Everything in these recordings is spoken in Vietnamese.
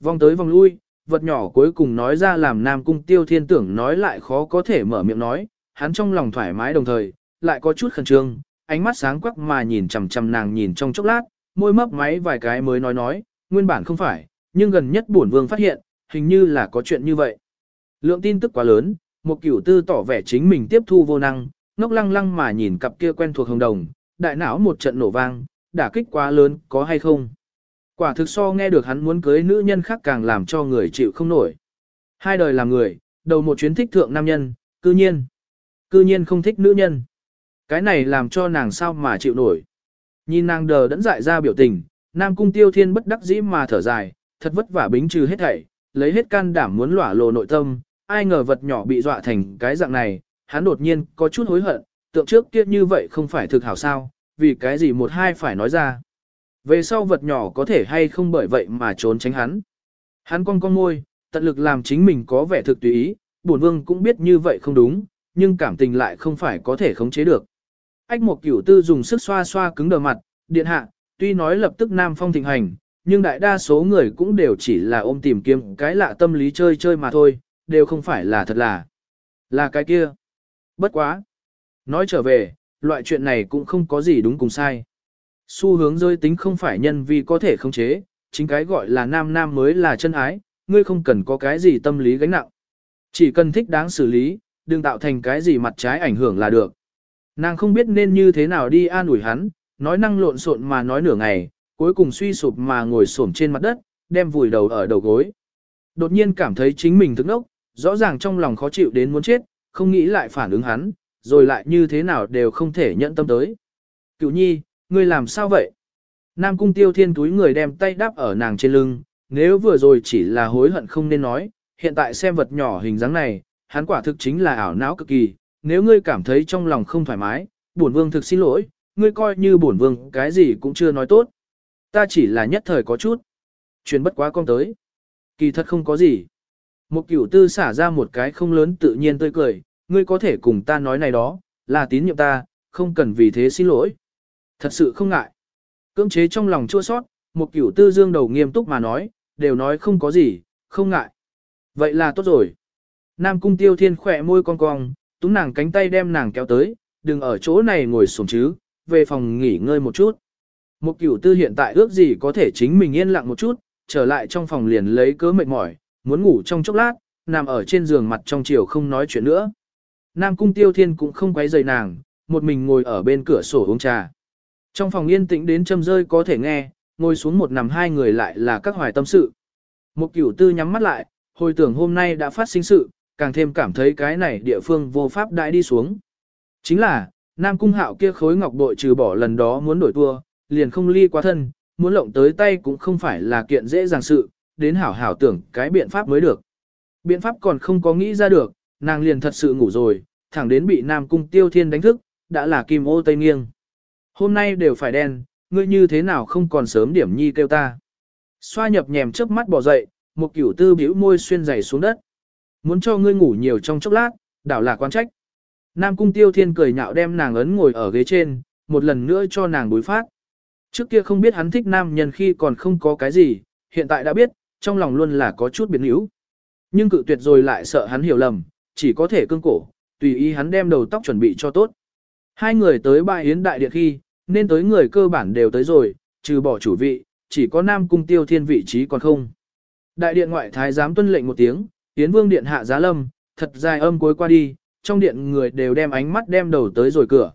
vòng tới vòng lui, vật nhỏ cuối cùng nói ra làm Nam Cung Tiêu Thiên tưởng nói lại khó có thể mở miệng nói, hắn trong lòng thoải mái đồng thời, lại có chút khẩn trương, ánh mắt sáng quắc mà nhìn chằm chằm nàng nhìn trong chốc lát, môi mấp máy vài cái mới nói nói, nguyên bản không phải, nhưng gần nhất bổn vương phát hiện, hình như là có chuyện như vậy. Lượng tin tức quá lớn, một cửu tư tỏ vẻ chính mình tiếp thu vô năng, ngốc lăng lăng mà nhìn cặp kia quen thuộc hồng đồng, đại não một trận nổ vang, đả kích quá lớn, có hay không? Quả thực so nghe được hắn muốn cưới nữ nhân khác càng làm cho người chịu không nổi. Hai đời làm người, đầu một chuyến thích thượng nam nhân, cư nhiên. Cư nhiên không thích nữ nhân. Cái này làm cho nàng sao mà chịu nổi. Nhìn nàng đờ đẫn dại ra biểu tình, nam cung tiêu thiên bất đắc dĩ mà thở dài, thật vất vả bính trừ hết thảy, lấy hết can đảm muốn lỏa lộ nội tâm, ai ngờ vật nhỏ bị dọa thành cái dạng này, hắn đột nhiên có chút hối hận, tượng trước kia như vậy không phải thực hảo sao, vì cái gì một hai phải nói ra. Về sau vật nhỏ có thể hay không bởi vậy mà trốn tránh hắn. Hắn cong cong môi, tận lực làm chính mình có vẻ thực tùy ý, bổn vương cũng biết như vậy không đúng, nhưng cảm tình lại không phải có thể khống chế được. Ách một cửu tư dùng sức xoa xoa cứng đờ mặt, điện hạ, tuy nói lập tức nam phong thịnh hành, nhưng đại đa số người cũng đều chỉ là ôm tìm kiếm cái lạ tâm lý chơi chơi mà thôi, đều không phải là thật là. Là cái kia. Bất quá. Nói trở về, loại chuyện này cũng không có gì đúng cùng sai. Xu hướng rơi tính không phải nhân vi có thể khống chế, chính cái gọi là nam nam mới là chân ái, ngươi không cần có cái gì tâm lý gánh nặng. Chỉ cần thích đáng xử lý, đừng tạo thành cái gì mặt trái ảnh hưởng là được. Nàng không biết nên như thế nào đi an ủi hắn, nói năng lộn xộn mà nói nửa ngày, cuối cùng suy sụp mà ngồi xổm trên mặt đất, đem vùi đầu ở đầu gối. Đột nhiên cảm thấy chính mình thức nốc, rõ ràng trong lòng khó chịu đến muốn chết, không nghĩ lại phản ứng hắn, rồi lại như thế nào đều không thể nhận tâm tới. Cựu nhi, ngươi làm sao vậy? Nam cung tiêu thiên túi người đem tay đáp ở nàng trên lưng, nếu vừa rồi chỉ là hối hận không nên nói, hiện tại xem vật nhỏ hình dáng này, hắn quả thực chính là ảo não cực kỳ, nếu ngươi cảm thấy trong lòng không thoải mái, bổn vương thực xin lỗi, ngươi coi như bổn vương cái gì cũng chưa nói tốt. Ta chỉ là nhất thời có chút. Chuyện bất quá con tới. Kỳ thật không có gì. Một cửu tư xả ra một cái không lớn tự nhiên tươi cười, ngươi có thể cùng ta nói này đó, là tín nhiệm ta, không cần vì thế xin lỗi. Thật sự không ngại. Cưỡng chế trong lòng chua sót, một cửu tư dương đầu nghiêm túc mà nói, đều nói không có gì, không ngại. Vậy là tốt rồi. Nam cung tiêu thiên khỏe môi cong cong, túm nàng cánh tay đem nàng kéo tới, đừng ở chỗ này ngồi sổm chứ, về phòng nghỉ ngơi một chút. Một cửu tư hiện tại ước gì có thể chính mình yên lặng một chút, trở lại trong phòng liền lấy cớ mệt mỏi, muốn ngủ trong chốc lát, nằm ở trên giường mặt trong chiều không nói chuyện nữa. Nam cung tiêu thiên cũng không quấy rầy nàng, một mình ngồi ở bên cửa sổ uống trà. Trong phòng yên tĩnh đến châm rơi có thể nghe, ngồi xuống một nằm hai người lại là các hoài tâm sự. Một cửu tư nhắm mắt lại, hồi tưởng hôm nay đã phát sinh sự, càng thêm cảm thấy cái này địa phương vô pháp đại đi xuống. Chính là, Nam Cung Hạo kia khối ngọc bội trừ bỏ lần đó muốn đổi tua, liền không ly quá thân, muốn lộng tới tay cũng không phải là kiện dễ dàng sự, đến hảo hảo tưởng cái biện pháp mới được. Biện pháp còn không có nghĩ ra được, nàng liền thật sự ngủ rồi, thẳng đến bị Nam Cung Tiêu Thiên đánh thức, đã là kim ô tây nghiêng. Hôm nay đều phải đen, ngươi như thế nào không còn sớm điểm nhi kêu ta. Xoa nhập nhèm trước mắt bỏ dậy, một kiểu tư bĩu môi xuyên dày xuống đất. Muốn cho ngươi ngủ nhiều trong chốc lát, đảo là quan trách. Nam cung tiêu thiên cười nhạo đem nàng ấn ngồi ở ghế trên, một lần nữa cho nàng đối phát. Trước kia không biết hắn thích nam nhân khi còn không có cái gì, hiện tại đã biết, trong lòng luôn là có chút biến yếu. Nhưng cự tuyệt rồi lại sợ hắn hiểu lầm, chỉ có thể cương cổ, tùy ý hắn đem đầu tóc chuẩn bị cho tốt. Hai người tới bại yến đại điện khi, nên tới người cơ bản đều tới rồi, trừ bỏ chủ vị, chỉ có nam cung tiêu thiên vị trí còn không. Đại điện ngoại thái giám tuân lệnh một tiếng, yến vương điện hạ giá lâm, thật dài âm cuối qua đi, trong điện người đều đem ánh mắt đem đầu tới rồi cửa.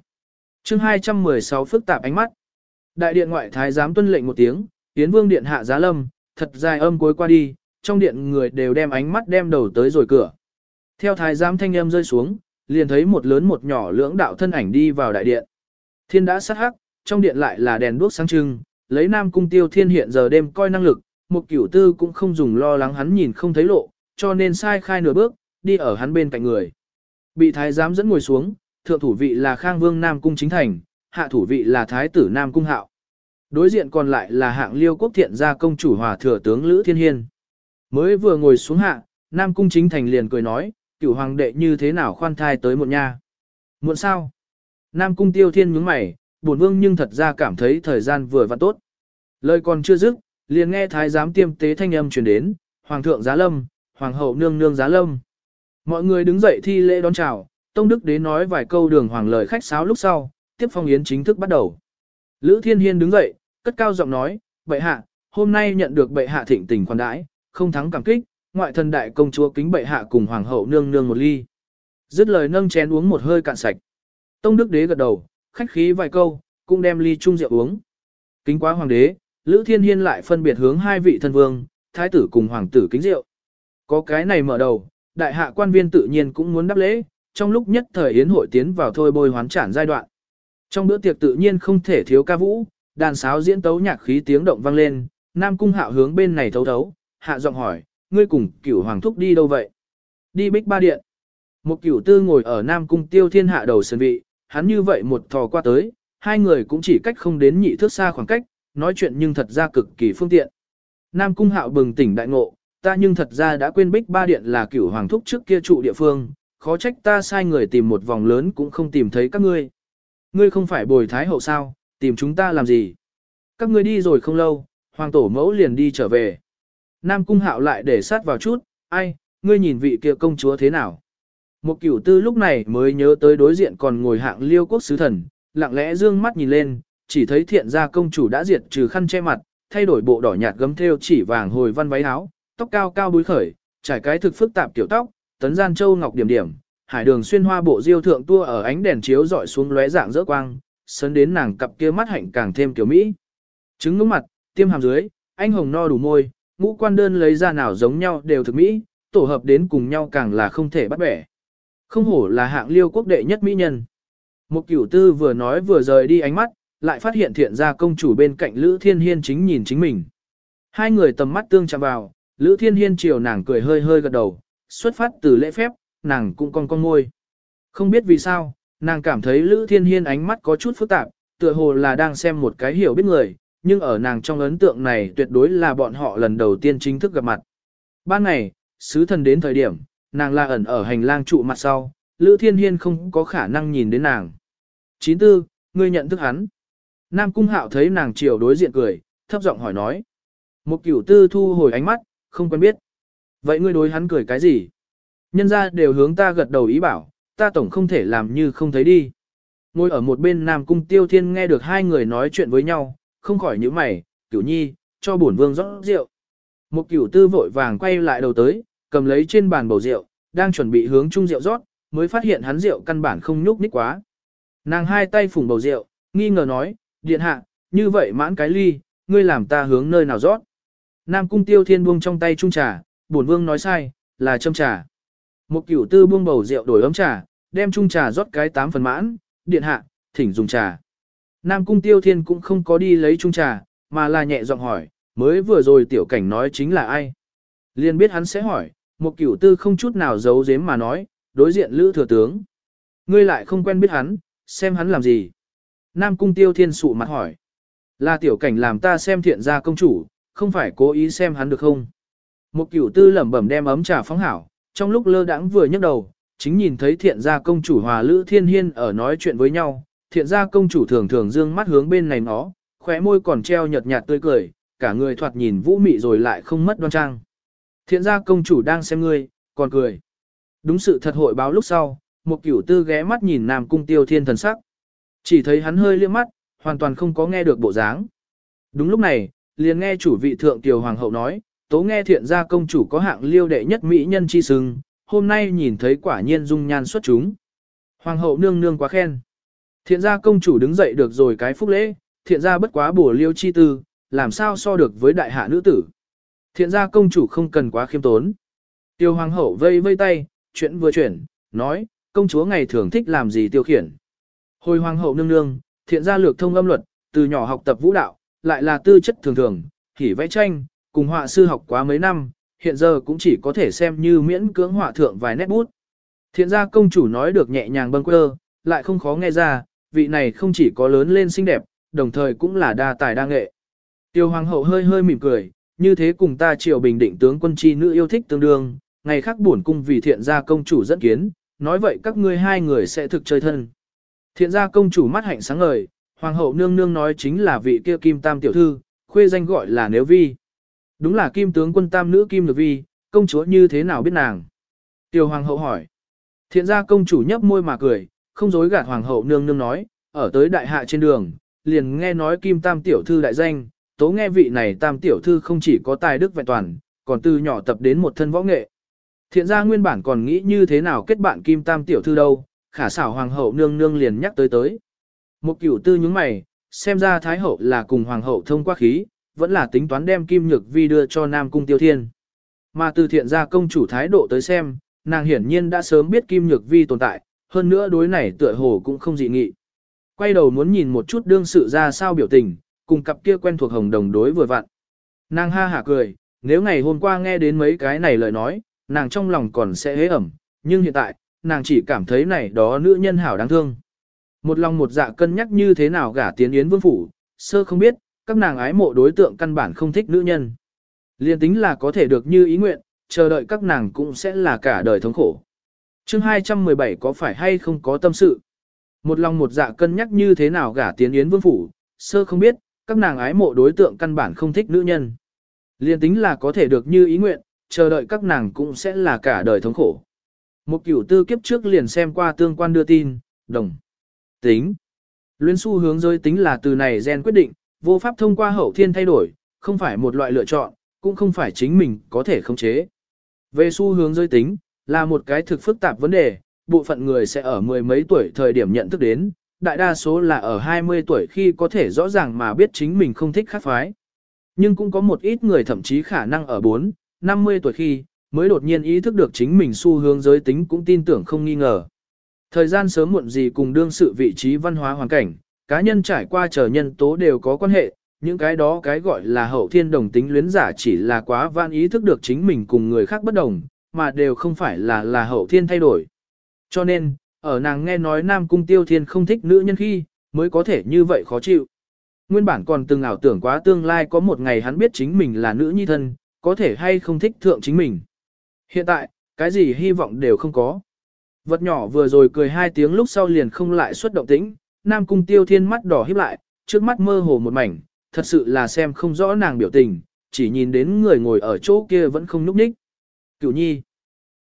chương 216 phức tạp ánh mắt. Đại điện ngoại thái giám tuân lệnh một tiếng, yến vương điện hạ giá lâm, thật dài âm cuối qua đi, trong điện người đều đem ánh mắt đem đầu tới rồi cửa. Theo thái giám thanh âm rơi xuống, liền thấy một lớn một nhỏ lưỡng đạo thân ảnh đi vào đại điện. Thiên đã sát hắc, trong điện lại là đèn đuốc sáng trưng, lấy Nam Cung Tiêu Thiên hiện giờ đêm coi năng lực, một cửu tư cũng không dùng lo lắng hắn nhìn không thấy lộ, cho nên sai khai nửa bước, đi ở hắn bên cạnh người. Bị thái giám dẫn ngồi xuống, thượng thủ vị là Khang Vương Nam Cung Chính Thành, hạ thủ vị là Thái tử Nam Cung Hạo. Đối diện còn lại là hạng liêu quốc thiện gia công chủ hòa thừa tướng Lữ Thiên Hiên. Mới vừa ngồi xuống hạ, Nam Cung Chính Thành liền cười nói, cửu hoàng đệ như thế nào khoan thai tới một nha. Muộn sao? Nam Cung Tiêu Thiên nhướng mày, buồn vương nhưng thật ra cảm thấy thời gian vừa và tốt. Lời còn chưa dứt, liền nghe thái giám tiêm tế thanh âm truyền đến, hoàng thượng giá lâm, hoàng hậu nương nương giá lâm. Mọi người đứng dậy thi lễ đón chào, Tông Đức Đế nói vài câu đường hoàng lời khách sáo lúc sau, tiếp phong yến chính thức bắt đầu. Lữ Thiên Hiên đứng dậy, cất cao giọng nói, bệ hạ, hôm nay nhận được bệ hạ thịnh tình khoản đãi, không thắng cảm kích, ngoại thần đại công chúa kính bệ hạ cùng hoàng hậu nương nương một ly. Dứt lời nâng chén uống một hơi cạn sạch. Tông Đức Đế gật đầu, khách khí vài câu, cũng đem ly chung rượu uống. Kính quá hoàng đế, Lữ Thiên Hiên lại phân biệt hướng hai vị thân vương, thái tử cùng hoàng tử kính rượu. Có cái này mở đầu, đại hạ quan viên tự nhiên cũng muốn đáp lễ, trong lúc nhất thời yến hội tiến vào thôi bôi hoán trản giai đoạn. Trong bữa tiệc tự nhiên không thể thiếu ca vũ, đàn sáo diễn tấu nhạc khí tiếng động vang lên, Nam Cung Hạo hướng bên này thấu thấu, hạ giọng hỏi, ngươi cùng cửu hoàng thúc đi đâu vậy? Đi bích ba điện. Một cửu tư ngồi ở Nam Cung tiêu thiên hạ đầu sân vị, hắn như vậy một thò qua tới, hai người cũng chỉ cách không đến nhị thước xa khoảng cách, nói chuyện nhưng thật ra cực kỳ phương tiện. Nam Cung Hạo bừng tỉnh đại ngộ, ta nhưng thật ra đã quên bích ba điện là cửu hoàng thúc trước kia trụ địa phương, khó trách ta sai người tìm một vòng lớn cũng không tìm thấy các ngươi. Ngươi không phải bồi thái hậu sao, tìm chúng ta làm gì? Các ngươi đi rồi không lâu, hoàng tổ mẫu liền đi trở về. Nam cung hạo lại để sát vào chút, ai, ngươi nhìn vị kia công chúa thế nào? Một cửu tư lúc này mới nhớ tới đối diện còn ngồi hạng liêu quốc sứ thần, lặng lẽ dương mắt nhìn lên, chỉ thấy thiện gia công chủ đã diệt trừ khăn che mặt, thay đổi bộ đỏ nhạt gấm thêu chỉ vàng hồi văn váy áo, tóc cao cao búi khởi, trải cái thực phức tạp tiểu tóc, tấn gian châu ngọc điểm điểm, hải đường xuyên hoa bộ diêu thượng tua ở ánh đèn chiếu dọi xuống lóe dạng rỡ quang, sấn đến nàng cặp kia mắt hạnh càng thêm kiểu mỹ. Trứng ngưỡng mặt, tiêm hàm dưới, anh hồng no đủ môi, ngũ quan đơn lấy ra nào giống nhau đều thực mỹ, tổ hợp đến cùng nhau càng là không thể bắt bẻ. Không hổ là hạng liêu quốc đệ nhất mỹ nhân. Một cửu tư vừa nói vừa rời đi ánh mắt, lại phát hiện thiện gia công chủ bên cạnh Lữ Thiên Hiên chính nhìn chính mình. Hai người tầm mắt tương chạm vào, Lữ Thiên Hiên chiều nàng cười hơi hơi gật đầu, xuất phát từ lễ phép, nàng cũng con con ngôi. Không biết vì sao, nàng cảm thấy Lữ Thiên Hiên ánh mắt có chút phức tạp, tựa hồ là đang xem một cái hiểu biết người, nhưng ở nàng trong ấn tượng này tuyệt đối là bọn họ lần đầu tiên chính thức gặp mặt. Ban ngày, sứ thần đến thời điểm, nàng là ẩn ở hành lang trụ mặt sau, Lữ Thiên Hiên không có khả năng nhìn đến nàng. Chín tư, ngươi nhận thức hắn. Nam Cung Hạo thấy nàng chiều đối diện cười, thấp giọng hỏi nói. Một cửu tư thu hồi ánh mắt, không quen biết. Vậy ngươi đối hắn cười cái gì? Nhân ra đều hướng ta gật đầu ý bảo, ta tổng không thể làm như không thấy đi. Ngồi ở một bên Nam Cung Tiêu Thiên nghe được hai người nói chuyện với nhau, không khỏi nhíu mày, cửu nhi, cho bổn vương rót rượu. Một cửu tư vội vàng quay lại đầu tới, cầm lấy trên bàn bầu rượu, đang chuẩn bị hướng chung rượu rót, mới phát hiện hắn rượu căn bản không nhúc nhích quá. Nàng hai tay phủng bầu rượu, nghi ngờ nói, điện hạ, như vậy mãn cái ly, ngươi làm ta hướng nơi nào rót. Nam cung tiêu thiên buông trong tay chung trà, bổn vương nói sai, là châm trà. Một cửu tư buông bầu rượu đổi ấm trà, đem chung trà rót cái tám phần mãn, điện hạ, thỉnh dùng trà. Nam cung tiêu thiên cũng không có đi lấy chung trà, mà là nhẹ giọng hỏi, mới vừa rồi tiểu cảnh nói chính là ai. Liên biết hắn sẽ hỏi, một cửu tư không chút nào giấu giếm mà nói, đối diện lữ thừa tướng. Ngươi lại không quen biết hắn, xem hắn làm gì. Nam cung tiêu thiên sụ mặt hỏi. Là tiểu cảnh làm ta xem thiện gia công chủ, không phải cố ý xem hắn được không. Một cửu tư lẩm bẩm đem ấm trà phóng hảo, trong lúc lơ đãng vừa nhấc đầu, chính nhìn thấy thiện gia công chủ hòa lữ thiên hiên ở nói chuyện với nhau. Thiện gia công chủ thường thường dương mắt hướng bên này nó, khóe môi còn treo nhợt nhạt tươi cười, cả người thoạt nhìn vũ mị rồi lại không mất đoan trang. Thiện gia công chủ đang xem ngươi, còn cười. Đúng sự thật hội báo lúc sau, một cửu tư ghé mắt nhìn Nam Cung Tiêu Thiên thần sắc. Chỉ thấy hắn hơi liếc mắt, hoàn toàn không có nghe được bộ dáng. Đúng lúc này, liền nghe chủ vị thượng tiểu hoàng hậu nói, tố nghe thiện gia công chủ có hạng liêu đệ nhất mỹ nhân chi sừng, hôm nay nhìn thấy quả nhiên dung nhan xuất chúng. Hoàng hậu nương nương quá khen. Thiện gia công chủ đứng dậy được rồi cái phúc lễ, thiện gia bất quá bổ liêu chi tư, làm sao so được với đại hạ nữ tử. Thiện gia công chủ không cần quá khiêm tốn. Tiêu hoàng hậu vây vây tay, chuyện vừa chuyển, nói, công chúa ngày thường thích làm gì tiêu khiển. Hồi hoàng hậu nương nương, thiện gia lược thông âm luật, từ nhỏ học tập vũ đạo, lại là tư chất thường thường, hỉ vẽ tranh, cùng họa sư học quá mấy năm, hiện giờ cũng chỉ có thể xem như miễn cưỡng họa thượng vài nét bút. Thiện gia công chủ nói được nhẹ nhàng bâng quơ, lại không khó nghe ra, vị này không chỉ có lớn lên xinh đẹp, đồng thời cũng là đa tài đa nghệ. Tiêu hoàng hậu hơi hơi mỉm cười, như thế cùng ta triều bình định tướng quân chi nữ yêu thích tương đương, ngày khác buồn cung vì thiện gia công chủ dẫn kiến, nói vậy các ngươi hai người sẽ thực chơi thân. Thiện gia công chủ mắt hạnh sáng ngời, hoàng hậu nương nương nói chính là vị kia kim tam tiểu thư, khuê danh gọi là nếu vi. Đúng là kim tướng quân tam nữ kim được vi, công chúa như thế nào biết nàng? Tiểu hoàng hậu hỏi. Thiện gia công chủ nhấp môi mà cười, không dối gạt hoàng hậu nương nương nói, ở tới đại hạ trên đường, liền nghe nói kim tam tiểu thư đại danh, tố nghe vị này tam tiểu thư không chỉ có tài đức vẹn toàn, còn từ nhỏ tập đến một thân võ nghệ. Thiện gia nguyên bản còn nghĩ như thế nào kết bạn kim tam tiểu thư đâu, khả xảo hoàng hậu nương nương liền nhắc tới tới. Một cửu tư nhướng mày, xem ra thái hậu là cùng hoàng hậu thông qua khí, vẫn là tính toán đem kim nhược vi đưa cho nam cung tiêu thiên. Mà từ thiện gia công chủ thái độ tới xem, nàng hiển nhiên đã sớm biết kim nhược vi tồn tại, hơn nữa đối này tựa hồ cũng không dị nghị. Quay đầu muốn nhìn một chút đương sự ra sao biểu tình, cùng cặp kia quen thuộc hồng đồng đối vừa vặn. Nàng ha hả cười, nếu ngày hôm qua nghe đến mấy cái này lời nói, nàng trong lòng còn sẽ hế ẩm, nhưng hiện tại, nàng chỉ cảm thấy này đó nữ nhân hảo đáng thương. Một lòng một dạ cân nhắc như thế nào gả tiến yến vương phủ, sơ không biết, các nàng ái mộ đối tượng căn bản không thích nữ nhân. Liên tính là có thể được như ý nguyện, chờ đợi các nàng cũng sẽ là cả đời thống khổ. chương 217 có phải hay không có tâm sự? Một lòng một dạ cân nhắc như thế nào gả tiến yến vương phủ, sơ không biết, các nàng ái mộ đối tượng căn bản không thích nữ nhân. Liên tính là có thể được như ý nguyện, chờ đợi các nàng cũng sẽ là cả đời thống khổ. Một cửu tư kiếp trước liền xem qua tương quan đưa tin, đồng. Tính. Luyến xu hướng giới tính là từ này gen quyết định, vô pháp thông qua hậu thiên thay đổi, không phải một loại lựa chọn, cũng không phải chính mình có thể khống chế. Về xu hướng giới tính, là một cái thực phức tạp vấn đề, bộ phận người sẽ ở mười mấy tuổi thời điểm nhận thức đến, đại đa số là ở 20 tuổi khi có thể rõ ràng mà biết chính mình không thích khác phái. Nhưng cũng có một ít người thậm chí khả năng ở 4, 50 tuổi khi, mới đột nhiên ý thức được chính mình xu hướng giới tính cũng tin tưởng không nghi ngờ. Thời gian sớm muộn gì cùng đương sự vị trí văn hóa hoàn cảnh, cá nhân trải qua trở nhân tố đều có quan hệ, những cái đó cái gọi là hậu thiên đồng tính luyến giả chỉ là quá van ý thức được chính mình cùng người khác bất đồng, mà đều không phải là là hậu thiên thay đổi. Cho nên, ở nàng nghe nói Nam Cung Tiêu Thiên không thích nữ nhân khi, mới có thể như vậy khó chịu. Nguyên bản còn từng ảo tưởng quá tương lai có một ngày hắn biết chính mình là nữ nhi thân, có thể hay không thích thượng chính mình. Hiện tại, cái gì hy vọng đều không có. Vật nhỏ vừa rồi cười hai tiếng lúc sau liền không lại xuất động tĩnh, Nam Cung Tiêu Thiên mắt đỏ híp lại, trước mắt mơ hồ một mảnh, thật sự là xem không rõ nàng biểu tình, chỉ nhìn đến người ngồi ở chỗ kia vẫn không núp ních. Cửu nhi.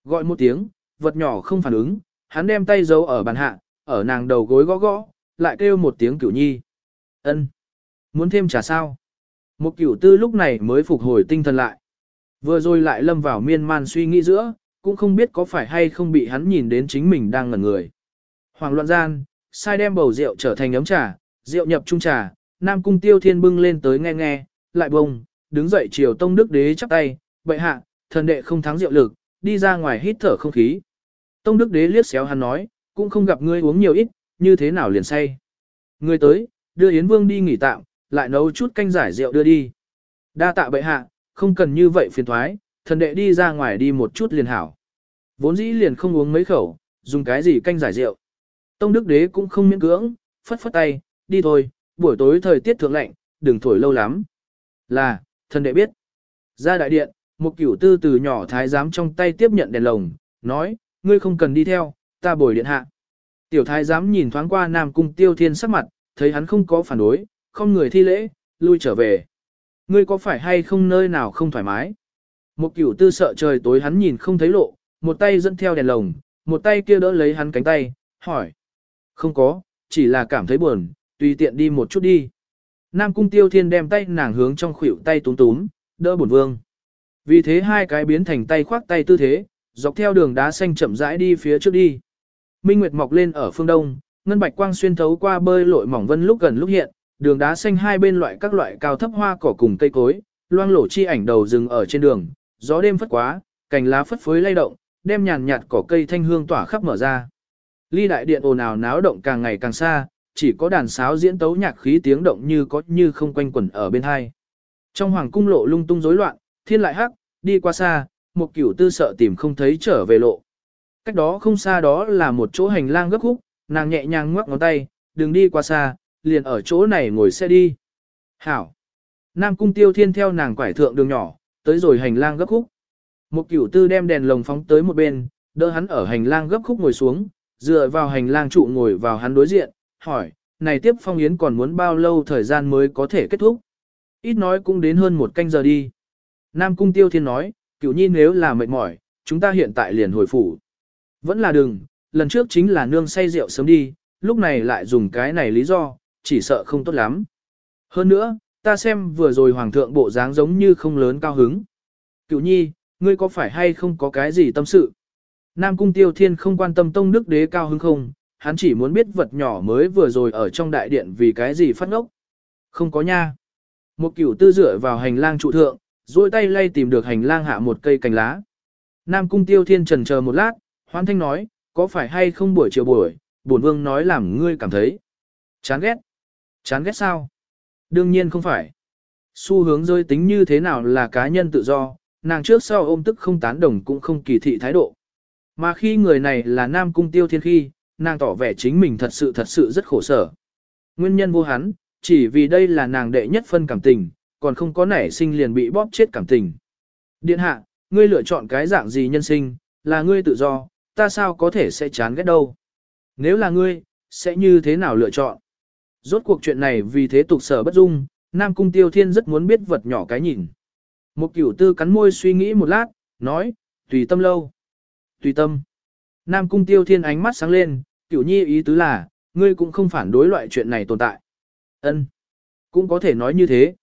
Gọi một tiếng, vật nhỏ không phản ứng, hắn đem tay giấu ở bàn hạ, ở nàng đầu gối gõ gõ, lại kêu một tiếng cửu nhi. ân Muốn thêm trà sao? Một cửu tư lúc này mới phục hồi tinh thần lại. Vừa rồi lại lâm vào miên man suy nghĩ giữa, cũng không biết có phải hay không bị hắn nhìn đến chính mình đang ngẩn người. Hoàng loạn gian, sai đem bầu rượu trở thành ấm trà, rượu nhập trung trà, Nam Cung Tiêu Thiên bưng lên tới nghe nghe, lại bông, đứng dậy chiều Tông Đức Đế chắp tay, bệ hạ, thần đệ không thắng rượu lực, đi ra ngoài hít thở không khí. Tông Đức Đế liếc xéo hắn nói, cũng không gặp ngươi uống nhiều ít, như thế nào liền say. Ngươi tới, đưa Yến Vương đi nghỉ tạm, lại nấu chút canh giải rượu đưa đi. Đa tạ bệ hạ, không cần như vậy phiền thoái, thần đệ đi ra ngoài đi một chút liền hảo. Vốn dĩ liền không uống mấy khẩu, dùng cái gì canh giải rượu. Tông Đức Đế cũng không miễn cưỡng, phất phất tay, đi thôi, buổi tối thời tiết thượng lạnh, đừng thổi lâu lắm. Là, thần đệ biết. Ra đại điện, một cửu tư từ nhỏ thái giám trong tay tiếp nhận đèn lồng, nói, ngươi không cần đi theo, ta bồi điện hạ. Tiểu thái giám nhìn thoáng qua Nam Cung Tiêu Thiên sắc mặt, thấy hắn không có phản đối, không người thi lễ, lui trở về. Ngươi có phải hay không nơi nào không thoải mái? Một cửu tư sợ trời tối hắn nhìn không thấy lộ, một tay dẫn theo đèn lồng, một tay kia đỡ lấy hắn cánh tay, hỏi. Không có, chỉ là cảm thấy buồn, tùy tiện đi một chút đi. Nam cung tiêu thiên đem tay nàng hướng trong khuỷu tay túm túm, đỡ bổn vương. Vì thế hai cái biến thành tay khoác tay tư thế, dọc theo đường đá xanh chậm rãi đi phía trước đi. Minh Nguyệt mọc lên ở phương đông, ngân bạch quang xuyên thấu qua bơi lội mỏng vân lúc gần lúc hiện, đường đá xanh hai bên loại các loại cao thấp hoa cỏ cùng cây cối, loang lổ chi ảnh đầu rừng ở trên đường, gió đêm phất quá, cành lá phất phới lay động, đem nhàn nhạt cỏ cây thanh hương tỏa khắp mở ra. Ly đại điện ồn ào náo động càng ngày càng xa, chỉ có đàn sáo diễn tấu nhạc khí tiếng động như có như không quanh quẩn ở bên hai. Trong hoàng cung lộ lung tung rối loạn, thiên lại hắc, đi qua xa, một cửu tư sợ tìm không thấy trở về lộ. Cách đó không xa đó là một chỗ hành lang gấp khúc, nàng nhẹ nhàng ngoắc ngón tay, đừng đi qua xa, liền ở chỗ này ngồi xe đi. Hảo. Nam cung tiêu thiên theo nàng quải thượng đường nhỏ, tới rồi hành lang gấp khúc. Một cửu tư đem đèn lồng phóng tới một bên, đỡ hắn ở hành lang gấp khúc ngồi xuống, dựa vào hành lang trụ ngồi vào hắn đối diện, hỏi, này tiếp phong yến còn muốn bao lâu thời gian mới có thể kết thúc? Ít nói cũng đến hơn một canh giờ đi. Nam Cung Tiêu Thiên nói, cửu nhi nếu là mệt mỏi, chúng ta hiện tại liền hồi phủ. Vẫn là đừng, lần trước chính là nương say rượu sớm đi, lúc này lại dùng cái này lý do, chỉ sợ không tốt lắm. Hơn nữa, ta xem vừa rồi hoàng thượng bộ dáng giống như không lớn cao hứng. Cửu nhi, ngươi có phải hay không có cái gì tâm sự? Nam Cung Tiêu Thiên không quan tâm tông đức đế cao hứng không, hắn chỉ muốn biết vật nhỏ mới vừa rồi ở trong đại điện vì cái gì phát ngốc. Không có nha. Một cửu tư dựa vào hành lang trụ thượng, duỗi tay lay tìm được hành lang hạ một cây cành lá. Nam Cung Tiêu Thiên trần chờ một lát, hoan thanh nói, có phải hay không buổi chiều buổi, bổn vương nói làm ngươi cảm thấy. Chán ghét. Chán ghét sao? Đương nhiên không phải. Xu hướng rơi tính như thế nào là cá nhân tự do, nàng trước sau ôm tức không tán đồng cũng không kỳ thị thái độ. Mà khi người này là Nam Cung Tiêu Thiên khi, nàng tỏ vẻ chính mình thật sự thật sự rất khổ sở. Nguyên nhân vô hắn, chỉ vì đây là nàng đệ nhất phân cảm tình, còn không có nảy sinh liền bị bóp chết cảm tình. Điện hạ, ngươi lựa chọn cái dạng gì nhân sinh, là ngươi tự do, ta sao có thể sẽ chán ghét đâu. Nếu là ngươi, sẽ như thế nào lựa chọn? Rốt cuộc chuyện này vì thế tục sở bất dung, Nam Cung Tiêu Thiên rất muốn biết vật nhỏ cái nhìn. Một cửu tư cắn môi suy nghĩ một lát, nói, tùy tâm lâu. Tùy tâm. Nam Cung Tiêu Thiên ánh mắt sáng lên, cửu nhi ý tứ là, ngươi cũng không phản đối loại chuyện này tồn tại. Ân, Cũng có thể nói như thế.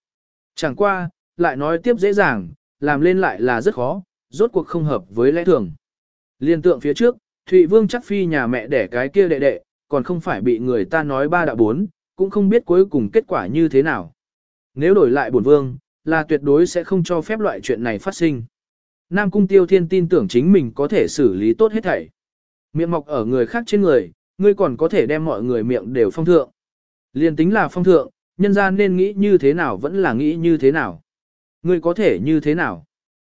Chẳng qua, lại nói tiếp dễ dàng, làm lên lại là rất khó, rốt cuộc không hợp với lẽ thường. Liên tượng phía trước, Thụy Vương chắc phi nhà mẹ đẻ cái kia đệ đệ, còn không phải bị người ta nói ba đạo bốn, cũng không biết cuối cùng kết quả như thế nào. Nếu đổi lại bổn vương, là tuyệt đối sẽ không cho phép loại chuyện này phát sinh. Nam Cung Tiêu Thiên tin tưởng chính mình có thể xử lý tốt hết thảy. Miệng mọc ở người khác trên người, ngươi còn có thể đem mọi người miệng đều phong thượng. Liên tính là phong thượng, nhân gian nên nghĩ như thế nào vẫn là nghĩ như thế nào. Ngươi có thể như thế nào.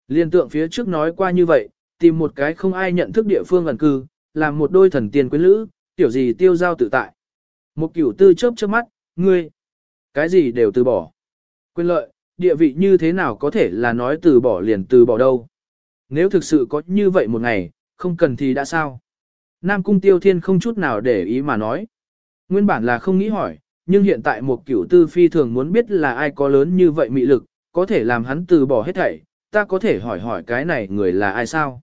Liên tượng phía trước nói qua như vậy, tìm một cái không ai nhận thức địa phương gần cư, làm một đôi thần tiền quyến lữ, tiểu gì tiêu giao tự tại. Một cửu tư chớp chớp mắt, ngươi, cái gì đều từ bỏ. Quyền lợi, địa vị như thế nào có thể là nói từ bỏ liền từ bỏ đâu. Nếu thực sự có như vậy một ngày, không cần thì đã sao. Nam Cung Tiêu Thiên không chút nào để ý mà nói. Nguyên bản là không nghĩ hỏi, nhưng hiện tại một cửu tư phi thường muốn biết là ai có lớn như vậy mị lực, có thể làm hắn từ bỏ hết thảy, ta có thể hỏi hỏi cái này người là ai sao.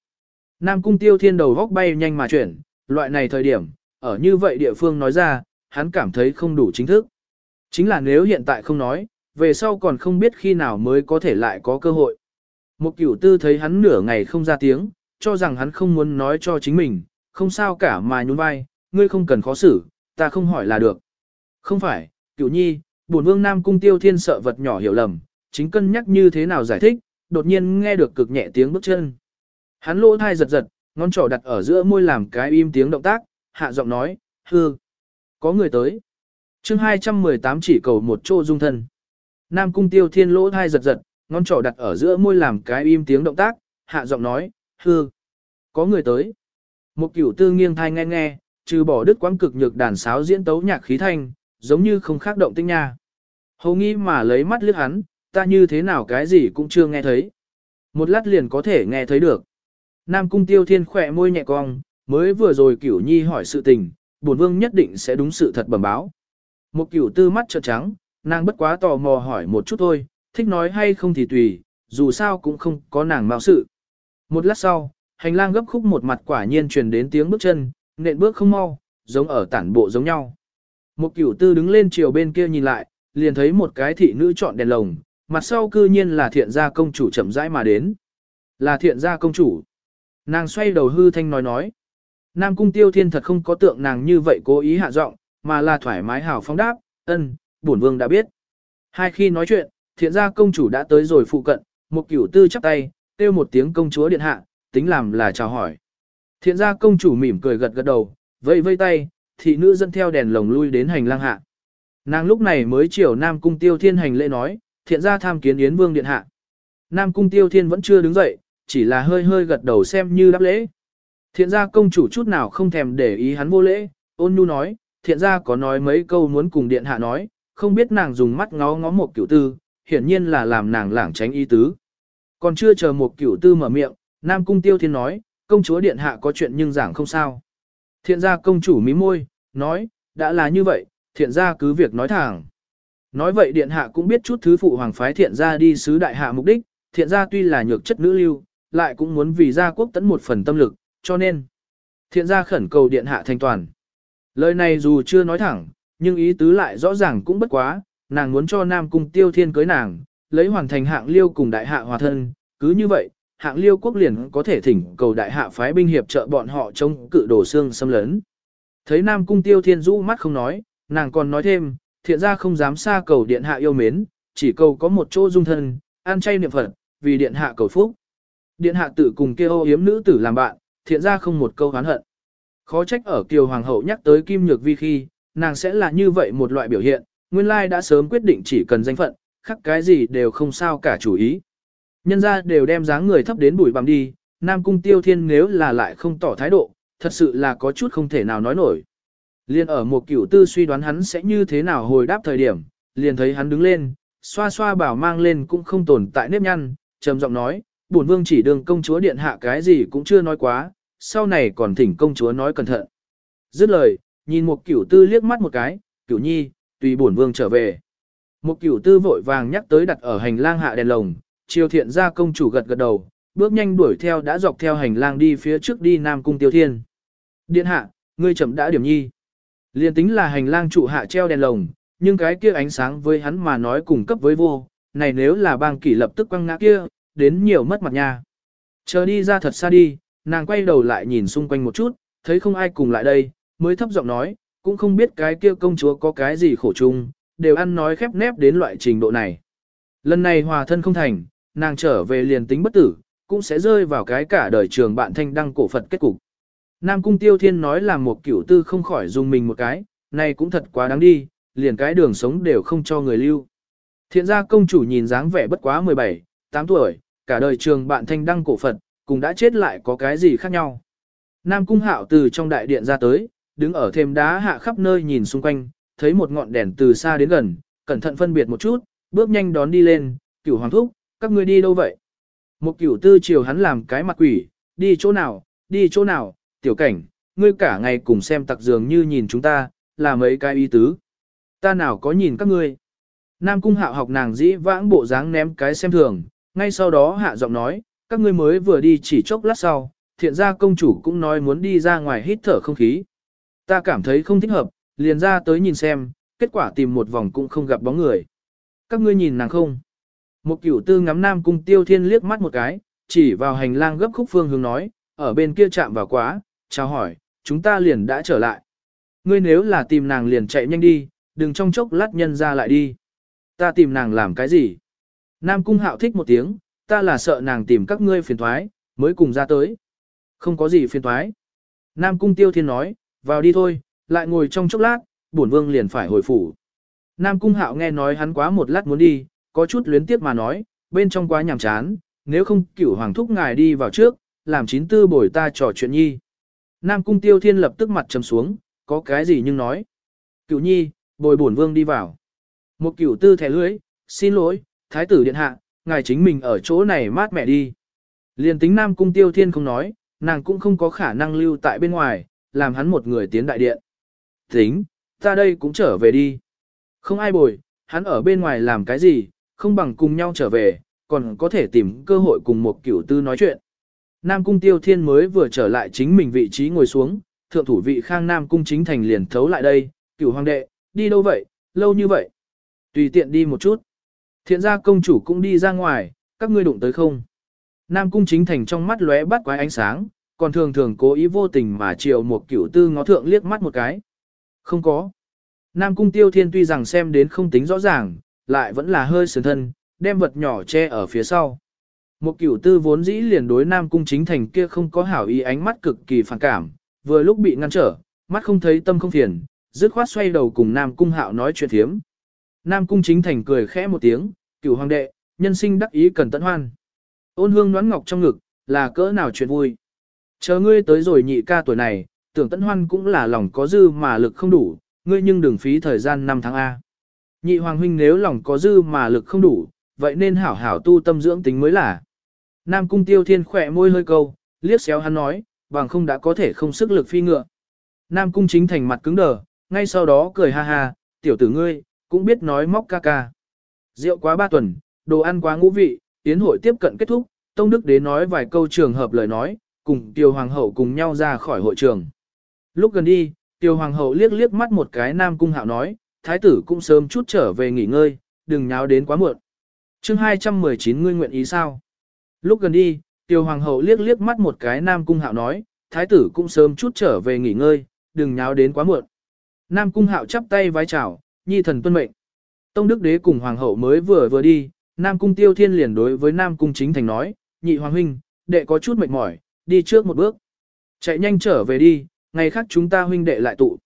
Nam Cung Tiêu Thiên đầu góc bay nhanh mà chuyển, loại này thời điểm, ở như vậy địa phương nói ra, hắn cảm thấy không đủ chính thức. Chính là nếu hiện tại không nói, về sau còn không biết khi nào mới có thể lại có cơ hội. Một cửu tư thấy hắn nửa ngày không ra tiếng, cho rằng hắn không muốn nói cho chính mình, không sao cả mà nhún vai, ngươi không cần khó xử, ta không hỏi là được. Không phải, cửu nhi, bổn vương nam cung tiêu thiên sợ vật nhỏ hiểu lầm, chính cân nhắc như thế nào giải thích, đột nhiên nghe được cực nhẹ tiếng bước chân. Hắn lỗ thai giật giật, ngón trỏ đặt ở giữa môi làm cái im tiếng động tác, hạ giọng nói, hư, có người tới. chương 218 chỉ cầu một chỗ dung thân. Nam cung tiêu thiên lỗ thai giật giật, ngón trỏ đặt ở giữa môi làm cái im tiếng động tác, hạ giọng nói, hư, có người tới. Một cửu tư nghiêng thai nghe nghe, trừ bỏ đứt quãng cực nhược đàn sáo diễn tấu nhạc khí thanh, giống như không khác động tinh nha. Hầu nghi mà lấy mắt liếc hắn, ta như thế nào cái gì cũng chưa nghe thấy. Một lát liền có thể nghe thấy được. Nam cung tiêu thiên khỏe môi nhẹ cong, mới vừa rồi cửu nhi hỏi sự tình, bổn vương nhất định sẽ đúng sự thật bẩm báo. Một cửu tư mắt trợn trắng, nàng bất quá tò mò hỏi một chút thôi, thích nói hay không thì tùy, dù sao cũng không có nàng mạo sự. Một lát sau, hành lang gấp khúc một mặt quả nhiên truyền đến tiếng bước chân, nện bước không mau, giống ở tản bộ giống nhau. Một cửu tư đứng lên chiều bên kia nhìn lại, liền thấy một cái thị nữ chọn đèn lồng, mặt sau cư nhiên là thiện gia công chủ chậm rãi mà đến. Là thiện gia công chủ. Nàng xoay đầu hư thanh nói nói. Nam cung tiêu thiên thật không có tượng nàng như vậy cố ý hạ giọng, mà là thoải mái hào phóng đáp, ân, bổn vương đã biết. Hai khi nói chuyện, thiện gia công chủ đã tới rồi phụ cận, một cửu tư chắp tay, kêu một tiếng công chúa điện hạ, tính làm là chào hỏi. Thiện gia công chủ mỉm cười gật gật đầu, vây vây tay, thị nữ dẫn theo đèn lồng lui đến hành lang hạ. Nàng lúc này mới chiều Nam cung tiêu thiên hành lễ nói, thiện gia tham kiến Yến Vương điện hạ. Nam cung tiêu thiên vẫn chưa đứng dậy, chỉ là hơi hơi gật đầu xem như đáp lễ. Thiện gia công chủ chút nào không thèm để ý hắn vô lễ, ôn nhu nói, thiện gia có nói mấy câu muốn cùng điện hạ nói, không biết nàng dùng mắt ngó ngó một cửu tư, hiển nhiên là làm nàng lảng tránh ý tứ. Còn chưa chờ một cửu tư mở miệng, Nam cung tiêu thiên nói, công chúa điện hạ có chuyện nhưng giảng không sao. Thiện gia công chủ mí môi, nói, đã là như vậy, thiện gia cứ việc nói thẳng. Nói vậy điện hạ cũng biết chút thứ phụ hoàng phái thiện gia đi sứ đại hạ mục đích, thiện gia tuy là nhược chất nữ lưu, lại cũng muốn vì gia quốc tấn một phần tâm lực, cho nên thiện gia khẩn cầu điện hạ thành toàn. Lời này dù chưa nói thẳng, nhưng ý tứ lại rõ ràng cũng bất quá, nàng muốn cho Nam Cung Tiêu Thiên cưới nàng, lấy hoàn thành hạng liêu cùng đại hạ hòa thân, cứ như vậy, hạng liêu quốc liền có thể thỉnh cầu đại hạ phái binh hiệp trợ bọn họ chống cự đổ xương xâm lấn. Thấy Nam Cung Tiêu Thiên rũ mắt không nói, nàng còn nói thêm, thiện ra không dám xa cầu điện hạ yêu mến, chỉ cầu có một chỗ dung thân, an chay niệm Phật, vì điện hạ cầu phúc. Điện hạ tự cùng kêu ô yếm nữ tử làm bạn, thiện ra không một câu hán hận. Khó trách ở Kiều Hoàng hậu nhắc tới Kim Nhược Vi khi, nàng sẽ là như vậy một loại biểu hiện, nguyên lai đã sớm quyết định chỉ cần danh phận, khắc cái gì đều không sao cả chủ ý. Nhân ra đều đem dáng người thấp đến bụi bằng đi, Nam Cung Tiêu Thiên nếu là lại không tỏ thái độ, thật sự là có chút không thể nào nói nổi. Liên ở một cửu tư suy đoán hắn sẽ như thế nào hồi đáp thời điểm, liền thấy hắn đứng lên, xoa xoa bảo mang lên cũng không tồn tại nếp nhăn, trầm giọng nói, bổn vương chỉ đường công chúa điện hạ cái gì cũng chưa nói quá, sau này còn thỉnh công chúa nói cẩn thận. Dứt lời, nhìn một cửu tư liếc mắt một cái, cửu nhi, tùy bổn vương trở về. Một cửu tư vội vàng nhắc tới đặt ở hành lang hạ đèn lồng, triều thiện ra công chủ gật gật đầu, bước nhanh đuổi theo đã dọc theo hành lang đi phía trước đi Nam Cung Tiêu Thiên. Điện hạ, ngươi chậm đã điểm nhi. Liên tính là hành lang trụ hạ treo đèn lồng, nhưng cái kia ánh sáng với hắn mà nói cùng cấp với vô, này nếu là bang kỷ lập tức quăng ngã kia, đến nhiều mất mặt nha. Chờ đi ra thật xa đi, nàng quay đầu lại nhìn xung quanh một chút, thấy không ai cùng lại đây, mới thấp giọng nói, cũng không biết cái kia công chúa có cái gì khổ chung, đều ăn nói khép nép đến loại trình độ này. Lần này hòa thân không thành, nàng trở về liền tính bất tử, cũng sẽ rơi vào cái cả đời trường bạn thanh đăng cổ Phật kết cục. Nam Cung Tiêu Thiên nói là một kiểu tư không khỏi dùng mình một cái, này cũng thật quá đáng đi, liền cái đường sống đều không cho người lưu. Thiện gia công chủ nhìn dáng vẻ bất quá 17, 8 tuổi, cả đời trường bạn thanh đăng cổ Phật, cùng đã chết lại có cái gì khác nhau. Nam Cung Hạo từ trong đại điện ra tới, đứng ở thềm đá hạ khắp nơi nhìn xung quanh, thấy một ngọn đèn từ xa đến gần, cẩn thận phân biệt một chút, bước nhanh đón đi lên, cửu hoàng thúc, các ngươi đi đâu vậy? Một cửu tư chiều hắn làm cái mặt quỷ, đi chỗ nào, đi chỗ nào, tiểu cảnh, ngươi cả ngày cùng xem tặc dường như nhìn chúng ta, là mấy cái ý tứ. Ta nào có nhìn các ngươi. Nam cung hạo học nàng dĩ vãng bộ dáng ném cái xem thường, ngay sau đó hạ giọng nói, các ngươi mới vừa đi chỉ chốc lát sau, thiện ra công chủ cũng nói muốn đi ra ngoài hít thở không khí. Ta cảm thấy không thích hợp, liền ra tới nhìn xem, kết quả tìm một vòng cũng không gặp bóng người. Các ngươi nhìn nàng không? Một cửu tư ngắm nam cung tiêu thiên liếc mắt một cái, chỉ vào hành lang gấp khúc phương hướng nói, ở bên kia chạm vào quá, chào hỏi, chúng ta liền đã trở lại. Ngươi nếu là tìm nàng liền chạy nhanh đi, đừng trong chốc lát nhân ra lại đi. Ta tìm nàng làm cái gì? Nam cung hạo thích một tiếng, ta là sợ nàng tìm các ngươi phiền thoái, mới cùng ra tới. Không có gì phiền thoái. Nam cung tiêu thiên nói, vào đi thôi, lại ngồi trong chốc lát, bổn vương liền phải hồi phủ. Nam cung hạo nghe nói hắn quá một lát muốn đi, có chút luyến tiếc mà nói, bên trong quá nhàm chán, nếu không cửu hoàng thúc ngài đi vào trước, làm chín tư bồi ta trò chuyện nhi. Nam cung tiêu thiên lập tức mặt trầm xuống, có cái gì nhưng nói. Cửu nhi, bồi bổn vương đi vào. Một cửu tư thẻ lưới, xin lỗi, thái tử điện hạ, ngài chính mình ở chỗ này mát mẹ đi. Liên tính Nam cung tiêu thiên không nói, nàng cũng không có khả năng lưu tại bên ngoài, làm hắn một người tiến đại điện. Tính, ta đây cũng trở về đi. Không ai bồi, hắn ở bên ngoài làm cái gì, không bằng cùng nhau trở về, còn có thể tìm cơ hội cùng một cửu tư nói chuyện. Nam cung tiêu thiên mới vừa trở lại chính mình vị trí ngồi xuống, thượng thủ vị khang Nam cung chính thành liền thấu lại đây, cửu hoàng đệ, đi đâu vậy, lâu như vậy. Tùy tiện đi một chút. Thiện gia công chủ cũng đi ra ngoài, các ngươi đụng tới không. Nam cung chính thành trong mắt lóe bắt quái ánh sáng, còn thường thường cố ý vô tình mà chiều một cửu tư ngó thượng liếc mắt một cái. Không có. Nam cung tiêu thiên tuy rằng xem đến không tính rõ ràng, lại vẫn là hơi sườn thân, đem vật nhỏ che ở phía sau. Một cửu tư vốn dĩ liền đối Nam cung chính thành kia không có hảo ý ánh mắt cực kỳ phản cảm, vừa lúc bị ngăn trở, mắt không thấy tâm không phiền, dứt khoát xoay đầu cùng Nam cung hạo nói chuyện thiếm. Nam cung chính thành cười khẽ một tiếng, cửu hoàng đệ, nhân sinh đắc ý cần tận hoan. Ôn hương đoán ngọc trong ngực, là cỡ nào chuyện vui. Chờ ngươi tới rồi nhị ca tuổi này, tưởng tận hoan cũng là lòng có dư mà lực không đủ, ngươi nhưng đừng phí thời gian 5 tháng A. Nhị hoàng huynh nếu lòng có dư mà lực không đủ, vậy nên hảo hảo tu tâm dưỡng tính mới là. Nam cung tiêu thiên khỏe môi hơi câu, liếc xéo hắn nói, bằng không đã có thể không sức lực phi ngựa. Nam cung chính thành mặt cứng đờ, ngay sau đó cười ha ha, tiểu tử ngươi, cũng biết nói móc ca ca. Rượu quá ba tuần, đồ ăn quá ngũ vị, tiến hội tiếp cận kết thúc, Tông Đức Đế nói vài câu trường hợp lời nói, cùng Tiêu Hoàng hậu cùng nhau ra khỏi hội trường. Lúc gần đi, Tiêu Hoàng hậu liếc liếc mắt một cái Nam Cung Hạo nói, Thái tử cũng sớm chút trở về nghỉ ngơi, đừng nháo đến quá muộn. chương 219 ngươi nguyện ý sao? Lúc gần đi, Tiêu Hoàng hậu liếc liếc mắt một cái Nam Cung Hạo nói, Thái tử cũng sớm chút trở về nghỉ ngơi, đừng nháo đến quá muộn. Nam Cung Hạo chắp tay vái chào, nhi thần tuân mệnh. Tông Đức Đế cùng Hoàng hậu mới vừa vừa đi, Nam Cung Tiêu Thiên liền đối với Nam Cung Chính Thành nói, nhị Hoàng huynh, đệ có chút mệt mỏi, đi trước một bước. Chạy nhanh trở về đi, ngày khác chúng ta huynh đệ lại tụ.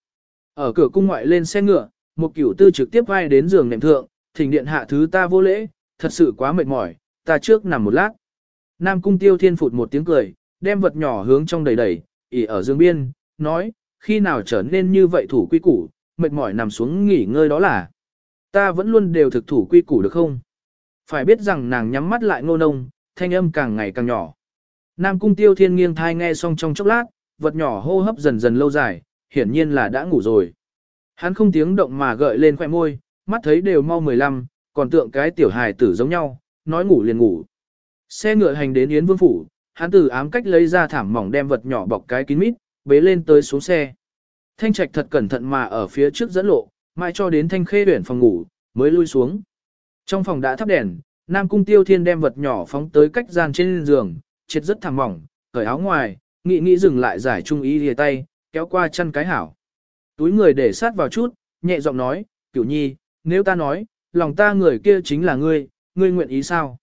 Ở cửa cung ngoại lên xe ngựa, một cửu tư trực tiếp vai đến giường nệm thượng, thỉnh điện hạ thứ ta vô lễ, thật sự quá mệt mỏi, ta trước nằm một lát. Nam Cung Tiêu Thiên phụt một tiếng cười, đem vật nhỏ hướng trong đầy đầy, ỉ ở giường biên, nói, khi nào trở nên như vậy thủ quy củ, mệt mỏi nằm xuống nghỉ ngơi đó là. Ta vẫn luôn đều thực thủ quy củ được không? Phải biết rằng nàng nhắm mắt lại ngô nông, thanh âm càng ngày càng nhỏ. Nam cung tiêu thiên nghiêng thai nghe xong trong chốc lát, vật nhỏ hô hấp dần dần lâu dài, hiển nhiên là đã ngủ rồi. Hắn không tiếng động mà gợi lên khoẻ môi, mắt thấy đều mau 15, còn tượng cái tiểu hài tử giống nhau, nói ngủ liền ngủ. Xe ngựa hành đến Yến Vương Phủ, hắn từ ám cách lấy ra thảm mỏng đem vật nhỏ bọc cái kín mít, bế lên tới xuống xe. Thanh Trạch thật cẩn thận mà ở phía trước dẫn lộ, mãi cho đến Thanh Khê huyển phòng ngủ, mới lui xuống. Trong phòng đã thắp đèn, Nam Cung Tiêu Thiên đem vật nhỏ phóng tới cách gian trên giường, chết rất thảm mỏng, cởi áo ngoài, nghĩ nghĩ dừng lại giải trung ý lìa tay, kéo qua chân cái hảo. Túi người để sát vào chút, nhẹ giọng nói, cửu nhi, nếu ta nói, lòng ta người kia chính là ngươi, ngươi nguyện ý sao?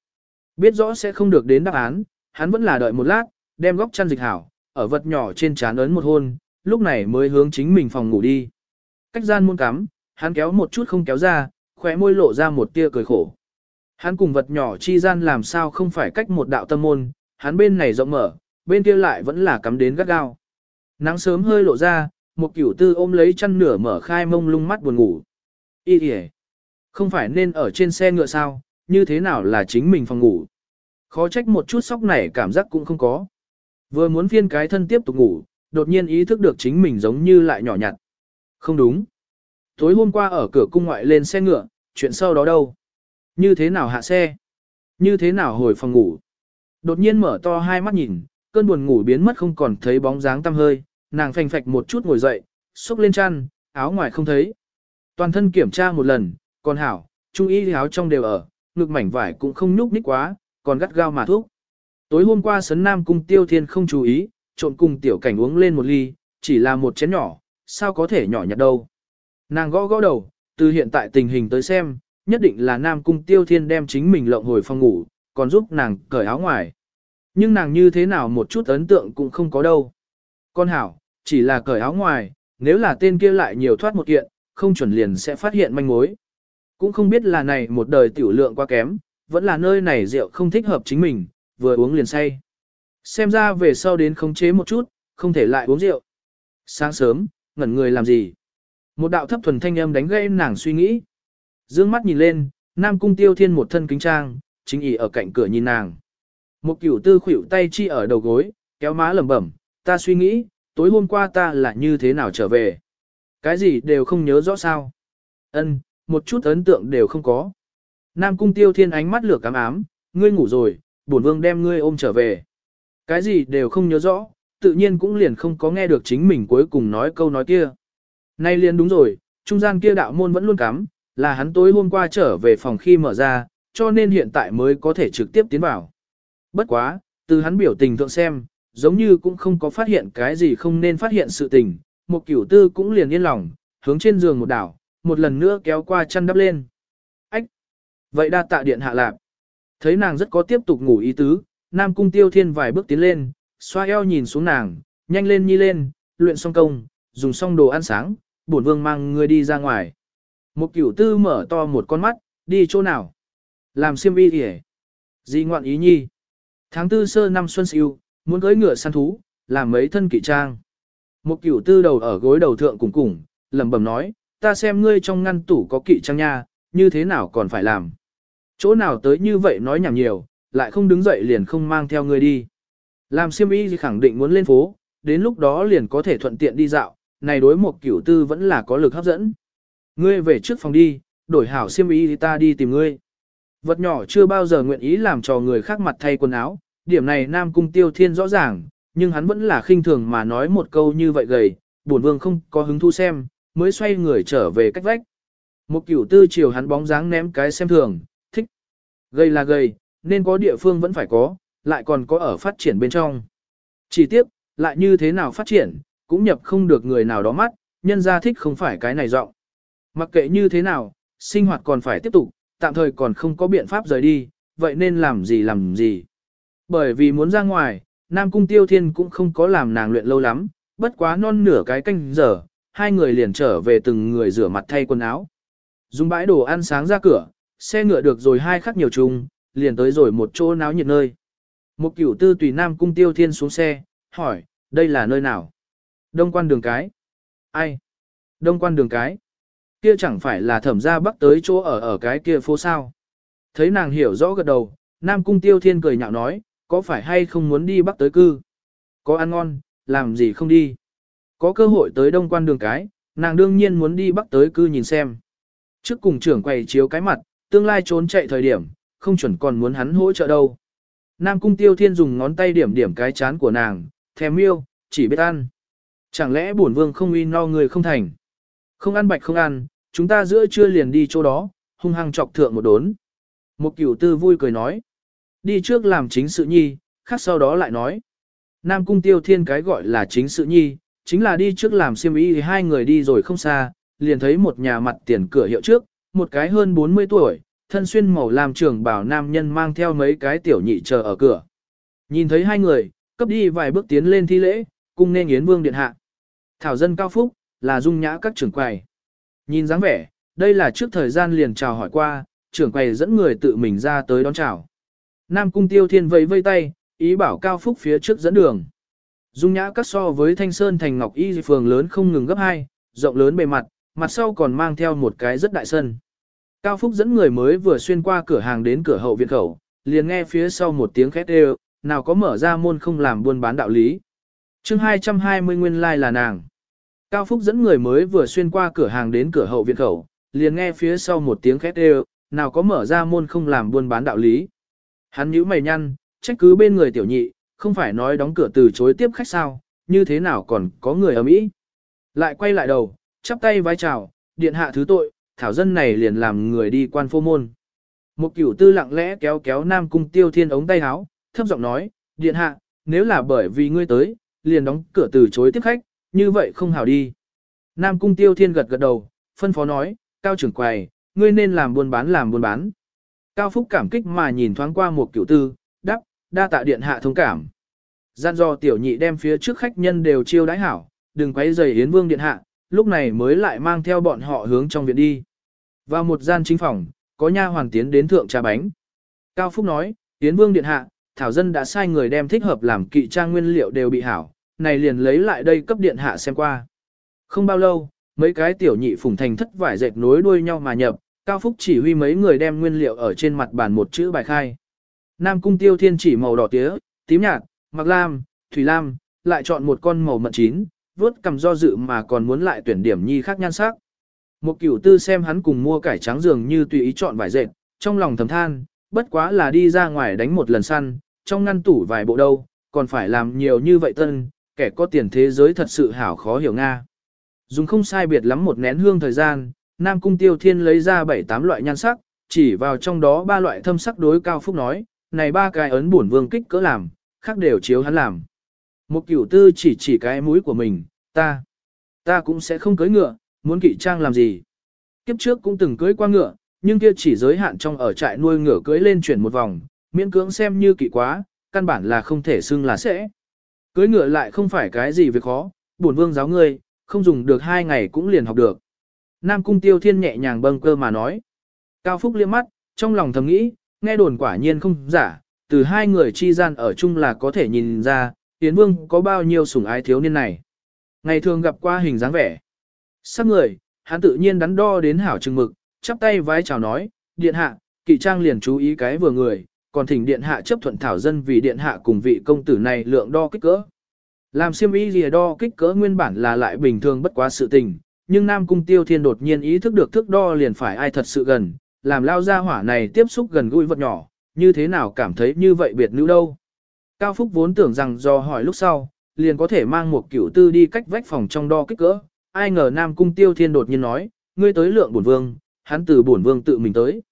Biết rõ sẽ không được đến đáp án, hắn vẫn là đợi một lát, đem góc chăn dịch hảo, ở vật nhỏ trên trán ấn một hôn, lúc này mới hướng chính mình phòng ngủ đi. Cách gian muôn cắm, hắn kéo một chút không kéo ra, khóe môi lộ ra một tia cười khổ. Hắn cùng vật nhỏ chi gian làm sao không phải cách một đạo tâm môn, hắn bên này rộng mở, bên kia lại vẫn là cắm đến gắt gao. Nắng sớm hơi lộ ra, một cửu tư ôm lấy chăn nửa mở khai mông lung mắt buồn ngủ. Ý kìa, không phải nên ở trên xe ngựa sao, như thế nào là chính mình phòng ngủ. Khó trách một chút sóc này cảm giác cũng không có. Vừa muốn phiên cái thân tiếp tục ngủ, đột nhiên ý thức được chính mình giống như lại nhỏ nhặt. Không đúng. Tối hôm qua ở cửa cung ngoại lên xe ngựa, chuyện sau đó đâu? Như thế nào hạ xe? Như thế nào hồi phòng ngủ? Đột nhiên mở to hai mắt nhìn, cơn buồn ngủ biến mất không còn thấy bóng dáng tăm hơi, nàng phành phạch một chút ngồi dậy, xúc lên chăn, áo ngoài không thấy. Toàn thân kiểm tra một lần, còn hảo, trung y áo trong đều ở, ngực mảnh vải cũng không nhúc nhích quá, còn gắt gao mà thuốc. Tối hôm qua sấn nam cung tiêu thiên không chú ý, trộn cùng tiểu cảnh uống lên một ly, chỉ là một chén nhỏ, sao có thể nhỏ nhặt đâu. Nàng gõ gõ đầu, từ hiện tại tình hình tới xem, nhất định là nam cung tiêu thiên đem chính mình lộng hồi phòng ngủ, còn giúp nàng cởi áo ngoài. Nhưng nàng như thế nào một chút ấn tượng cũng không có đâu. Con hảo, chỉ là cởi áo ngoài, nếu là tên kia lại nhiều thoát một kiện, không chuẩn liền sẽ phát hiện manh mối. Cũng không biết là này một đời tiểu lượng quá kém, vẫn là nơi này rượu không thích hợp chính mình, vừa uống liền say. Xem ra về sau đến khống chế một chút, không thể lại uống rượu. Sáng sớm, ngẩn người làm gì? Một đạo thấp thuần thanh âm đánh gây nàng suy nghĩ. Dương mắt nhìn lên, Nam Cung Tiêu Thiên một thân kính trang, chính ỉ ở cạnh cửa nhìn nàng. Một cửu tư khuỷu tay chi ở đầu gối, kéo má lẩm bẩm, ta suy nghĩ, tối hôm qua ta là như thế nào trở về. Cái gì đều không nhớ rõ sao. Ân, một chút ấn tượng đều không có. Nam Cung Tiêu Thiên ánh mắt lửa cám ám, ngươi ngủ rồi, bổn vương đem ngươi ôm trở về. Cái gì đều không nhớ rõ, tự nhiên cũng liền không có nghe được chính mình cuối cùng nói câu nói kia. Nay liền đúng rồi, trung gian kia đạo môn vẫn luôn cắm, là hắn tối hôm qua trở về phòng khi mở ra, cho nên hiện tại mới có thể trực tiếp tiến vào. Bất quá, từ hắn biểu tình thượng xem, giống như cũng không có phát hiện cái gì không nên phát hiện sự tình, một cửu tư cũng liền yên lòng, hướng trên giường một đảo, một lần nữa kéo qua chăn đắp lên. Ách! Vậy đa tạ điện hạ lạp. Thấy nàng rất có tiếp tục ngủ ý tứ, Nam Cung Tiêu Thiên vài bước tiến lên, xoa eo nhìn xuống nàng, nhanh lên nhi lên, luyện xong công, dùng xong đồ ăn sáng, bổn vương mang người đi ra ngoài. Một cửu tư mở to một con mắt, đi chỗ nào? Làm siêm y kìa. Di ngoạn ý nhi. Tháng tư sơ năm xuân siêu, muốn cưỡi ngựa săn thú, làm mấy thân kỵ trang. Một cửu tư đầu ở gối đầu thượng cùng cùng, lẩm bẩm nói, ta xem ngươi trong ngăn tủ có kỵ trang nha, như thế nào còn phải làm. Chỗ nào tới như vậy nói nhảm nhiều, lại không đứng dậy liền không mang theo ngươi đi. Làm siêm y khẳng định muốn lên phố, đến lúc đó liền có thể thuận tiện đi dạo, này đối một cửu tư vẫn là có lực hấp dẫn. Ngươi về trước phòng đi, đổi hảo siêm y thì ta đi tìm ngươi. Vật nhỏ chưa bao giờ nguyện ý làm cho người khác mặt thay quần áo, điểm này Nam Cung Tiêu Thiên rõ ràng, nhưng hắn vẫn là khinh thường mà nói một câu như vậy gầy, buồn vương không có hứng thu xem, mới xoay người trở về cách vách. Một cửu tư chiều hắn bóng dáng ném cái xem thường, thích. Gầy là gầy, nên có địa phương vẫn phải có, lại còn có ở phát triển bên trong. Chỉ tiếp, lại như thế nào phát triển, cũng nhập không được người nào đó mắt, nhân ra thích không phải cái này rộng. Mặc kệ như thế nào, sinh hoạt còn phải tiếp tục, tạm thời còn không có biện pháp rời đi, vậy nên làm gì làm gì. Bởi vì muốn ra ngoài, Nam Cung Tiêu Thiên cũng không có làm nàng luyện lâu lắm, bất quá non nửa cái canh giờ, hai người liền trở về từng người rửa mặt thay quần áo. Dùng bãi đồ ăn sáng ra cửa, xe ngựa được rồi hai khắc nhiều chung, liền tới rồi một chỗ náo nhiệt nơi. Một cửu tư tùy Nam Cung Tiêu Thiên xuống xe, hỏi, đây là nơi nào? Đông quan đường cái. Ai? Đông quan đường cái. Kia chẳng phải là thẩm gia bắc tới chỗ ở ở cái kia phố sao. Thấy nàng hiểu rõ gật đầu, Nam Cung Tiêu Thiên cười nhạo nói, có phải hay không muốn đi bắc tới cư? Có ăn ngon, làm gì không đi? Có cơ hội tới đông quan đường cái, nàng đương nhiên muốn đi bắc tới cư nhìn xem. Trước cùng trưởng quầy chiếu cái mặt, tương lai trốn chạy thời điểm, không chuẩn còn muốn hắn hỗ trợ đâu. Nam Cung Tiêu Thiên dùng ngón tay điểm điểm cái chán của nàng, thèm yêu chỉ biết ăn. Chẳng lẽ bổn vương không uy no người không thành? Không ăn bạch không ăn, chúng ta giữa trưa liền đi chỗ đó, hung hăng chọc thượng một đốn. Một cửu tư vui cười nói. Đi trước làm chính sự nhi, khác sau đó lại nói. Nam cung tiêu thiên cái gọi là chính sự nhi, chính là đi trước làm siêm ý thì hai người đi rồi không xa, liền thấy một nhà mặt tiền cửa hiệu trước, một cái hơn 40 tuổi, thân xuyên màu làm trưởng bảo nam nhân mang theo mấy cái tiểu nhị chờ ở cửa. Nhìn thấy hai người, cấp đi vài bước tiến lên thi lễ, cung nên yến vương điện hạ. Thảo dân cao phúc, là dung nhã các trưởng quầy. Nhìn dáng vẻ, đây là trước thời gian liền chào hỏi qua, trưởng quầy dẫn người tự mình ra tới đón chào. Nam cung tiêu thiên vẫy vây tay, ý bảo cao phúc phía trước dẫn đường. Dung nhã các so với thanh sơn thành ngọc y phường lớn không ngừng gấp hai, rộng lớn bề mặt, mặt sau còn mang theo một cái rất đại sân. Cao Phúc dẫn người mới vừa xuyên qua cửa hàng đến cửa hậu viện khẩu, liền nghe phía sau một tiếng khét đều, nào có mở ra môn không làm buôn bán đạo lý. chương 220 nguyên lai like là nàng. Cao Phúc dẫn người mới vừa xuyên qua cửa hàng đến cửa hậu viện khẩu, liền nghe phía sau một tiếng khét đều, nào có mở ra môn không làm buôn bán đạo lý. Hắn nhíu mày nhăn, trách cứ bên người tiểu nhị, không phải nói đóng cửa từ chối tiếp khách sao, như thế nào còn có người ở Mỹ. Lại quay lại đầu, chắp tay vái chào, điện hạ thứ tội, thảo dân này liền làm người đi quan phô môn. Một cửu tư lặng lẽ kéo kéo nam cung tiêu thiên ống tay áo, thấp giọng nói, điện hạ, nếu là bởi vì ngươi tới, liền đóng cửa từ chối tiếp khách, như vậy không hảo đi. Nam cung tiêu thiên gật gật đầu, phân phó nói, cao trưởng quầy, ngươi nên làm buôn bán làm buôn bán. Cao Phúc cảm kích mà nhìn thoáng qua một cửu tư, đáp đa tạ điện hạ thông cảm. Gian do tiểu nhị đem phía trước khách nhân đều chiêu đãi hảo, đừng quấy rầy Yến Vương điện hạ, lúc này mới lại mang theo bọn họ hướng trong viện đi. Vào một gian chính phòng, có nha hoàn tiến đến thượng trà bánh. Cao Phúc nói, Yến Vương điện hạ, Thảo dân đã sai người đem thích hợp làm kỵ trang nguyên liệu đều bị hảo, này liền lấy lại đây cấp điện hạ xem qua. Không bao lâu, mấy cái tiểu nhị phùng thành thất vải dệt nối đuôi nhau mà nhập, Cao Phúc chỉ huy mấy người đem nguyên liệu ở trên mặt bàn một chữ bài khai. Nam cung tiêu thiên chỉ màu đỏ tía, tím nhạt, mặc lam, thủy lam, lại chọn một con màu mận chín, vớt cầm do dự mà còn muốn lại tuyển điểm nhi khác nhan sắc. Một cửu tư xem hắn cùng mua cải trắng dường như tùy ý chọn vải dệt, trong lòng thầm than, bất quá là đi ra ngoài đánh một lần săn, trong ngăn tủ vài bộ đâu, còn phải làm nhiều như vậy tân, kẻ có tiền thế giới thật sự hảo khó hiểu Nga. Dùng không sai biệt lắm một nén hương thời gian, Nam Cung Tiêu Thiên lấy ra bảy tám loại nhan sắc, chỉ vào trong đó ba loại thâm sắc đối cao phúc nói, này ba cái ấn bổn vương kích cỡ làm, khác đều chiếu hắn làm. Một cửu tư chỉ chỉ cái mũi của mình, ta, ta cũng sẽ không cưới ngựa, muốn kỵ trang làm gì. Kiếp trước cũng từng cưới qua ngựa, nhưng kia chỉ giới hạn trong ở trại nuôi ngựa cưới lên chuyển một vòng, miễn cưỡng xem như kỵ quá, căn bản là không thể xưng là sẽ. Cưới ngựa lại không phải cái gì việc khó, bổn vương giáo ngươi, không dùng được hai ngày cũng liền học được. Nam cung tiêu thiên nhẹ nhàng bâng cơ mà nói. Cao Phúc liếc mắt, trong lòng thầm nghĩ, nghe đồn quả nhiên không giả, từ hai người chi gian ở chung là có thể nhìn ra, Yến Vương có bao nhiêu sủng ái thiếu niên này. Ngày thường gặp qua hình dáng vẻ. Sắc người, hắn tự nhiên đắn đo đến hảo chừng mực, chắp tay vái chào nói, điện hạ, kỵ trang liền chú ý cái vừa người, còn thỉnh điện hạ chấp thuận thảo dân vì điện hạ cùng vị công tử này lượng đo kích cỡ. Làm siêm ý gì đo kích cỡ nguyên bản là lại bình thường bất quá sự tình, nhưng Nam Cung Tiêu Thiên đột nhiên ý thức được thước đo liền phải ai thật sự gần, làm lao ra hỏa này tiếp xúc gần gũi vật nhỏ, như thế nào cảm thấy như vậy biệt nữ đâu. Cao Phúc vốn tưởng rằng do hỏi lúc sau, liền có thể mang một cửu tư đi cách vách phòng trong đo kích cỡ, ai ngờ Nam Cung Tiêu Thiên đột nhiên nói, ngươi tới lượng bổn vương, hắn từ bổn vương tự mình tới.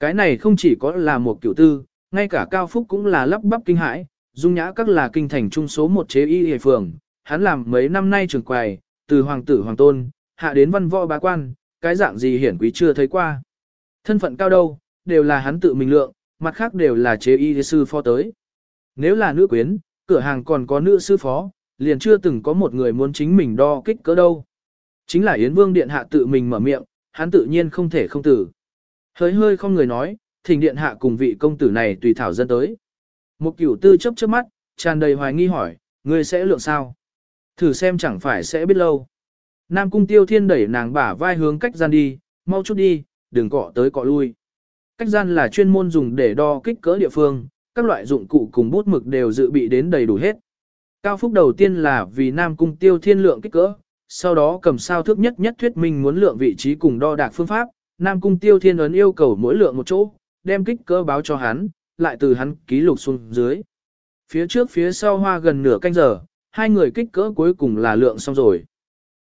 Cái này không chỉ có là một cửu tư, ngay cả Cao Phúc cũng là lắp bắp kinh hãi, dung nhã các là kinh thành trung số một chế y hề phường, hắn làm mấy năm nay trường quầy, từ hoàng tử hoàng tôn, hạ đến văn võ bá quan, cái dạng gì hiển quý chưa thấy qua. Thân phận cao đâu, đều là hắn tự mình lượng, mặt khác đều là chế y sư phó tới. Nếu là nữ quyến, cửa hàng còn có nữ sư phó, liền chưa từng có một người muốn chính mình đo kích cỡ đâu. Chính là Yến Vương Điện Hạ tự mình mở miệng, hắn tự nhiên không thể không tử. Hơi hơi không người nói, thỉnh Điện Hạ cùng vị công tử này tùy thảo dân tới. Một cửu tư chấp trước mắt, tràn đầy hoài nghi hỏi, ngươi sẽ lượng sao? Thử xem chẳng phải sẽ biết lâu. Nam cung tiêu thiên đẩy nàng bả vai hướng cách gian đi, mau chút đi, đừng cọ tới cọ lui. Cách gian là chuyên môn dùng để đo kích cỡ địa phương, các loại dụng cụ cùng bút mực đều dự bị đến đầy đủ hết. Cao phúc đầu tiên là vì Nam cung tiêu thiên lượng kích cỡ, sau đó cầm sao thước nhất nhất thuyết minh muốn lượng vị trí cùng đo đạc phương pháp, Nam cung tiêu thiên ấn yêu cầu mỗi lượng một chỗ, đem kích cỡ báo cho hắn, lại từ hắn ký lục xuống dưới. Phía trước phía sau hoa gần nửa canh giờ, hai người kích cỡ cuối cùng là lượng xong rồi.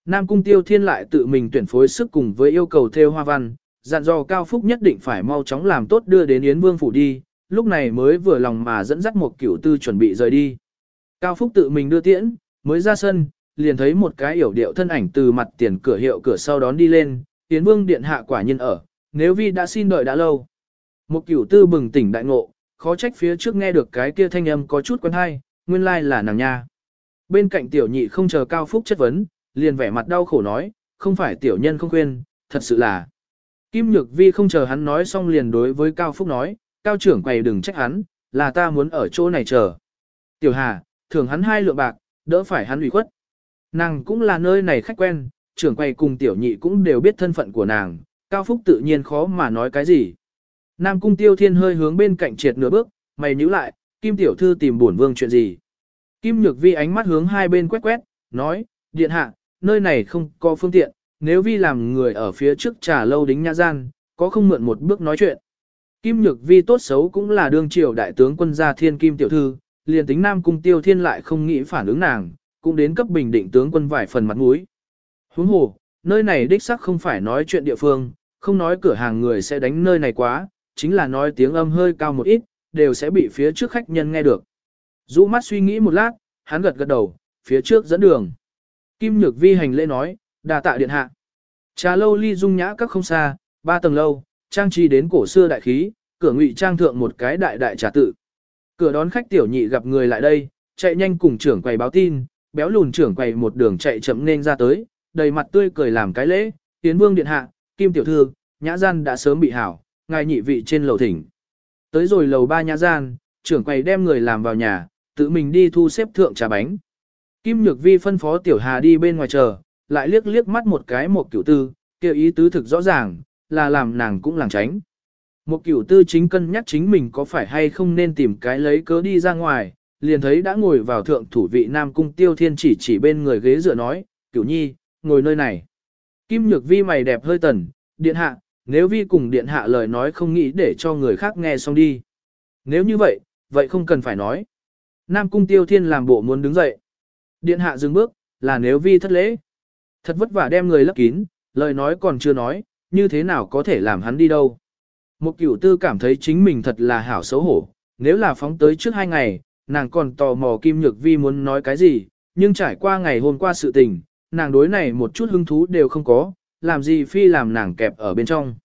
Nam Cung Tiêu Thiên lại tự mình tuyển phối sức cùng với yêu cầu theo hoa văn, dặn dò Cao Phúc nhất định phải mau chóng làm tốt đưa đến Yến Vương phủ đi, lúc này mới vừa lòng mà dẫn dắt một cửu tư chuẩn bị rời đi. Cao Phúc tự mình đưa tiễn, mới ra sân, liền thấy một cái yểu điệu thân ảnh từ mặt tiền cửa hiệu cửa sau đón đi lên, Yến Vương điện hạ quả nhiên ở, nếu vi đã xin đợi đã lâu. Một cửu tư bừng tỉnh đại ngộ, khó trách phía trước nghe được cái kia thanh âm có chút quen hay, nguyên lai là nàng nha. Bên cạnh tiểu nhị không chờ Cao Phúc chất vấn, liền vẻ mặt đau khổ nói, không phải tiểu nhân không khuyên, thật sự là. Kim Nhược Vi không chờ hắn nói xong liền đối với Cao Phúc nói, Cao trưởng quầy đừng trách hắn, là ta muốn ở chỗ này chờ. Tiểu Hà, thưởng hắn hai lượng bạc, đỡ phải hắn ủy khuất. Nàng cũng là nơi này khách quen, trưởng quầy cùng tiểu nhị cũng đều biết thân phận của nàng, Cao Phúc tự nhiên khó mà nói cái gì. Nam Cung Tiêu Thiên hơi hướng bên cạnh triệt nửa bước, mày nhíu lại, Kim Tiểu Thư tìm bổn vương chuyện gì. Kim Nhược Vi ánh mắt hướng hai bên quét quét, nói, điện hạ, nơi này không có phương tiện, nếu Vi làm người ở phía trước trà lâu đính nhã gian, có không mượn một bước nói chuyện. Kim Nhược Vi tốt xấu cũng là đương triều đại tướng quân gia thiên Kim Tiểu Thư, liền tính Nam Cung Tiêu Thiên lại không nghĩ phản ứng nàng, cũng đến cấp bình định tướng quân vài phần mặt mũi. Huống hồ, nơi này đích xác không phải nói chuyện địa phương, không nói cửa hàng người sẽ đánh nơi này quá, chính là nói tiếng âm hơi cao một ít, đều sẽ bị phía trước khách nhân nghe được. Dũ mắt suy nghĩ một lát, hắn gật gật đầu, phía trước dẫn đường. Kim Nhược Vi hành lễ nói, đà tạ điện hạ. Trà lâu ly dung nhã các không xa, ba tầng lâu, trang trí đến cổ xưa đại khí, cửa ngụy trang thượng một cái đại đại trà tự. Cửa đón khách tiểu nhị gặp người lại đây, chạy nhanh cùng trưởng quầy báo tin, béo lùn trưởng quầy một đường chạy chậm nên ra tới, đầy mặt tươi cười làm cái lễ, tiến vương điện hạ, kim tiểu thư, nhã gian đã sớm bị hảo, ngài nhị vị trên lầu thỉnh. Tới rồi lầu ba nhã gian, trưởng quầy đem người làm vào nhà, tự mình đi thu xếp thượng trà bánh. Kim Nhược Vi phân phó Tiểu Hà đi bên ngoài chờ, lại liếc liếc mắt một cái một cửu tư, kêu ý tứ thực rõ ràng, là làm nàng cũng làng tránh. Một cửu tư chính cân nhắc chính mình có phải hay không nên tìm cái lấy cớ đi ra ngoài, liền thấy đã ngồi vào thượng thủ vị Nam Cung Tiêu Thiên chỉ chỉ bên người ghế dựa nói, cửu nhi, ngồi nơi này. Kim Nhược Vi mày đẹp hơi tần, điện hạ, nếu Vi cùng điện hạ lời nói không nghĩ để cho người khác nghe xong đi. Nếu như vậy, vậy không cần phải nói. Nam Cung Tiêu Thiên làm bộ muốn đứng dậy. Điện hạ dừng bước, là nếu Vi thất lễ. Thật vất vả đem người lấp kín, lời nói còn chưa nói, như thế nào có thể làm hắn đi đâu. Một cửu tư cảm thấy chính mình thật là hảo xấu hổ, nếu là phóng tới trước hai ngày, nàng còn tò mò Kim Nhược Vi muốn nói cái gì, nhưng trải qua ngày hôm qua sự tình, nàng đối này một chút hứng thú đều không có, làm gì phi làm nàng kẹp ở bên trong.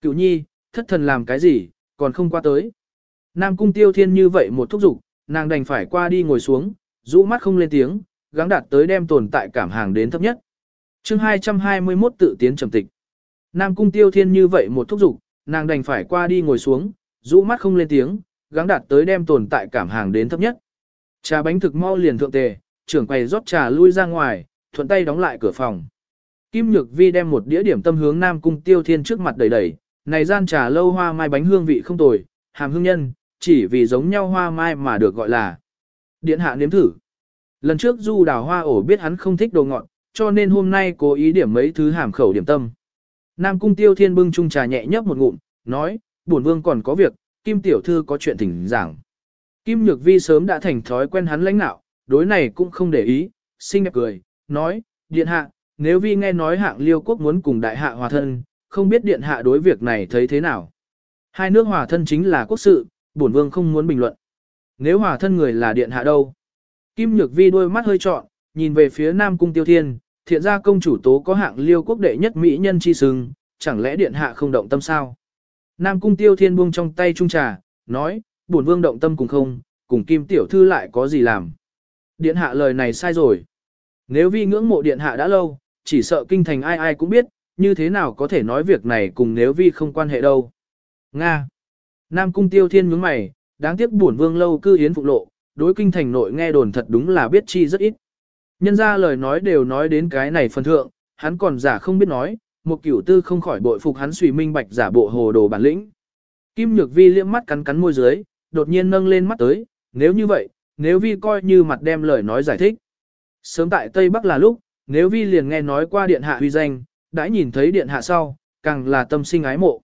Cửu nhi, thất thần làm cái gì, còn không qua tới. Nam cung tiêu thiên như vậy một thúc giục, nàng đành phải qua đi ngồi xuống, rũ mắt không lên tiếng, gắng đạt tới đem tồn tại cảm hàng đến thấp nhất. chương 221 tự tiến trầm tịch. Nam cung tiêu thiên như vậy một thúc dục nàng đành phải qua đi ngồi xuống, rũ mắt không lên tiếng, gắng đạt tới đem tồn tại cảm hàng đến thấp nhất. Trà bánh thực mau liền thượng tề, trưởng quầy rót trà lui ra ngoài, thuận tay đóng lại cửa phòng. Kim Nhược Vi đem một đĩa điểm tâm hướng Nam Cung Tiêu Thiên trước mặt đầy đầy, này gian trà lâu hoa mai bánh hương vị không tồi, hàm hương nhân, chỉ vì giống nhau hoa mai mà được gọi là. Điện hạ nếm thử. Lần trước Du Đào Hoa ổ biết hắn không thích đồ ngọt, cho nên hôm nay cố ý điểm mấy thứ hàm khẩu điểm tâm. Nam Cung Tiêu Thiên bưng chung trà nhẹ nhấp một ngụm, nói, bổn vương còn có việc, Kim tiểu thư có chuyện thỉnh giảng. Kim Nhược Vi sớm đã thành thói quen hắn lãnh nạo, đối này cũng không để ý, xinh đẹp cười, nói, điện hạ, nếu Vi nghe nói hạng liêu quốc muốn cùng đại hạ hòa thân, không biết điện hạ đối việc này thấy thế nào. Hai nước hòa thân chính là quốc sự, bổn vương không muốn bình luận. Nếu hòa thân người là điện hạ đâu? Kim Nhược Vi đôi mắt hơi trọn, nhìn về phía Nam Cung Tiêu Thiên, thiện ra công chủ tố có hạng liêu quốc đệ nhất mỹ nhân chi sừng, chẳng lẽ điện hạ không động tâm sao? Nam Cung Tiêu Thiên buông trong tay trung trà, nói, bổn vương động tâm cùng không, cùng Kim Tiểu Thư lại có gì làm. Điện hạ lời này sai rồi. Nếu vi ngưỡng mộ điện hạ đã lâu, chỉ sợ kinh thành ai ai cũng biết, như thế nào có thể nói việc này cùng nếu vi không quan hệ đâu. Nga. Nam Cung Tiêu Thiên nhướng mày, đáng tiếc bổn vương lâu cư hiến phục lộ, đối kinh thành nội nghe đồn thật đúng là biết chi rất ít. Nhân ra lời nói đều nói đến cái này phần thượng, hắn còn giả không biết nói, một cửu tư không khỏi bội phục hắn suy minh bạch giả bộ hồ đồ bản lĩnh. Kim Nhược Vi liếc mắt cắn cắn môi dưới, đột nhiên nâng lên mắt tới, nếu như vậy, nếu Vi coi như mặt đem lời nói giải thích. Sớm tại Tây Bắc là lúc, nếu Vi liền nghe nói qua điện hạ huy danh, đã nhìn thấy điện hạ sau, càng là tâm sinh ái mộ.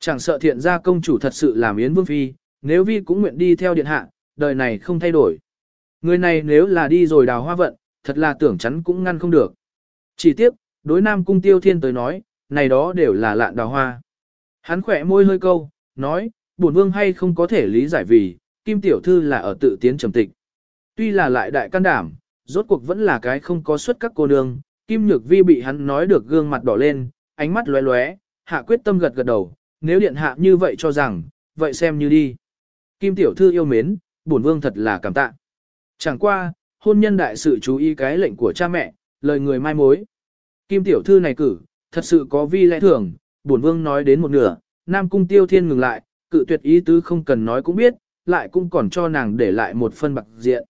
Chẳng sợ thiện gia công chủ thật sự làm Yến Vương Phi, nếu Vi cũng nguyện đi theo điện hạ, đời này không thay đổi. Người này nếu là đi rồi đào hoa vận, thật là tưởng chắn cũng ngăn không được. Chỉ tiếp, đối Nam Cung Tiêu Thiên tới nói, này đó đều là lạn đào hoa. Hắn khỏe môi hơi câu, nói, buồn vương hay không có thể lý giải vì, Kim Tiểu Thư là ở tự tiến trầm tịch. Tuy là lại đại can đảm, rốt cuộc vẫn là cái không có suất các cô nương, Kim Nhược Vi bị hắn nói được gương mặt đỏ lên, ánh mắt lóe lóe, hạ quyết tâm gật gật đầu, nếu điện hạ như vậy cho rằng, vậy xem như đi. Kim Tiểu Thư yêu mến, bổn vương thật là cảm tạ. Chẳng qua, hôn nhân đại sự chú ý cái lệnh của cha mẹ, lời người mai mối. Kim Tiểu Thư này cử, thật sự có vi lẽ thường, bổn vương nói đến một nửa, Nam Cung Tiêu Thiên ngừng lại, cự tuyệt ý tứ không cần nói cũng biết, lại cũng còn cho nàng để lại một phân bạc diện.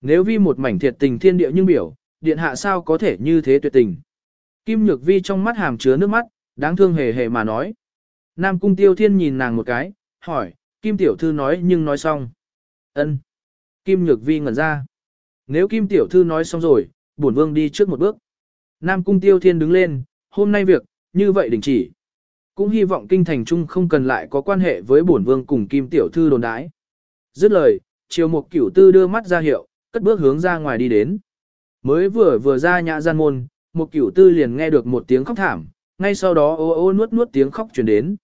Nếu vi một mảnh thiệt tình thiên địa nhưng biểu, điện hạ sao có thể như thế tuyệt tình. Kim Nhược Vi trong mắt hàm chứa nước mắt, đáng thương hề hề mà nói. Nam Cung Tiêu Thiên nhìn nàng một cái, hỏi, Kim Tiểu Thư nói nhưng nói xong ân Kim Nhược Vi ngẩn ra. Nếu Kim Tiểu Thư nói xong rồi, bổn vương đi trước một bước. Nam Cung Tiêu Thiên đứng lên, hôm nay việc, như vậy đình chỉ. Cũng hy vọng kinh thành trung không cần lại có quan hệ với bổn vương cùng Kim Tiểu Thư đồn đái. Dứt lời, chiều một cửu tư đưa mắt ra hiệu, cất bước hướng ra ngoài đi đến. Mới vừa vừa ra nhã gian môn, một cửu tư liền nghe được một tiếng khóc thảm, ngay sau đó ô ô nuốt nuốt tiếng khóc truyền đến.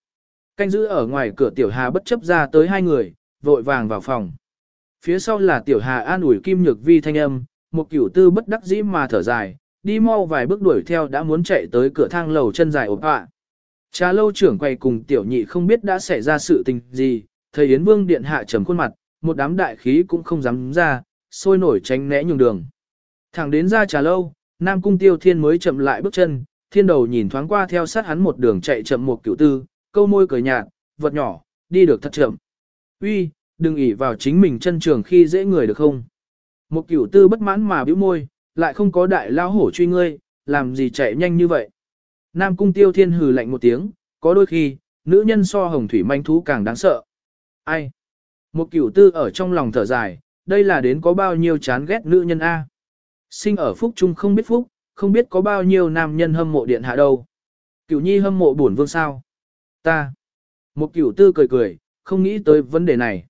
Canh giữ ở ngoài cửa tiểu hà bất chấp ra tới hai người, vội vàng vào phòng. Phía sau là tiểu hà an ủi kim nhược vi thanh âm, một cửu tư bất đắc dĩ mà thở dài, đi mau vài bước đuổi theo đã muốn chạy tới cửa thang lầu chân dài ộp ạ. Trà lâu trưởng quay cùng tiểu nhị không biết đã xảy ra sự tình gì, thầy Yến Vương điện hạ trầm khuôn mặt, một đám đại khí cũng không dám ra, sôi nổi tránh né nhường đường. Thẳng đến ra trà lâu, Nam Cung Tiêu Thiên mới chậm lại bước chân, thiên đầu nhìn thoáng qua theo sát hắn một đường chạy chậm một cửu tư, câu môi cười nhạt, vật nhỏ, đi được thật chậm. Uy, đừng ỉ vào chính mình chân trường khi dễ người được không? Một cửu tư bất mãn mà bĩu môi, lại không có đại lao hổ truy ngươi, làm gì chạy nhanh như vậy? Nam Cung Tiêu Thiên hừ lạnh một tiếng, có đôi khi, nữ nhân so hồng thủy manh thú càng đáng sợ. Ai? Một cửu tư ở trong lòng thở dài, đây là đến có bao nhiêu chán ghét nữ nhân A. Sinh ở phúc trung không biết phúc, không biết có bao nhiêu nam nhân hâm mộ điện hạ đâu. Cửu nhi hâm mộ bổn vương sao? Ta. Một cửu tư cười cười, không nghĩ tới vấn đề này.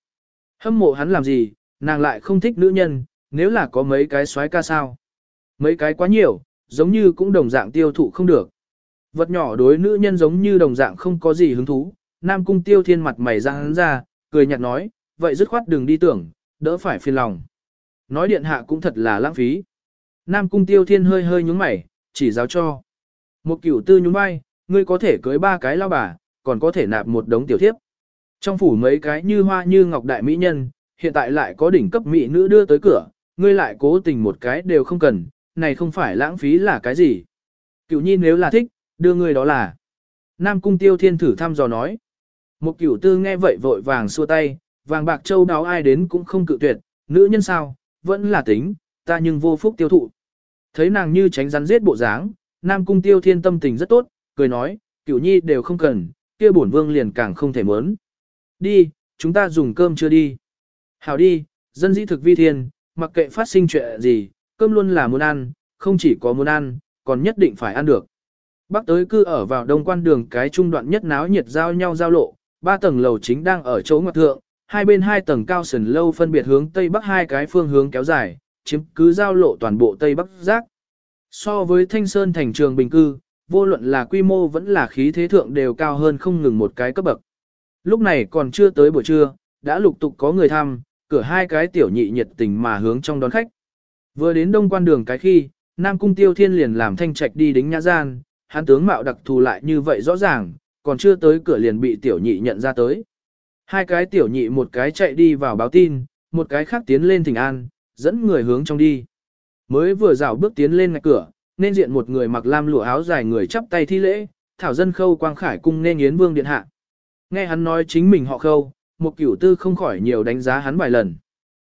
Hâm mộ hắn làm gì, nàng lại không thích nữ nhân, nếu là có mấy cái xoái ca sao. Mấy cái quá nhiều, giống như cũng đồng dạng tiêu thụ không được. Vật nhỏ đối nữ nhân giống như đồng dạng không có gì hứng thú, Nam Cung Tiêu Thiên mặt mày ra hắn ra, cười nhạt nói, vậy dứt khoát đừng đi tưởng, đỡ phải phiền lòng. Nói điện hạ cũng thật là lãng phí. Nam Cung Tiêu Thiên hơi hơi nhúng mày, chỉ giáo cho. Một cửu tư nhún vai, ngươi có thể cưới ba cái lao bà, còn có thể nạp một đống tiểu thiếp. Trong phủ mấy cái như hoa như ngọc đại mỹ nhân, hiện tại lại có đỉnh cấp mỹ nữ đưa tới cửa, ngươi lại cố tình một cái đều không cần, này không phải lãng phí là cái gì. Cửu nhi nếu là thích, đưa ngươi đó là. Nam cung tiêu thiên thử thăm dò nói. Một cửu tư nghe vậy vội vàng xua tay, vàng bạc châu đáo ai đến cũng không cự tuyệt, nữ nhân sao, vẫn là tính, ta nhưng vô phúc tiêu thụ. Thấy nàng như tránh rắn giết bộ dáng, Nam cung tiêu thiên tâm tình rất tốt, cười nói, cửu nhi đều không cần, kia bổn vương liền càng không thể muốn. Đi, chúng ta dùng cơm chưa đi. Hảo đi, dân dĩ thực vi thiên, mặc kệ phát sinh chuyện gì, cơm luôn là muốn ăn, không chỉ có muốn ăn, còn nhất định phải ăn được. Bắc tới cư ở vào đông quan đường cái trung đoạn nhất náo nhiệt giao nhau giao lộ, ba tầng lầu chính đang ở chỗ ngoặt thượng, hai bên hai tầng cao sần lâu phân biệt hướng tây bắc hai cái phương hướng kéo dài, chiếm cứ giao lộ toàn bộ tây bắc giác. So với Thanh Sơn thành trường bình cư, vô luận là quy mô vẫn là khí thế thượng đều cao hơn không ngừng một cái cấp bậc. Lúc này còn chưa tới buổi trưa, đã lục tục có người thăm, cửa hai cái tiểu nhị nhiệt tình mà hướng trong đón khách. Vừa đến đông quan đường cái khi, Nam Cung Tiêu Thiên liền làm thanh trạch đi đính nhã gian, hắn tướng mạo đặc thù lại như vậy rõ ràng, còn chưa tới cửa liền bị tiểu nhị nhận ra tới. Hai cái tiểu nhị một cái chạy đi vào báo tin, một cái khác tiến lên thỉnh an, dẫn người hướng trong đi. Mới vừa rảo bước tiến lên ngạch cửa, nên diện một người mặc lam lụa áo dài người chắp tay thi lễ, thảo dân khâu quang khải cung nên yến vương điện hạ. Nghe hắn nói chính mình họ khâu, một cửu tư không khỏi nhiều đánh giá hắn vài lần.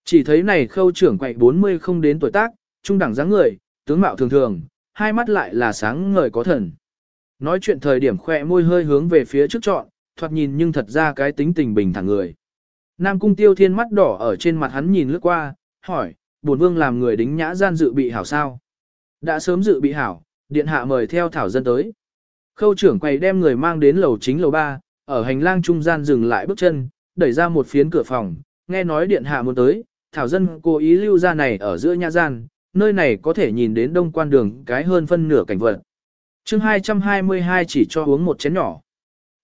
Chỉ thấy này khâu trưởng quậy 40 không đến tuổi tác, trung đẳng dáng người, tướng mạo thường thường, hai mắt lại là sáng ngời có thần. Nói chuyện thời điểm khỏe môi hơi hướng về phía trước trọn, thoạt nhìn nhưng thật ra cái tính tình bình thản người. Nam cung tiêu thiên mắt đỏ ở trên mặt hắn nhìn lướt qua, hỏi, bổn vương làm người đính nhã gian dự bị hảo sao? Đã sớm dự bị hảo, điện hạ mời theo thảo dân tới. Khâu trưởng quầy đem người mang đến lầu chính lầu ba, ở hành lang trung gian dừng lại bước chân, đẩy ra một phiến cửa phòng, nghe nói điện hạ muốn tới, thảo dân cố ý lưu ra này ở giữa nhà gian, nơi này có thể nhìn đến đông quan đường cái hơn phân nửa cảnh vật. chương 222 chỉ cho uống một chén nhỏ.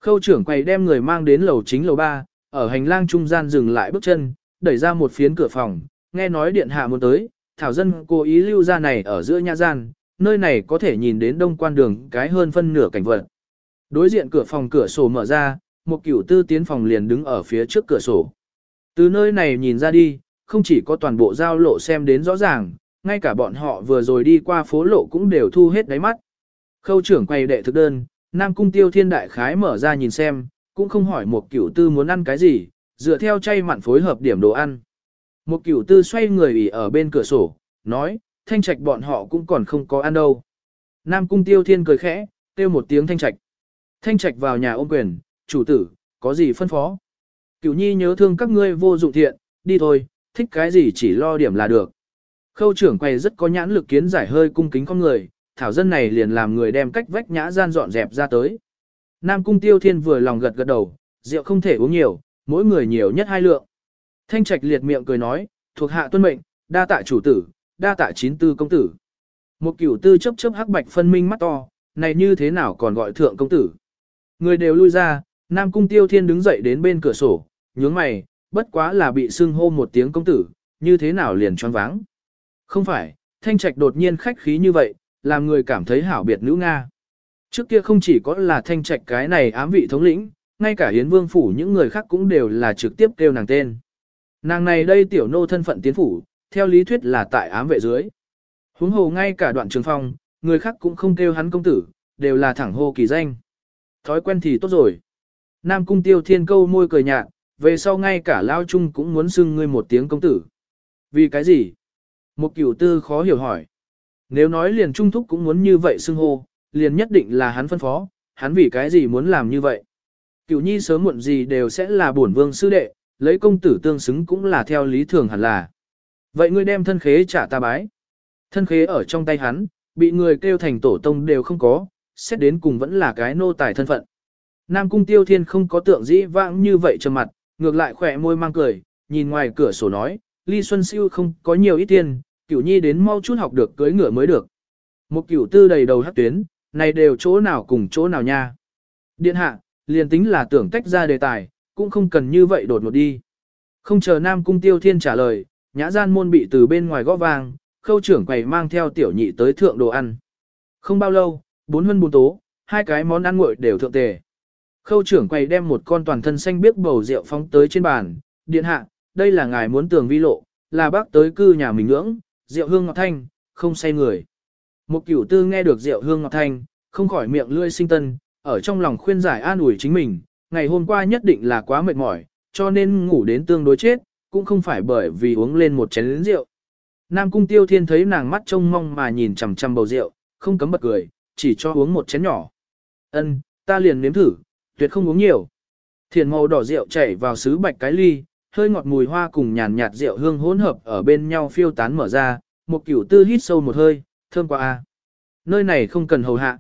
Khâu trưởng quầy đem người mang đến lầu chính lầu ba, ở hành lang trung gian dừng lại bước chân, đẩy ra một phiến cửa phòng, nghe nói điện hạ muốn tới, thảo dân cố ý lưu ra này ở giữa nhà gian, nơi này có thể nhìn đến đông quan đường cái hơn phân nửa cảnh vật. Đối diện cửa phòng cửa sổ mở ra, một cửu tư tiến phòng liền đứng ở phía trước cửa sổ. Từ nơi này nhìn ra đi, không chỉ có toàn bộ giao lộ xem đến rõ ràng, ngay cả bọn họ vừa rồi đi qua phố lộ cũng đều thu hết đáy mắt. Khâu trưởng quay đệ thực đơn, Nam Cung Tiêu Thiên Đại Khái mở ra nhìn xem, cũng không hỏi một cửu tư muốn ăn cái gì, dựa theo chay mặn phối hợp điểm đồ ăn. Một cửu tư xoay người ủy ở bên cửa sổ, nói, thanh trạch bọn họ cũng còn không có ăn đâu. Nam Cung Tiêu Thiên cười khẽ, kêu một tiếng thanh trạch. Thanh trạch vào nhà ôm quyền, chủ tử, có gì phân phó. Cửu nhi nhớ thương các ngươi vô dụng thiện, đi thôi, thích cái gì chỉ lo điểm là được. Khâu trưởng quay rất có nhãn lực kiến giải hơi cung kính con người, thảo dân này liền làm người đem cách vách nhã gian dọn dẹp ra tới. Nam cung tiêu thiên vừa lòng gật gật đầu, rượu không thể uống nhiều, mỗi người nhiều nhất hai lượng. Thanh trạch liệt miệng cười nói, thuộc hạ tuân mệnh, đa tạ chủ tử, đa tạ chín tư công tử. Một cửu tư chấp chấp hắc bạch phân minh mắt to, này như thế nào còn gọi thượng công tử. Người đều lui ra, Nam cung tiêu thiên đứng dậy đến bên cửa sổ, nhướng mày, bất quá là bị sưng hô một tiếng công tử, như thế nào liền choáng váng. Không phải, thanh trạch đột nhiên khách khí như vậy, làm người cảm thấy hảo biệt nữ Nga. Trước kia không chỉ có là thanh trạch cái này ám vị thống lĩnh, ngay cả hiến vương phủ những người khác cũng đều là trực tiếp kêu nàng tên. Nàng này đây tiểu nô thân phận tiến phủ, theo lý thuyết là tại ám vệ dưới. Huống hồ ngay cả đoạn trường phong, người khác cũng không kêu hắn công tử, đều là thẳng hô kỳ danh. Thói quen thì tốt rồi. Nam cung tiêu thiên câu môi cười nhạt, về sau ngay cả lao chung cũng muốn xưng ngươi một tiếng công tử. Vì cái gì? Một cửu tư khó hiểu hỏi. Nếu nói liền trung thúc cũng muốn như vậy xưng hô, liền nhất định là hắn phân phó, hắn vì cái gì muốn làm như vậy. Cửu nhi sớm muộn gì đều sẽ là bổn vương sư đệ, lấy công tử tương xứng cũng là theo lý thường hẳn là. Vậy ngươi đem thân khế trả ta bái. Thân khế ở trong tay hắn, bị người kêu thành tổ tông đều không có, xét đến cùng vẫn là cái nô tài thân phận. Nam cung tiêu thiên không có tượng dĩ vãng như vậy trầm mặt, ngược lại khỏe môi mang cười, nhìn ngoài cửa sổ nói, ly xuân siêu không có nhiều ít tiền, cửu nhi đến mau chút học được cưới ngựa mới được. Một cửu tư đầy đầu hát tuyến, này đều chỗ nào cùng chỗ nào nha. Điện hạ, liền tính là tưởng tách ra đề tài, cũng không cần như vậy đột ngột đi. Không chờ Nam Cung Tiêu Thiên trả lời, nhã gian môn bị từ bên ngoài gõ vang, khâu trưởng quầy mang theo tiểu nhị tới thượng đồ ăn. Không bao lâu, bốn hân bốn tố, hai cái món ăn nguội đều thượng tề. Khâu trưởng quầy đem một con toàn thân xanh biếc bầu rượu phóng tới trên bàn, điện hạ, đây là ngài muốn tường vi lộ, là bác tới cư nhà mình ngưỡng, rượu hương ngọt thanh, không say người. Một cửu tư nghe được rượu hương ngọt thanh, không khỏi miệng lưỡi sinh tân, ở trong lòng khuyên giải an ủi chính mình, ngày hôm qua nhất định là quá mệt mỏi, cho nên ngủ đến tương đối chết, cũng không phải bởi vì uống lên một chén rượu. Nam cung tiêu thiên thấy nàng mắt trông mong mà nhìn chằm chằm bầu rượu, không cấm bật cười, chỉ cho uống một chén nhỏ. Ân, ta liền nếm thử, tuyệt không uống nhiều. Thiền màu đỏ rượu chảy vào sứ bạch cái ly, hơi ngọt mùi hoa cùng nhàn nhạt rượu hương hỗn hợp ở bên nhau phiêu tán mở ra, một cửu tư hít sâu một hơi, thơm quá a. Nơi này không cần hầu hạ.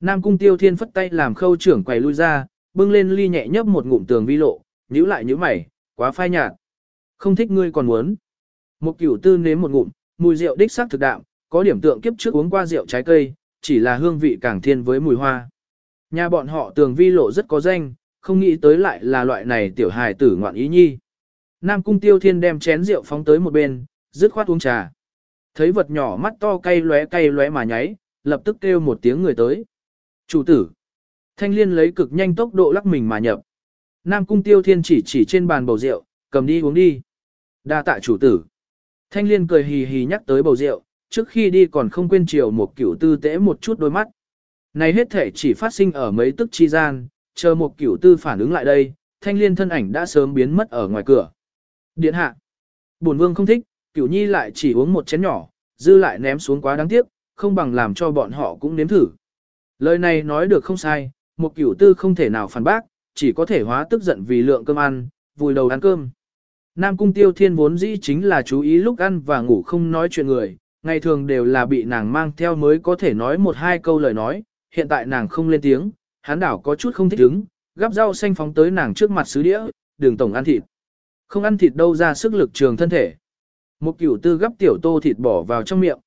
Nam cung tiêu thiên phất tay làm khâu trưởng quầy lui ra, bưng lên ly nhẹ nhấp một ngụm tường vi lộ, nhíu lại nhíu mày, quá phai nhạt. Không thích ngươi còn muốn. Một cửu tư nếm một ngụm, mùi rượu đích xác thực đạm, có điểm tượng kiếp trước uống qua rượu trái cây, chỉ là hương vị càng thiên với mùi hoa. Nhà bọn họ tường vi lộ rất có danh, không nghĩ tới lại là loại này tiểu hài tử ngoạn ý nhi. Nam cung tiêu thiên đem chén rượu phóng tới một bên, dứt khoát uống trà. Thấy vật nhỏ mắt to cay lóe cay lóe mà nháy, lập tức kêu một tiếng người tới. Chủ tử. Thanh liên lấy cực nhanh tốc độ lắc mình mà nhập. Nam cung tiêu thiên chỉ chỉ trên bàn bầu rượu, cầm đi uống đi. đa tạ chủ tử. Thanh liên cười hì hì nhắc tới bầu rượu, trước khi đi còn không quên chiều một cửu tư tễ một chút đôi mắt. Này hết thể chỉ phát sinh ở mấy tức chi gian, chờ một cửu tư phản ứng lại đây, thanh liên thân ảnh đã sớm biến mất ở ngoài cửa. Điện hạ. Bổn vương không thích, cửu nhi lại chỉ uống một chén nhỏ, dư lại ném xuống quá đáng tiếc, không bằng làm cho bọn họ cũng nếm thử. Lời này nói được không sai, một cửu tư không thể nào phản bác, chỉ có thể hóa tức giận vì lượng cơm ăn, vùi đầu ăn cơm. Nam cung tiêu thiên vốn dĩ chính là chú ý lúc ăn và ngủ không nói chuyện người, ngày thường đều là bị nàng mang theo mới có thể nói một hai câu lời nói, hiện tại nàng không lên tiếng, hắn đảo có chút không thích đứng, gắp rau xanh phóng tới nàng trước mặt sứ đĩa, đường tổng ăn thịt. Không ăn thịt đâu ra sức lực trường thân thể. Một cửu tư gắp tiểu tô thịt bỏ vào trong miệng.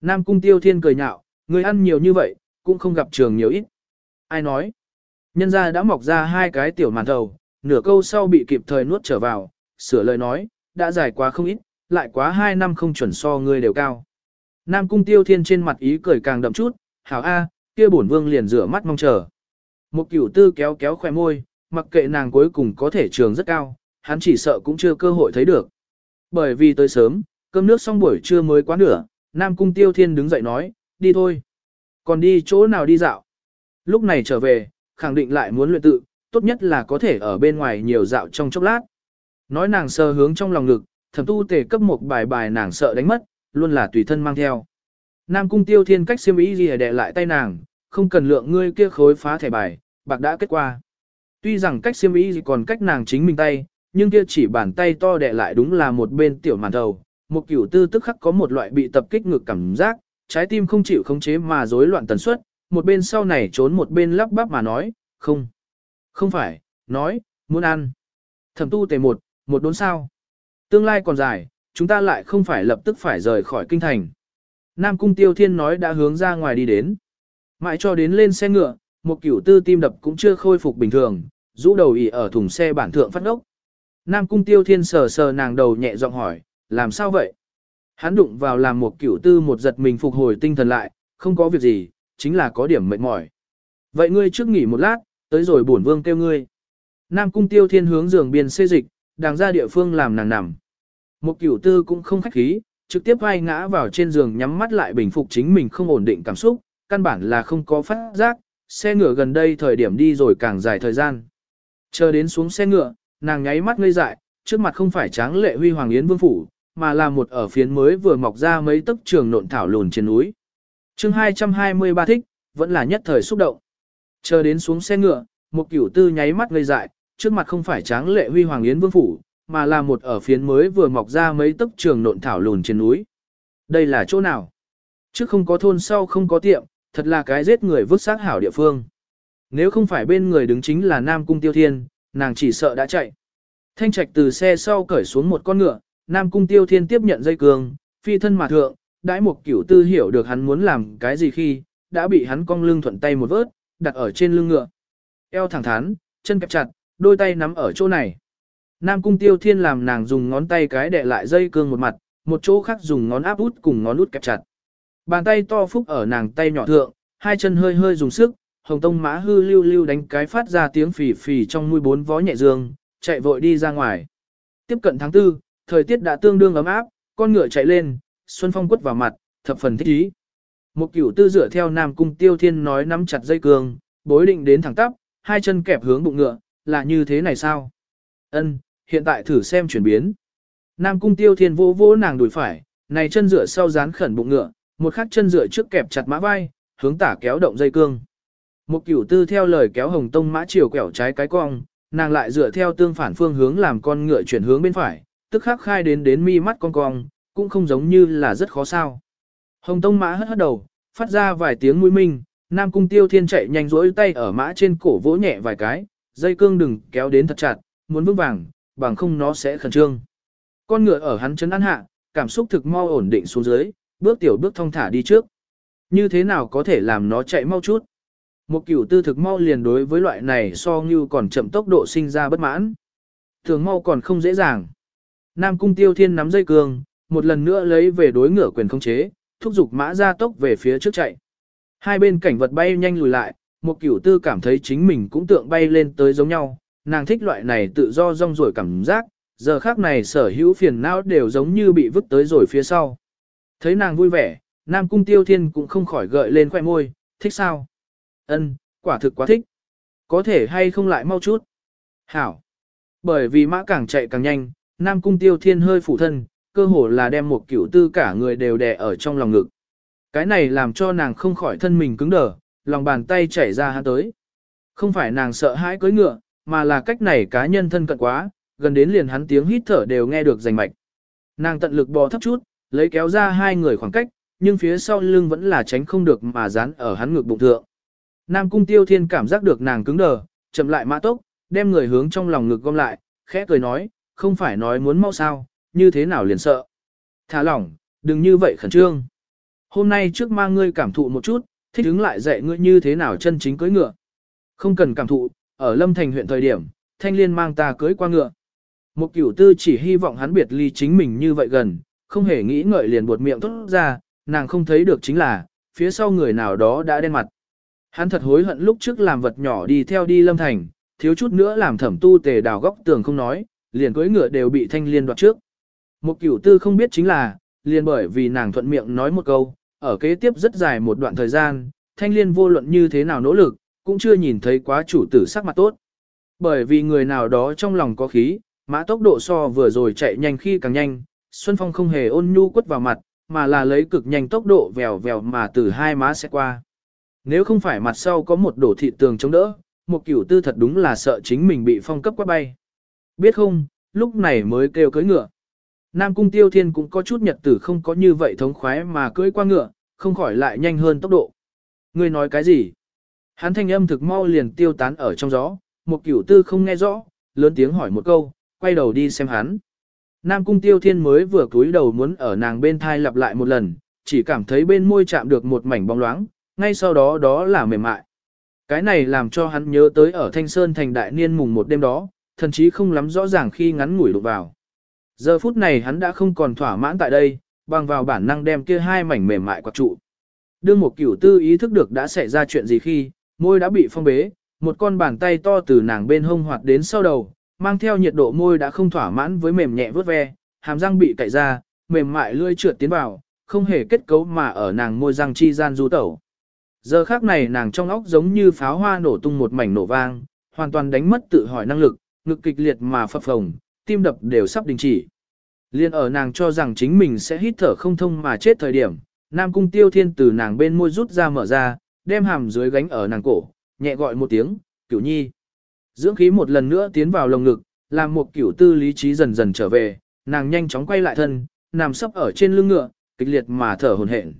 Nam cung tiêu thiên cười nhạo, người ăn nhiều như vậy, cũng không gặp trường nhiều ít. Ai nói? Nhân ra đã mọc ra hai cái tiểu màn đầu nửa câu sau bị kịp thời nuốt trở vào, sửa lời nói, đã dài quá không ít, lại quá hai năm không chuẩn so ngươi đều cao. Nam cung tiêu thiên trên mặt ý cười càng đậm chút, hảo A, kia bổn vương liền rửa mắt mong chờ. Một cửu tư kéo kéo khỏe môi, mặc kệ nàng cuối cùng có thể trường rất cao, hắn chỉ sợ cũng chưa cơ hội thấy được. Bởi vì tới sớm, cơm nước xong buổi trưa mới quá nửa, Nam cung tiêu thiên đứng dậy nói, đi thôi. Còn đi chỗ nào đi dạo? Lúc này trở về, khẳng định lại muốn luyện tự, tốt nhất là có thể ở bên ngoài nhiều dạo trong chốc lát. Nói nàng sơ hướng trong lòng ngực, thẩm tu tề cấp một bài bài nàng sợ đánh mất, luôn là tùy thân mang theo. Nam cung tiêu thiên cách siêm ý gì để lại tay nàng, không cần lượng ngươi kia khối phá thẻ bài, bạc đã kết qua. Tuy rằng cách siêm ý gì còn cách nàng chính mình tay, nhưng kia chỉ bàn tay to đẻ lại đúng là một bên tiểu màn đầu. Một kiểu tư tức khắc có một loại bị tập kích ngược cảm giác, trái tim không chịu khống chế mà rối loạn tần suất, một bên sau này trốn một bên lắp bắp mà nói, không, không phải, nói, muốn ăn. Thẩm tu tề một, một đốn sao. Tương lai còn dài, chúng ta lại không phải lập tức phải rời khỏi kinh thành. Nam Cung Tiêu Thiên nói đã hướng ra ngoài đi đến. Mãi cho đến lên xe ngựa, một cửu tư tim đập cũng chưa khôi phục bình thường, rũ đầu ỉ ở thùng xe bản thượng phát ốc. Nam Cung Tiêu Thiên sờ sờ nàng đầu nhẹ giọng hỏi, làm sao vậy? Hắn đụng vào làm một cửu tư một giật mình phục hồi tinh thần lại, không có việc gì, chính là có điểm mệt mỏi. Vậy ngươi trước nghỉ một lát, tới rồi bổn vương kêu ngươi. Nam Cung Tiêu Thiên hướng giường biên xê dịch, đàng ra địa phương làm nàng nằm. Một cửu tư cũng không khách khí, trực tiếp vai ngã vào trên giường nhắm mắt lại bình phục chính mình không ổn định cảm xúc, căn bản là không có phát giác, xe ngựa gần đây thời điểm đi rồi càng dài thời gian. Chờ đến xuống xe ngựa, nàng nháy mắt ngây dại, trước mặt không phải tráng lệ huy hoàng yến vương phủ, mà là một ở phiến mới vừa mọc ra mấy tấc trường nộn thảo lùn trên núi. chương 223 thích, vẫn là nhất thời xúc động. Chờ đến xuống xe ngựa, một cửu tư nháy mắt ngây dại, trước mặt không phải tráng lệ huy hoàng yến vương phủ, mà là một ở phiến mới vừa mọc ra mấy tấc trường nộn thảo lùn trên núi. Đây là chỗ nào? Trước không có thôn sau không có tiệm, thật là cái giết người vứt xác hảo địa phương. Nếu không phải bên người đứng chính là Nam Cung Tiêu Thiên, nàng chỉ sợ đã chạy. Thanh trạch từ xe sau cởi xuống một con ngựa, Nam Cung Tiêu Thiên tiếp nhận dây cương, phi thân mà thượng, đãi một cửu tư hiểu được hắn muốn làm cái gì khi, đã bị hắn cong lưng thuận tay một vớt, đặt ở trên lưng ngựa. Eo thẳng thắn, chân kẹp chặt, đôi tay nắm ở chỗ này. Nam cung tiêu thiên làm nàng dùng ngón tay cái đè lại dây cương một mặt, một chỗ khác dùng ngón áp út cùng ngón út kẹp chặt. Bàn tay to phúc ở nàng tay nhỏ thượng, hai chân hơi hơi dùng sức, hồng tông mã hư lưu lưu đánh cái phát ra tiếng phì phì trong nuôi bốn vó nhẹ dương, chạy vội đi ra ngoài. Tiếp cận tháng tư, thời tiết đã tương đương ấm áp, con ngựa chạy lên, xuân phong quất vào mặt, thập phần thích ý. Một cửu tư dựa theo Nam cung tiêu thiên nói nắm chặt dây cương, bối định đến thẳng tắp, hai chân kẹp hướng bụng ngựa, là như thế này sao? Ân, hiện tại thử xem chuyển biến. Nam cung tiêu thiên vỗ vỗ nàng đùi phải, này chân dựa sau dán khẩn bụng ngựa, một khắc chân dựa trước kẹp chặt mã vai, hướng tả kéo động dây cương. Một cửu tư theo lời kéo hồng tông mã chiều quẹo trái cái cong, nàng lại dựa theo tương phản phương hướng làm con ngựa chuyển hướng bên phải, tức khắc khai đến đến mi mắt con cong, cũng không giống như là rất khó sao. Hồng tông mã hất hất đầu, phát ra vài tiếng mũi minh, Nam Cung Tiêu Thiên chạy nhanh rỗi tay ở mã trên cổ vỗ nhẹ vài cái, dây cương đừng kéo đến thật chặt, muốn vững vàng, bằng không nó sẽ khẩn trương. Con ngựa ở hắn chấn ăn hạ, cảm xúc thực mau ổn định xuống dưới, bước tiểu bước thong thả đi trước. Như thế nào có thể làm nó chạy mau chút? Một cửu tư thực mau liền đối với loại này so như còn chậm tốc độ sinh ra bất mãn. Thường mau còn không dễ dàng. Nam cung tiêu thiên nắm dây cương, một lần nữa lấy về đối ngựa quyền không chế, thúc giục mã ra tốc về phía trước chạy. Hai bên cảnh vật bay nhanh lùi lại, một cửu tư cảm thấy chính mình cũng tượng bay lên tới giống nhau, nàng thích loại này tự do rong ruổi cảm giác, giờ khác này sở hữu phiền não đều giống như bị vứt tới rồi phía sau. Thấy nàng vui vẻ, Nam Cung Tiêu Thiên cũng không khỏi gợi lên khoẻ môi, thích sao? Ân, quả thực quá thích. Có thể hay không lại mau chút? Hảo. Bởi vì mã càng chạy càng nhanh, Nam Cung Tiêu Thiên hơi phủ thân, cơ hồ là đem một kiểu tư cả người đều đè ở trong lòng ngực. Cái này làm cho nàng không khỏi thân mình cứng đờ, lòng bàn tay chảy ra hắn tới. Không phải nàng sợ hãi cưới ngựa, mà là cách này cá nhân thân cận quá, gần đến liền hắn tiếng hít thở đều nghe được rành mạch. Nàng tận lực bò thấp chút, lấy kéo ra hai người khoảng cách, nhưng phía sau lưng vẫn là tránh không được mà dán ở hắn ngực bụng thượng. Nam cung tiêu thiên cảm giác được nàng cứng đờ, chậm lại mã tốc, đem người hướng trong lòng ngực gom lại, khẽ cười nói, không phải nói muốn mau sao, như thế nào liền sợ. Thả lỏng, đừng như vậy khẩn trương. Hôm nay trước mang ngươi cảm thụ một chút, thích ứng lại dạy ngươi như thế nào chân chính cưỡi ngựa. Không cần cảm thụ, ở Lâm Thành huyện thời điểm, thanh liên mang ta cưới qua ngựa. Một cửu tư chỉ hy vọng hắn biệt ly chính mình như vậy gần, không hề nghĩ ngợi liền buột miệng thốt ra, nàng không thấy được chính là, phía sau người nào đó đã đen mặt. Hắn thật hối hận lúc trước làm vật nhỏ đi theo đi lâm thành, thiếu chút nữa làm thẩm tu tề đào góc tường không nói, liền cưỡi ngựa đều bị thanh liên đoạt trước. Một cửu tư không biết chính là, liền bởi vì nàng thuận miệng nói một câu, ở kế tiếp rất dài một đoạn thời gian, thanh liên vô luận như thế nào nỗ lực, cũng chưa nhìn thấy quá chủ tử sắc mặt tốt. Bởi vì người nào đó trong lòng có khí, mã tốc độ so vừa rồi chạy nhanh khi càng nhanh, Xuân Phong không hề ôn nhu quất vào mặt, mà là lấy cực nhanh tốc độ vèo vèo mà từ hai má sẽ qua. Nếu không phải mặt sau có một đổ thị tường chống đỡ, một cửu tư thật đúng là sợ chính mình bị phong cấp quát bay. Biết không, lúc này mới kêu cưới ngựa. Nam cung tiêu thiên cũng có chút nhật tử không có như vậy thống khoái mà cưỡi qua ngựa, không khỏi lại nhanh hơn tốc độ. Ngươi nói cái gì? Hắn thanh âm thực mau liền tiêu tán ở trong gió, một cửu tư không nghe rõ, lớn tiếng hỏi một câu, quay đầu đi xem hắn. Nam cung tiêu thiên mới vừa cúi đầu muốn ở nàng bên thai lặp lại một lần, chỉ cảm thấy bên môi chạm được một mảnh bóng loáng, ngay sau đó đó là mềm mại. Cái này làm cho hắn nhớ tới ở Thanh Sơn thành đại niên mùng một đêm đó, thậm chí không lắm rõ ràng khi ngắn ngủi đụng vào. Giờ phút này hắn đã không còn thỏa mãn tại đây, bằng vào bản năng đem kia hai mảnh mềm mại quạt trụ. Đương một cửu tư ý thức được đã xảy ra chuyện gì khi, môi đã bị phong bế, một con bàn tay to từ nàng bên hông hoạt đến sau đầu, mang theo nhiệt độ môi đã không thỏa mãn với mềm nhẹ vớt ve, hàm răng bị cạy ra, mềm mại lưỡi trượt tiến vào, không hề kết cấu mà ở nàng môi răng chi gian du tẩu. Giờ khác này nàng trong óc giống như pháo hoa nổ tung một mảnh nổ vang, hoàn toàn đánh mất tự hỏi năng lực, ngực kịch liệt mà phập phồng, tim đập đều sắp đình chỉ. Liên ở nàng cho rằng chính mình sẽ hít thở không thông mà chết thời điểm, Nam Cung Tiêu Thiên từ nàng bên môi rút ra mở ra, đem hàm dưới gánh ở nàng cổ, nhẹ gọi một tiếng, cửu nhi. Dưỡng khí một lần nữa tiến vào lồng ngực, làm một cửu tư lý trí dần dần trở về, nàng nhanh chóng quay lại thân, nằm sấp ở trên lưng ngựa, kịch liệt mà thở hổn hển.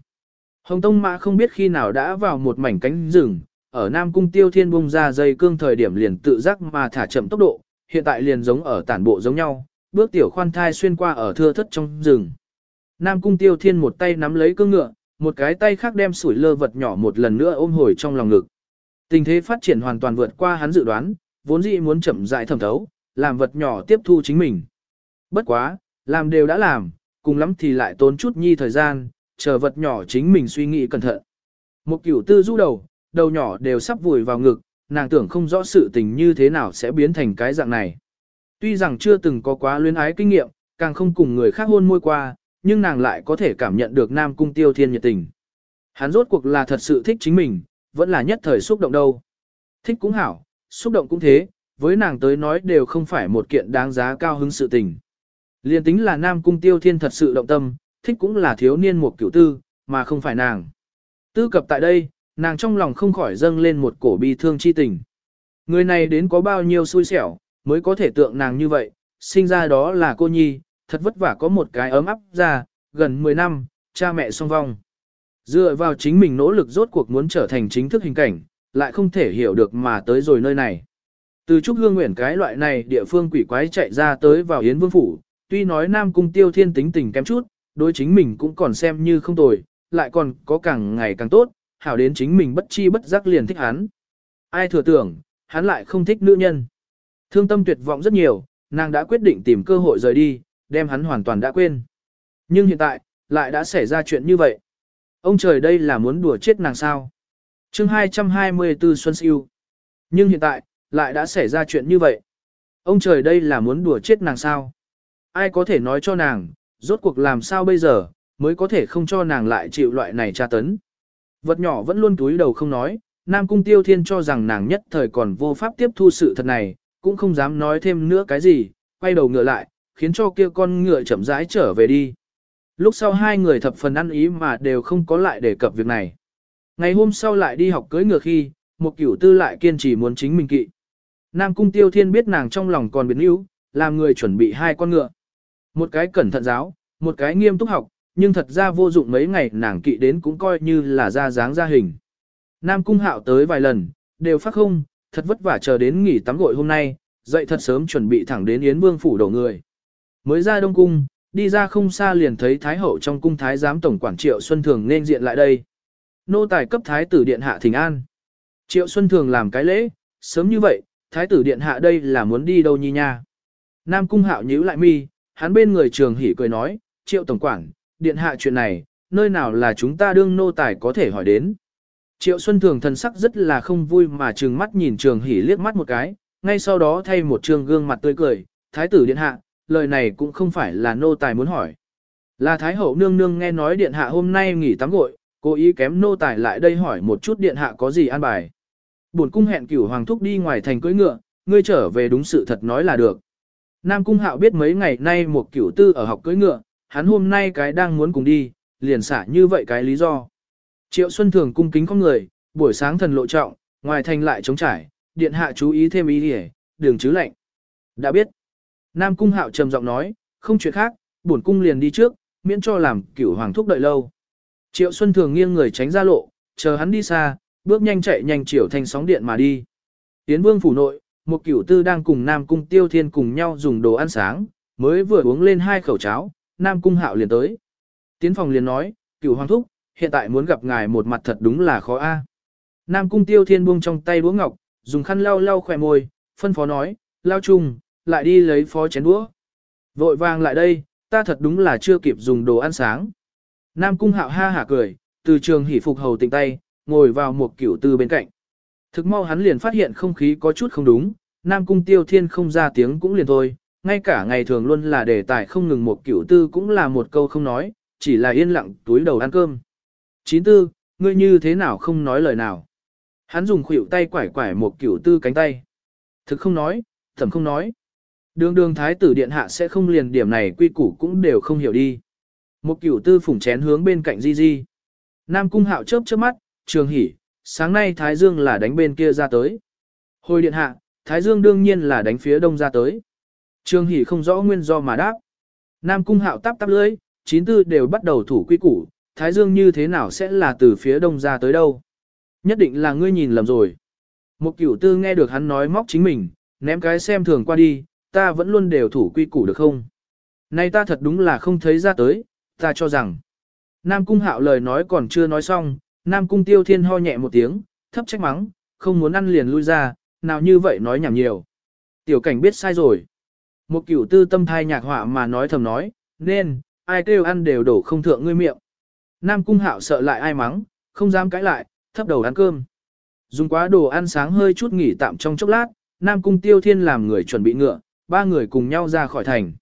Hồng Tông Mã không biết khi nào đã vào một mảnh cánh rừng, ở Nam Cung Tiêu Thiên bung ra dây cương thời điểm liền tự giác mà thả chậm tốc độ, hiện tại liền giống ở tản bộ giống nhau, bước tiểu khoan thai xuyên qua ở thưa thất trong rừng. Nam Cung Tiêu Thiên một tay nắm lấy cương ngựa, một cái tay khác đem sủi lơ vật nhỏ một lần nữa ôm hồi trong lòng ngực. Tình thế phát triển hoàn toàn vượt qua hắn dự đoán, vốn dĩ muốn chậm rãi thẩm thấu, làm vật nhỏ tiếp thu chính mình. Bất quá, làm đều đã làm, cùng lắm thì lại tốn chút nhi thời gian, chờ vật nhỏ chính mình suy nghĩ cẩn thận. Một kiểu tư du đầu, đầu nhỏ đều sắp vùi vào ngực, nàng tưởng không rõ sự tình như thế nào sẽ biến thành cái dạng này. Tuy rằng chưa từng có quá luyến ái kinh nghiệm, càng không cùng người khác hôn môi qua, nhưng nàng lại có thể cảm nhận được Nam Cung Tiêu Thiên nhiệt tình. Hắn rốt cuộc là thật sự thích chính mình, vẫn là nhất thời xúc động đâu. Thích cũng hảo, xúc động cũng thế, với nàng tới nói đều không phải một kiện đáng giá cao hứng sự tình. Liên tính là Nam Cung Tiêu Thiên thật sự động tâm, thích cũng là thiếu niên một cửu tư, mà không phải nàng. Tư cập tại đây, nàng trong lòng không khỏi dâng lên một cổ bi thương chi tình. Người này đến có bao nhiêu xui xẻo, mới có thể tượng nàng như vậy, sinh ra đó là cô nhi, thật vất vả có một cái ấm áp ra, gần 10 năm, cha mẹ song vong. Dựa vào chính mình nỗ lực rốt cuộc muốn trở thành chính thức hình cảnh, lại không thể hiểu được mà tới rồi nơi này. Từ Trúc Hương Nguyện cái loại này địa phương quỷ quái chạy ra tới vào Yến Vương Phủ, tuy nói Nam Cung Tiêu Thiên tính tình kém chút, đối chính mình cũng còn xem như không tồi, lại còn có càng ngày càng tốt, hảo đến chính mình bất chi bất giác liền thích hắn. Ai thừa tưởng, hắn lại không thích nữ nhân. Thương tâm tuyệt vọng rất nhiều, nàng đã quyết định tìm cơ hội rời đi, đem hắn hoàn toàn đã quên. Nhưng hiện tại, lại đã xảy ra chuyện như vậy. Ông trời đây là muốn đùa chết nàng sao. chương 224 Xuân Siêu. Nhưng hiện tại, lại đã xảy ra chuyện như vậy. Ông trời đây là muốn đùa chết nàng sao. Ai có thể nói cho nàng, rốt cuộc làm sao bây giờ, mới có thể không cho nàng lại chịu loại này tra tấn. Vật nhỏ vẫn luôn túi đầu không nói, Nam Cung Tiêu Thiên cho rằng nàng nhất thời còn vô pháp tiếp thu sự thật này, cũng không dám nói thêm nữa cái gì, quay đầu ngựa lại, khiến cho kia con ngựa chậm rãi trở về đi. Lúc sau hai người thập phần ăn ý mà đều không có lại đề cập việc này. Ngày hôm sau lại đi học cưới ngựa khi, một cửu tư lại kiên trì muốn chính mình kỵ. Nam Cung Tiêu Thiên biết nàng trong lòng còn biến yếu, làm người chuẩn bị hai con ngựa. Một cái cẩn thận giáo, một cái nghiêm túc học, nhưng thật ra vô dụng mấy ngày nàng kỵ đến cũng coi như là ra dáng ra hình. Nam Cung Hạo tới vài lần, đều phát không, thật vất vả chờ đến nghỉ tắm gội hôm nay, dậy thật sớm chuẩn bị thẳng đến Yến Vương phủ đổ người. Mới ra Đông Cung, đi ra không xa liền thấy Thái Hậu trong cung Thái giám tổng quản Triệu Xuân Thường nên diện lại đây. Nô tài cấp Thái tử Điện Hạ thỉnh an. Triệu Xuân Thường làm cái lễ, sớm như vậy, Thái tử Điện Hạ đây là muốn đi đâu nhi nha. Nam Cung Hạo nhíu lại mi, hắn bên người trường hỉ cười nói, Triệu tổng quản, Điện Hạ chuyện này, nơi nào là chúng ta đương nô tài có thể hỏi đến. Triệu Xuân Thường thần sắc rất là không vui mà trừng mắt nhìn trường hỉ liếc mắt một cái, ngay sau đó thay một trường gương mặt tươi cười, Thái tử Điện Hạ, lời này cũng không phải là nô tài muốn hỏi. Là Thái hậu nương nương nghe nói điện hạ hôm nay nghỉ tắm gội, cố ý kém nô tài lại đây hỏi một chút điện hạ có gì an bài. Bổn cung hẹn cửu hoàng thúc đi ngoài thành cưỡi ngựa, ngươi trở về đúng sự thật nói là được. Nam cung hạo biết mấy ngày nay một cửu tư ở học cưỡi ngựa, hắn hôm nay cái đang muốn cùng đi, liền xả như vậy cái lý do. Triệu Xuân thường cung kính con người, buổi sáng thần lộ trọng, ngoài thành lại trống trải, điện hạ chú ý thêm ý hề, đường chứ lệnh. Đã biết. Nam Cung Hạo trầm giọng nói, không chuyện khác, bổn cung liền đi trước, miễn cho làm cửu hoàng thúc đợi lâu. Triệu Xuân thường nghiêng người tránh ra lộ, chờ hắn đi xa, bước nhanh chạy nhanh chiều thành sóng điện mà đi. Tiến vương phủ nội, một cửu tư đang cùng Nam Cung Tiêu Thiên cùng nhau dùng đồ ăn sáng, mới vừa uống lên hai khẩu cháo, Nam Cung Hạo liền tới. Tiến phòng liền nói, cửu hoàng thúc, hiện tại muốn gặp ngài một mặt thật đúng là khó a. Nam Cung Tiêu Thiên buông trong tay đũa ngọc, dùng khăn lau lau khỏe môi, phân phó nói, lao chung, lại đi lấy phó chén đũa. Vội vàng lại đây, ta thật đúng là chưa kịp dùng đồ ăn sáng. Nam cung hạo ha hả cười, từ trường hỉ phục hầu tỉnh tay, ngồi vào một kiểu tư bên cạnh. Thực mau hắn liền phát hiện không khí có chút không đúng, Nam cung tiêu thiên không ra tiếng cũng liền thôi, ngay cả ngày thường luôn là đề tài không ngừng một kiểu tư cũng là một câu không nói, chỉ là yên lặng túi đầu ăn cơm. Chín tư, ngươi như thế nào không nói lời nào. Hắn dùng khuỷu tay quải quải một kiểu tư cánh tay. Thực không nói, thẩm không nói. Đường đường thái tử điện hạ sẽ không liền điểm này quy củ cũng đều không hiểu đi. Một cửu tư phủng chén hướng bên cạnh Di Di. Nam cung hạo chớp chớp mắt, trường hỉ, sáng nay Thái Dương là đánh bên kia ra tới. Hồi điện hạ, Thái Dương đương nhiên là đánh phía đông ra tới. Trường hỉ không rõ nguyên do mà đáp. Nam cung hạo tắp tắp lưỡi, chín tư đều bắt đầu thủ quy củ, Thái Dương như thế nào sẽ là từ phía đông ra tới đâu. Nhất định là ngươi nhìn lầm rồi. Một cửu tư nghe được hắn nói móc chính mình, ném cái xem thường qua đi, ta vẫn luôn đều thủ quy củ được không? Nay ta thật đúng là không thấy ra tới, ta cho rằng. Nam Cung Hạo lời nói còn chưa nói xong, Nam Cung Tiêu Thiên ho nhẹ một tiếng, thấp trách mắng, không muốn ăn liền lui ra, nào như vậy nói nhảm nhiều. Tiểu cảnh biết sai rồi. Một cửu tư tâm thai nhạc họa mà nói thầm nói, nên, ai kêu ăn đều đổ không thượng ngươi miệng. Nam Cung Hạo sợ lại ai mắng, không dám cãi lại, thấp đầu ăn cơm. Dùng quá đồ ăn sáng hơi chút nghỉ tạm trong chốc lát, Nam Cung Tiêu Thiên làm người chuẩn bị ngựa, ba người cùng nhau ra khỏi thành.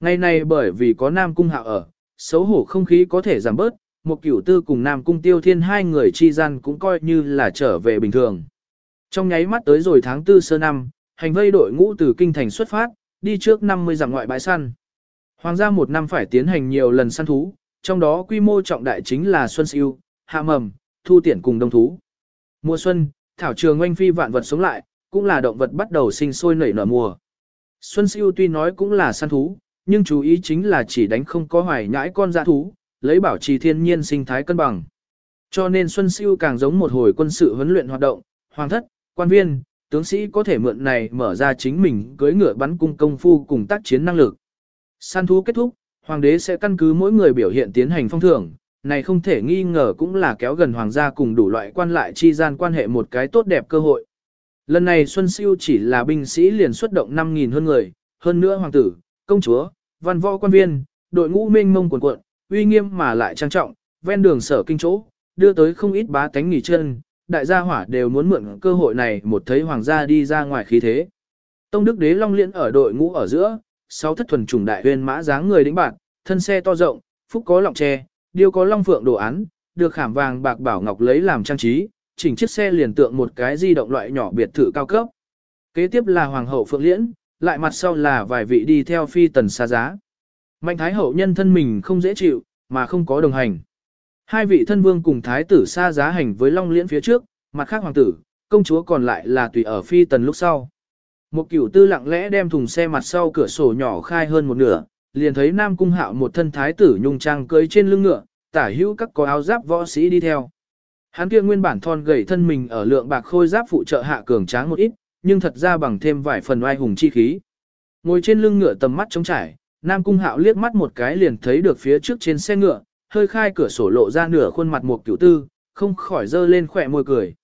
Ngày này bởi vì có Nam Cung Hạo ở, xấu hổ không khí có thể giảm bớt, một cửu tư cùng Nam Cung Tiêu Thiên hai người chi gian cũng coi như là trở về bình thường. Trong nháy mắt tới rồi tháng tư sơ năm, hành vây đội ngũ từ kinh thành xuất phát, đi trước 50 dặm ngoại bãi săn. Hoàng gia một năm phải tiến hành nhiều lần săn thú, trong đó quy mô trọng đại chính là xuân siêu, hạ mầm, thu Tiển cùng đông thú. Mùa xuân, thảo trường oanh phi vạn vật sống lại, cũng là động vật bắt đầu sinh sôi nảy nở mùa. Xuân siêu tuy nói cũng là săn thú, nhưng chú ý chính là chỉ đánh không có hoài nhãi con dã thú, lấy bảo trì thiên nhiên sinh thái cân bằng. Cho nên Xuân Siêu càng giống một hồi quân sự huấn luyện hoạt động, hoàng thất, quan viên, tướng sĩ có thể mượn này mở ra chính mình cưới ngựa bắn cung công phu cùng tác chiến năng lực. Săn thú kết thúc, hoàng đế sẽ căn cứ mỗi người biểu hiện tiến hành phong thưởng, này không thể nghi ngờ cũng là kéo gần hoàng gia cùng đủ loại quan lại chi gian quan hệ một cái tốt đẹp cơ hội. Lần này Xuân Siêu chỉ là binh sĩ liền xuất động 5.000 hơn người, hơn nữa hoàng tử, công chúa, văn võ quan viên, đội ngũ mênh mông quần cuộn, uy nghiêm mà lại trang trọng, ven đường sở kinh chỗ, đưa tới không ít bá tánh nghỉ chân, đại gia hỏa đều muốn mượn cơ hội này một thấy hoàng gia đi ra ngoài khí thế. Tông Đức Đế Long Liễn ở đội ngũ ở giữa, sáu thất thuần trùng đại huyền mã dáng người đĩnh bạc, thân xe to rộng, phúc có lọng tre, điêu có long phượng đồ án, được khảm vàng bạc bảo ngọc lấy làm trang trí, chỉnh chiếc xe liền tượng một cái di động loại nhỏ biệt thự cao cấp. Kế tiếp là hoàng hậu Phượng Liễn, lại mặt sau là vài vị đi theo phi tần xa giá. Mạnh thái hậu nhân thân mình không dễ chịu, mà không có đồng hành. Hai vị thân vương cùng thái tử xa giá hành với long liễn phía trước, mặt khác hoàng tử, công chúa còn lại là tùy ở phi tần lúc sau. Một cửu tư lặng lẽ đem thùng xe mặt sau cửa sổ nhỏ khai hơn một nửa, liền thấy Nam Cung Hạo một thân thái tử nhung trang cưới trên lưng ngựa, tả hữu các có áo giáp võ sĩ đi theo. Hắn kia nguyên bản thon gầy thân mình ở lượng bạc khôi giáp phụ trợ hạ cường tráng một ít, nhưng thật ra bằng thêm vài phần oai hùng chi khí. Ngồi trên lưng ngựa tầm mắt trống trải, Nam Cung Hạo liếc mắt một cái liền thấy được phía trước trên xe ngựa, hơi khai cửa sổ lộ ra nửa khuôn mặt một cửu tư, không khỏi dơ lên khỏe môi cười.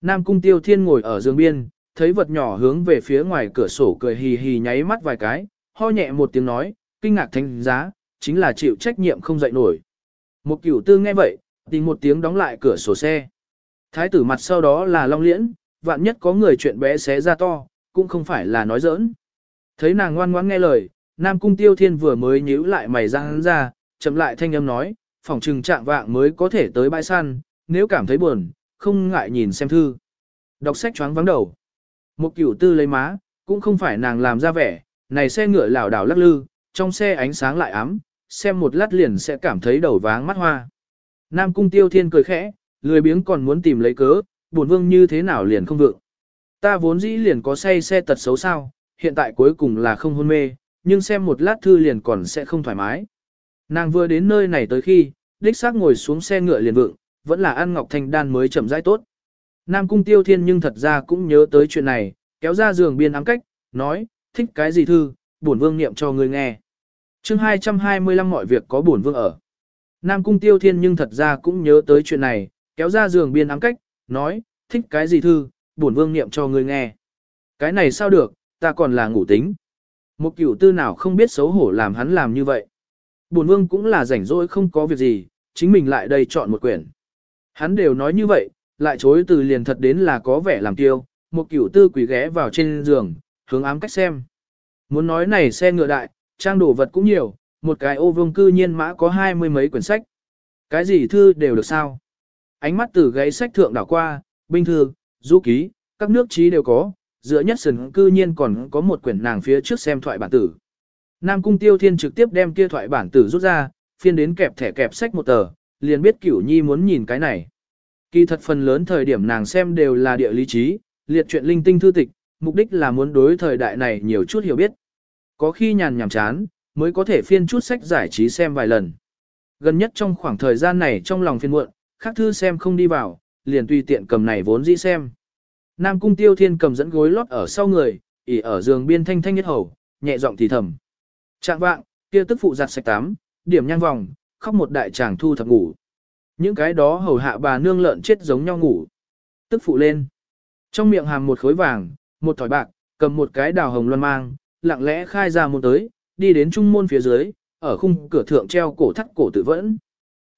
Nam Cung Tiêu Thiên ngồi ở giường biên, thấy vật nhỏ hướng về phía ngoài cửa sổ cười hì hì nháy mắt vài cái, ho nhẹ một tiếng nói, kinh ngạc thanh giá, chính là chịu trách nhiệm không dậy nổi. Một cửu tư nghe vậy, tìm một tiếng đóng lại cửa sổ xe. Thái tử mặt sau đó là Long Liễn, vạn nhất có người chuyện bé xé ra to, cũng không phải là nói giỡn. Thấy nàng ngoan ngoãn nghe lời, Nam Cung Tiêu Thiên vừa mới nhíu lại mày ra hắn ra, chậm lại thanh âm nói, phòng trừng trạng vạng mới có thể tới bãi săn, nếu cảm thấy buồn, không ngại nhìn xem thư. Đọc sách choáng vắng đầu. Một cửu tư lấy má, cũng không phải nàng làm ra vẻ, này xe ngựa lảo đảo lắc lư, trong xe ánh sáng lại ấm, xem một lát liền sẽ cảm thấy đầu váng mắt hoa. Nam cung tiêu thiên cười khẽ, lười biếng còn muốn tìm lấy cớ, buồn vương như thế nào liền không vượng. Ta vốn dĩ liền có say xe tật xấu sao, hiện tại cuối cùng là không hôn mê, nhưng xem một lát thư liền còn sẽ không thoải mái. Nàng vừa đến nơi này tới khi, đích xác ngồi xuống xe ngựa liền vượng, vẫn là ăn ngọc thanh đan mới chậm rãi tốt. Nam cung tiêu thiên nhưng thật ra cũng nhớ tới chuyện này, kéo ra giường biên ám cách, nói, thích cái gì thư, bổn vương niệm cho người nghe. chương 225 mọi việc có bổn vương ở. Nam cung tiêu thiên nhưng thật ra cũng nhớ tới chuyện này, kéo ra giường biên ám cách, nói, thích cái gì thư, bổn vương niệm cho người nghe. Cái này sao được, ta còn là ngủ tính. Một cửu tư nào không biết xấu hổ làm hắn làm như vậy. Bổn vương cũng là rảnh rỗi không có việc gì, chính mình lại đây chọn một quyển. Hắn đều nói như vậy, lại chối từ liền thật đến là có vẻ làm tiêu, một cửu tư quỷ ghé vào trên giường, hướng ám cách xem. Muốn nói này xe ngựa đại, trang đồ vật cũng nhiều, một cái ô vương cư nhiên mã có hai mươi mấy quyển sách. Cái gì thư đều được sao? Ánh mắt từ gáy sách thượng đảo qua, binh thư, du ký, các nước trí đều có, giữa nhất sần cư nhiên còn có một quyển nàng phía trước xem thoại bản tử. Nam Cung Tiêu Thiên trực tiếp đem kia thoại bản tử rút ra, phiên đến kẹp thẻ kẹp sách một tờ, liền biết Cửu Nhi muốn nhìn cái này. Kỳ thật phần lớn thời điểm nàng xem đều là địa lý trí, liệt truyện linh tinh thư tịch, mục đích là muốn đối thời đại này nhiều chút hiểu biết. Có khi nhàn nhảm chán, mới có thể phiên chút sách giải trí xem vài lần. Gần nhất trong khoảng thời gian này trong lòng phiên muộn, khác thư xem không đi vào, liền tùy tiện cầm này vốn dĩ xem. Nam cung tiêu thiên cầm dẫn gối lót ở sau người, ỉ ở giường biên thanh thanh nhất hầu, nhẹ giọng thì thầm. Trạng vạng, kia tức phụ giặt sạch tám, điểm nhang vòng, khóc một đại tràng thu thập ngủ. Những cái đó hầu hạ bà nương lợn chết giống nhau ngủ. Tức phụ lên. Trong miệng hàm một khối vàng, một thỏi bạc, cầm một cái đào hồng loan mang, lặng lẽ khai ra môn tới, đi đến trung môn phía dưới, ở khung cửa thượng treo cổ thắt cổ tự vẫn.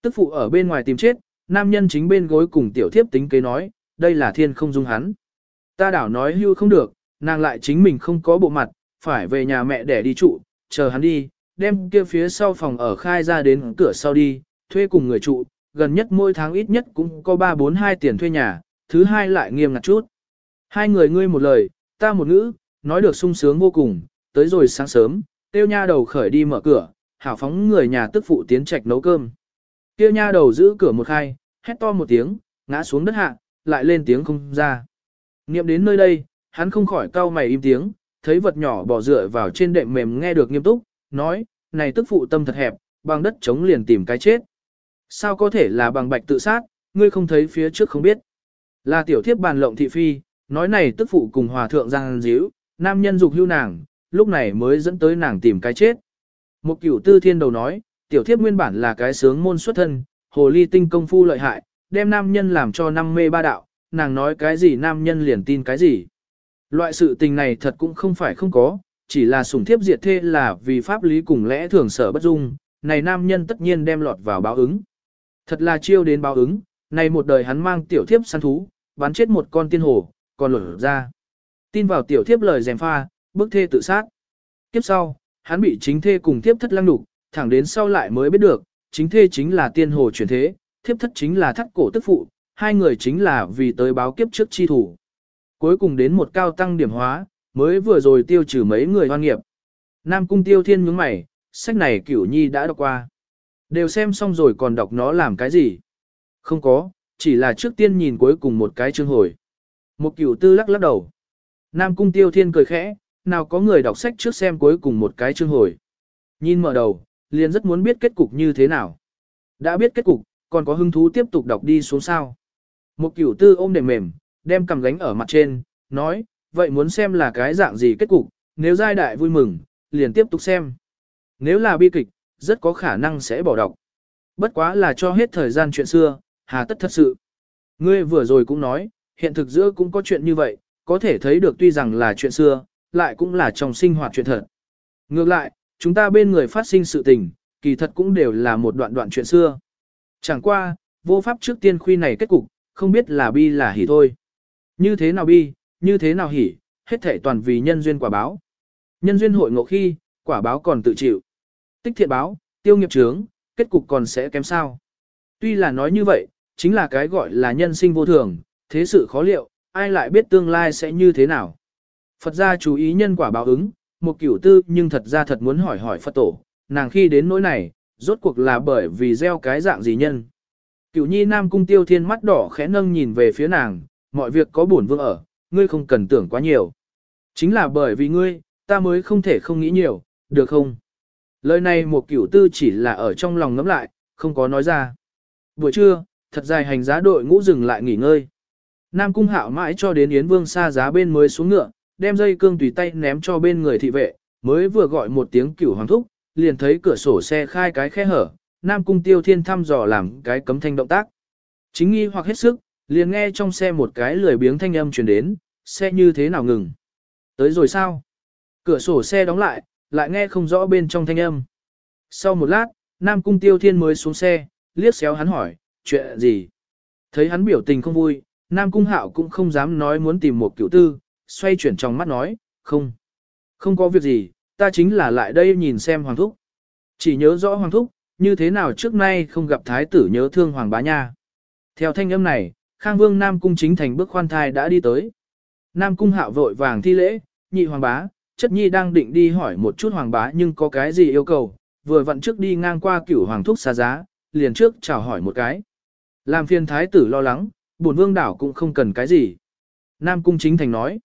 Tức phụ ở bên ngoài tìm chết, nam nhân chính bên gối cùng tiểu thiếp tính kế nói, đây là thiên không dung hắn. Ta đảo nói hưu không được, nàng lại chính mình không có bộ mặt, phải về nhà mẹ để đi trụ, chờ hắn đi, đem kia phía sau phòng ở khai ra đến cửa sau đi, thuê cùng người trụ, gần nhất mỗi tháng ít nhất cũng có 3-4-2 tiền thuê nhà, thứ hai lại nghiêm ngặt chút. Hai người ngươi một lời, ta một ngữ, nói được sung sướng vô cùng, tới rồi sáng sớm, tiêu nha đầu khởi đi mở cửa, hảo phóng người nhà tức phụ tiến trạch nấu cơm. Tiêu nha đầu giữ cửa một khai, hét to một tiếng, ngã xuống đất hạ, lại lên tiếng không ra. Niệm đến nơi đây, hắn không khỏi cau mày im tiếng, thấy vật nhỏ bỏ dựa vào trên đệm mềm nghe được nghiêm túc, nói, này tức phụ tâm thật hẹp, bằng đất chống liền tìm cái chết. Sao có thể là bằng bạch tự sát, ngươi không thấy phía trước không biết. Là tiểu thiếp bàn lộng thị phi, nói này tức phụ cùng hòa thượng giang díu, nam nhân dục hưu nàng, lúc này mới dẫn tới nàng tìm cái chết. Một cửu tư thiên đầu nói, tiểu thiếp nguyên bản là cái sướng môn xuất thân, hồ ly tinh công phu lợi hại, đem nam nhân làm cho năm mê ba đạo, nàng nói cái gì nam nhân liền tin cái gì. Loại sự tình này thật cũng không phải không có, chỉ là sủng thiếp diệt thê là vì pháp lý cùng lẽ thường sở bất dung, này nam nhân tất nhiên đem lọt vào báo ứng. Thật là chiêu đến báo ứng, này một đời hắn mang tiểu thiếp săn thú, bắn chết một con tiên hồ, còn lột ra. Tin vào tiểu thiếp lời dèm pha, bức thê tự sát. Kiếp sau, hắn bị chính thê cùng thiếp thất lăng đục, thẳng đến sau lại mới biết được, chính thê chính là tiên hồ chuyển thế, thiếp thất chính là thắt cổ tức phụ, hai người chính là vì tới báo kiếp trước chi thủ. Cuối cùng đến một cao tăng điểm hóa, mới vừa rồi tiêu trừ mấy người hoan nghiệp. Nam cung tiêu thiên nhướng mày, sách này cửu nhi đã đọc qua. Đều xem xong rồi còn đọc nó làm cái gì? Không có, chỉ là trước tiên nhìn cuối cùng một cái chương hồi. Một cửu tư lắc lắc đầu. Nam cung tiêu thiên cười khẽ, nào có người đọc sách trước xem cuối cùng một cái chương hồi. Nhìn mở đầu, liền rất muốn biết kết cục như thế nào. Đã biết kết cục, còn có hứng thú tiếp tục đọc đi xuống sao. Một cửu tư ôm đềm mềm, đem cầm gánh ở mặt trên, nói, vậy muốn xem là cái dạng gì kết cục, nếu giai đại vui mừng, liền tiếp tục xem. Nếu là bi kịch, rất có khả năng sẽ bỏ đọc. Bất quá là cho hết thời gian chuyện xưa, hà tất thật sự. Ngươi vừa rồi cũng nói, hiện thực giữa cũng có chuyện như vậy, có thể thấy được tuy rằng là chuyện xưa, lại cũng là trong sinh hoạt chuyện thật. Ngược lại, chúng ta bên người phát sinh sự tình, kỳ thật cũng đều là một đoạn đoạn chuyện xưa. Chẳng qua, vô pháp trước tiên khuy này kết cục, không biết là bi là hỉ thôi. Như thế nào bi, như thế nào hỉ, hết thể toàn vì nhân duyên quả báo. Nhân duyên hội ngộ khi, quả báo còn tự chịu. Tích thiện báo, tiêu nghiệp trướng, kết cục còn sẽ kém sao. Tuy là nói như vậy, chính là cái gọi là nhân sinh vô thường, thế sự khó liệu, ai lại biết tương lai sẽ như thế nào. Phật gia chú ý nhân quả báo ứng, một kiểu tư nhưng thật ra thật muốn hỏi hỏi Phật tổ, nàng khi đến nỗi này, rốt cuộc là bởi vì gieo cái dạng gì nhân. Cửu nhi nam cung tiêu thiên mắt đỏ khẽ nâng nhìn về phía nàng, mọi việc có bổn vương ở, ngươi không cần tưởng quá nhiều. Chính là bởi vì ngươi, ta mới không thể không nghĩ nhiều, được không? Lời này một cửu tư chỉ là ở trong lòng ngẫm lại, không có nói ra. Buổi trưa, thật dài hành giá đội ngũ dừng lại nghỉ ngơi. Nam cung hạo mãi cho đến Yến Vương xa giá bên mới xuống ngựa, đem dây cương tùy tay ném cho bên người thị vệ, mới vừa gọi một tiếng cửu hoàng thúc, liền thấy cửa sổ xe khai cái khe hở, Nam cung tiêu thiên thăm dò làm cái cấm thanh động tác. Chính nghi hoặc hết sức, liền nghe trong xe một cái lười biếng thanh âm truyền đến, xe như thế nào ngừng. Tới rồi sao? Cửa sổ xe đóng lại, lại nghe không rõ bên trong thanh âm. Sau một lát, Nam Cung Tiêu Thiên mới xuống xe, liếc xéo hắn hỏi, chuyện gì? Thấy hắn biểu tình không vui, Nam Cung Hạo cũng không dám nói muốn tìm một cựu tư, xoay chuyển trong mắt nói, không. Không có việc gì, ta chính là lại đây nhìn xem Hoàng Thúc. Chỉ nhớ rõ Hoàng Thúc, như thế nào trước nay không gặp Thái tử nhớ thương Hoàng Bá Nha. Theo thanh âm này, Khang Vương Nam Cung chính thành bước khoan thai đã đi tới. Nam Cung Hạo vội vàng thi lễ, nhị Hoàng Bá, chất nhi đang định đi hỏi một chút Hoàng Bá nhưng có cái gì yêu cầu, vừa vặn trước đi ngang qua cửu Hoàng Thúc xa giá, liền trước chào hỏi một cái. Làm phiền Thái tử lo lắng, bổn vương đảo cũng không cần cái gì. Nam Cung chính thành nói.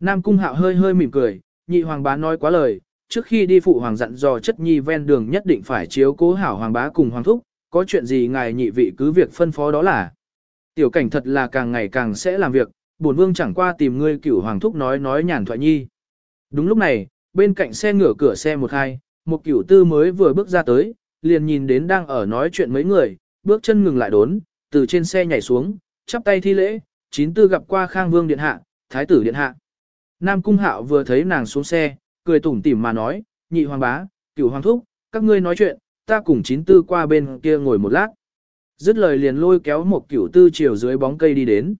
Nam Cung Hạo hơi hơi mỉm cười, nhị Hoàng Bá nói quá lời, trước khi đi phụ Hoàng dặn dò chất nhi ven đường nhất định phải chiếu cố hảo Hoàng Bá cùng Hoàng Thúc, có chuyện gì ngài nhị vị cứ việc phân phó đó là. Tiểu cảnh thật là càng ngày càng sẽ làm việc, bổn vương chẳng qua tìm ngươi cửu hoàng thúc nói nói nhàn thoại nhi. Đúng lúc này, bên cạnh xe ngửa cửa xe một hai, một cửu tư mới vừa bước ra tới, liền nhìn đến đang ở nói chuyện mấy người, bước chân ngừng lại đốn, từ trên xe nhảy xuống, chắp tay thi lễ, chín tư gặp qua khang vương điện hạ, thái tử điện hạ. Nam cung hạo vừa thấy nàng xuống xe, cười tủm tỉm mà nói, nhị hoàng bá, cửu hoàng thúc, các ngươi nói chuyện, ta cùng chín tư qua bên kia ngồi một lát. Dứt lời liền lôi kéo một cửu tư chiều dưới bóng cây đi đến.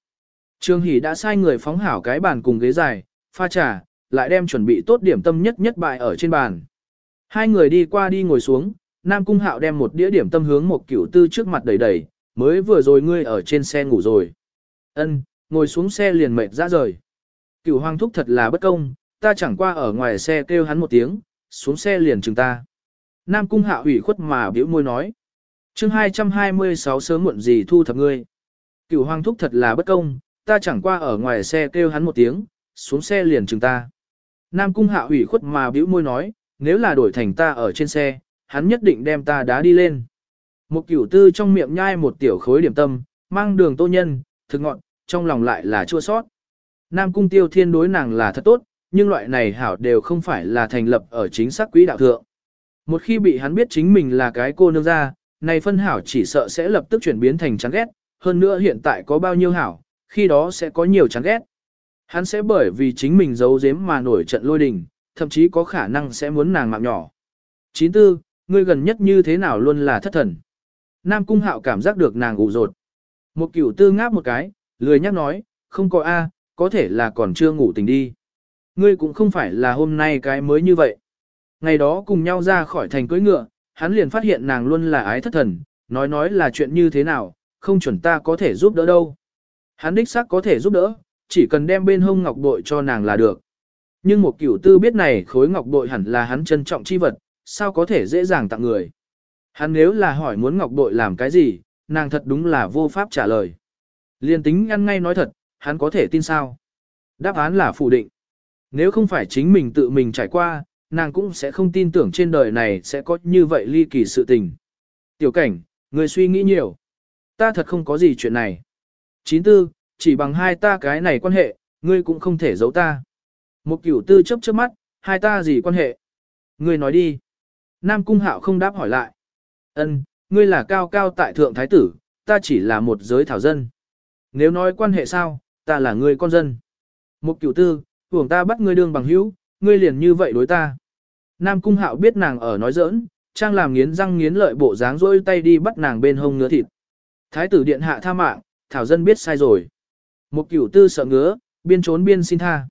Trương Hỷ đã sai người phóng hảo cái bàn cùng ghế dài, pha trà, lại đem chuẩn bị tốt điểm tâm nhất nhất bại ở trên bàn. Hai người đi qua đi ngồi xuống, Nam Cung Hạo đem một đĩa điểm tâm hướng một cửu tư trước mặt đầy đầy, mới vừa rồi ngươi ở trên xe ngủ rồi. Ân, ngồi xuống xe liền mệt ra rời. Cửu Hoàng thúc thật là bất công, ta chẳng qua ở ngoài xe kêu hắn một tiếng, xuống xe liền chừng ta. Nam Cung Hạo ủy khuất mà biểu môi nói chương 226 sớm muộn gì thu thập ngươi. Cửu hoàng thúc thật là bất công, ta chẳng qua ở ngoài xe kêu hắn một tiếng, xuống xe liền chừng ta. Nam cung hạ ủy khuất mà bĩu môi nói, nếu là đổi thành ta ở trên xe, hắn nhất định đem ta đá đi lên. Một cửu tư trong miệng nhai một tiểu khối điểm tâm, Mang đường tô nhân, thực ngọn, trong lòng lại là chua sót. Nam cung tiêu thiên đối nàng là thật tốt, nhưng loại này hảo đều không phải là thành lập ở chính xác quỹ đạo thượng. Một khi bị hắn biết chính mình là cái cô nương ra, này phân hảo chỉ sợ sẽ lập tức chuyển biến thành chán ghét, hơn nữa hiện tại có bao nhiêu hảo, khi đó sẽ có nhiều chán ghét. Hắn sẽ bởi vì chính mình giấu giếm mà nổi trận lôi đình, thậm chí có khả năng sẽ muốn nàng mạng nhỏ. 94, ngươi gần nhất như thế nào luôn là thất thần. Nam cung hạo cảm giác được nàng ủ rột. Một cửu tư ngáp một cái, lười nhắc nói, không có A, có thể là còn chưa ngủ tỉnh đi. Ngươi cũng không phải là hôm nay cái mới như vậy. Ngày đó cùng nhau ra khỏi thành cưỡi ngựa, hắn liền phát hiện nàng luôn là ái thất thần, nói nói là chuyện như thế nào, không chuẩn ta có thể giúp đỡ đâu. Hắn đích xác có thể giúp đỡ, chỉ cần đem bên hông ngọc bội cho nàng là được. Nhưng một cửu tư biết này khối ngọc bội hẳn là hắn trân trọng chi vật, sao có thể dễ dàng tặng người. Hắn nếu là hỏi muốn ngọc bội làm cái gì, nàng thật đúng là vô pháp trả lời. Liên tính ăn ngay nói thật, hắn có thể tin sao? Đáp án là phủ định. Nếu không phải chính mình tự mình trải qua, nàng cũng sẽ không tin tưởng trên đời này sẽ có như vậy ly kỳ sự tình. Tiểu cảnh, người suy nghĩ nhiều. Ta thật không có gì chuyện này. 94, chỉ bằng hai ta cái này quan hệ, ngươi cũng không thể giấu ta. Một cửu tư chấp chớp mắt, hai ta gì quan hệ? Ngươi nói đi. Nam cung hạo không đáp hỏi lại. Ân, ngươi là cao cao tại thượng thái tử, ta chỉ là một giới thảo dân. Nếu nói quan hệ sao, ta là ngươi con dân. Một cửu tư, hưởng ta bắt ngươi đương bằng hữu, ngươi liền như vậy đối ta. Nam cung hạo biết nàng ở nói giỡn, trang làm nghiến răng nghiến lợi bộ dáng rôi tay đi bắt nàng bên hông ngứa thịt. Thái tử điện hạ tha mạng, thảo dân biết sai rồi. Một cửu tư sợ ngứa, biên trốn biên xin tha.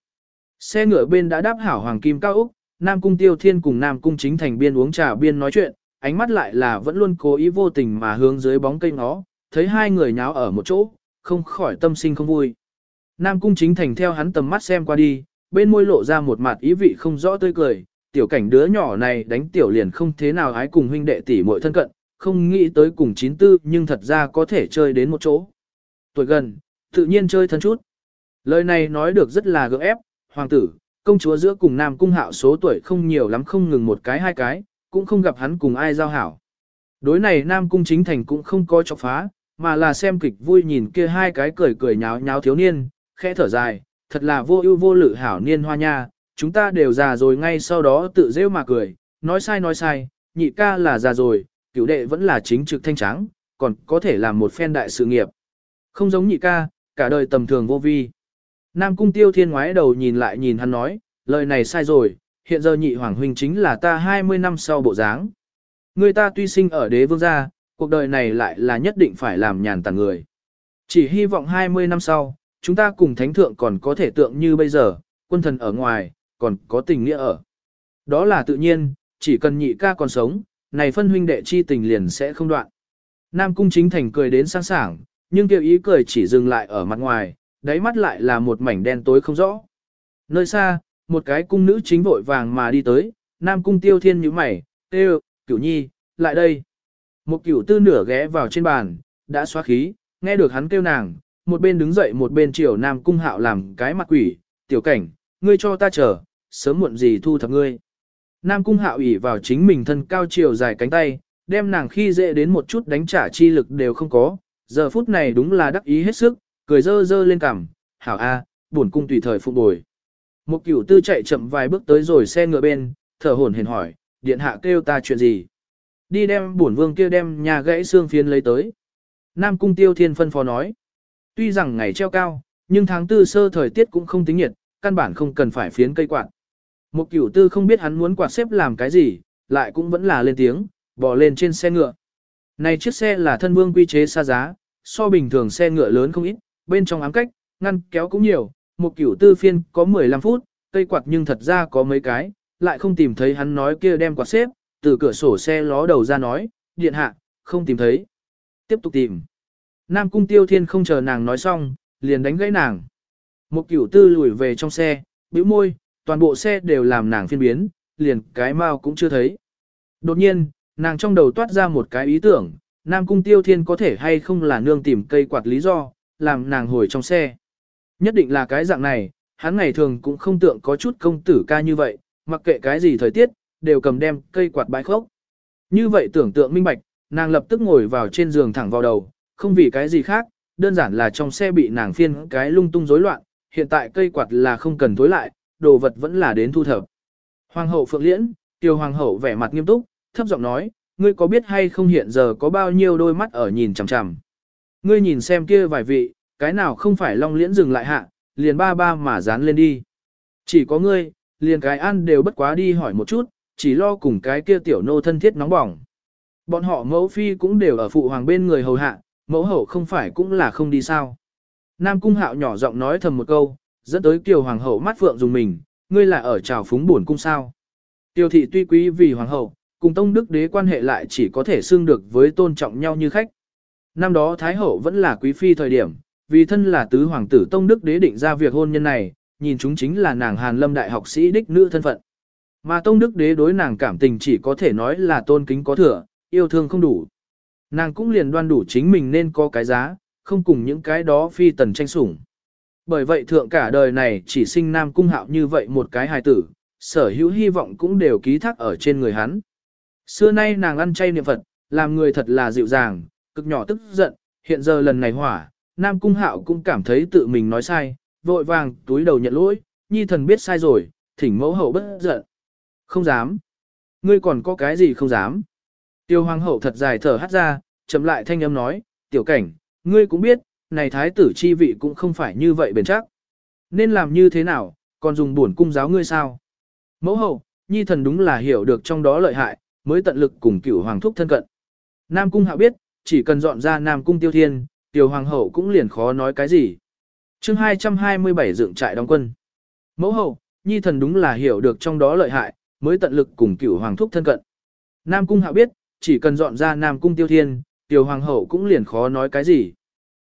Xe ngựa bên đã đáp hảo hoàng kim cao Úc, Nam cung tiêu thiên cùng Nam cung chính thành biên uống trà biên nói chuyện, ánh mắt lại là vẫn luôn cố ý vô tình mà hướng dưới bóng cây nó, thấy hai người nháo ở một chỗ, không khỏi tâm sinh không vui. Nam cung chính thành theo hắn tầm mắt xem qua đi, bên môi lộ ra một mặt ý vị không rõ tươi cười, tiểu cảnh đứa nhỏ này đánh tiểu liền không thế nào hái cùng huynh đệ tỷ muội thân cận, không nghĩ tới cùng chín tư nhưng thật ra có thể chơi đến một chỗ. Tuổi gần, tự nhiên chơi thân chút. Lời này nói được rất là gượng ép, hoàng tử, công chúa giữa cùng nam cung hạo số tuổi không nhiều lắm không ngừng một cái hai cái, cũng không gặp hắn cùng ai giao hảo. Đối này nam cung chính thành cũng không có chọc phá, mà là xem kịch vui nhìn kia hai cái cười cười nháo nháo thiếu niên, khẽ thở dài, thật là vô ưu vô lự hảo niên hoa nha, chúng ta đều già rồi ngay sau đó tự rêu mà cười, nói sai nói sai, nhị ca là già rồi, cửu đệ vẫn là chính trực thanh trắng, còn có thể làm một phen đại sự nghiệp. Không giống nhị ca, cả đời tầm thường vô vi. Nam cung tiêu thiên ngoái đầu nhìn lại nhìn hắn nói, lời này sai rồi, hiện giờ nhị hoàng huynh chính là ta 20 năm sau bộ dáng. Người ta tuy sinh ở đế vương gia, cuộc đời này lại là nhất định phải làm nhàn tản người. Chỉ hy vọng 20 năm sau, chúng ta cùng thánh thượng còn có thể tượng như bây giờ, quân thần ở ngoài, còn có tình nghĩa ở. Đó là tự nhiên, chỉ cần nhị ca còn sống, này phân huynh đệ chi tình liền sẽ không đoạn. Nam cung chính thành cười đến sáng sảng, nhưng kêu ý cười chỉ dừng lại ở mặt ngoài, đáy mắt lại là một mảnh đen tối không rõ. Nơi xa, một cái cung nữ chính vội vàng mà đi tới, Nam cung tiêu thiên như mày, kêu, cửu nhi, lại đây. Một cửu tư nửa ghé vào trên bàn, đã xóa khí, nghe được hắn kêu nàng, một bên đứng dậy một bên chiều Nam cung hạo làm cái mặt quỷ, tiểu cảnh, ngươi cho ta chờ, sớm muộn gì thu thập ngươi. Nam cung hạo ủy vào chính mình thân cao chiều dài cánh tay, đem nàng khi dễ đến một chút đánh trả chi lực đều không có, giờ phút này đúng là đắc ý hết sức, cười dơ dơ lên cằm, hảo a, buồn cung tùy thời phục bồi. Một cửu tư chạy chậm vài bước tới rồi xe ngựa bên, thở hổn hển hỏi, điện hạ kêu ta chuyện gì? Đi đem bổn vương kia đem nhà gãy xương phiến lấy tới. Nam cung tiêu thiên phân phó nói. Tuy rằng ngày treo cao, nhưng tháng tư sơ thời tiết cũng không tính nhiệt, căn bản không cần phải phiến cây quạt. Một cửu tư không biết hắn muốn quạt xếp làm cái gì, lại cũng vẫn là lên tiếng, bỏ lên trên xe ngựa. Này chiếc xe là thân vương quy chế xa giá, so bình thường xe ngựa lớn không ít, bên trong ám cách, ngăn kéo cũng nhiều, một cửu tư phiên có 15 phút, cây quạt nhưng thật ra có mấy cái, lại không tìm thấy hắn nói kia đem quạt xếp, từ cửa sổ xe ló đầu ra nói, điện hạ, không tìm thấy. Tiếp tục tìm. Nam cung tiêu thiên không chờ nàng nói xong, liền đánh gãy nàng. Một cửu tư lùi về trong xe, bĩu môi, toàn bộ xe đều làm nàng phiên biến, liền cái mau cũng chưa thấy. Đột nhiên, nàng trong đầu toát ra một cái ý tưởng, Nam cung tiêu thiên có thể hay không là nương tìm cây quạt lý do, làm nàng hồi trong xe. Nhất định là cái dạng này, hắn ngày thường cũng không tượng có chút công tử ca như vậy, mặc kệ cái gì thời tiết, đều cầm đem cây quạt bãi khốc. Như vậy tưởng tượng minh bạch, nàng lập tức ngồi vào trên giường thẳng vào đầu, không vì cái gì khác, đơn giản là trong xe bị nàng phiên cái lung tung rối loạn, hiện tại cây quạt là không cần tối lại, đồ vật vẫn là đến thu thập. Hoàng hậu Phượng Liễn, tiêu hoàng hậu vẻ mặt nghiêm túc, thấp giọng nói, ngươi có biết hay không hiện giờ có bao nhiêu đôi mắt ở nhìn chằm chằm. Ngươi nhìn xem kia vài vị, cái nào không phải long liễn dừng lại hạ, liền ba ba mà dán lên đi. Chỉ có ngươi, liền cái ăn đều bất quá đi hỏi một chút, chỉ lo cùng cái kia tiểu nô thân thiết nóng bỏng. Bọn họ mẫu phi cũng đều ở phụ hoàng bên người hầu hạ, mẫu hậu không phải cũng là không đi sao. Nam cung hạo nhỏ giọng nói thầm một câu, dẫn tới kiều hoàng hậu mắt phượng dùng mình, ngươi là ở trào phúng buồn cung sao. Tiêu thị tuy quý vì hoàng hậu, cùng tông đức đế quan hệ lại chỉ có thể xưng được với tôn trọng nhau như khách. Năm đó Thái hậu vẫn là quý phi thời điểm, vì thân là tứ hoàng tử tông đức đế định ra việc hôn nhân này, nhìn chúng chính là nàng Hàn Lâm đại học sĩ đích nữ thân phận. Mà tông đức đế đối nàng cảm tình chỉ có thể nói là tôn kính có thừa, yêu thương không đủ. Nàng cũng liền đoan đủ chính mình nên có cái giá, không cùng những cái đó phi tần tranh sủng. Bởi vậy thượng cả đời này chỉ sinh nam cung hạo như vậy một cái hài tử, sở hữu hy vọng cũng đều ký thác ở trên người hắn. Xưa nay nàng ăn chay niệm Phật, làm người thật là dịu dàng, cực nhỏ tức giận, hiện giờ lần này hỏa, nam cung hạo cũng cảm thấy tự mình nói sai, vội vàng túi đầu nhận lỗi, nhi thần biết sai rồi, thỉnh mẫu hậu bất giận. Không dám. Ngươi còn có cái gì không dám. Tiêu hoàng hậu thật dài thở hắt ra, chậm lại thanh âm nói, tiểu cảnh, ngươi cũng biết, này thái tử chi vị cũng không phải như vậy bền chắc. Nên làm như thế nào, còn dùng buồn cung giáo ngươi sao? Mẫu hậu, nhi thần đúng là hiểu được trong đó lợi hại, mới tận lực cùng cửu hoàng thúc thân cận. Nam cung hạ biết, chỉ cần dọn ra Nam cung tiêu thiên, tiểu hoàng hậu cũng liền khó nói cái gì. chương 227 dựng trại đóng quân. Mẫu hậu, nhi thần đúng là hiểu được trong đó lợi hại, mới tận lực cùng cửu hoàng thúc thân cận. Nam cung hạ biết, chỉ cần dọn ra Nam cung tiêu thiên, tiêu hoàng hậu cũng liền khó nói cái gì.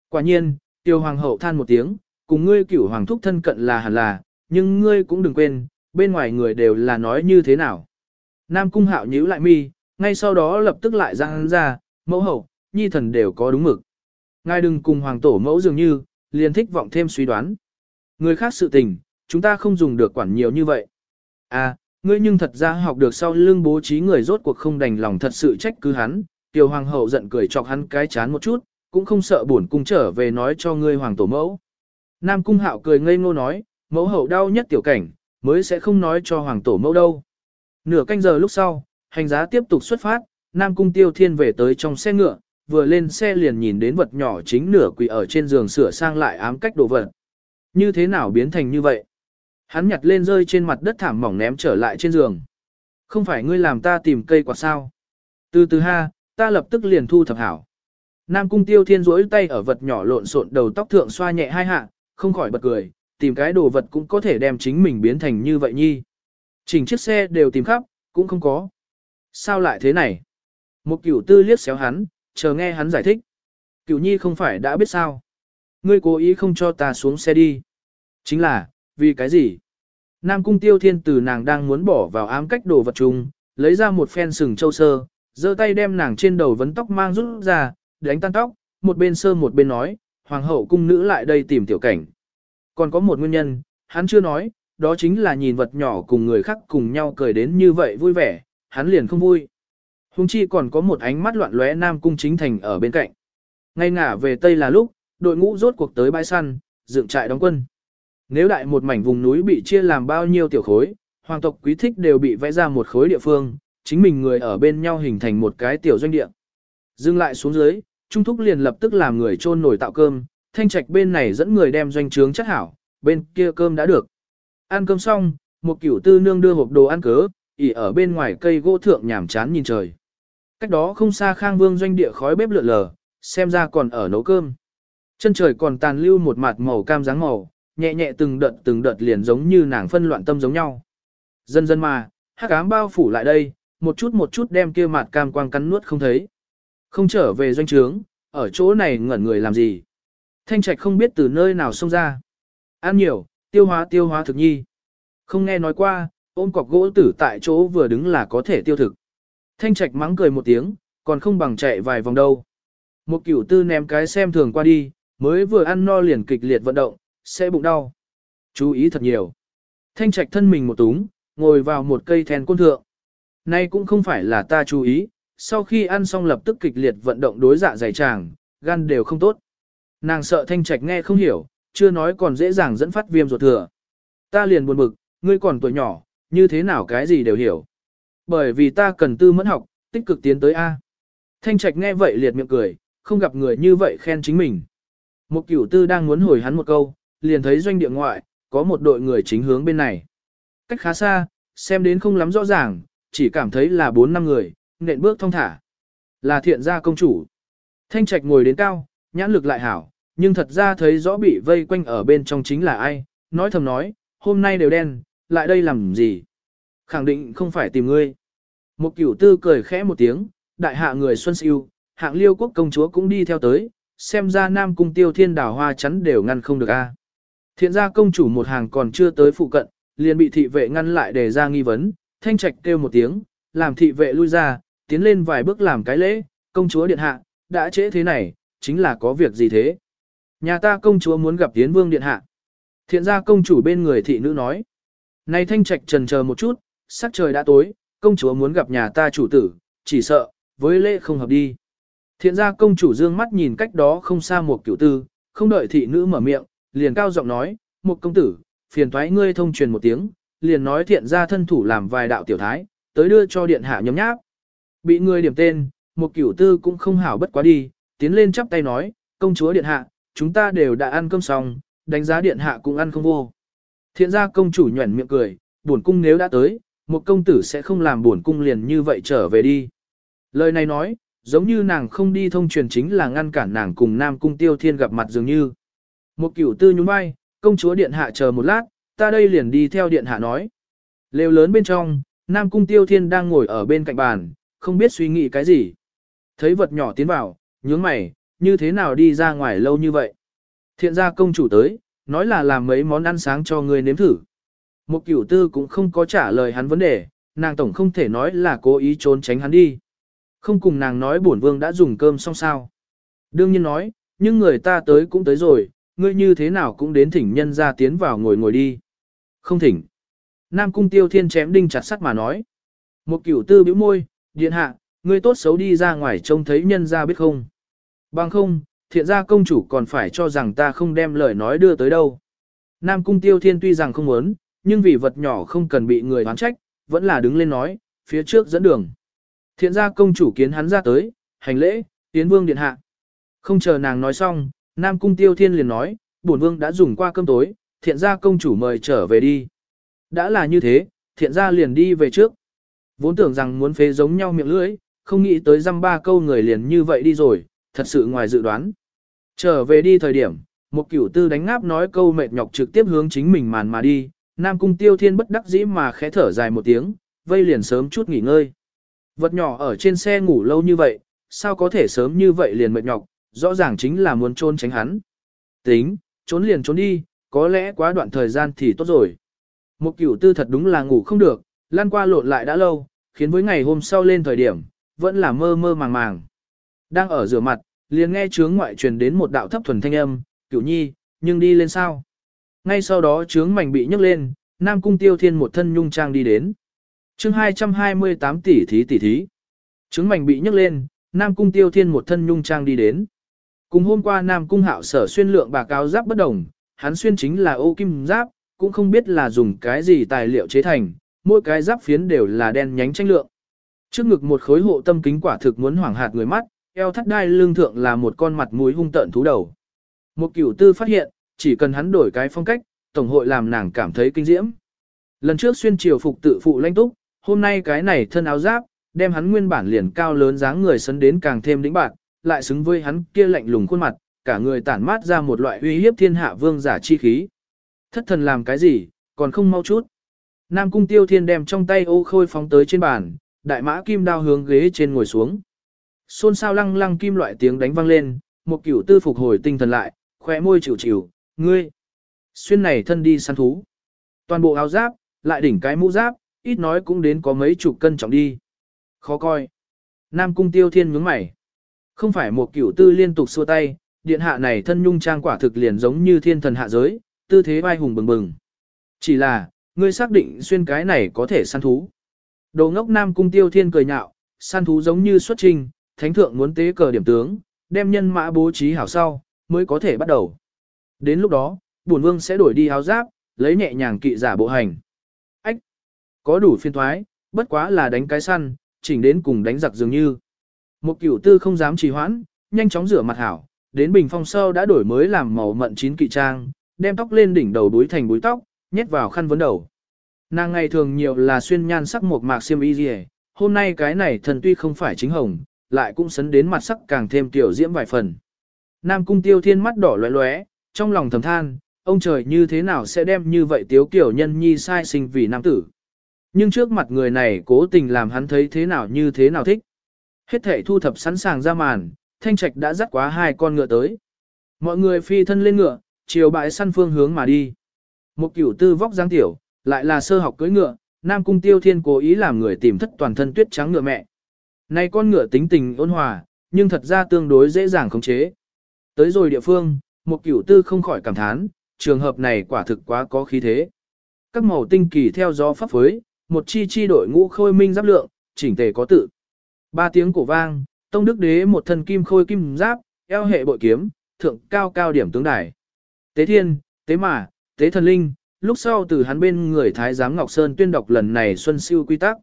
Quả nhiên, tiêu hoàng hậu than một tiếng, cùng ngươi cửu hoàng thúc thân cận là hẳn là, nhưng ngươi cũng đừng quên, bên ngoài người đều là nói như thế nào. Nam cung hạo nhíu lại mi, ngay sau đó lập tức lại răng ra, mẫu hậu, nhi thần đều có đúng mực. Ngài đừng cùng hoàng tổ mẫu dường như, liền thích vọng thêm suy đoán. Người khác sự tình, chúng ta không dùng được quản nhiều như vậy. À, ngươi nhưng thật ra học được sau lưng bố trí người rốt cuộc không đành lòng thật sự trách cứ hắn, tiểu hoàng hậu giận cười chọc hắn cái chán một chút, cũng không sợ buồn cung trở về nói cho ngươi hoàng tổ mẫu. Nam cung hạo cười ngây ngô nói, mẫu hậu đau nhất tiểu cảnh, mới sẽ không nói cho hoàng tổ mẫu đâu. Nửa canh giờ lúc sau, hành giá tiếp tục xuất phát, Nam cung tiêu thiên về tới trong xe ngựa, vừa lên xe liền nhìn đến vật nhỏ chính nửa quỳ ở trên giường sửa sang lại ám cách đồ vật. Như thế nào biến thành như vậy? Hắn nhặt lên rơi trên mặt đất thảm mỏng ném trở lại trên giường. Không phải ngươi làm ta tìm cây quạt sao? Từ từ ha, ta lập tức liền thu thập hảo. Nam cung tiêu thiên rỗi tay ở vật nhỏ lộn xộn đầu tóc thượng xoa nhẹ hai hạ, không khỏi bật cười, tìm cái đồ vật cũng có thể đem chính mình biến thành như vậy nhi. Chỉnh chiếc xe đều tìm khắp, cũng không có. Sao lại thế này? Một cửu tư liếc xéo hắn, chờ nghe hắn giải thích. Cửu nhi không phải đã biết sao. Ngươi cố ý không cho ta xuống xe đi. Chính là, vì cái gì? Nam cung tiêu thiên từ nàng đang muốn bỏ vào ám cách đồ vật chung, lấy ra một phen sừng châu sơ, giơ tay đem nàng trên đầu vấn tóc mang rút ra, đánh tan tóc, một bên sơ một bên nói, hoàng hậu cung nữ lại đây tìm tiểu cảnh. Còn có một nguyên nhân, hắn chưa nói, đó chính là nhìn vật nhỏ cùng người khác cùng nhau cười đến như vậy vui vẻ, hắn liền không vui. Hùng chi còn có một ánh mắt loạn lóe nam cung chính thành ở bên cạnh. Ngay ngả về Tây là lúc, đội ngũ rốt cuộc tới bãi săn, dựng trại đóng quân. Nếu đại một mảnh vùng núi bị chia làm bao nhiêu tiểu khối, hoàng tộc quý thích đều bị vẽ ra một khối địa phương, chính mình người ở bên nhau hình thành một cái tiểu doanh địa. Dừng lại xuống dưới, Trung Thúc liền lập tức làm người trôn nổi tạo cơm, thanh trạch bên này dẫn người đem doanh trướng chất hảo, bên kia cơm đã được. Ăn cơm xong, một cửu tư nương đưa hộp đồ ăn cớ, ỉ ở bên ngoài cây gỗ thượng nhảm chán nhìn trời. Cách đó không xa khang vương doanh địa khói bếp lượn lờ, xem ra còn ở nấu cơm. Chân trời còn tàn lưu một mặt màu cam dáng màu, nhẹ nhẹ từng đợt từng đợt liền giống như nàng phân loạn tâm giống nhau. Dần dần mà, hắc ám bao phủ lại đây, một chút một chút đem kia mặt cam quang cắn nuốt không thấy. Không trở về doanh trướng, ở chỗ này ngẩn người làm gì. Thanh trạch không biết từ nơi nào xông ra. Ăn nhiều, tiêu hóa tiêu hóa thực nhi. Không nghe nói qua, ôm cọc gỗ tử tại chỗ vừa đứng là có thể tiêu thực. Thanh trạch mắng cười một tiếng, còn không bằng chạy vài vòng đâu. Một cửu tư ném cái xem thường qua đi, mới vừa ăn no liền kịch liệt vận động, sẽ bụng đau. Chú ý thật nhiều. Thanh trạch thân mình một túng, ngồi vào một cây thèn côn thượng. Nay cũng không phải là ta chú ý, sau khi ăn xong lập tức kịch liệt vận động đối dạ dày tràng, gan đều không tốt. Nàng sợ thanh trạch nghe không hiểu, chưa nói còn dễ dàng dẫn phát viêm ruột thừa. Ta liền buồn bực, ngươi còn tuổi nhỏ, như thế nào cái gì đều hiểu. Bởi vì ta cần tư mẫn học, tích cực tiến tới A. Thanh trạch nghe vậy liệt miệng cười, không gặp người như vậy khen chính mình. Một cửu tư đang muốn hồi hắn một câu, liền thấy doanh địa ngoại, có một đội người chính hướng bên này. Cách khá xa, xem đến không lắm rõ ràng, chỉ cảm thấy là bốn năm người, nện bước thong thả. Là thiện gia công chủ. Thanh trạch ngồi đến cao, nhãn lực lại hảo, nhưng thật ra thấy rõ bị vây quanh ở bên trong chính là ai, nói thầm nói, hôm nay đều đen, lại đây làm gì? Khẳng định không phải tìm ngươi. Một cửu tư cười khẽ một tiếng, đại hạ người xuân siêu, hạng liêu quốc công chúa cũng đi theo tới, xem ra nam cung tiêu thiên đào hoa chắn đều ngăn không được a. Thiện gia công chủ một hàng còn chưa tới phụ cận, liền bị thị vệ ngăn lại để ra nghi vấn, thanh trạch kêu một tiếng, làm thị vệ lui ra, tiến lên vài bước làm cái lễ, công chúa điện hạ, đã trễ thế này, chính là có việc gì thế? Nhà ta công chúa muốn gặp tiến vương điện hạ. Thiện gia công chủ bên người thị nữ nói. Này thanh trạch trần chờ một chút, sắc trời đã tối, công chúa muốn gặp nhà ta chủ tử, chỉ sợ, với lễ không hợp đi. Thiện gia công chủ dương mắt nhìn cách đó không xa một cửu tư, không đợi thị nữ mở miệng, liền cao giọng nói, một công tử, phiền thoái ngươi thông truyền một tiếng, liền nói thiện gia thân thủ làm vài đạo tiểu thái, tới đưa cho điện hạ nhấm nháp. Bị người điểm tên, một cửu tư cũng không hảo bất quá đi, tiến lên chắp tay nói, công chúa điện hạ, chúng ta đều đã ăn cơm xong, đánh giá điện hạ cũng ăn không vô. Thiện gia công chủ nhuẩn miệng cười, buồn cung nếu đã tới, một công tử sẽ không làm buồn cung liền như vậy trở về đi. Lời này nói, giống như nàng không đi thông truyền chính là ngăn cản nàng cùng Nam Cung Tiêu Thiên gặp mặt dường như. Một cửu tư nhún vai, công chúa điện hạ chờ một lát, ta đây liền đi theo điện hạ nói. Lều lớn bên trong, Nam Cung Tiêu Thiên đang ngồi ở bên cạnh bàn, không biết suy nghĩ cái gì. Thấy vật nhỏ tiến vào, nhướng mày, như thế nào đi ra ngoài lâu như vậy. Thiện gia công chủ tới, nói là làm mấy món ăn sáng cho người nếm thử. Một cửu tư cũng không có trả lời hắn vấn đề, nàng tổng không thể nói là cố ý trốn tránh hắn đi. Không cùng nàng nói bổn vương đã dùng cơm xong sao. Đương nhiên nói, nhưng người ta tới cũng tới rồi, ngươi như thế nào cũng đến thỉnh nhân ra tiến vào ngồi ngồi đi. Không thỉnh. Nam cung tiêu thiên chém đinh chặt sắt mà nói. Một cửu tư bĩu môi, điện hạ, ngươi tốt xấu đi ra ngoài trông thấy nhân ra biết không. Bằng không, thiện gia công chủ còn phải cho rằng ta không đem lời nói đưa tới đâu. Nam cung tiêu thiên tuy rằng không muốn, nhưng vì vật nhỏ không cần bị người đoán trách, vẫn là đứng lên nói, phía trước dẫn đường. Thiện gia công chủ kiến hắn ra tới, hành lễ, tiến vương điện hạ. Không chờ nàng nói xong, Nam cung tiêu thiên liền nói, bổn vương đã dùng qua cơm tối, thiện gia công chủ mời trở về đi. Đã là như thế, thiện gia liền đi về trước. Vốn tưởng rằng muốn phế giống nhau miệng lưỡi, không nghĩ tới dăm ba câu người liền như vậy đi rồi, thật sự ngoài dự đoán. Trở về đi thời điểm, một cửu tư đánh ngáp nói câu mệt nhọc trực tiếp hướng chính mình màn mà đi, Nam Cung Tiêu Thiên bất đắc dĩ mà khẽ thở dài một tiếng, vây liền sớm chút nghỉ ngơi. Vật nhỏ ở trên xe ngủ lâu như vậy, sao có thể sớm như vậy liền mệt nhọc, rõ ràng chính là muốn trốn tránh hắn. Tính, trốn liền trốn đi, có lẽ quá đoạn thời gian thì tốt rồi. Một cửu tư thật đúng là ngủ không được, lan qua lộn lại đã lâu, khiến với ngày hôm sau lên thời điểm, vẫn là mơ mơ màng màng. Đang ở rửa mặt, liền nghe trướng ngoại truyền đến một đạo thấp thuần thanh âm, cửu nhi, nhưng đi lên sao. Ngay sau đó trướng mảnh bị nhấc lên, Nam Cung Tiêu Thiên một thân nhung trang đi đến. chương 228 tỷ thí tỷ thí. Trướng mảnh bị nhấc lên, Nam Cung Tiêu Thiên một thân nhung trang đi đến. Cùng hôm qua Nam Cung Hạo sở xuyên lượng bà cao giáp bất đồng, hắn xuyên chính là ô kim giáp, cũng không biết là dùng cái gì tài liệu chế thành, mỗi cái giáp phiến đều là đen nhánh tranh lượng. Trước ngực một khối hộ tâm kính quả thực muốn hoảng hạt người mắt, eo thắt đai lưng thượng là một con mặt mũi hung tợn thú đầu. Một cửu tư phát hiện, chỉ cần hắn đổi cái phong cách, tổng hội làm nàng cảm thấy kinh diễm. Lần trước xuyên triều phục tự phụ lãnh túc, hôm nay cái này thân áo giáp, đem hắn nguyên bản liền cao lớn dáng người sấn đến càng thêm đĩnh bạc lại xứng với hắn kia lạnh lùng khuôn mặt, cả người tản mát ra một loại uy hiếp thiên hạ vương giả chi khí. Thất thần làm cái gì, còn không mau chút. Nam cung tiêu thiên đem trong tay ô khôi phóng tới trên bàn, đại mã kim đao hướng ghế trên ngồi xuống. Xôn sao lăng lăng kim loại tiếng đánh vang lên, một cửu tư phục hồi tinh thần lại, khóe môi chịu chịu, ngươi. Xuyên này thân đi săn thú. Toàn bộ áo giáp, lại đỉnh cái mũ giáp, ít nói cũng đến có mấy chục cân trọng đi. Khó coi. Nam cung tiêu thiên nhướng mày. Không phải một cửu tư liên tục xua tay, điện hạ này thân nhung trang quả thực liền giống như thiên thần hạ giới, tư thế vai hùng bừng bừng. Chỉ là, ngươi xác định xuyên cái này có thể săn thú. Đồ ngốc Nam cung tiêu thiên cười nhạo, săn thú giống như xuất trình, thánh thượng muốn tế cờ điểm tướng, đem nhân mã bố trí hảo sau, mới có thể bắt đầu. Đến lúc đó, bổn vương sẽ đổi đi áo giáp, lấy nhẹ nhàng kỵ giả bộ hành. Ách! Có đủ phiên thoái, bất quá là đánh cái săn, chỉnh đến cùng đánh giặc dường như. Một cửu tư không dám trì hoãn, nhanh chóng rửa mặt hảo, đến bình phong sơ đã đổi mới làm màu mận chín kỵ trang, đem tóc lên đỉnh đầu đuối thành búi tóc, nhét vào khăn vấn đầu. Nàng ngày thường nhiều là xuyên nhan sắc một mạc xiêm y gì hôm nay cái này thần tuy không phải chính hồng, lại cũng sấn đến mặt sắc càng thêm tiểu diễm vài phần. Nam cung tiêu thiên mắt đỏ lóe lóe, trong lòng thầm than, ông trời như thế nào sẽ đem như vậy tiếu kiểu nhân nhi sai sinh vì nam tử. Nhưng trước mặt người này cố tình làm hắn thấy thế nào như thế nào thích. Hết thể thu thập sẵn sàng ra màn, thanh trạch đã dắt quá hai con ngựa tới. Mọi người phi thân lên ngựa, chiều bãi săn phương hướng mà đi. Một cửu tư vóc dáng tiểu, lại là sơ học cưỡi ngựa, Nam Cung Tiêu Thiên cố ý làm người tìm thất toàn thân tuyết trắng ngựa mẹ. Này con ngựa tính tình ôn hòa, nhưng thật ra tương đối dễ dàng khống chế. Tới rồi địa phương, một cửu tư không khỏi cảm thán, trường hợp này quả thực quá có khí thế. Các màu tinh kỳ theo gió pháp phối, một chi chi đội ngũ khôi minh giáp lượng, chỉnh tề có tự. Ba tiếng cổ vang, tông đức đế một thân kim khôi kim giáp, eo hệ bội kiếm, thượng cao cao điểm tướng đài. Tế thiên, tế Mã, tế thần linh, lúc sau từ hắn bên người Thái giám Ngọc Sơn tuyên đọc lần này xuân siêu quy tắc.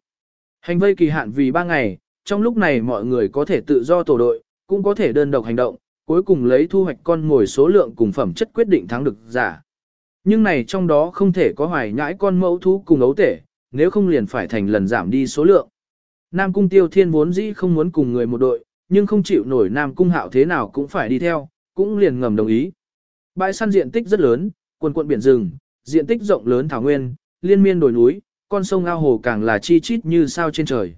Hành vây kỳ hạn vì 3 ngày, trong lúc này mọi người có thể tự do tổ đội, cũng có thể đơn độc hành động, cuối cùng lấy thu hoạch con ngồi số lượng cùng phẩm chất quyết định thắng được giả. Nhưng này trong đó không thể có hoài nhãi con mẫu thú cùng ấu tể, nếu không liền phải thành lần giảm đi số lượng. Nam Cung Tiêu Thiên vốn dĩ không muốn cùng người một đội, nhưng không chịu nổi Nam Cung Hạo thế nào cũng phải đi theo, cũng liền ngầm đồng ý. Bãi săn diện tích rất lớn, quần quận biển rừng, diện tích rộng lớn thảo nguyên, liên miên đồi núi, con sông ao hồ càng là chi chít như sao trên trời.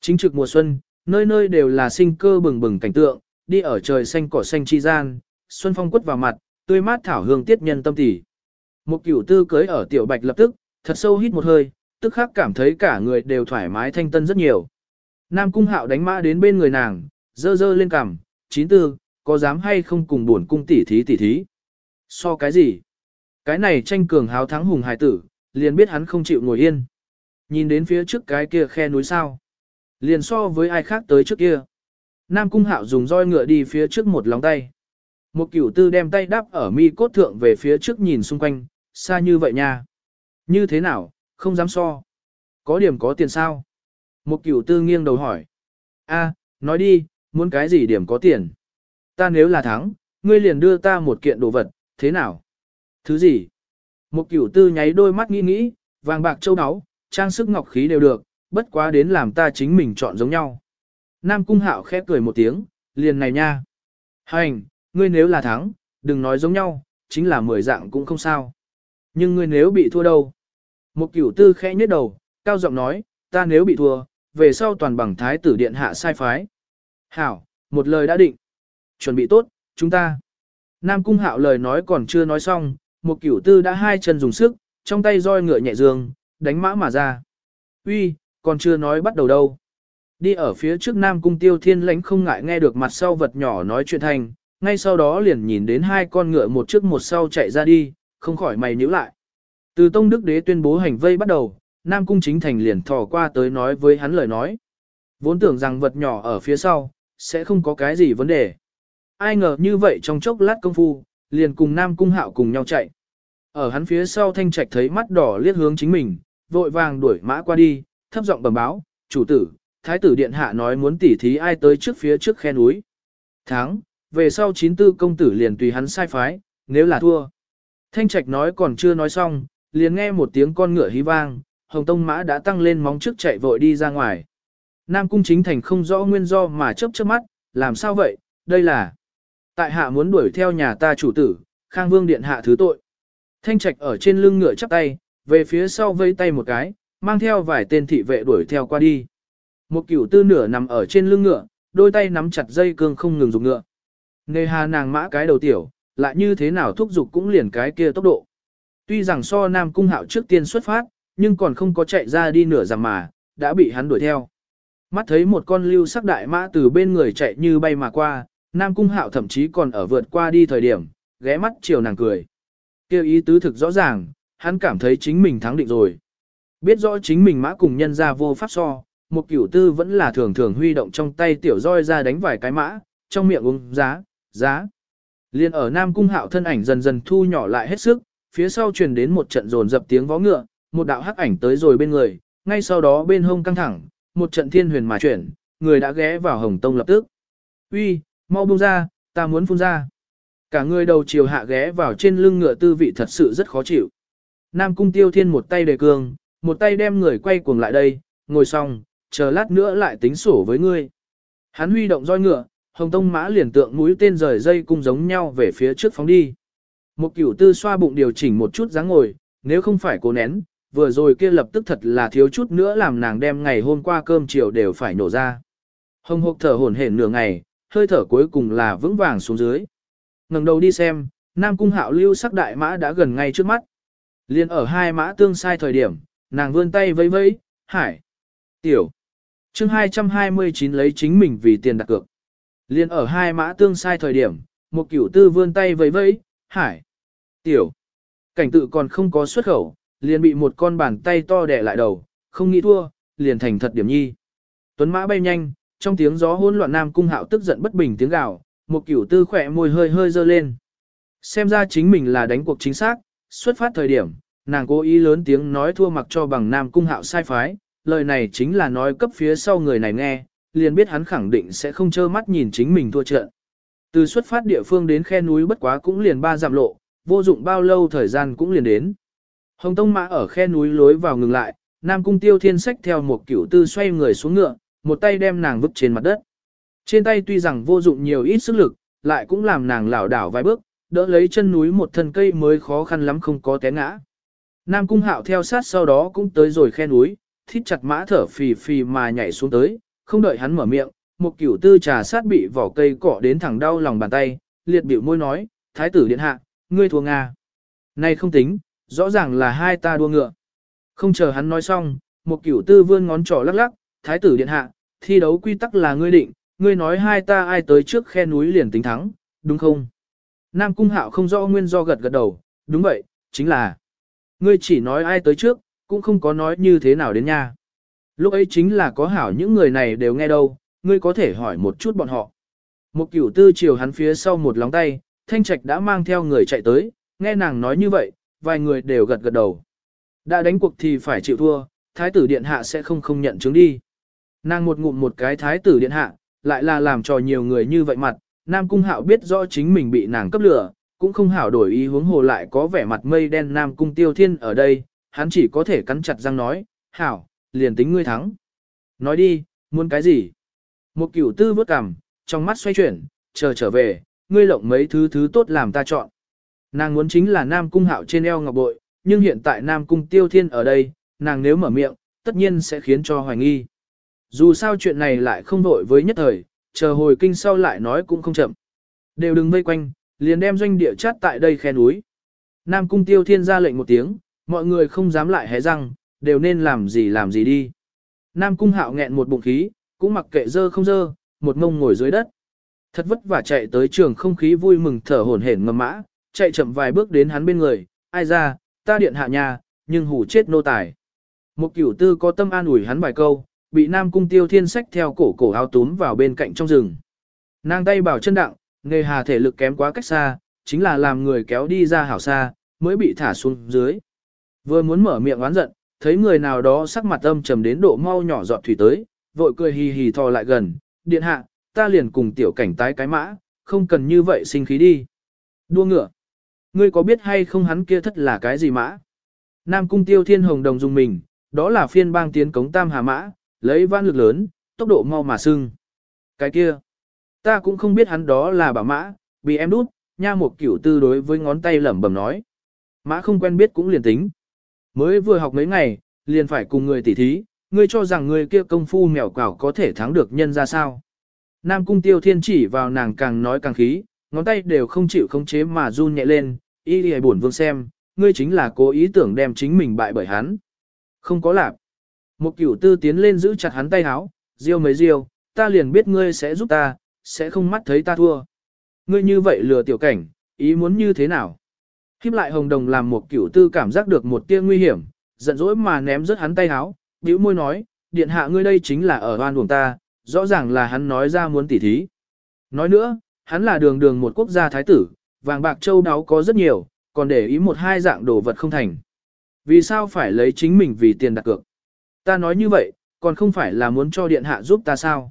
Chính trực mùa xuân, nơi nơi đều là sinh cơ bừng bừng cảnh tượng, đi ở trời xanh cỏ xanh chi gian, xuân phong quất vào mặt, tươi mát thảo hương tiết nhân tâm tỉ. Một cửu tư cưới ở tiểu bạch lập tức, thật sâu hít một hơi, tức khắc cảm thấy cả người đều thoải mái thanh tân rất nhiều. Nam cung hạo đánh mã đến bên người nàng, dơ dơ lên cằm, chín tư, có dám hay không cùng buồn cung tỉ thí tỉ thí. So cái gì? Cái này tranh cường háo thắng hùng hải tử, liền biết hắn không chịu ngồi yên. Nhìn đến phía trước cái kia khe núi sao. Liền so với ai khác tới trước kia. Nam cung hạo dùng roi ngựa đi phía trước một lòng tay. Một cửu tư đem tay đắp ở mi cốt thượng về phía trước nhìn xung quanh, xa như vậy nha. Như thế nào, không dám so. Có điểm có tiền sao? Một cửu tư nghiêng đầu hỏi. a nói đi, muốn cái gì điểm có tiền? Ta nếu là thắng, ngươi liền đưa ta một kiện đồ vật, thế nào? Thứ gì? Một cửu tư nháy đôi mắt nghĩ nghĩ, vàng bạc châu áo, trang sức ngọc khí đều được, bất quá đến làm ta chính mình chọn giống nhau. Nam cung hạo khép cười một tiếng, liền này nha. Hành, ngươi nếu là thắng, đừng nói giống nhau, chính là mười dạng cũng không sao. Nhưng ngươi nếu bị thua đâu? Một cửu tư khẽ nhếch đầu, cao giọng nói, ta nếu bị thua, về sau toàn bằng thái tử điện hạ sai phái. Hảo, một lời đã định. Chuẩn bị tốt, chúng ta. Nam cung hạo lời nói còn chưa nói xong, một cửu tư đã hai chân dùng sức, trong tay roi ngựa nhẹ dương, đánh mã mà ra. Uy, còn chưa nói bắt đầu đâu. Đi ở phía trước Nam cung tiêu thiên lãnh không ngại nghe được mặt sau vật nhỏ nói chuyện thành, ngay sau đó liền nhìn đến hai con ngựa một trước một sau chạy ra đi, không khỏi mày nhíu lại. Từ Tông Đức Đế tuyên bố hành vây bắt đầu, Nam cung chính thành liền thò qua tới nói với hắn lời nói. Vốn tưởng rằng vật nhỏ ở phía sau, sẽ không có cái gì vấn đề. Ai ngờ như vậy trong chốc lát công phu, liền cùng Nam Cung Hạo cùng nhau chạy. Ở hắn phía sau Thanh Trạch thấy mắt đỏ liếc hướng chính mình, vội vàng đuổi mã qua đi, thấp giọng bẩm báo, chủ tử, thái tử điện hạ nói muốn tỉ thí ai tới trước phía trước khe núi. Tháng, về sau chín tư công tử liền tùy hắn sai phái, nếu là thua. Thanh Trạch nói còn chưa nói xong, liền nghe một tiếng con ngựa hí vang, Hồng Tông Mã đã tăng lên móng trước chạy vội đi ra ngoài. Nam Cung Chính Thành không rõ nguyên do mà chớp chớp mắt, làm sao vậy, đây là... Tại hạ muốn đuổi theo nhà ta chủ tử, Khang Vương Điện hạ thứ tội. Thanh Trạch ở trên lưng ngựa chắp tay, về phía sau vây tay một cái, mang theo vài tên thị vệ đuổi theo qua đi. Một cửu tư nửa nằm ở trên lưng ngựa, đôi tay nắm chặt dây cương không ngừng dùng ngựa. Nề hà nàng mã cái đầu tiểu, lại như thế nào thúc giục cũng liền cái kia tốc độ. Tuy rằng so Nam Cung Hạo trước tiên xuất phát, nhưng còn không có chạy ra đi nửa dặm mà, đã bị hắn đuổi theo. Mắt thấy một con lưu sắc đại mã từ bên người chạy như bay mà qua, Nam Cung Hạo thậm chí còn ở vượt qua đi thời điểm, ghé mắt chiều nàng cười. Kêu ý tứ thực rõ ràng, hắn cảm thấy chính mình thắng định rồi. Biết rõ chính mình mã cùng nhân ra vô pháp so, một cửu tư vẫn là thường thường huy động trong tay tiểu roi ra đánh vài cái mã, trong miệng uống giá, giá. Liên ở Nam Cung Hạo thân ảnh dần dần thu nhỏ lại hết sức, phía sau truyền đến một trận rồn dập tiếng vó ngựa, một đạo hắc ảnh tới rồi bên người, ngay sau đó bên hông căng thẳng, một trận thiên huyền mà chuyển, người đã ghé vào Hồng Tông lập tức. Uy, mau buông ra, ta muốn phun ra. Cả người đầu chiều hạ ghé vào trên lưng ngựa tư vị thật sự rất khó chịu. Nam Cung Tiêu Thiên một tay đề cương, một tay đem người quay cuồng lại đây, ngồi xong, chờ lát nữa lại tính sổ với ngươi. Hắn huy động roi ngựa, Hồng Tông mã liền tượng mũi tên rời dây cung giống nhau về phía trước phóng đi. Một cửu tư xoa bụng điều chỉnh một chút dáng ngồi, nếu không phải cố nén, vừa rồi kia lập tức thật là thiếu chút nữa làm nàng đem ngày hôm qua cơm chiều đều phải nổ ra. Hồng hộc thở hổn hển nửa ngày, hơi thở cuối cùng là vững vàng xuống dưới. ngẩng đầu đi xem, Nam Cung Hạo lưu sắc đại mã đã gần ngay trước mắt. Liên ở hai mã tương sai thời điểm, nàng vươn tay vẫy vẫy, hải, tiểu. chương 229 lấy chính mình vì tiền đặt cược. Liên ở hai mã tương sai thời điểm, một cửu tư vươn tay vẫy vẫy, hải, tiểu. Cảnh tự còn không có xuất khẩu, liền bị một con bàn tay to đè lại đầu, không nghĩ thua, liền thành thật điểm nhi. Tuấn mã bay nhanh, trong tiếng gió hỗn loạn Nam Cung Hạo tức giận bất bình tiếng gào, một cửu tư khỏe môi hơi hơi dơ lên. Xem ra chính mình là đánh cuộc chính xác, xuất phát thời điểm, nàng cố ý lớn tiếng nói thua mặc cho bằng Nam Cung Hạo sai phái, lời này chính là nói cấp phía sau người này nghe, liền biết hắn khẳng định sẽ không trơ mắt nhìn chính mình thua trận. Từ xuất phát địa phương đến khe núi bất quá cũng liền ba dặm lộ, vô dụng bao lâu thời gian cũng liền đến. Hồng Tông Mã ở khe núi lối vào ngừng lại, Nam Cung Tiêu Thiên sách theo một cửu tư xoay người xuống ngựa, một tay đem nàng vứt trên mặt đất. Trên tay tuy rằng vô dụng nhiều ít sức lực, lại cũng làm nàng lảo đảo vài bước, đỡ lấy chân núi một thân cây mới khó khăn lắm không có té ngã. Nam Cung Hạo theo sát sau đó cũng tới rồi khe núi, thít chặt mã thở phì phì mà nhảy xuống tới, không đợi hắn mở miệng, một cửu tư trà sát bị vỏ cây cỏ đến thẳng đau lòng bàn tay, liệt biểu môi nói, thái tử điện hạ, ngươi thua Nga. Này không tính, rõ ràng là hai ta đua ngựa. Không chờ hắn nói xong, một cửu tư vươn ngón trỏ lắc lắc, thái tử điện hạ, thi đấu quy tắc là ngươi định, ngươi nói hai ta ai tới trước khe núi liền tính thắng, đúng không? Nam cung hạo không rõ nguyên do gật gật đầu, đúng vậy, chính là. Ngươi chỉ nói ai tới trước, cũng không có nói như thế nào đến nha. Lúc ấy chính là có hảo những người này đều nghe đâu, ngươi có thể hỏi một chút bọn họ. Một cửu tư chiều hắn phía sau một lóng tay, thanh trạch đã mang theo người chạy tới, nghe nàng nói như vậy, vài người đều gật gật đầu. Đã đánh cuộc thì phải chịu thua, thái tử điện hạ sẽ không không nhận chứng đi. Nàng một ngụm một cái thái tử điện hạ, lại là làm cho nhiều người như vậy mặt, Nam Cung Hạo biết rõ chính mình bị nàng cấp lửa, cũng không hảo đổi ý hướng hồ lại có vẻ mặt mây đen Nam Cung Tiêu Thiên ở đây, hắn chỉ có thể cắn chặt răng nói, hảo, liền tính ngươi thắng. Nói đi, muốn cái gì? Một cửu tư vớt cằm, trong mắt xoay chuyển, chờ trở về, ngươi lộng mấy thứ thứ tốt làm ta chọn. Nàng muốn chính là Nam Cung Hạo trên eo ngọc bội, nhưng hiện tại Nam Cung Tiêu Thiên ở đây, nàng nếu mở miệng, tất nhiên sẽ khiến cho hoài nghi. Dù sao chuyện này lại không vội với nhất thời, chờ hồi kinh sau lại nói cũng không chậm. Đều đừng vây quanh, liền đem doanh địa chát tại đây khe núi. Nam Cung Tiêu Thiên ra lệnh một tiếng, mọi người không dám lại hé răng, đều nên làm gì làm gì đi. Nam Cung Hạo nghẹn một bụng khí, cũng mặc kệ dơ không dơ, một ngông ngồi dưới đất. Thật vất vả chạy tới trường không khí vui mừng thở hổn hển ngầm mã, chạy chậm vài bước đến hắn bên người, ai ra, ta điện hạ nhà, nhưng hủ chết nô tài. Một cửu tư có tâm an ủi hắn vài câu, bị Nam Cung Tiêu Thiên sách theo cổ cổ áo túm vào bên cạnh trong rừng. Nàng tay bảo chân đặng, nghề hà thể lực kém quá cách xa, chính là làm người kéo đi ra hảo xa, mới bị thả xuống dưới. Vừa muốn mở miệng oán giận, thấy người nào đó sắc mặt âm trầm đến độ mau nhỏ giọt thủy tới, vội cười hì hì thò lại gần, điện hạ, ta liền cùng tiểu cảnh tái cái mã, không cần như vậy sinh khí đi. Đua ngựa. Ngươi có biết hay không hắn kia thất là cái gì mã? Nam cung tiêu thiên hồng đồng dùng mình, đó là phiên bang tiến cống tam hà mã, lấy vãn lực lớn, tốc độ mau mà sưng. Cái kia, ta cũng không biết hắn đó là bà mã, bị em đút, nha một kiểu tư đối với ngón tay lẩm bẩm nói. Mã không quen biết cũng liền tính. Mới vừa học mấy ngày, liền phải cùng người tỉ thí, ngươi cho rằng người kia công phu mèo quảo có thể thắng được nhân ra sao. Nam cung tiêu thiên chỉ vào nàng càng nói càng khí, ngón tay đều không chịu khống chế mà run nhẹ lên, y Y buồn vương xem, ngươi chính là cố ý tưởng đem chính mình bại bởi hắn. Không có lạc. Một cửu tư tiến lên giữ chặt hắn tay háo, riêu mấy riêu, ta liền biết ngươi sẽ giúp ta, sẽ không mắt thấy ta thua. Ngươi như vậy lừa tiểu cảnh, ý muốn như thế nào? Khiếp lại hồng đồng làm một cửu tư cảm giác được một tia nguy hiểm, giận dỗi mà ném rớt hắn tay háo, bĩu môi nói, điện hạ ngươi đây chính là ở oan buồng ta, rõ ràng là hắn nói ra muốn tỉ thí. Nói nữa, hắn là đường đường một quốc gia thái tử, vàng bạc châu đáo có rất nhiều, còn để ý một hai dạng đồ vật không thành. Vì sao phải lấy chính mình vì tiền đặt cược? Ta nói như vậy, còn không phải là muốn cho điện hạ giúp ta sao?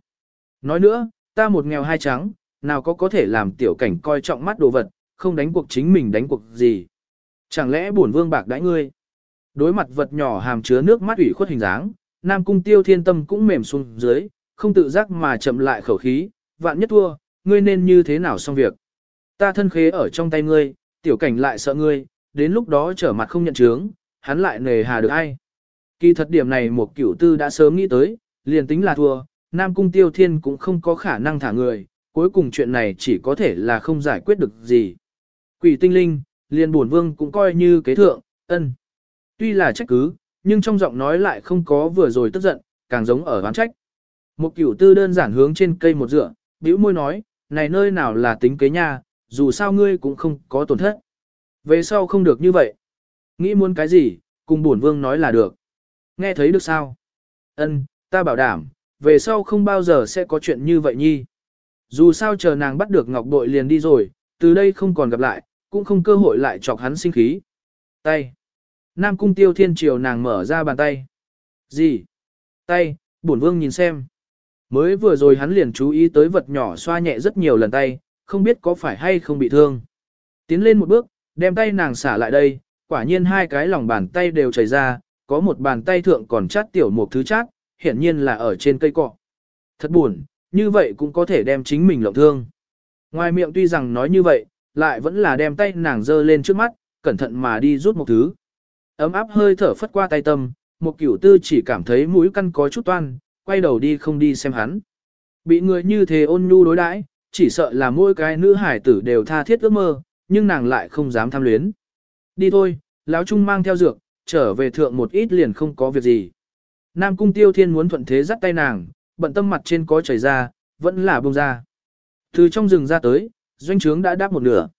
Nói nữa, ta một nghèo hai trắng, nào có có thể làm tiểu cảnh coi trọng mắt đồ vật, không đánh cuộc chính mình đánh cuộc gì. Chẳng lẽ bổn vương bạc đãi ngươi? Đối mặt vật nhỏ hàm chứa nước mắt ủy khuất hình dáng, Nam Cung Tiêu Thiên Tâm cũng mềm xuống dưới, không tự giác mà chậm lại khẩu khí, vạn nhất thua, ngươi nên như thế nào xong việc. Ta thân khế ở trong tay ngươi, tiểu cảnh lại sợ ngươi, đến lúc đó trở mặt không nhận chướng, hắn lại nề hà được ai. Kỳ thật điểm này một cửu tư đã sớm nghĩ tới, liền tính là thua, Nam Cung Tiêu Thiên cũng không có khả năng thả người, cuối cùng chuyện này chỉ có thể là không giải quyết được gì. Quỷ tinh linh, liền bổn vương cũng coi như kế thượng, ân. Tuy là trách cứ, nhưng trong giọng nói lại không có vừa rồi tức giận, càng giống ở oán trách. Một cửu tư đơn giản hướng trên cây một dựa, bĩu môi nói, này nơi nào là tính kế nha, dù sao ngươi cũng không có tổn thất. Về sau không được như vậy. Nghĩ muốn cái gì, cùng bổn vương nói là được. Nghe thấy được sao? Ân, ta bảo đảm, về sau không bao giờ sẽ có chuyện như vậy nhi. Dù sao chờ nàng bắt được ngọc bội liền đi rồi, từ đây không còn gặp lại, cũng không cơ hội lại chọc hắn sinh khí. Tay. Nam cung tiêu thiên triều nàng mở ra bàn tay. Gì? Tay, bổn vương nhìn xem. Mới vừa rồi hắn liền chú ý tới vật nhỏ xoa nhẹ rất nhiều lần tay, không biết có phải hay không bị thương. Tiến lên một bước, đem tay nàng xả lại đây, quả nhiên hai cái lòng bàn tay đều chảy ra, có một bàn tay thượng còn chát tiểu một thứ chát, hiển nhiên là ở trên cây cọ. Thật buồn, như vậy cũng có thể đem chính mình lộng thương. Ngoài miệng tuy rằng nói như vậy, lại vẫn là đem tay nàng dơ lên trước mắt, cẩn thận mà đi rút một thứ. Ấm áp hơi thở phất qua tay tâm, một cửu tư chỉ cảm thấy mũi căn có chút toan, quay đầu đi không đi xem hắn. Bị người như thế ôn nhu đối đãi, chỉ sợ là mỗi cái nữ hải tử đều tha thiết ước mơ, nhưng nàng lại không dám tham luyến. Đi thôi, lão trung mang theo dược, trở về thượng một ít liền không có việc gì. Nam cung tiêu thiên muốn thuận thế dắt tay nàng, bận tâm mặt trên có chảy ra, vẫn là bông ra. Từ trong rừng ra tới, doanh trướng đã đáp một nửa.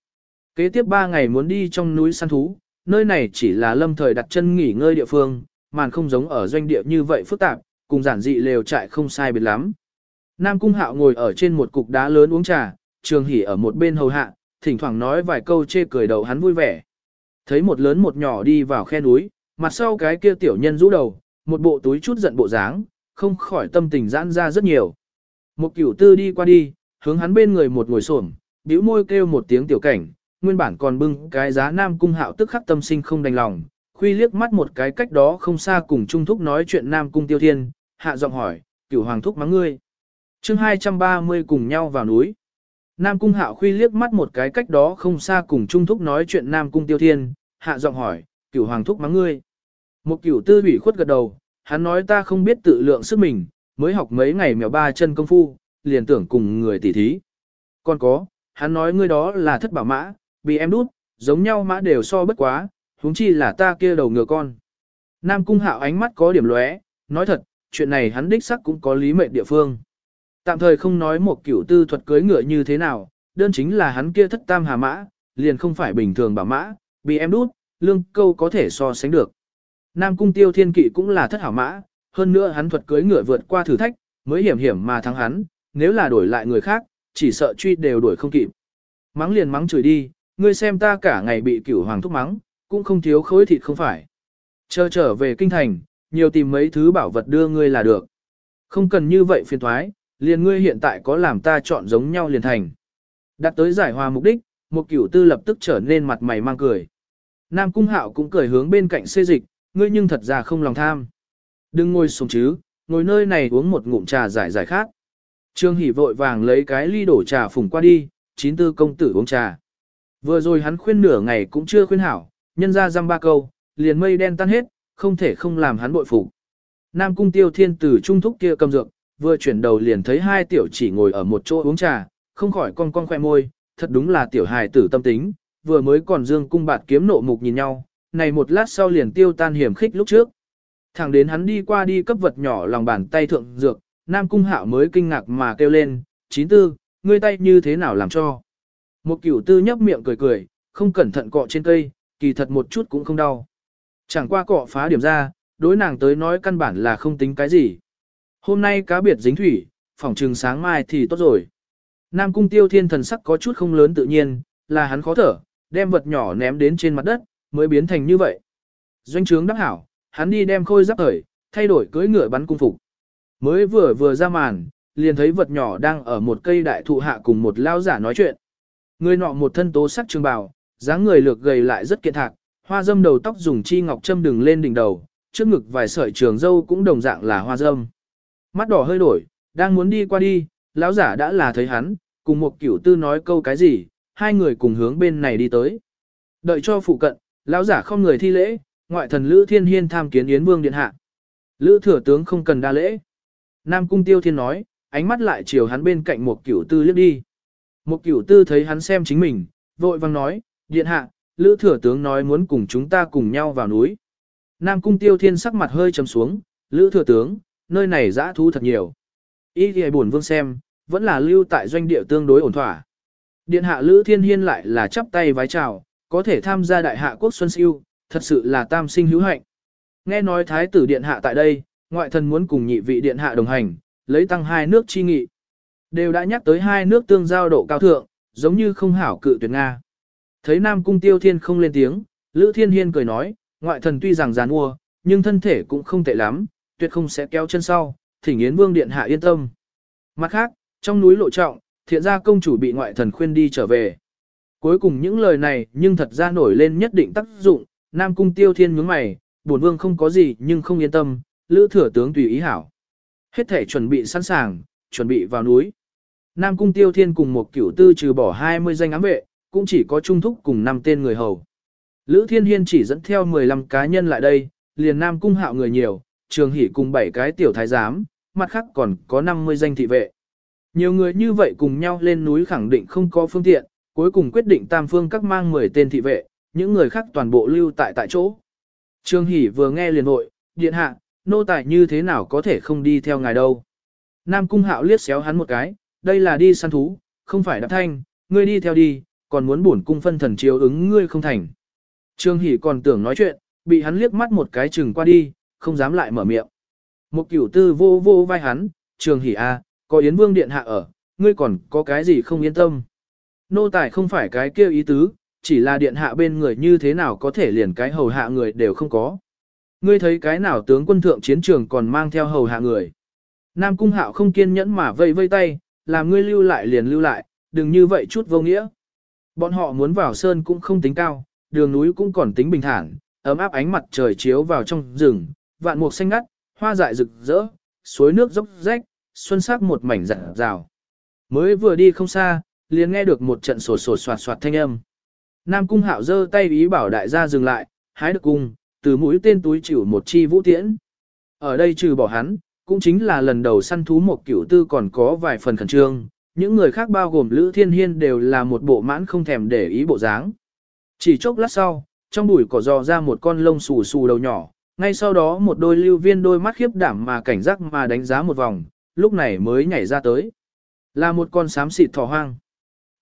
Kế tiếp ba ngày muốn đi trong núi săn thú, nơi này chỉ là lâm thời đặt chân nghỉ ngơi địa phương, màn không giống ở doanh địa như vậy phức tạp, cùng giản dị lều trại không sai biệt lắm. Nam Cung Hạo ngồi ở trên một cục đá lớn uống trà, Trường Hỷ ở một bên hầu hạ, thỉnh thoảng nói vài câu chê cười đầu hắn vui vẻ. Thấy một lớn một nhỏ đi vào khe núi, mặt sau cái kia tiểu nhân rũ đầu, một bộ túi chút giận bộ dáng, không khỏi tâm tình giãn ra rất nhiều. Một cửu tư đi qua đi, hướng hắn bên người một ngồi xổm, bĩu môi kêu một tiếng tiểu cảnh, nguyên bản còn bưng cái giá Nam Cung Hạo tức khắc tâm sinh không đành lòng, khuy liếc mắt một cái cách đó không xa cùng Trung Thúc nói chuyện Nam Cung Tiêu Thiên, hạ giọng hỏi, cửu hoàng thúc mắng ngươi. chương 230 cùng nhau vào núi. Nam Cung Hạo khuy liếc mắt một cái cách đó không xa cùng Trung Thúc nói chuyện Nam Cung Tiêu Thiên, hạ giọng hỏi, cửu hoàng thúc mắng ngươi. Một cửu tư ủy khuất gật đầu, hắn nói ta không biết tự lượng sức mình, mới học mấy ngày mèo ba chân công phu, liền tưởng cùng người tỉ thí. Còn có, hắn nói ngươi đó là thất bảo mã, bị em đút, giống nhau mã đều so bất quá, huống chi là ta kia đầu ngựa con. Nam Cung Hạo ánh mắt có điểm lóe, nói thật, chuyện này hắn đích sắc cũng có lý mệnh địa phương. Tạm thời không nói một kiểu tư thuật cưới ngựa như thế nào, đơn chính là hắn kia thất tam hà mã, liền không phải bình thường bảo mã, bị em đút, lương câu có thể so sánh được. Nam cung tiêu thiên kỵ cũng là thất hảo mã, hơn nữa hắn thuật cưới ngựa vượt qua thử thách, mới hiểm hiểm mà thắng hắn, nếu là đổi lại người khác, chỉ sợ truy đều đuổi không kịp. Mắng liền mắng chửi đi, ngươi xem ta cả ngày bị cửu hoàng thúc mắng, cũng không thiếu khối thịt không phải. Chờ trở về kinh thành, nhiều tìm mấy thứ bảo vật đưa ngươi là được. Không cần như vậy phiền thoái, liền ngươi hiện tại có làm ta chọn giống nhau liền thành. Đặt tới giải hòa mục đích, một cửu tư lập tức trở nên mặt mày mang cười. Nam cung hạo cũng cười hướng bên cạnh xê dịch, ngươi nhưng thật ra không lòng tham. Đừng ngồi xuống chứ, ngồi nơi này uống một ngụm trà giải giải khác. Trương Hỷ vội vàng lấy cái ly đổ trà phùng qua đi, chín tư công tử uống trà. Vừa rồi hắn khuyên nửa ngày cũng chưa khuyên hảo, nhân ra răm ba câu, liền mây đen tan hết, không thể không làm hắn bội phục. Nam cung tiêu thiên tử trung thúc kia cầm dược, vừa chuyển đầu liền thấy hai tiểu chỉ ngồi ở một chỗ uống trà, không khỏi con con khoe môi, thật đúng là tiểu hài tử tâm tính, vừa mới còn dương cung bạt kiếm nộ mục nhìn nhau, này một lát sau liền tiêu tan hiểm khích lúc trước. Thẳng đến hắn đi qua đi cấp vật nhỏ lòng bàn tay thượng dược, Nam cung hạo mới kinh ngạc mà kêu lên, chín tư, ngươi tay như thế nào làm cho. Một cửu tư nhấp miệng cười cười, không cẩn thận cọ trên cây, kỳ thật một chút cũng không đau. Chẳng qua cọ phá điểm ra, đối nàng tới nói căn bản là không tính cái gì. Hôm nay cá biệt dính thủy, phòng trừng sáng mai thì tốt rồi. Nam cung tiêu thiên thần sắc có chút không lớn tự nhiên, là hắn khó thở, đem vật nhỏ ném đến trên mặt đất, mới biến thành như vậy. Doanh trướng đắc hảo, hắn đi đem khôi giáp thời, thay đổi cưỡi ngựa bắn cung phục. Mới vừa vừa ra màn, liền thấy vật nhỏ đang ở một cây đại thụ hạ cùng một lao giả nói chuyện. Người nọ một thân tố sắc trường bào, dáng người lược gầy lại rất kiện thạc, hoa dâm đầu tóc dùng chi ngọc châm đừng lên đỉnh đầu, trước ngực vài sợi trường dâu cũng đồng dạng là hoa dâm. Mắt đỏ hơi đổi, đang muốn đi qua đi, lão giả đã là thấy hắn, cùng một cửu tư nói câu cái gì, hai người cùng hướng bên này đi tới. Đợi cho phụ cận, lão giả không người thi lễ, ngoại thần Lữ Thiên Hiên tham kiến Yến Vương điện hạ. Lữ thừa tướng không cần đa lễ. Nam cung Tiêu Thiên nói, ánh mắt lại chiều hắn bên cạnh một cửu tư liếc đi. Một cửu tư thấy hắn xem chính mình, vội vang nói, điện hạ, Lữ thừa tướng nói muốn cùng chúng ta cùng nhau vào núi. Nam cung Tiêu Thiên sắc mặt hơi trầm xuống, Lữ thừa tướng, nơi này dã thú thật nhiều. Ý thì buồn vương xem, vẫn là lưu tại doanh địa tương đối ổn thỏa. Điện hạ Lữ Thiên Hiên lại là chắp tay vái chào, có thể tham gia đại hạ quốc xuân siêu, thật sự là tam sinh hữu hạnh. Nghe nói thái tử điện hạ tại đây, ngoại thần muốn cùng nhị vị điện hạ đồng hành, lấy tăng hai nước chi nghị. Đều đã nhắc tới hai nước tương giao độ cao thượng, giống như không hảo cự tuyệt Nga. Thấy Nam Cung Tiêu Thiên không lên tiếng, Lữ Thiên Hiên cười nói, ngoại thần tuy rằng giàn ua, nhưng thân thể cũng không tệ lắm, tuyệt không sẽ kéo chân sau, thỉnh Yến Vương Điện Hạ yên tâm. Mặt khác, trong núi lộ trọng, thiện gia công chủ bị ngoại thần khuyên đi trở về. Cuối cùng những lời này nhưng thật ra nổi lên nhất định tác dụng, Nam Cung Tiêu Thiên nhướng mày, bổn vương không có gì nhưng không yên tâm, Lữ Thừa Tướng tùy ý hảo. Hết thể chuẩn bị sẵn sàng, chuẩn bị vào núi. Nam Cung Tiêu Thiên cùng một cửu tư trừ bỏ 20 danh ám vệ, cũng chỉ có trung thúc cùng 5 tên người hầu. Lữ Thiên Hiên chỉ dẫn theo 15 cá nhân lại đây, liền Nam Cung hạo người nhiều, trường hỷ cùng 7 cái tiểu thái giám, mặt khác còn có 50 danh thị vệ. Nhiều người như vậy cùng nhau lên núi khẳng định không có phương tiện, cuối cùng quyết định tam phương các mang 10 tên thị vệ, những người khác toàn bộ lưu tại tại chỗ. Trương Hỷ vừa nghe liền hội, điện hạ, nô tài như thế nào có thể không đi theo ngài đâu. Nam Cung Hạo liếc xéo hắn một cái, đây là đi săn thú, không phải đạp thanh, ngươi đi theo đi, còn muốn bổn cung phân thần chiếu ứng ngươi không thành. Trương Hỷ còn tưởng nói chuyện, bị hắn liếc mắt một cái chừng qua đi, không dám lại mở miệng. Một cửu tư vô vô vai hắn, Trương Hỷ a, à, có Yến Vương Điện hạ ở, ngươi còn có cái gì không yên tâm. Nô tài không phải cái kêu ý tứ, chỉ là điện hạ bên người như thế nào có thể liền cái hầu hạ người đều không có. Ngươi thấy cái nào tướng quân thượng chiến trường còn mang theo hầu hạ người. Nam cung hạo không kiên nhẫn mà vây vây tay, làm ngươi lưu lại liền lưu lại, đừng như vậy chút vô nghĩa. Bọn họ muốn vào sơn cũng không tính cao, đường núi cũng còn tính bình thản, ấm áp ánh mặt trời chiếu vào trong rừng, vạn mục xanh ngắt, hoa dại rực rỡ, suối nước dốc rách, xuân sắc một mảnh rạng rào. Mới vừa đi không xa, liền nghe được một trận sổ sổ soạt soạt thanh âm. Nam cung hạo giơ tay ý bảo đại gia dừng lại, hái được cung, từ mũi tên túi chịu một chi vũ tiễn. Ở đây trừ bỏ hắn, cũng chính là lần đầu săn thú một cửu tư còn có vài phần khẩn trương, những người khác bao gồm Lữ Thiên Hiên đều là một bộ mãn không thèm để ý bộ dáng. Chỉ chốc lát sau, trong bụi cỏ dò ra một con lông xù xù đầu nhỏ, ngay sau đó một đôi lưu viên đôi mắt khiếp đảm mà cảnh giác mà đánh giá một vòng, lúc này mới nhảy ra tới. Là một con xám xịt thỏ hoang.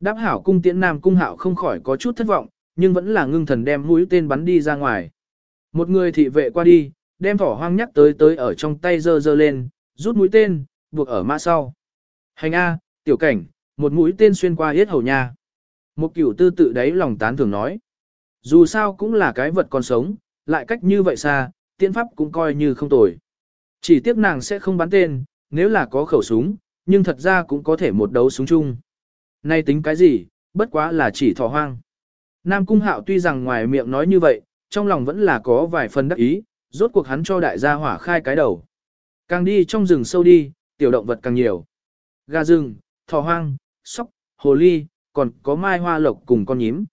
Đáp hảo cung tiễn nam cung hạo không khỏi có chút thất vọng, nhưng vẫn là ngưng thần đem mũi tên bắn đi ra ngoài. Một người thị vệ qua đi, đem thỏ hoang nhắc tới tới ở trong tay dơ dơ lên, rút mũi tên, buộc ở mã sau. Hành A, tiểu cảnh, một mũi tên xuyên qua yết hầu nha. Một cửu tư tự đáy lòng tán thường nói. Dù sao cũng là cái vật còn sống, lại cách như vậy xa, tiên pháp cũng coi như không tồi. Chỉ tiếc nàng sẽ không bắn tên, nếu là có khẩu súng, nhưng thật ra cũng có thể một đấu súng chung. Nay tính cái gì, bất quá là chỉ thỏ hoang. Nam Cung Hạo tuy rằng ngoài miệng nói như vậy, trong lòng vẫn là có vài phần đắc ý, rốt cuộc hắn cho đại gia hỏa khai cái đầu. Càng đi trong rừng sâu đi, tiểu động vật càng nhiều. Gà rừng, thỏ hoang, sóc, hồ ly, còn có mai hoa lộc cùng con nhím.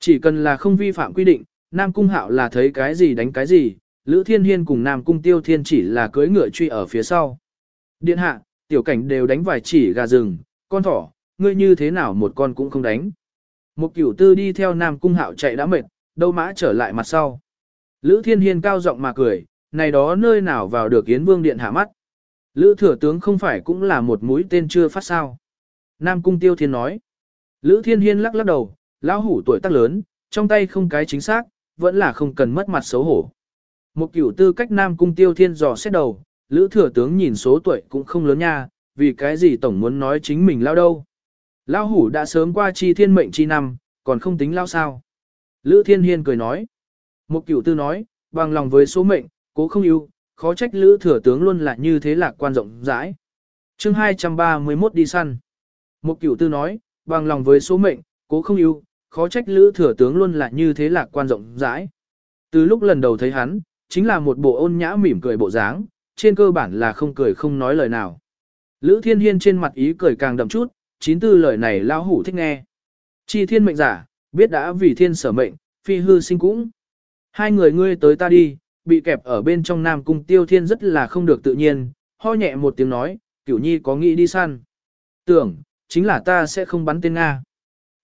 Chỉ cần là không vi phạm quy định, Nam Cung Hạo là thấy cái gì đánh cái gì, Lữ Thiên Hiên cùng Nam Cung Tiêu Thiên chỉ là cưỡi ngựa truy ở phía sau. Điện hạ, tiểu cảnh đều đánh vài chỉ gà rừng, con thỏ, ngươi như thế nào một con cũng không đánh. Một cửu tư đi theo Nam Cung Hạo chạy đã mệt, đâu mã trở lại mặt sau. Lữ Thiên Hiên cao giọng mà cười, này đó nơi nào vào được Yến Vương Điện hạ mắt. Lữ Thừa Tướng không phải cũng là một mũi tên chưa phát sao. Nam Cung Tiêu Thiên nói. Lữ Thiên Hiên lắc lắc đầu, lão hủ tuổi tác lớn, trong tay không cái chính xác, vẫn là không cần mất mặt xấu hổ. Một cửu tư cách Nam Cung Tiêu Thiên dò xét đầu, Lữ Thừa Tướng nhìn số tuổi cũng không lớn nha, vì cái gì tổng muốn nói chính mình lao đâu. Lão hủ đã sớm qua chi thiên mệnh chi năm, còn không tính lao sao. Lữ Thiên Hiên cười nói. Một cửu tư nói, bằng lòng với số mệnh, cố không yêu, khó trách Lữ thừa tướng luôn là như thế lạc quan rộng rãi. chương 231 đi săn. Một cửu tư nói, bằng lòng với số mệnh, cố không yêu, khó trách Lữ thừa tướng luôn là như thế lạc quan rộng rãi. Từ lúc lần đầu thấy hắn, chính là một bộ ôn nhã mỉm cười bộ dáng, trên cơ bản là không cười không nói lời nào. Lữ Thiên Hiên trên mặt ý cười càng đậm chút, chín tư lời này lao hủ thích nghe. Chi thiên mệnh giả, biết đã vì thiên sở mệnh, phi hư sinh cũng. Hai người ngươi tới ta đi, bị kẹp ở bên trong Nam Cung Tiêu Thiên rất là không được tự nhiên, ho nhẹ một tiếng nói, cửu nhi có nghĩ đi săn. Tưởng, chính là ta sẽ không bắn tên Nga.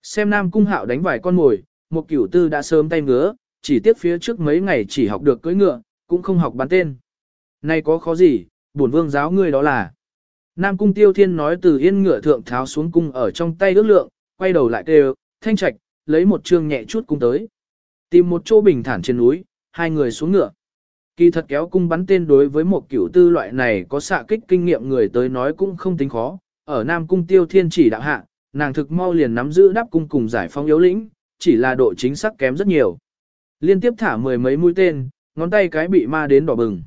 Xem Nam Cung Hạo đánh vài con mồi, một cửu tư đã sớm tay ngứa, chỉ tiếc phía trước mấy ngày chỉ học được cưỡi ngựa, cũng không học bắn tên. nay có khó gì, bổn vương giáo ngươi đó là. Nam Cung Tiêu Thiên nói từ yên ngựa thượng tháo xuống cung ở trong tay ước lượng, quay đầu lại kêu, thanh trạch, lấy một chương nhẹ chút cung tới. Tìm một chỗ bình thản trên núi, hai người xuống ngựa. Kỳ thật kéo cung bắn tên đối với một kiểu tư loại này có xạ kích kinh nghiệm người tới nói cũng không tính khó. Ở Nam Cung Tiêu Thiên chỉ đạo hạ, nàng thực mau liền nắm giữ đáp cung cùng giải phóng yếu lĩnh, chỉ là độ chính xác kém rất nhiều. Liên tiếp thả mười mấy mũi tên, ngón tay cái bị ma đến đỏ bừng.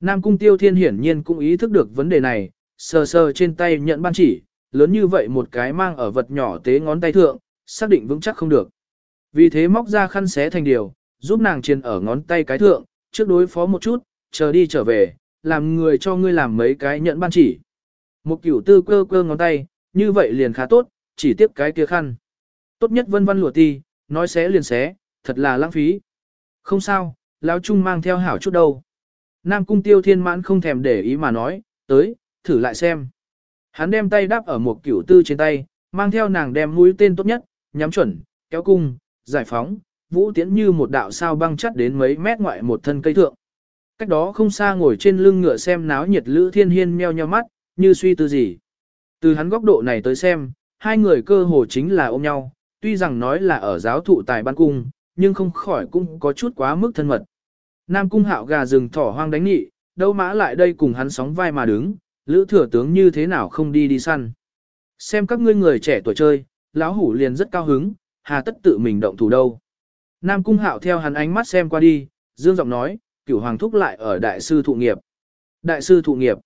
Nam Cung Tiêu Thiên hiển nhiên cũng ý thức được vấn đề này, sờ sờ trên tay nhận ban chỉ, lớn như vậy một cái mang ở vật nhỏ tế ngón tay thượng, xác định vững chắc không được. Vì thế móc ra khăn xé thành điều, giúp nàng truyền ở ngón tay cái thượng, trước đối phó một chút, chờ đi trở về, làm người cho ngươi làm mấy cái nhận ban chỉ. Một cửu tư cơ cơ ngón tay, như vậy liền khá tốt, chỉ tiếp cái kia khăn. Tốt nhất vân vân lụa ti, nói xé liền xé, thật là lãng phí. Không sao, lão trung mang theo hảo chút đâu. Nam cung tiêu thiên mãn không thèm để ý mà nói, tới, thử lại xem. Hắn đem tay đáp ở một cửu tư trên tay, mang theo nàng đem mũi tên tốt nhất, nhắm chuẩn, kéo cung, giải phóng, vũ tiễn như một đạo sao băng chắt đến mấy mét ngoại một thân cây thượng. Cách đó không xa ngồi trên lưng ngựa xem náo nhiệt lữ thiên hiên meo nheo mắt, như suy tư gì. Từ hắn góc độ này tới xem, hai người cơ hồ chính là ôm nhau, tuy rằng nói là ở giáo thụ tài ban cung, nhưng không khỏi cũng có chút quá mức thân mật. Nam cung hạo gà rừng thỏ hoang đánh nghị, đâu mã lại đây cùng hắn sóng vai mà đứng, lữ thừa tướng như thế nào không đi đi săn. Xem các ngươi người trẻ tuổi chơi, lão hủ liền rất cao hứng, hà tất tự mình động thủ đâu. Nam cung hạo theo hắn ánh mắt xem qua đi, dương giọng nói, cửu hoàng thúc lại ở đại sư thụ nghiệp. Đại sư thụ nghiệp.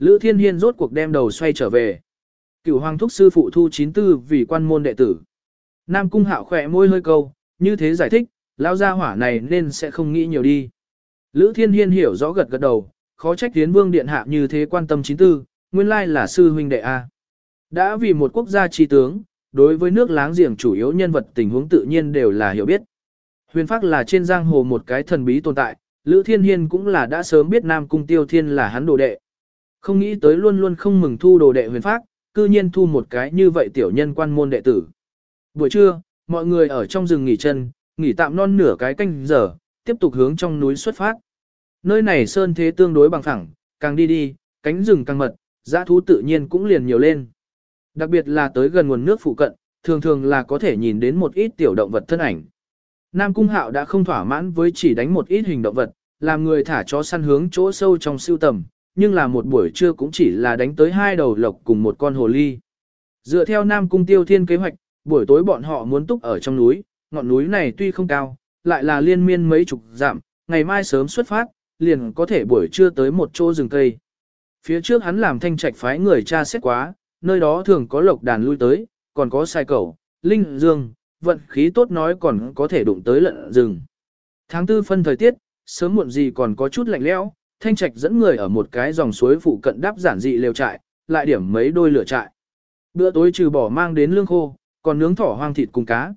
Lữ thiên hiên rốt cuộc đem đầu xoay trở về. Cửu hoàng thúc sư phụ thu 94 vì quan môn đệ tử. Nam cung hạo khỏe môi hơi câu, như thế giải thích, lão gia hỏa này nên sẽ không nghĩ nhiều đi. Lữ thiên hiên hiểu rõ gật gật đầu, khó trách tiến vương điện hạ như thế quan tâm 94, nguyên lai là sư huynh đệ A. Đã vì một quốc gia trí tướng, đối với nước láng giềng chủ yếu nhân vật tình huống tự nhiên đều là hiểu biết. Huyền Phác là trên giang hồ một cái thần bí tồn tại, Lữ Thiên Hiên cũng là đã sớm biết Nam Cung Tiêu Thiên là hắn đồ đệ. Không nghĩ tới luôn luôn không mừng thu đồ đệ Huyền Phác, cư nhiên thu một cái như vậy tiểu nhân quan môn đệ tử. Buổi trưa, mọi người ở trong rừng nghỉ chân, nghỉ tạm non nửa cái canh giờ, tiếp tục hướng trong núi xuất phát. Nơi này sơn thế tương đối bằng phẳng, càng đi đi, cánh rừng càng mật, dã thú tự nhiên cũng liền nhiều lên. Đặc biệt là tới gần nguồn nước phụ cận, thường thường là có thể nhìn đến một ít tiểu động vật thân ảnh. Nam Cung Hạo đã không thỏa mãn với chỉ đánh một ít hình động vật, làm người thả chó săn hướng chỗ sâu trong siêu tầm, nhưng là một buổi trưa cũng chỉ là đánh tới hai đầu lộc cùng một con hồ ly. Dựa theo Nam Cung Tiêu Thiên kế hoạch, buổi tối bọn họ muốn túc ở trong núi, ngọn núi này tuy không cao, lại là liên miên mấy chục dặm, ngày mai sớm xuất phát, liền có thể buổi trưa tới một chỗ rừng cây. Phía trước hắn làm thanh trạch phái người cha xét quá, nơi đó thường có lộc đàn lui tới, còn có sai cẩu, linh dương, vận khí tốt nói còn có thể đụng tới lợn rừng. Tháng tư phân thời tiết, sớm muộn gì còn có chút lạnh lẽo, thanh trạch dẫn người ở một cái dòng suối phụ cận đắp giản dị lều trại, lại điểm mấy đôi lửa trại. Bữa tối trừ bỏ mang đến lương khô, còn nướng thỏ hoang thịt cùng cá.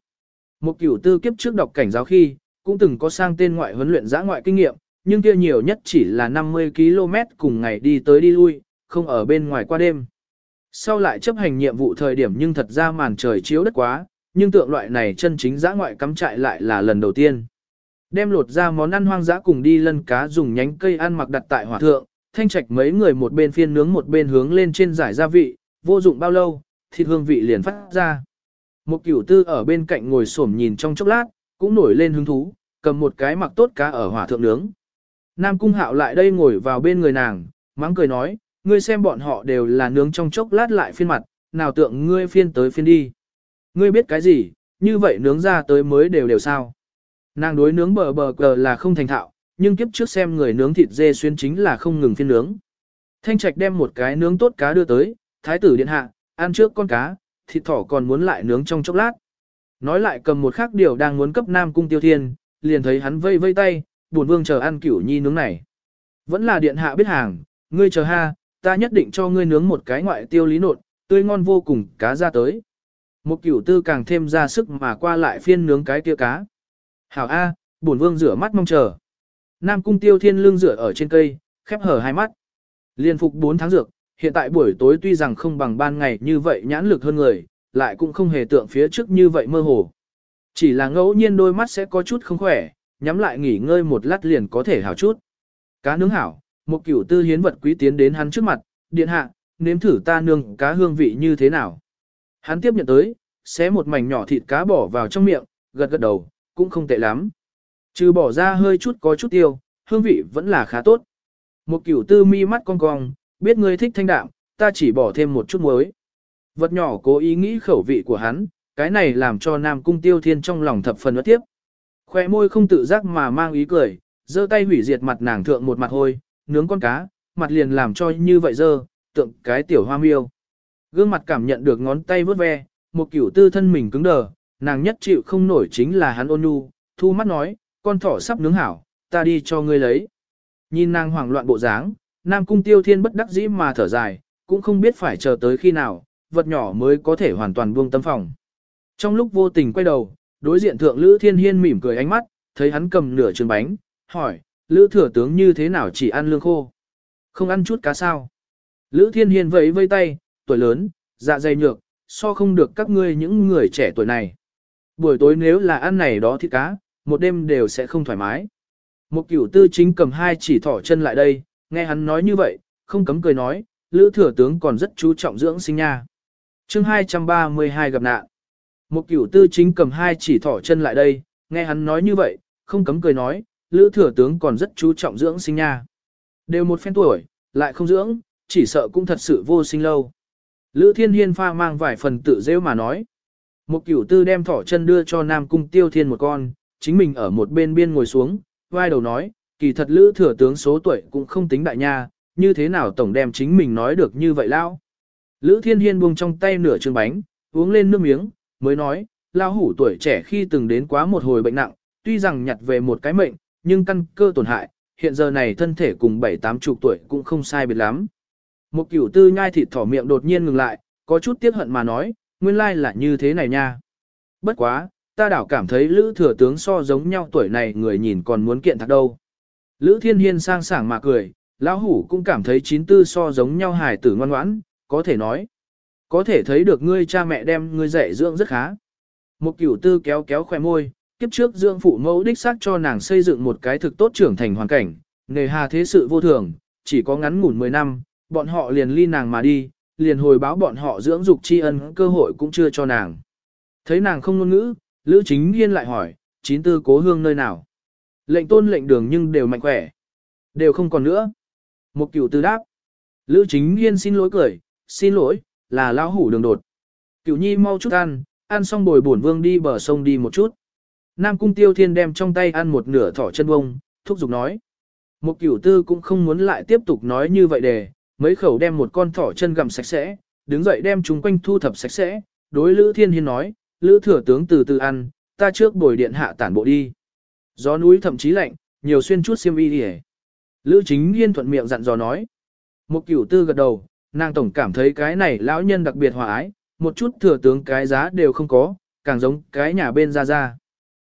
Một cửu tư kiếp trước đọc cảnh giáo khi, cũng từng có sang tên ngoại huấn luyện giã ngoại kinh nghiệm, nhưng kia nhiều nhất chỉ là 50 km cùng ngày đi tới đi lui, không ở bên ngoài qua đêm. Sau lại chấp hành nhiệm vụ thời điểm nhưng thật ra màn trời chiếu đất quá, nhưng tượng loại này chân chính giã ngoại cắm trại lại là lần đầu tiên. Đem lột ra món ăn hoang dã cùng đi lân cá dùng nhánh cây ăn mặc đặt tại hỏa thượng, thanh trạch mấy người một bên phiên nướng một bên hướng lên trên giải gia vị, vô dụng bao lâu, thịt hương vị liền phát ra. Một cửu tư ở bên cạnh ngồi xổm nhìn trong chốc lát, cũng nổi lên hứng thú, cầm một cái mặc tốt cá ở hỏa thượng nướng. Nam cung hạo lại đây ngồi vào bên người nàng, mắng cười nói, ngươi xem bọn họ đều là nướng trong chốc lát lại phiên mặt, nào tượng ngươi phiên tới phiên đi. Ngươi biết cái gì, như vậy nướng ra tới mới đều đều sao. Nàng đối nướng bờ bờ cờ là không thành thạo, nhưng kiếp trước xem người nướng thịt dê xuyên chính là không ngừng phiên nướng. Thanh Trạch đem một cái nướng tốt cá đưa tới, thái tử điện hạ, ăn trước con cá, thịt thỏ còn muốn lại nướng trong chốc lát. Nói lại cầm một khác điều đang muốn cấp Nam Cung Tiêu Thiên, liền thấy hắn vây vây tay, buồn vương chờ ăn cửu nhi nướng này. Vẫn là điện hạ biết hàng, ngươi chờ ha, ta nhất định cho ngươi nướng một cái ngoại tiêu lý nột, tươi ngon vô cùng, cá ra tới. Một cửu tư càng thêm ra sức mà qua lại phiên nướng cái kia cá. Hảo A, bổn vương rửa mắt mong chờ. Nam cung tiêu thiên lương rửa ở trên cây, khép hở hai mắt. Liên phục 4 tháng dược, hiện tại buổi tối tuy rằng không bằng ban ngày như vậy nhãn lực hơn người, lại cũng không hề tượng phía trước như vậy mơ hồ. Chỉ là ngẫu nhiên đôi mắt sẽ có chút không khỏe, nhắm lại nghỉ ngơi một lát liền có thể hảo chút. Cá nướng hảo, một cửu tư hiến vật quý tiến đến hắn trước mặt, điện hạ, nếm thử ta nương cá hương vị như thế nào. Hắn tiếp nhận tới, xé một mảnh nhỏ thịt cá bỏ vào trong miệng, gật gật đầu, cũng không tệ lắm. Trừ bỏ ra hơi chút có chút tiêu, hương vị vẫn là khá tốt. Một cửu tư mi mắt cong cong, biết ngươi thích thanh đạm, ta chỉ bỏ thêm một chút muối. Vật nhỏ cố ý nghĩ khẩu vị của hắn, cái này làm cho Nam Cung Tiêu Thiên trong lòng thập phần ớt tiếp. Khoe môi không tự giác mà mang ý cười, giơ tay hủy diệt mặt nàng thượng một mặt hôi, nướng con cá, mặt liền làm cho như vậy dơ, tượng cái tiểu hoa miêu. Gương mặt cảm nhận được ngón tay vớt ve, một kiểu tư thân mình cứng đờ, nàng nhất chịu không nổi chính là hắn ôn nhu, thu mắt nói, con thỏ sắp nướng hảo, ta đi cho ngươi lấy. Nhìn nàng hoảng loạn bộ dáng, Nam Cung Tiêu Thiên bất đắc dĩ mà thở dài, cũng không biết phải chờ tới khi nào, vật nhỏ mới có thể hoàn toàn buông tâm phòng. Trong lúc vô tình quay đầu, đối diện thượng Lữ Thiên Hiên mỉm cười ánh mắt, thấy hắn cầm nửa trường bánh, hỏi, Lữ thừa tướng như thế nào chỉ ăn lương khô? Không ăn chút cá sao? Lữ Thiên Hiên vẫy vây tay, tuổi lớn, dạ dày nhược, so không được các ngươi những người trẻ tuổi này. Buổi tối nếu là ăn này đó thì cá, một đêm đều sẽ không thoải mái. Một cửu tư chính cầm hai chỉ thỏ chân lại đây, nghe hắn nói như vậy, không cấm cười nói, Lữ thừa tướng còn rất chú trọng dưỡng sinh nha. chương 232 gặp nạn. Một cửu tư chính cầm hai chỉ thỏ chân lại đây, nghe hắn nói như vậy, không cấm cười nói, Lữ thừa tướng còn rất chú trọng dưỡng sinh nha. Đều một phen tuổi, lại không dưỡng, chỉ sợ cũng thật sự vô sinh lâu. Lữ thiên hiên pha mang vài phần tự rêu mà nói. Một cửu tư đem thỏ chân đưa cho Nam Cung tiêu thiên một con, chính mình ở một bên biên ngồi xuống, vai đầu nói, kỳ thật lữ thừa tướng số tuổi cũng không tính đại nha, như thế nào tổng đem chính mình nói được như vậy lao. Lữ thiên hiên buông trong tay nửa chương bánh, uống lên nước miếng, mới nói, lao hủ tuổi trẻ khi từng đến quá một hồi bệnh nặng, tuy rằng nhặt về một cái mệnh, nhưng căn cơ tổn hại, hiện giờ này thân thể cùng bảy tám chục tuổi cũng không sai biệt lắm. Một cửu tư nhai thịt thỏ miệng đột nhiên ngừng lại, có chút tiếc hận mà nói, nguyên lai là như thế này nha. Bất quá, ta đảo cảm thấy Lữ thừa tướng so giống nhau tuổi này người nhìn còn muốn kiện thật đâu. Lữ thiên hiên sang sảng mà cười, lão hủ cũng cảm thấy chín tư so giống nhau hài tử ngoan ngoãn, có thể nói. Có thể thấy được ngươi cha mẹ đem ngươi dạy dưỡng rất khá. Một cửu tư kéo kéo khoe môi, kiếp trước dưỡng phụ mẫu đích xác cho nàng xây dựng một cái thực tốt trưởng thành hoàn cảnh, nề hà thế sự vô thường, chỉ có ngắn ngủn 10 năm, bọn họ liền ly nàng mà đi, liền hồi báo bọn họ dưỡng dục tri ân cơ hội cũng chưa cho nàng. Thấy nàng không ngôn ngữ, Lữ Chính Hiên lại hỏi, chín tư cố hương nơi nào? Lệnh tôn lệnh đường nhưng đều mạnh khỏe. Đều không còn nữa. Một cửu tư đáp. Lữ Chính Hiên xin lỗi cười, xin lỗi, là lão hủ đường đột. Cửu nhi mau chút ăn, ăn xong bồi bổn vương đi bờ sông đi một chút. Nam cung tiêu thiên đem trong tay ăn một nửa thỏ chân bông, thúc giục nói. Một cửu tư cũng không muốn lại tiếp tục nói như vậy để, mấy khẩu đem một con thỏ chân gặm sạch sẽ, đứng dậy đem chúng quanh thu thập sạch sẽ, đối Lữ Thiên Hiên nói, Lữ thừa tướng từ từ ăn, ta trước bồi điện hạ tản bộ đi. Gió núi thậm chí lạnh, nhiều xuyên chút xiêm y đi Lữ chính hiên thuận miệng dặn dò nói. Một cửu tư gật đầu, nàng tổng cảm thấy cái này lão nhân đặc biệt hòa ái, một chút thừa tướng cái giá đều không có, càng giống cái nhà bên ra ra.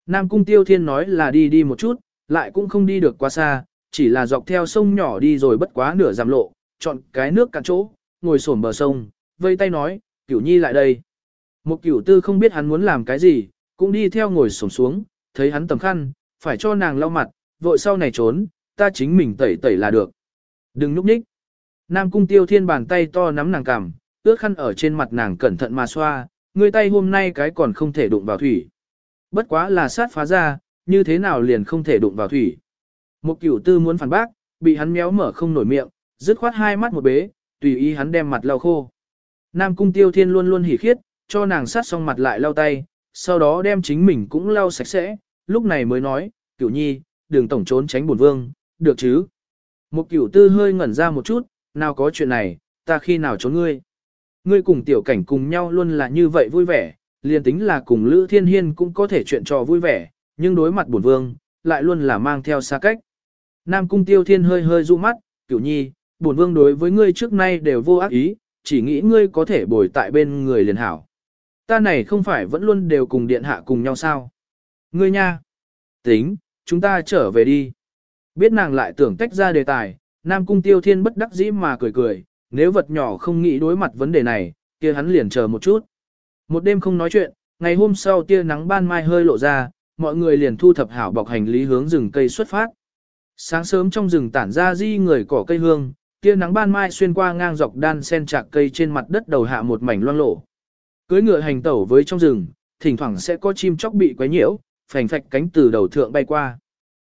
Nam cung tiêu thiên nói là đi đi một chút, lại cũng không đi được quá xa, chỉ là dọc theo sông nhỏ đi rồi bất quá nửa giảm lộ, chọn cái nước cạn chỗ, ngồi xổm bờ sông, vây tay nói, cửu nhi lại đây. Một cửu tư không biết hắn muốn làm cái gì, cũng đi theo ngồi xổm xuống, thấy hắn tầm khăn, phải cho nàng lau mặt, vội sau này trốn, ta chính mình tẩy tẩy là được. Đừng núp nhích. Nam cung tiêu thiên bàn tay to nắm nàng cằm, ướt khăn ở trên mặt nàng cẩn thận mà xoa, người tay hôm nay cái còn không thể đụng vào thủy. Bất quá là sát phá ra, như thế nào liền không thể đụng vào thủy. Một cửu tư muốn phản bác, bị hắn méo mở không nổi miệng, dứt khoát hai mắt một bế, tùy ý hắn đem mặt lau khô. Nam cung tiêu thiên luôn luôn hỉ khiết, cho nàng sát xong mặt lại lau tay, sau đó đem chính mình cũng lau sạch sẽ, lúc này mới nói, cửu nhi, đừng tổng trốn tránh bổn vương, được chứ. Một cửu tư hơi ngẩn ra một chút, nào có chuyện này, ta khi nào trốn ngươi. Ngươi cùng tiểu cảnh cùng nhau luôn là như vậy vui vẻ, liền tính là cùng Lữ Thiên Hiên cũng có thể chuyện trò vui vẻ, nhưng đối mặt bổn vương, lại luôn là mang theo xa cách. Nam cung tiêu thiên hơi hơi du mắt, cửu nhi, bổn vương đối với ngươi trước nay đều vô ác ý, chỉ nghĩ ngươi có thể bồi tại bên người liền hảo. Ta này không phải vẫn luôn đều cùng điện hạ cùng nhau sao? Ngươi nha! Tính, chúng ta trở về đi. Biết nàng lại tưởng tách ra đề tài, Nam Cung Tiêu Thiên bất đắc dĩ mà cười cười, nếu vật nhỏ không nghĩ đối mặt vấn đề này, kia hắn liền chờ một chút. Một đêm không nói chuyện, ngày hôm sau tia nắng ban mai hơi lộ ra, mọi người liền thu thập hảo bọc hành lý hướng rừng cây xuất phát. Sáng sớm trong rừng tản ra di người cỏ cây hương, tia nắng ban mai xuyên qua ngang dọc đan sen chạc cây trên mặt đất đầu hạ một mảnh loang lổ. Cưới ngựa hành tẩu với trong rừng, thỉnh thoảng sẽ có chim chóc bị quấy nhiễu, phành phạch cánh từ đầu thượng bay qua.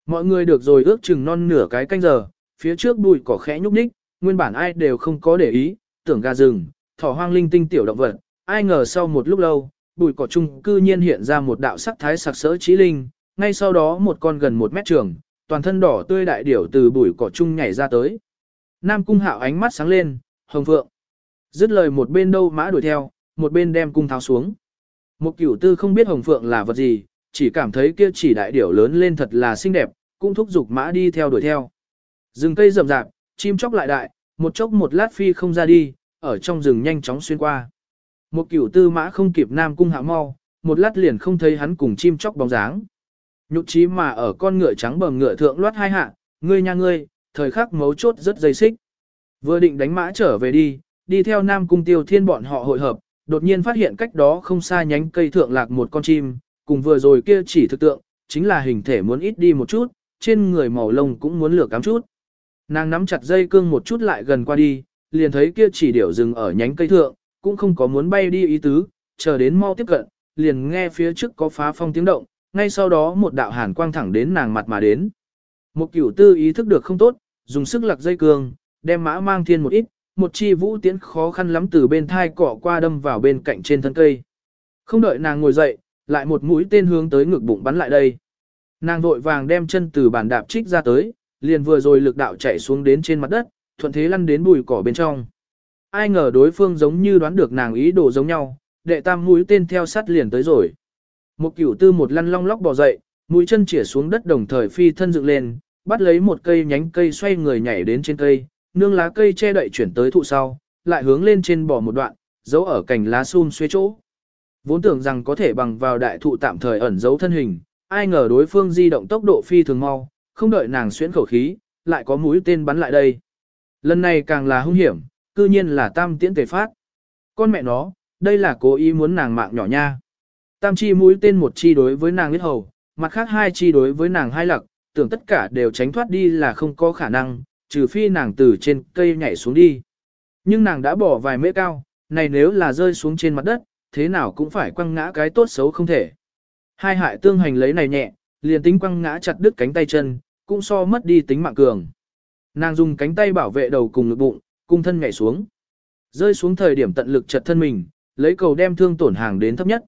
Mọi người được rồi ước chừng non nửa cái canh giờ, phía trước bụi cỏ khẽ nhúc nhích, nguyên bản ai đều không có để ý, tưởng gà rừng, thỏ hoang linh tinh tiểu động vật, ai ngờ sau một lúc lâu, bụi cỏ chung cư nhiên hiện ra một đạo sắc thái sặc sỡ trí linh, ngay sau đó một con gần một mét trường, toàn thân đỏ tươi đại điểu từ bụi cỏ chung nhảy ra tới. Nam cung hạo ánh mắt sáng lên, hồng phượng. Dứt lời một bên đâu mã đuổi theo, một bên đem cung tháo xuống. Một cửu tư không biết hồng phượng là vật gì, chỉ cảm thấy kia chỉ đại điểu lớn lên thật là xinh đẹp, cũng thúc giục mã đi theo đuổi theo. Rừng cây rậm rạp, chim chóc lại đại, một chốc một lát phi không ra đi, ở trong rừng nhanh chóng xuyên qua. Một cửu tư mã không kịp nam cung hạ mau, một lát liền không thấy hắn cùng chim chóc bóng dáng. Nhục trí mà ở con ngựa trắng bầm ngựa thượng loát hai hạ, ngươi nha ngươi, thời khắc mấu chốt rất dây xích. Vừa định đánh mã trở về đi, đi theo nam cung tiêu thiên bọn họ hội hợp, đột nhiên phát hiện cách đó không xa nhánh cây thượng lạc một con chim, cùng vừa rồi kia chỉ thực tượng, chính là hình thể muốn ít đi một chút, trên người màu lông cũng muốn lửa cắm chút. Nàng nắm chặt dây cương một chút lại gần qua đi, liền thấy kia chỉ điểu dừng ở nhánh cây thượng, cũng không có muốn bay đi ý tứ, chờ đến mau tiếp cận, liền nghe phía trước có phá phong tiếng động, ngay sau đó một đạo hàn quang thẳng đến nàng mặt mà đến. Một cửu tư ý thức được không tốt, dùng sức lặc dây cương, đem mã mang thiên một ít, một chi vũ tiến khó khăn lắm từ bên thai cỏ qua đâm vào bên cạnh trên thân cây. Không đợi nàng ngồi dậy, lại một mũi tên hướng tới ngực bụng bắn lại đây. Nàng vội vàng đem chân từ bàn đạp trích ra tới, liền vừa rồi lực đạo chạy xuống đến trên mặt đất, thuận thế lăn đến bùi cỏ bên trong. Ai ngờ đối phương giống như đoán được nàng ý đồ giống nhau, đệ tam mũi tên theo sát liền tới rồi. Một cửu tư một lăn long lóc bò dậy, mũi chân chĩa xuống đất đồng thời phi thân dựng lên, bắt lấy một cây nhánh cây xoay người nhảy đến trên cây, nương lá cây che đậy chuyển tới thụ sau, lại hướng lên trên bò một đoạn, giấu ở cành lá sum xuê chỗ. Vốn tưởng rằng có thể bằng vào đại thụ tạm thời ẩn giấu thân hình, ai ngờ đối phương di động tốc độ phi thường mau, không đợi nàng xuyễn khẩu khí, lại có mũi tên bắn lại đây. Lần này càng là hung hiểm, cư nhiên là tam tiễn tề phát. Con mẹ nó, đây là cố ý muốn nàng mạng nhỏ nha. Tam chi mũi tên một chi đối với nàng huyết hầu, mặt khác hai chi đối với nàng hai lặc, tưởng tất cả đều tránh thoát đi là không có khả năng, trừ phi nàng từ trên cây nhảy xuống đi. Nhưng nàng đã bỏ vài mễ cao, này nếu là rơi xuống trên mặt đất, thế nào cũng phải quăng ngã cái tốt xấu không thể. Hai hại tương hành lấy này nhẹ, liền tính quăng ngã chặt đứt cánh tay chân, cũng so mất đi tính mạng cường. Nàng dùng cánh tay bảo vệ đầu cùng ngực bụng, cung thân nhảy xuống. Rơi xuống thời điểm tận lực chật thân mình, lấy cầu đem thương tổn hàng đến thấp nhất.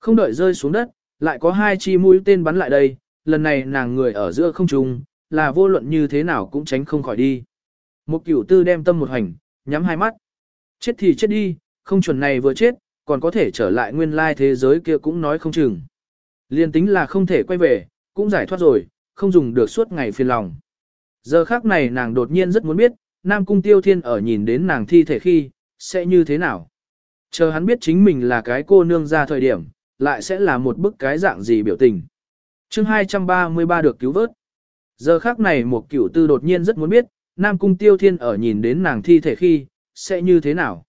Không đợi rơi xuống đất, lại có hai chi mũi tên bắn lại đây, lần này nàng người ở giữa không trung, là vô luận như thế nào cũng tránh không khỏi đi. Một cửu tư đem tâm một hành, nhắm hai mắt. Chết thì chết đi, không chuẩn này vừa chết, còn có thể trở lại nguyên lai thế giới kia cũng nói không chừng. Liên tính là không thể quay về, cũng giải thoát rồi, không dùng được suốt ngày phiền lòng. Giờ khác này nàng đột nhiên rất muốn biết, Nam Cung Tiêu Thiên ở nhìn đến nàng thi thể khi, sẽ như thế nào. Chờ hắn biết chính mình là cái cô nương ra thời điểm, lại sẽ là một bức cái dạng gì biểu tình chương 233 được cứu vớt. Giờ khác này một cửu tư đột nhiên rất muốn biết, Nam Cung Tiêu Thiên ở nhìn đến nàng thi thể khi, sẽ như thế nào.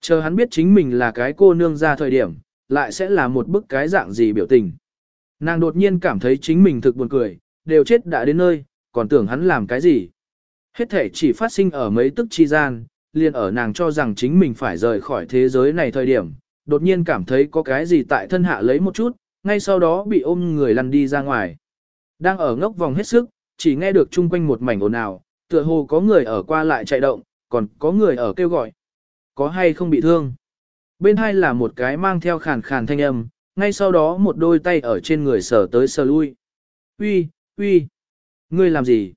Chờ hắn biết chính mình là cái cô nương ra thời điểm, lại sẽ là một bức cái dạng gì biểu tình. Nàng đột nhiên cảm thấy chính mình thực buồn cười, đều chết đã đến nơi, còn tưởng hắn làm cái gì. Hết thể chỉ phát sinh ở mấy tức chi gian, liền ở nàng cho rằng chính mình phải rời khỏi thế giới này thời điểm, đột nhiên cảm thấy có cái gì tại thân hạ lấy một chút, ngay sau đó bị ôm người lăn đi ra ngoài. Đang ở ngốc vòng hết sức, chỉ nghe được chung quanh một mảnh ồn ào, tựa hồ có người ở qua lại chạy động, còn có người ở kêu gọi. Có hay không bị thương? Bên hai là một cái mang theo khàn khàn thanh âm, ngay sau đó một đôi tay ở trên người sờ tới sờ lui. Uy, uy, ngươi làm gì?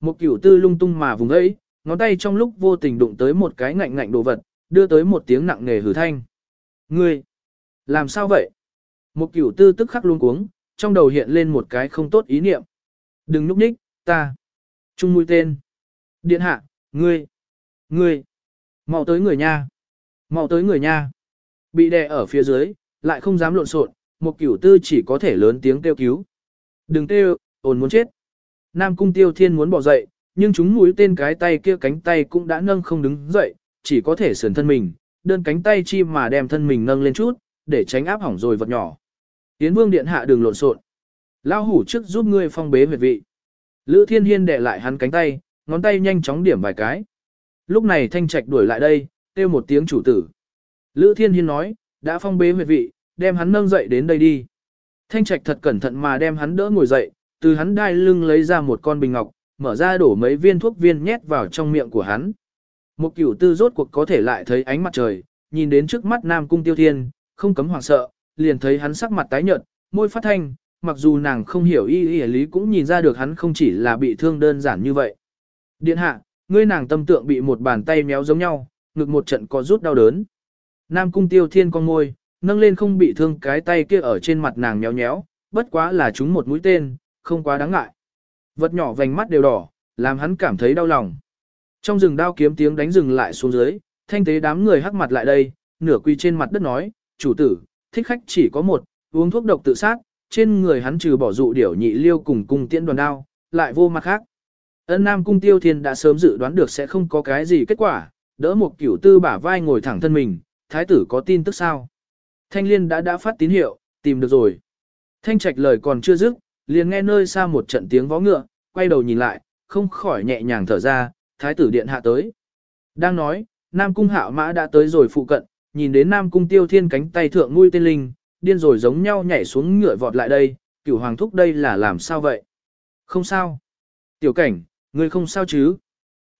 Một cửu tư lung tung mà vùng ấy, ngón tay trong lúc vô tình đụng tới một cái ngạnh ngạnh đồ vật, đưa tới một tiếng nặng nề hử thanh. Ngươi, làm sao vậy? Một cửu tư tức khắc luôn cuống, trong đầu hiện lên một cái không tốt ý niệm. Đừng núp nhích, ta. Trung mũi tên. Điện hạ, ngươi, ngươi, mau tới người nha. Mau tới người nha. Bị đè ở phía dưới, lại không dám lộn xộn, một cửu tư chỉ có thể lớn tiếng kêu cứu. Đừng kêu, ồn muốn chết. Nam cung tiêu thiên muốn bỏ dậy, nhưng chúng mũi tên cái tay kia cánh tay cũng đã nâng không đứng dậy, chỉ có thể sườn thân mình, đơn cánh tay chi mà đem thân mình nâng lên chút, để tránh áp hỏng rồi vật nhỏ. Tiến vương điện hạ đường lộn xộn. Lao hủ trước giúp ngươi phong bế huyệt vị. Lữ thiên hiên đè lại hắn cánh tay, ngón tay nhanh chóng điểm vài cái. Lúc này thanh trạch đuổi lại đây, kêu một tiếng chủ tử. Lữ thiên hiên nói, đã phong bế huyệt vị, đem hắn nâng dậy đến đây đi. Thanh trạch thật cẩn thận mà đem hắn đỡ ngồi dậy, từ hắn đai lưng lấy ra một con bình ngọc, mở ra đổ mấy viên thuốc viên nhét vào trong miệng của hắn. Một cửu tư rốt cuộc có thể lại thấy ánh mặt trời, nhìn đến trước mắt Nam Cung Tiêu Thiên, không cấm hoảng sợ, liền thấy hắn sắc mặt tái nhợt, môi phát thanh, mặc dù nàng không hiểu y y lý cũng nhìn ra được hắn không chỉ là bị thương đơn giản như vậy. Điện hạ, ngươi nàng tâm tượng bị một bàn tay méo giống nhau, ngực một trận có rút đau đớn. Nam Cung Tiêu Thiên con môi, nâng lên không bị thương cái tay kia ở trên mặt nàng nhéo nhéo, bất quá là chúng một mũi tên, không quá đáng ngại. Vật nhỏ vành mắt đều đỏ, làm hắn cảm thấy đau lòng. Trong rừng đao kiếm tiếng đánh rừng lại xuống dưới, thanh tế đám người hắc mặt lại đây, nửa quỳ trên mặt đất nói, chủ tử, thích khách chỉ có một, uống thuốc độc tự sát, trên người hắn trừ bỏ dụ điểu nhị liêu cùng cung tiễn đoàn đao, lại vô mặt khác. Ân Nam Cung Tiêu Thiên đã sớm dự đoán được sẽ không có cái gì kết quả, đỡ một cửu tư bả vai ngồi thẳng thân mình, thái tử có tin tức sao? Thanh liên đã đã phát tín hiệu, tìm được rồi. Thanh trạch lời còn chưa dứt, liền nghe nơi xa một trận tiếng vó ngựa, quay đầu nhìn lại, không khỏi nhẹ nhàng thở ra, thái tử điện hạ tới. Đang nói, Nam Cung hạo mã đã tới rồi phụ cận, nhìn đến Nam Cung tiêu thiên cánh tay thượng nuôi tên linh, điên rồi giống nhau nhảy xuống ngựa vọt lại đây, cửu hoàng thúc đây là làm sao vậy? Không sao. Tiểu cảnh, ngươi không sao chứ?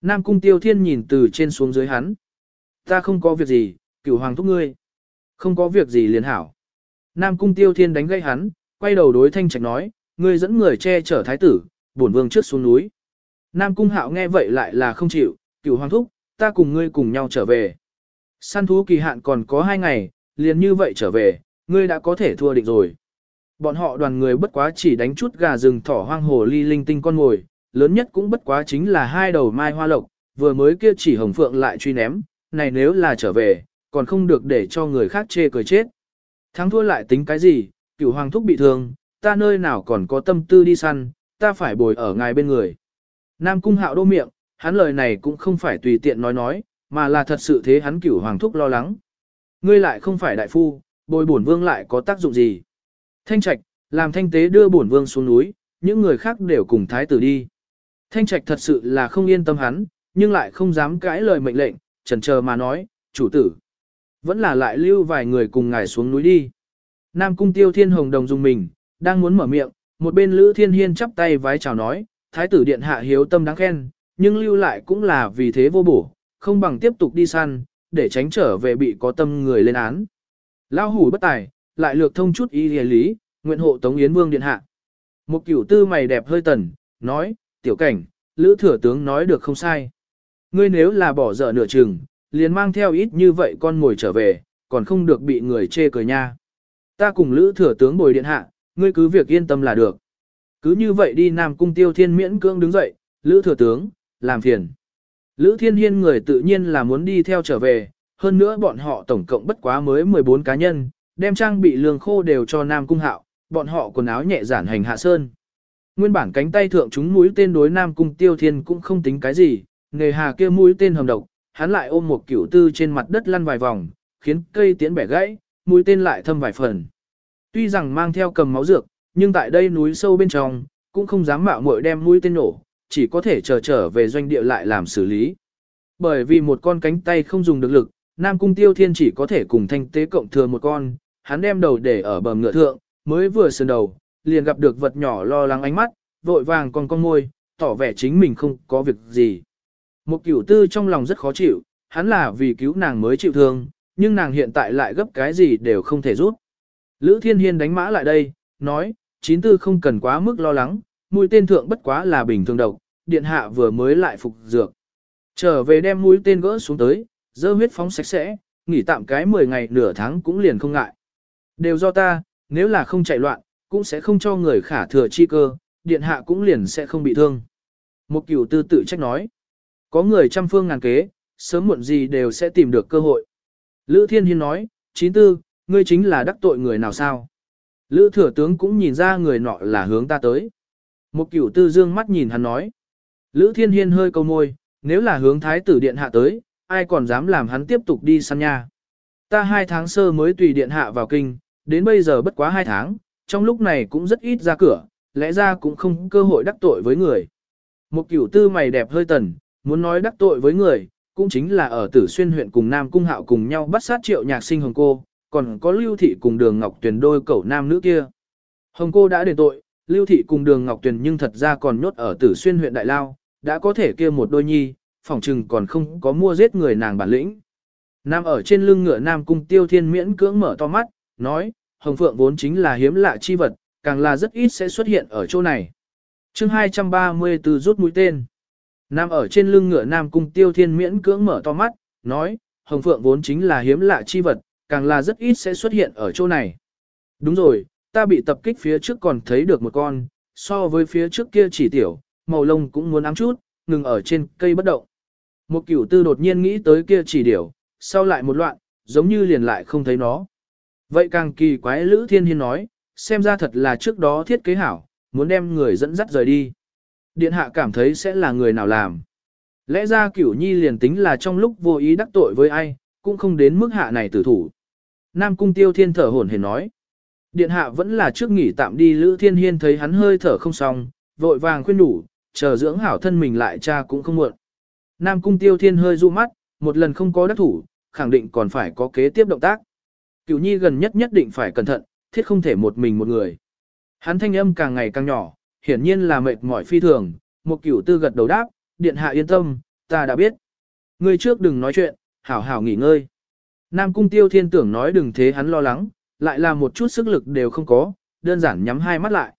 Nam Cung tiêu thiên nhìn từ trên xuống dưới hắn. Ta không có việc gì, cửu hoàng thúc ngươi. Không có việc gì liền hảo. Nam Cung tiêu thiên đánh gây hắn, quay đầu đối thanh trạch nói, ngươi dẫn người che chở thái tử, bổn vương trước xuống núi. Nam Cung Hạo nghe vậy lại là không chịu, cửu hoàng thúc, ta cùng ngươi cùng nhau trở về. Săn thú kỳ hạn còn có hai ngày, liền như vậy trở về, ngươi đã có thể thua định rồi. Bọn họ đoàn người bất quá chỉ đánh chút gà rừng thỏ hoang hồ ly linh tinh con ngồi, lớn nhất cũng bất quá chính là hai đầu mai hoa lộc, vừa mới kia chỉ hồng phượng lại truy ném, này nếu là trở về, còn không được để cho người khác chê cười chết. Thắng thua lại tính cái gì, cửu hoàng thúc bị thương, ta nơi nào còn có tâm tư đi săn, ta phải bồi ở ngài bên người. Nam cung hạo đô miệng, hắn lời này cũng không phải tùy tiện nói nói, mà là thật sự thế hắn cửu hoàng thúc lo lắng. Ngươi lại không phải đại phu, bồi bổn vương lại có tác dụng gì. Thanh trạch, làm thanh tế đưa bổn vương xuống núi, những người khác đều cùng thái tử đi. Thanh trạch thật sự là không yên tâm hắn, nhưng lại không dám cãi lời mệnh lệnh, chần chờ mà nói, chủ tử. Vẫn là lại lưu vài người cùng ngài xuống núi đi. Nam cung tiêu thiên hồng đồng dùng mình, đang muốn mở miệng, một bên Lữ Thiên Hiên chắp tay vái chào nói, Thái tử điện hạ hiếu tâm đáng khen, nhưng lưu lại cũng là vì thế vô bổ, không bằng tiếp tục đi săn, để tránh trở về bị có tâm người lên án. Lao hủ bất tài, lại lược thông chút ý lý lý, nguyện hộ Tống Yến Vương điện hạ. Một cửu tư mày đẹp hơi tần, nói, tiểu cảnh, Lữ thừa tướng nói được không sai. Ngươi nếu là bỏ dở nửa chừng, liền mang theo ít như vậy con ngồi trở về, còn không được bị người chê cười nha. Ta cùng Lữ thừa tướng bồi điện hạ, ngươi cứ việc yên tâm là được. Cứ như vậy đi Nam Cung Tiêu Thiên miễn cưỡng đứng dậy, Lữ Thừa Tướng, làm phiền. Lữ Thiên Hiên người tự nhiên là muốn đi theo trở về, hơn nữa bọn họ tổng cộng bất quá mới 14 cá nhân, đem trang bị lương khô đều cho Nam Cung Hạo, bọn họ quần áo nhẹ giản hành hạ sơn. Nguyên bản cánh tay thượng chúng mũi tên đối Nam Cung Tiêu Thiên cũng không tính cái gì, nghề hà kia mũi tên hầm độc, hắn lại ôm một kiểu tư trên mặt đất lăn vài vòng, khiến cây tiễn bẻ gãy, mũi tên lại thâm vài phần. Tuy rằng mang theo cầm máu dược, nhưng tại đây núi sâu bên trong, cũng không dám mạo muội đem mũi tên nổ, chỉ có thể chờ trở về doanh địa lại làm xử lý. Bởi vì một con cánh tay không dùng được lực, Nam Cung Tiêu Thiên chỉ có thể cùng thanh tế cộng thừa một con, hắn đem đầu để ở bờ ngựa thượng, mới vừa sườn đầu, liền gặp được vật nhỏ lo lắng ánh mắt, vội vàng con con môi, tỏ vẻ chính mình không có việc gì. Một cửu tư trong lòng rất khó chịu, hắn là vì cứu nàng mới chịu thương, nhưng nàng hiện tại lại gấp cái gì đều không thể rút. Lữ Thiên Hiên đánh mã lại đây, nói, chín tư không cần quá mức lo lắng, mũi tên thượng bất quá là bình thường độc, điện hạ vừa mới lại phục dược. Trở về đem mũi tên gỡ xuống tới, dơ huyết phóng sạch sẽ, nghỉ tạm cái 10 ngày nửa tháng cũng liền không ngại. Đều do ta, nếu là không chạy loạn, cũng sẽ không cho người khả thừa chi cơ, điện hạ cũng liền sẽ không bị thương. Một cửu tư tự trách nói, có người trăm phương ngàn kế, sớm muộn gì đều sẽ tìm được cơ hội. Lữ Thiên Hiên nói, chín tư, ngươi chính là đắc tội người nào sao? Lữ thừa tướng cũng nhìn ra người nọ là hướng ta tới. Một cửu tư dương mắt nhìn hắn nói. Lữ Thiên Hiên hơi câu môi, nếu là hướng thái tử điện hạ tới, ai còn dám làm hắn tiếp tục đi săn nha. Ta hai tháng sơ mới tùy điện hạ vào kinh, đến bây giờ bất quá hai tháng, trong lúc này cũng rất ít ra cửa, lẽ ra cũng không cơ hội đắc tội với người. Một cửu tư mày đẹp hơi tần, muốn nói đắc tội với người, cũng chính là ở tử xuyên huyện cùng Nam Cung Hạo cùng nhau bắt sát triệu nhạc sinh hồng cô, còn có lưu thị cùng đường Ngọc tuyển đôi cậu nam nữ kia. Hồng cô đã đền tội, lưu thị cùng đường Ngọc Tuyền nhưng thật ra còn nhốt ở tử xuyên huyện Đại Lao, đã có thể kia một đôi nhi, phỏng chừng còn không có mua giết người nàng bản lĩnh. Nam ở trên lưng ngựa Nam Cung Tiêu Thiên miễn cưỡng mở to mắt, nói, Hồng Phượng vốn chính là hiếm lạ chi vật, càng là rất ít sẽ xuất hiện ở chỗ này. chương 234 rút mũi tên. Nam ở trên lưng ngựa Nam Cung Tiêu Thiên miễn cưỡng mở to mắt, nói, Hồng Phượng vốn chính là hiếm lạ chi vật, càng là rất ít sẽ xuất hiện ở chỗ này. Đúng rồi, ta bị tập kích phía trước còn thấy được một con, so với phía trước kia chỉ tiểu, màu lông cũng muốn ám chút, ngừng ở trên cây bất động. Một cửu tư đột nhiên nghĩ tới kia chỉ điểu, sau lại một loạn, giống như liền lại không thấy nó. Vậy càng kỳ quái Lữ Thiên Hiên nói, xem ra thật là trước đó thiết kế hảo, muốn đem người dẫn dắt rời đi. Điện hạ cảm thấy sẽ là người nào làm. Lẽ ra cửu nhi liền tính là trong lúc vô ý đắc tội với ai, cũng không đến mức hạ này tử thủ. Nam cung tiêu thiên thở hổn hển nói. Điện hạ vẫn là trước nghỉ tạm đi Lữ Thiên Hiên thấy hắn hơi thở không xong, vội vàng khuyên đủ, chờ dưỡng hảo thân mình lại cha cũng không muộn. Nam cung tiêu thiên hơi du mắt, một lần không có đắc thủ, khẳng định còn phải có kế tiếp động tác. Cửu nhi gần nhất nhất định phải cẩn thận, thiết không thể một mình một người. Hắn thanh âm càng ngày càng nhỏ, hiển nhiên là mệt mỏi phi thường, một cửu tư gật đầu đáp, điện hạ yên tâm, ta đã biết. Ngươi trước đừng nói chuyện, hảo hảo nghỉ ngơi. Nam cung tiêu thiên tưởng nói đừng thế hắn lo lắng, lại là một chút sức lực đều không có, đơn giản nhắm hai mắt lại.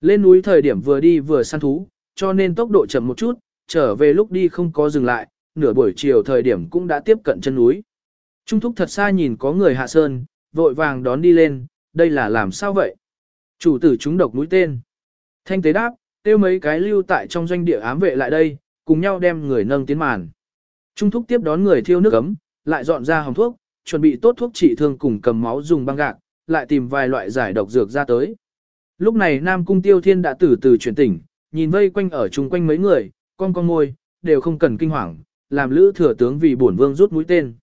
Lên núi thời điểm vừa đi vừa săn thú, cho nên tốc độ chậm một chút, trở về lúc đi không có dừng lại, nửa buổi chiều thời điểm cũng đã tiếp cận chân núi. Trung thúc thật xa nhìn có người hạ sơn, vội vàng đón đi lên, đây là làm sao vậy? Chủ tử chúng độc núi tên. Thanh tế đáp, tiêu mấy cái lưu tại trong doanh địa ám vệ lại đây, cùng nhau đem người nâng tiến màn. Trung thúc tiếp đón người thiêu nước ấm, lại dọn ra hồng thuốc, chuẩn bị tốt thuốc trị thương cùng cầm máu dùng băng gạc, lại tìm vài loại giải độc dược ra tới. Lúc này Nam Cung Tiêu Thiên đã từ từ chuyển tỉnh, nhìn vây quanh ở chung quanh mấy người, con con môi, đều không cần kinh hoàng, làm lữ thừa tướng vì bổn vương rút mũi tên.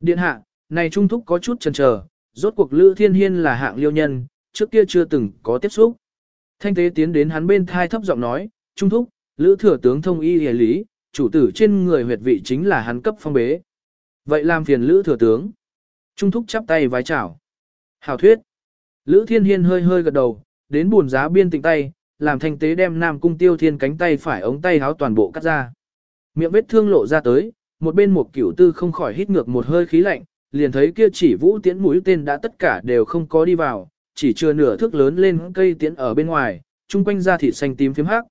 Điện hạ, này trung thúc có chút chần chờ, rốt cuộc lữ thiên hiên là hạng liêu nhân, trước kia chưa từng có tiếp xúc. Thanh tế tiến đến hắn bên thai thấp giọng nói, trung thúc, lữ thừa tướng thông y hề lý, chủ tử trên người huyệt vị chính là hắn cấp phong bế. Vậy làm phiền lữ thừa tướng. Trung thúc chắp tay vái chào. Hào thuyết. Lữ thiên hiên hơi hơi gật đầu, đến buồn giá biên tịnh tay, làm thanh tế đem nam cung tiêu thiên cánh tay phải ống tay háo toàn bộ cắt ra. Miệng vết thương lộ ra tới, một bên một cửu tư không khỏi hít ngược một hơi khí lạnh, liền thấy kia chỉ vũ tiễn mũi tên đã tất cả đều không có đi vào, chỉ chưa nửa thước lớn lên cây tiễn ở bên ngoài, chung quanh da thịt xanh tím phím hắc.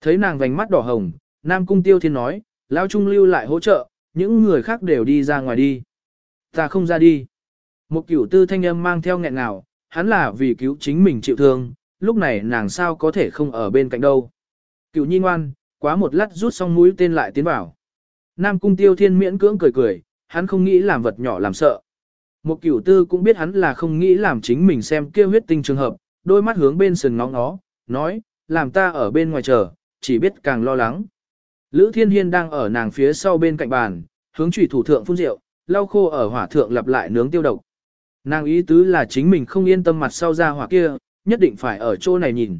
Thấy nàng vành mắt đỏ hồng, Nam Cung Tiêu Thiên nói, lão trung lưu lại hỗ trợ, những người khác đều đi ra ngoài đi. Ta không ra đi. Một cửu tư thanh âm mang theo nghẹn nào, hắn là vì cứu chính mình chịu thương, lúc này nàng sao có thể không ở bên cạnh đâu. Cửu nhi ngoan, quá một lát rút xong mũi tên lại tiến vào. Nam cung tiêu thiên miễn cưỡng cười cười, hắn không nghĩ làm vật nhỏ làm sợ. Một cửu tư cũng biết hắn là không nghĩ làm chính mình xem kia huyết tinh trường hợp, đôi mắt hướng bên sườn ngóng nó, nói, làm ta ở bên ngoài chờ, chỉ biết càng lo lắng. Lữ thiên hiên đang ở nàng phía sau bên cạnh bàn, hướng trùy thủ thượng phun rượu, lau khô ở hỏa thượng lặp lại nướng tiêu độc. Nàng ý tứ là chính mình không yên tâm mặt sau ra hỏa kia, nhất định phải ở chỗ này nhìn.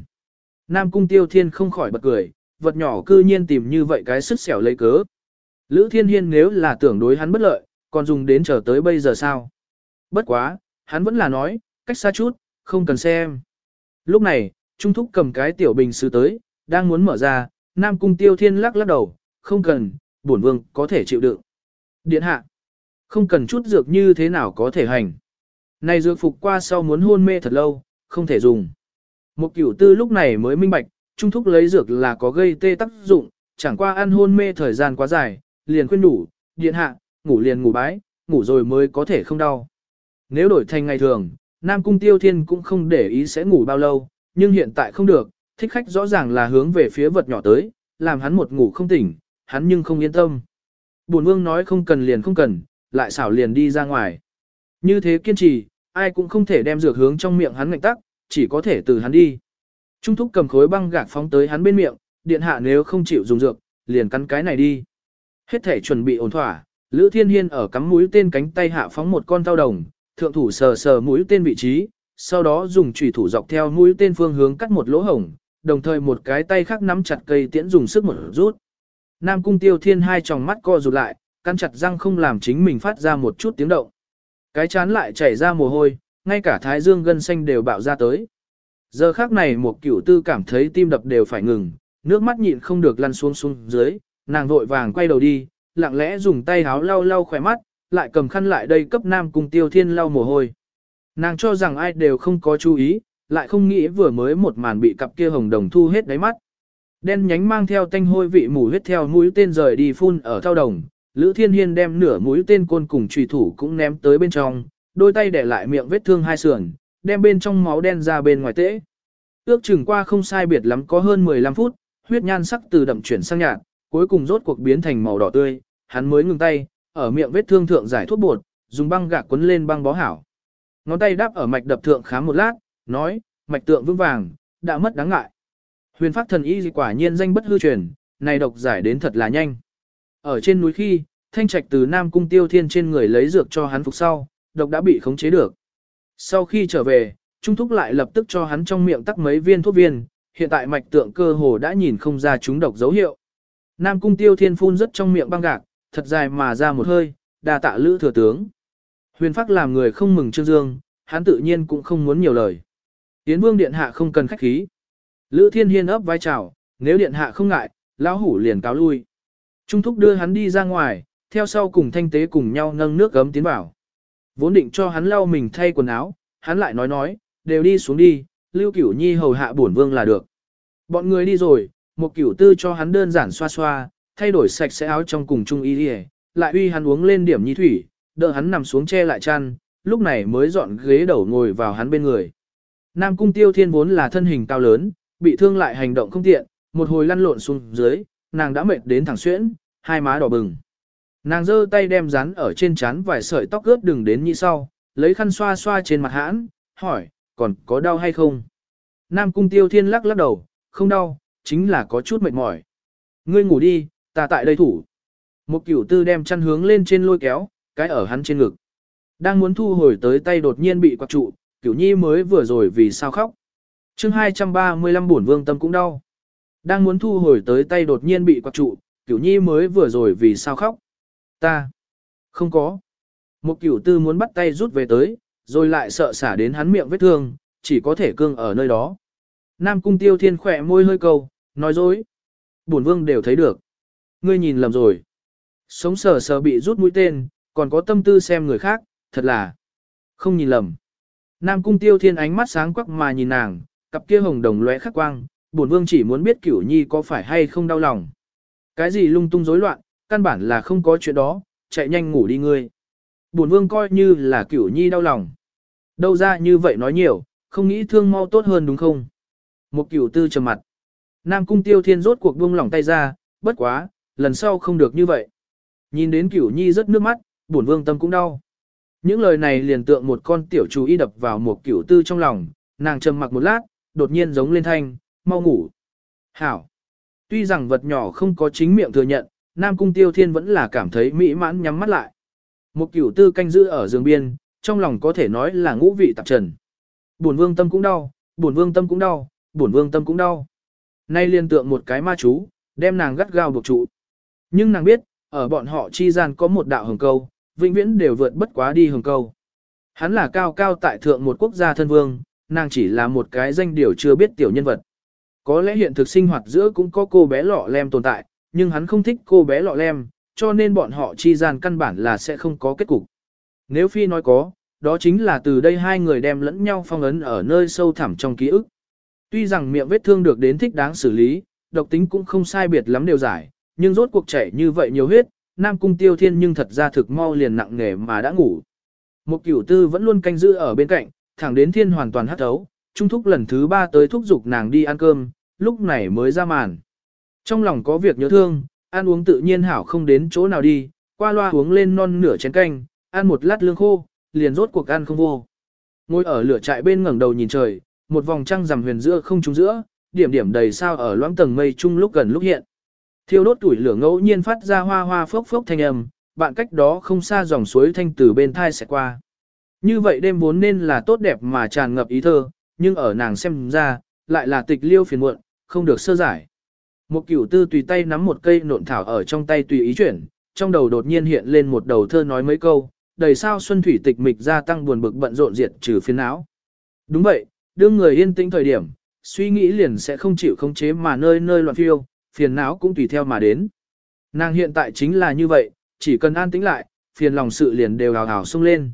Nam cung tiêu thiên không khỏi bật cười, vật nhỏ cư nhiên tìm như vậy cái sức xẻo lấy cớ. Lữ thiên hiên nếu là tưởng đối hắn bất lợi, còn dùng đến chờ tới bây giờ sao? Bất quá, hắn vẫn là nói, cách xa chút, không cần xem. Lúc này, Trung Thúc cầm cái tiểu bình sứ tới, đang muốn mở ra, Nam Cung Tiêu Thiên lắc lắc đầu, không cần, bổn vương có thể chịu đựng. Điện hạ, không cần chút dược như thế nào có thể hành. Này dược phục qua sau muốn hôn mê thật lâu, không thể dùng. Một cửu tư lúc này mới minh bạch, trung thúc lấy dược là có gây tê tác dụng, chẳng qua ăn hôn mê thời gian quá dài, liền khuyên đủ, điện hạ, ngủ liền ngủ bái, ngủ rồi mới có thể không đau. Nếu đổi thành ngày thường, Nam Cung Tiêu Thiên cũng không để ý sẽ ngủ bao lâu, nhưng hiện tại không được, thích khách rõ ràng là hướng về phía vật nhỏ tới, làm hắn một ngủ không tỉnh, hắn nhưng không yên tâm. Bổn vương nói không cần liền không cần, lại xảo liền đi ra ngoài. Như thế kiên trì, ai cũng không thể đem dược hướng trong miệng hắn ngạnh tắc, chỉ có thể từ hắn đi. Trung thúc cầm khối băng gạc phóng tới hắn bên miệng, điện hạ nếu không chịu dùng dược, liền cắn cái này đi. Hết thể chuẩn bị ổn thỏa, Lữ Thiên Hiên ở cắm mũi tên cánh tay hạ phóng một con tao đồng, thượng thủ sờ sờ mũi tên vị trí, sau đó dùng chủy thủ dọc theo mũi tên phương hướng cắt một lỗ hổng, đồng thời một cái tay khác nắm chặt cây tiễn dùng sức một rút. Nam Cung Tiêu Thiên hai tròng mắt co rụt lại, căn chặt răng không làm chính mình phát ra một chút tiếng động. Cái chán lại chảy ra mồ hôi, ngay cả thái dương gân xanh đều bạo ra tới. Giờ khác này một cửu tư cảm thấy tim đập đều phải ngừng, nước mắt nhịn không được lăn xuống xuống dưới, nàng vội vàng quay đầu đi, lặng lẽ dùng tay háo lau lau khỏe mắt, lại cầm khăn lại đây cấp nam cùng tiêu thiên lau mồ hôi. Nàng cho rằng ai đều không có chú ý, lại không nghĩ vừa mới một màn bị cặp kia hồng đồng thu hết đáy mắt. Đen nhánh mang theo tanh hôi vị mùi huyết theo mũi tên rời đi phun ở thao đồng, Lữ Thiên Hiên đem nửa mũi tên côn cùng trùy thủ cũng ném tới bên trong, đôi tay để lại miệng vết thương hai sườn, đem bên trong máu đen ra bên ngoài tễ. Ước chừng qua không sai biệt lắm có hơn 15 phút, huyết nhan sắc từ đậm chuyển sang nhạt, cuối cùng rốt cuộc biến thành màu đỏ tươi, hắn mới ngừng tay, ở miệng vết thương thượng giải thuốc bột, dùng băng gạc quấn lên băng bó hảo. Ngón tay đáp ở mạch đập thượng khám một lát, nói, mạch tượng vững vàng, đã mất đáng ngại. Huyền pháp thần y quả nhiên danh bất hư truyền, này độc giải đến thật là nhanh. Ở trên núi khi, thanh trạch từ Nam Cung Tiêu Thiên trên người lấy dược cho hắn phục sau, độc đã bị khống chế được. Sau khi trở về, Trung Thúc lại lập tức cho hắn trong miệng tắc mấy viên thuốc viên, hiện tại mạch tượng cơ hồ đã nhìn không ra chúng độc dấu hiệu. Nam Cung Tiêu Thiên phun rất trong miệng băng gạc, thật dài mà ra một hơi, đa tạ lữ thừa tướng. Huyền Phác làm người không mừng Trương Dương, hắn tự nhiên cũng không muốn nhiều lời. Tiến Vương Điện Hạ không cần khách khí. Lữ Thiên Hiên ấp vai chào, nếu Điện Hạ không ngại, lão hủ liền cáo lui. Trung thúc đưa hắn đi ra ngoài, theo sau cùng thanh tế cùng nhau nâng nước gấm tiến vào. Vốn định cho hắn lau mình thay quần áo, hắn lại nói nói, đều đi xuống đi, lưu cửu nhi hầu hạ bổn vương là được. Bọn người đi rồi, một cửu tư cho hắn đơn giản xoa xoa, thay đổi sạch sẽ áo trong cùng chung y đi lại uy hắn uống lên điểm nhi thủy, đỡ hắn nằm xuống che lại chăn, lúc này mới dọn ghế đầu ngồi vào hắn bên người. Nam cung tiêu thiên vốn là thân hình cao lớn, bị thương lại hành động không tiện, một hồi lăn lộn xuống dưới, nàng đã mệt đến thẳng xuyễn, hai má đỏ bừng. Nàng giơ tay đem rắn ở trên chán vài sợi tóc ướt đừng đến như sau, lấy khăn xoa xoa trên mặt hãn, hỏi, còn có đau hay không? Nam cung tiêu thiên lắc lắc đầu, không đau, chính là có chút mệt mỏi. Ngươi ngủ đi, ta tại đây thủ. Một cửu tư đem chăn hướng lên trên lôi kéo, cái ở hắn trên ngực. Đang muốn thu hồi tới tay đột nhiên bị quạt trụ, cửu nhi mới vừa rồi vì sao khóc. chương 235 bổn vương tâm cũng đau. Đang muốn thu hồi tới tay đột nhiên bị quạt trụ, cửu nhi mới vừa rồi vì sao khóc. Ta. Không có. Một cửu tư muốn bắt tay rút về tới, rồi lại sợ xả đến hắn miệng vết thương, chỉ có thể cương ở nơi đó. Nam cung tiêu thiên khỏe môi hơi câu, nói dối. Bổn vương đều thấy được. Ngươi nhìn lầm rồi. Sống sờ sờ bị rút mũi tên, còn có tâm tư xem người khác, thật là không nhìn lầm. Nam cung tiêu thiên ánh mắt sáng quắc mà nhìn nàng, cặp kia hồng đồng lóe khắc quang, bổn vương chỉ muốn biết cửu nhi có phải hay không đau lòng. Cái gì lung tung rối loạn, căn bản là không có chuyện đó, chạy nhanh ngủ đi ngươi. Bổn vương coi như là cửu nhi đau lòng. Đâu ra như vậy nói nhiều, không nghĩ thương mau tốt hơn đúng không? Một cửu tư trầm mặt. Nam cung tiêu thiên rốt cuộc buông lỏng tay ra, bất quá, lần sau không được như vậy. Nhìn đến cửu nhi rất nước mắt, bổn vương tâm cũng đau. Những lời này liền tượng một con tiểu chú y đập vào một cửu tư trong lòng, nàng trầm mặc một lát, đột nhiên giống lên thanh, mau ngủ. Hảo. Tuy rằng vật nhỏ không có chính miệng thừa nhận, Nam Cung Tiêu Thiên vẫn là cảm thấy mỹ mãn nhắm mắt lại. Một cửu tư canh giữ ở giường biên, trong lòng có thể nói là ngũ vị tạp trần. Bổn vương tâm cũng đau, bổn vương tâm cũng đau, bổn vương tâm cũng đau. Nay liên tượng một cái ma chú, đem nàng gắt gao buộc trụ. Nhưng nàng biết, ở bọn họ chi gian có một đạo hồng câu, vĩnh viễn đều vượt bất quá đi hồng câu. Hắn là cao cao tại thượng một quốc gia thân vương, nàng chỉ là một cái danh điều chưa biết tiểu nhân vật. Có lẽ hiện thực sinh hoạt giữa cũng có cô bé lọ lem tồn tại, nhưng hắn không thích cô bé lọ lem, cho nên bọn họ chi gian căn bản là sẽ không có kết cục. Nếu phi nói có, đó chính là từ đây hai người đem lẫn nhau phong ấn ở nơi sâu thẳm trong ký ức. Tuy rằng miệng vết thương được đến thích đáng xử lý, độc tính cũng không sai biệt lắm đều giải, nhưng rốt cuộc chảy như vậy nhiều huyết, Nam Cung Tiêu Thiên nhưng thật ra thực mau liền nặng nề mà đã ngủ. Một cửu tư vẫn luôn canh giữ ở bên cạnh, thẳng đến thiên hoàn toàn hắt thấu, trung thúc lần thứ ba tới thúc giục nàng đi ăn cơm, lúc này mới ra màn. Trong lòng có việc nhớ thương, ăn uống tự nhiên hảo không đến chỗ nào đi, qua loa uống lên non nửa chén canh, ăn một lát lương khô, liền rốt cuộc ăn không vô. Ngồi ở lửa trại bên ngẩng đầu nhìn trời, một vòng trăng rằm huyền giữa không trúng giữa, điểm điểm đầy sao ở loãng tầng mây chung lúc gần lúc hiện. Thiêu đốt tuổi lửa ngẫu nhiên phát ra hoa hoa phốc phốc thanh âm, bạn cách đó không xa dòng suối thanh từ bên thai sẽ qua. Như vậy đêm vốn nên là tốt đẹp mà tràn ngập ý thơ, nhưng ở nàng xem ra, lại là tịch liêu phiền muộn, không được sơ giải. Một cửu tư tùy tay nắm một cây nộn thảo ở trong tay tùy ý chuyển, trong đầu đột nhiên hiện lên một đầu thơ nói mấy câu, đầy sao xuân thủy tịch mịch gia tăng buồn bực bận rộn diệt trừ phiền não. Đúng vậy, đương người yên tĩnh thời điểm, suy nghĩ liền sẽ không chịu khống chế mà nơi nơi loạn phiêu, phiền não cũng tùy theo mà đến. Nàng hiện tại chính là như vậy, chỉ cần an tĩnh lại, phiền lòng sự liền đều hào hào sung lên.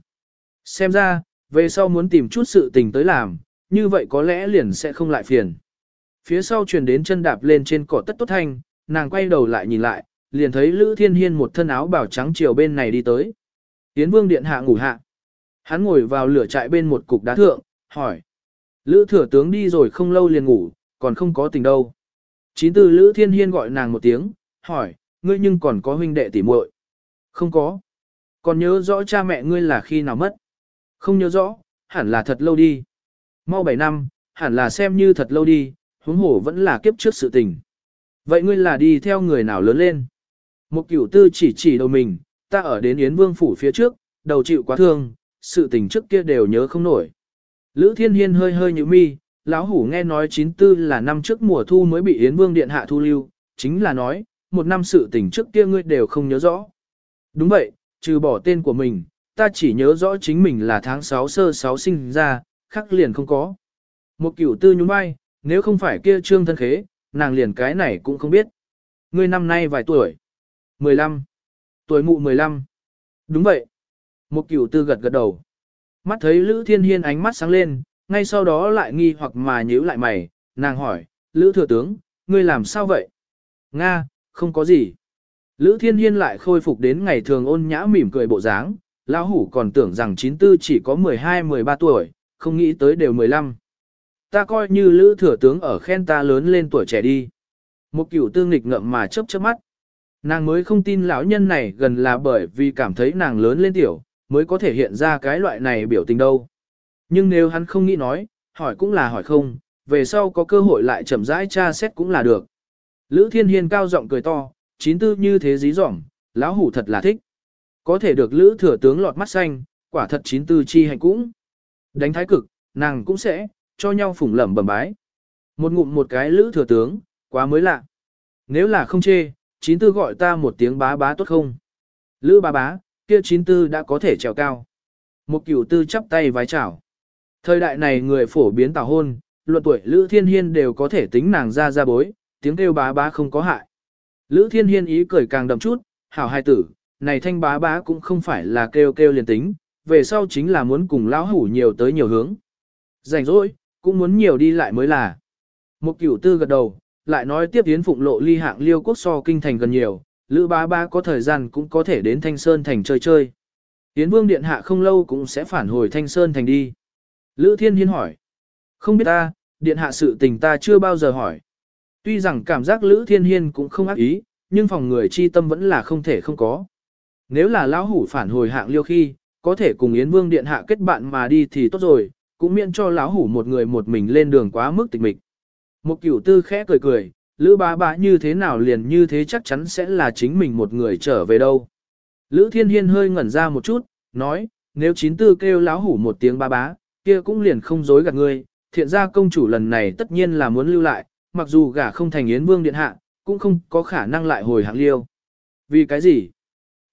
Xem ra, về sau muốn tìm chút sự tình tới làm, như vậy có lẽ liền sẽ không lại phiền. Phía sau truyền đến chân đạp lên trên cỏ tất tốt thanh, nàng quay đầu lại nhìn lại, liền thấy Lữ Thiên Hiên một thân áo bảo trắng chiều bên này đi tới. Tiến vương điện hạ ngủ hạ. Hắn ngồi vào lửa trại bên một cục đá thượng, hỏi. Lữ thừa tướng đi rồi không lâu liền ngủ, còn không có tình đâu. Chín tư Lữ Thiên Hiên gọi nàng một tiếng, hỏi, ngươi nhưng còn có huynh đệ tỉ muội? Không có. Còn nhớ rõ cha mẹ ngươi là khi nào mất? Không nhớ rõ, hẳn là thật lâu đi. Mau 7 năm, hẳn là xem như thật lâu đi, huống hổ vẫn là kiếp trước sự tình. Vậy ngươi là đi theo người nào lớn lên? Một cửu tư chỉ chỉ đầu mình, ta ở đến Yến Vương phủ phía trước, đầu chịu quá thương, sự tình trước kia đều nhớ không nổi. Lữ Thiên Hiên hơi hơi như mi, lão hủ nghe nói 94 là năm trước mùa thu mới bị Yến Vương điện hạ thu lưu, chính là nói, một năm sự tình trước kia ngươi đều không nhớ rõ. Đúng vậy, trừ bỏ tên của mình, ta chỉ nhớ rõ chính mình là tháng 6 sơ 6 sinh ra, khắc liền không có. Một cửu tư nhún vai, nếu không phải kia trương thân khế, nàng liền cái này cũng không biết. Ngươi năm nay vài tuổi? 15. Tuổi mụ 15. Đúng vậy. Một cửu tư gật gật đầu. Mắt thấy Lữ Thiên Hiên ánh mắt sáng lên, ngay sau đó lại nghi hoặc mà nhíu lại mày, nàng hỏi, Lữ Thừa Tướng, ngươi làm sao vậy? Nga, không có gì. Lữ Thiên Hiên lại khôi phục đến ngày thường ôn nhã mỉm cười bộ dáng, lão hủ còn tưởng rằng 94 chỉ có 12-13 tuổi, không nghĩ tới đều 15. Ta coi như Lữ Thừa Tướng ở khen ta lớn lên tuổi trẻ đi. Một cửu tương nghịch ngậm mà chớp chớp mắt. Nàng mới không tin lão nhân này gần là bởi vì cảm thấy nàng lớn lên tiểu, mới có thể hiện ra cái loại này biểu tình đâu. Nhưng nếu hắn không nghĩ nói, hỏi cũng là hỏi không, về sau có cơ hội lại chậm rãi tra xét cũng là được. Lữ Thiên Hiên cao giọng cười to, chín tư như thế dí dỏm, lão hủ thật là thích. Có thể được Lữ thừa tướng lọt mắt xanh, quả thật chín tư chi hành cũng. Đánh thái cực, nàng cũng sẽ, cho nhau phủng lẩm bẩm bái. Một ngụm một cái Lữ thừa tướng, quá mới lạ. Nếu là không chê, chín tư gọi ta một tiếng bá bá tốt không? Lữ bá bá, kia chín tư đã có thể trèo cao. Một cửu tư chắp tay vái chào. Thời đại này người phổ biến tào hôn, luận tuổi Lữ Thiên Hiên đều có thể tính nàng ra ra bối, tiếng kêu bá bá không có hại. Lữ Thiên Hiên ý cười càng đậm chút, hảo hai tử, này thanh bá bá cũng không phải là kêu kêu liền tính, về sau chính là muốn cùng lão hủ nhiều tới nhiều hướng. Rảnh rỗi, cũng muốn nhiều đi lại mới là. Một cửu tư gật đầu, lại nói tiếp tiến phụng lộ ly hạng liêu quốc so kinh thành gần nhiều, Lữ bá bá có thời gian cũng có thể đến Thanh Sơn thành chơi chơi. Tiến vương điện hạ không lâu cũng sẽ phản hồi Thanh Sơn thành đi. Lữ Thiên Hiên hỏi. Không biết ta, điện hạ sự tình ta chưa bao giờ hỏi. Tuy rằng cảm giác Lữ Thiên Hiên cũng không ác ý, nhưng phòng người chi tâm vẫn là không thể không có. Nếu là lão hủ phản hồi hạng liêu khi, có thể cùng Yến Vương điện hạ kết bạn mà đi thì tốt rồi, cũng miễn cho lão hủ một người một mình lên đường quá mức tịch mịch. Một cửu tư khẽ cười cười, Lữ bá bá như thế nào liền như thế chắc chắn sẽ là chính mình một người trở về đâu. Lữ Thiên Hiên hơi ngẩn ra một chút, nói, nếu chín tư kêu lão hủ một tiếng bá bá, kia cũng liền không dối gạt ngươi, thiện ra công chủ lần này tất nhiên là muốn lưu lại, mặc dù gả không thành yến vương điện hạ, cũng không có khả năng lại hồi hạng liêu. Vì cái gì?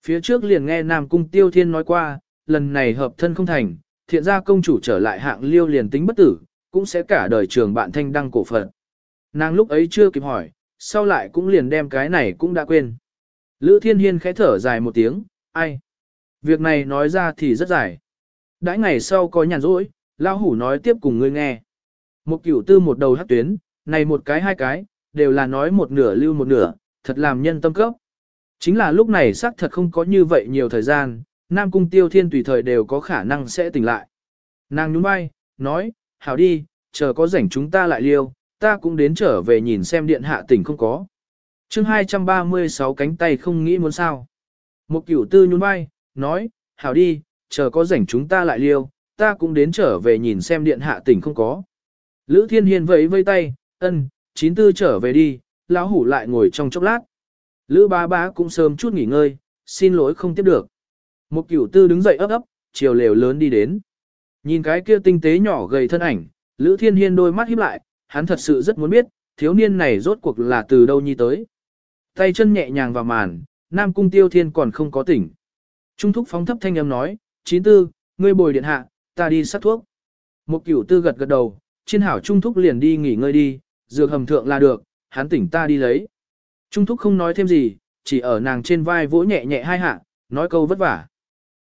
Phía trước liền nghe Nam Cung Tiêu Thiên nói qua, lần này hợp thân không thành, thiện ra công chủ trở lại hạng liêu liền tính bất tử, cũng sẽ cả đời trường bạn thanh đăng cổ phận. Nàng lúc ấy chưa kịp hỏi, sau lại cũng liền đem cái này cũng đã quên. Lữ Thiên Hiên khẽ thở dài một tiếng, ai? Việc này nói ra thì rất dài. Đãi ngày sau có nhàn rỗi, lão hủ nói tiếp cùng ngươi nghe. Một cửu tư một đầu hắc tuyến, này một cái hai cái, đều là nói một nửa lưu một nửa, thật làm nhân tâm cấp. Chính là lúc này xác thật không có như vậy nhiều thời gian, Nam Cung Tiêu Thiên tùy thời đều có khả năng sẽ tỉnh lại. Nàng nhún vai, nói, hảo đi, chờ có rảnh chúng ta lại liêu, ta cũng đến trở về nhìn xem điện hạ tỉnh không có. chương 236 cánh tay không nghĩ muốn sao. Một cửu tư nhún vai, nói, hảo đi, chờ có rảnh chúng ta lại liêu, ta cũng đến trở về nhìn xem điện hạ tỉnh không có. Lữ Thiên Hiên vẫy vây tay, ân, chín tư trở về đi, lão hủ lại ngồi trong chốc lát. Lữ bá bá cũng sớm chút nghỉ ngơi, xin lỗi không tiếp được. Một cửu tư đứng dậy ấp ấp, chiều lều lớn đi đến. Nhìn cái kia tinh tế nhỏ gầy thân ảnh, Lữ Thiên Hiên đôi mắt híp lại, hắn thật sự rất muốn biết, thiếu niên này rốt cuộc là từ đâu nhi tới. Tay chân nhẹ nhàng vào màn, Nam Cung Tiêu Thiên còn không có tỉnh. Trung thúc phóng thấp thanh âm nói, chín tư, ngươi bồi điện hạ, ta đi sát thuốc. Một cửu tư gật gật đầu, chiên hảo Trung thúc liền đi nghỉ ngơi đi, dược hầm thượng là được, hắn tỉnh ta đi lấy. Trung thúc không nói thêm gì, chỉ ở nàng trên vai vỗ nhẹ nhẹ hai hạ, nói câu vất vả.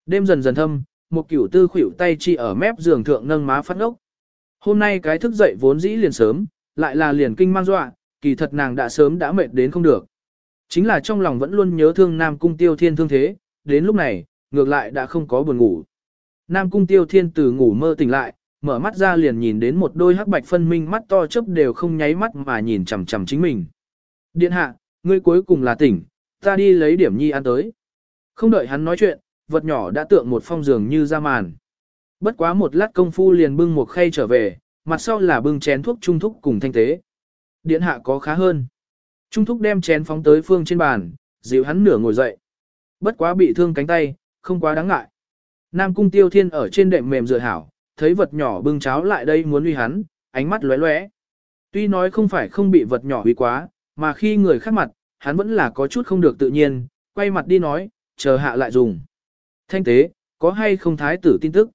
Đêm dần dần thâm, một cửu tư khuỷu tay chi ở mép giường thượng nâng má phát ốc. Hôm nay cái thức dậy vốn dĩ liền sớm, lại là liền kinh mang dọa, kỳ thật nàng đã sớm đã mệt đến không được. Chính là trong lòng vẫn luôn nhớ thương Nam Cung Tiêu Thiên thương thế, đến lúc này, ngược lại đã không có buồn ngủ. Nam Cung Tiêu Thiên từ ngủ mơ tỉnh lại, mở mắt ra liền nhìn đến một đôi hắc bạch phân minh mắt to chớp đều không nháy mắt mà nhìn chằm chằm chính mình. Điện hạ, ngươi cuối cùng là tỉnh, ta đi lấy điểm nhi ăn tới. Không đợi hắn nói chuyện, vật nhỏ đã tượng một phong giường như ra màn. Bất quá một lát công phu liền bưng một khay trở về, mặt sau là bưng chén thuốc trung thúc cùng thanh tế. Điện hạ có khá hơn. Trung thúc đem chén phóng tới phương trên bàn, dịu hắn nửa ngồi dậy. Bất quá bị thương cánh tay, không quá đáng ngại. Nam cung tiêu thiên ở trên đệm mềm dựa hảo, thấy vật nhỏ bưng cháo lại đây muốn uy hắn, ánh mắt lóe lóe. Tuy nói không phải không bị vật nhỏ uy quá, mà khi người khác mặt, hắn vẫn là có chút không được tự nhiên, quay mặt đi nói, chờ hạ lại dùng. Thanh tế, có hay không thái tử tin tức?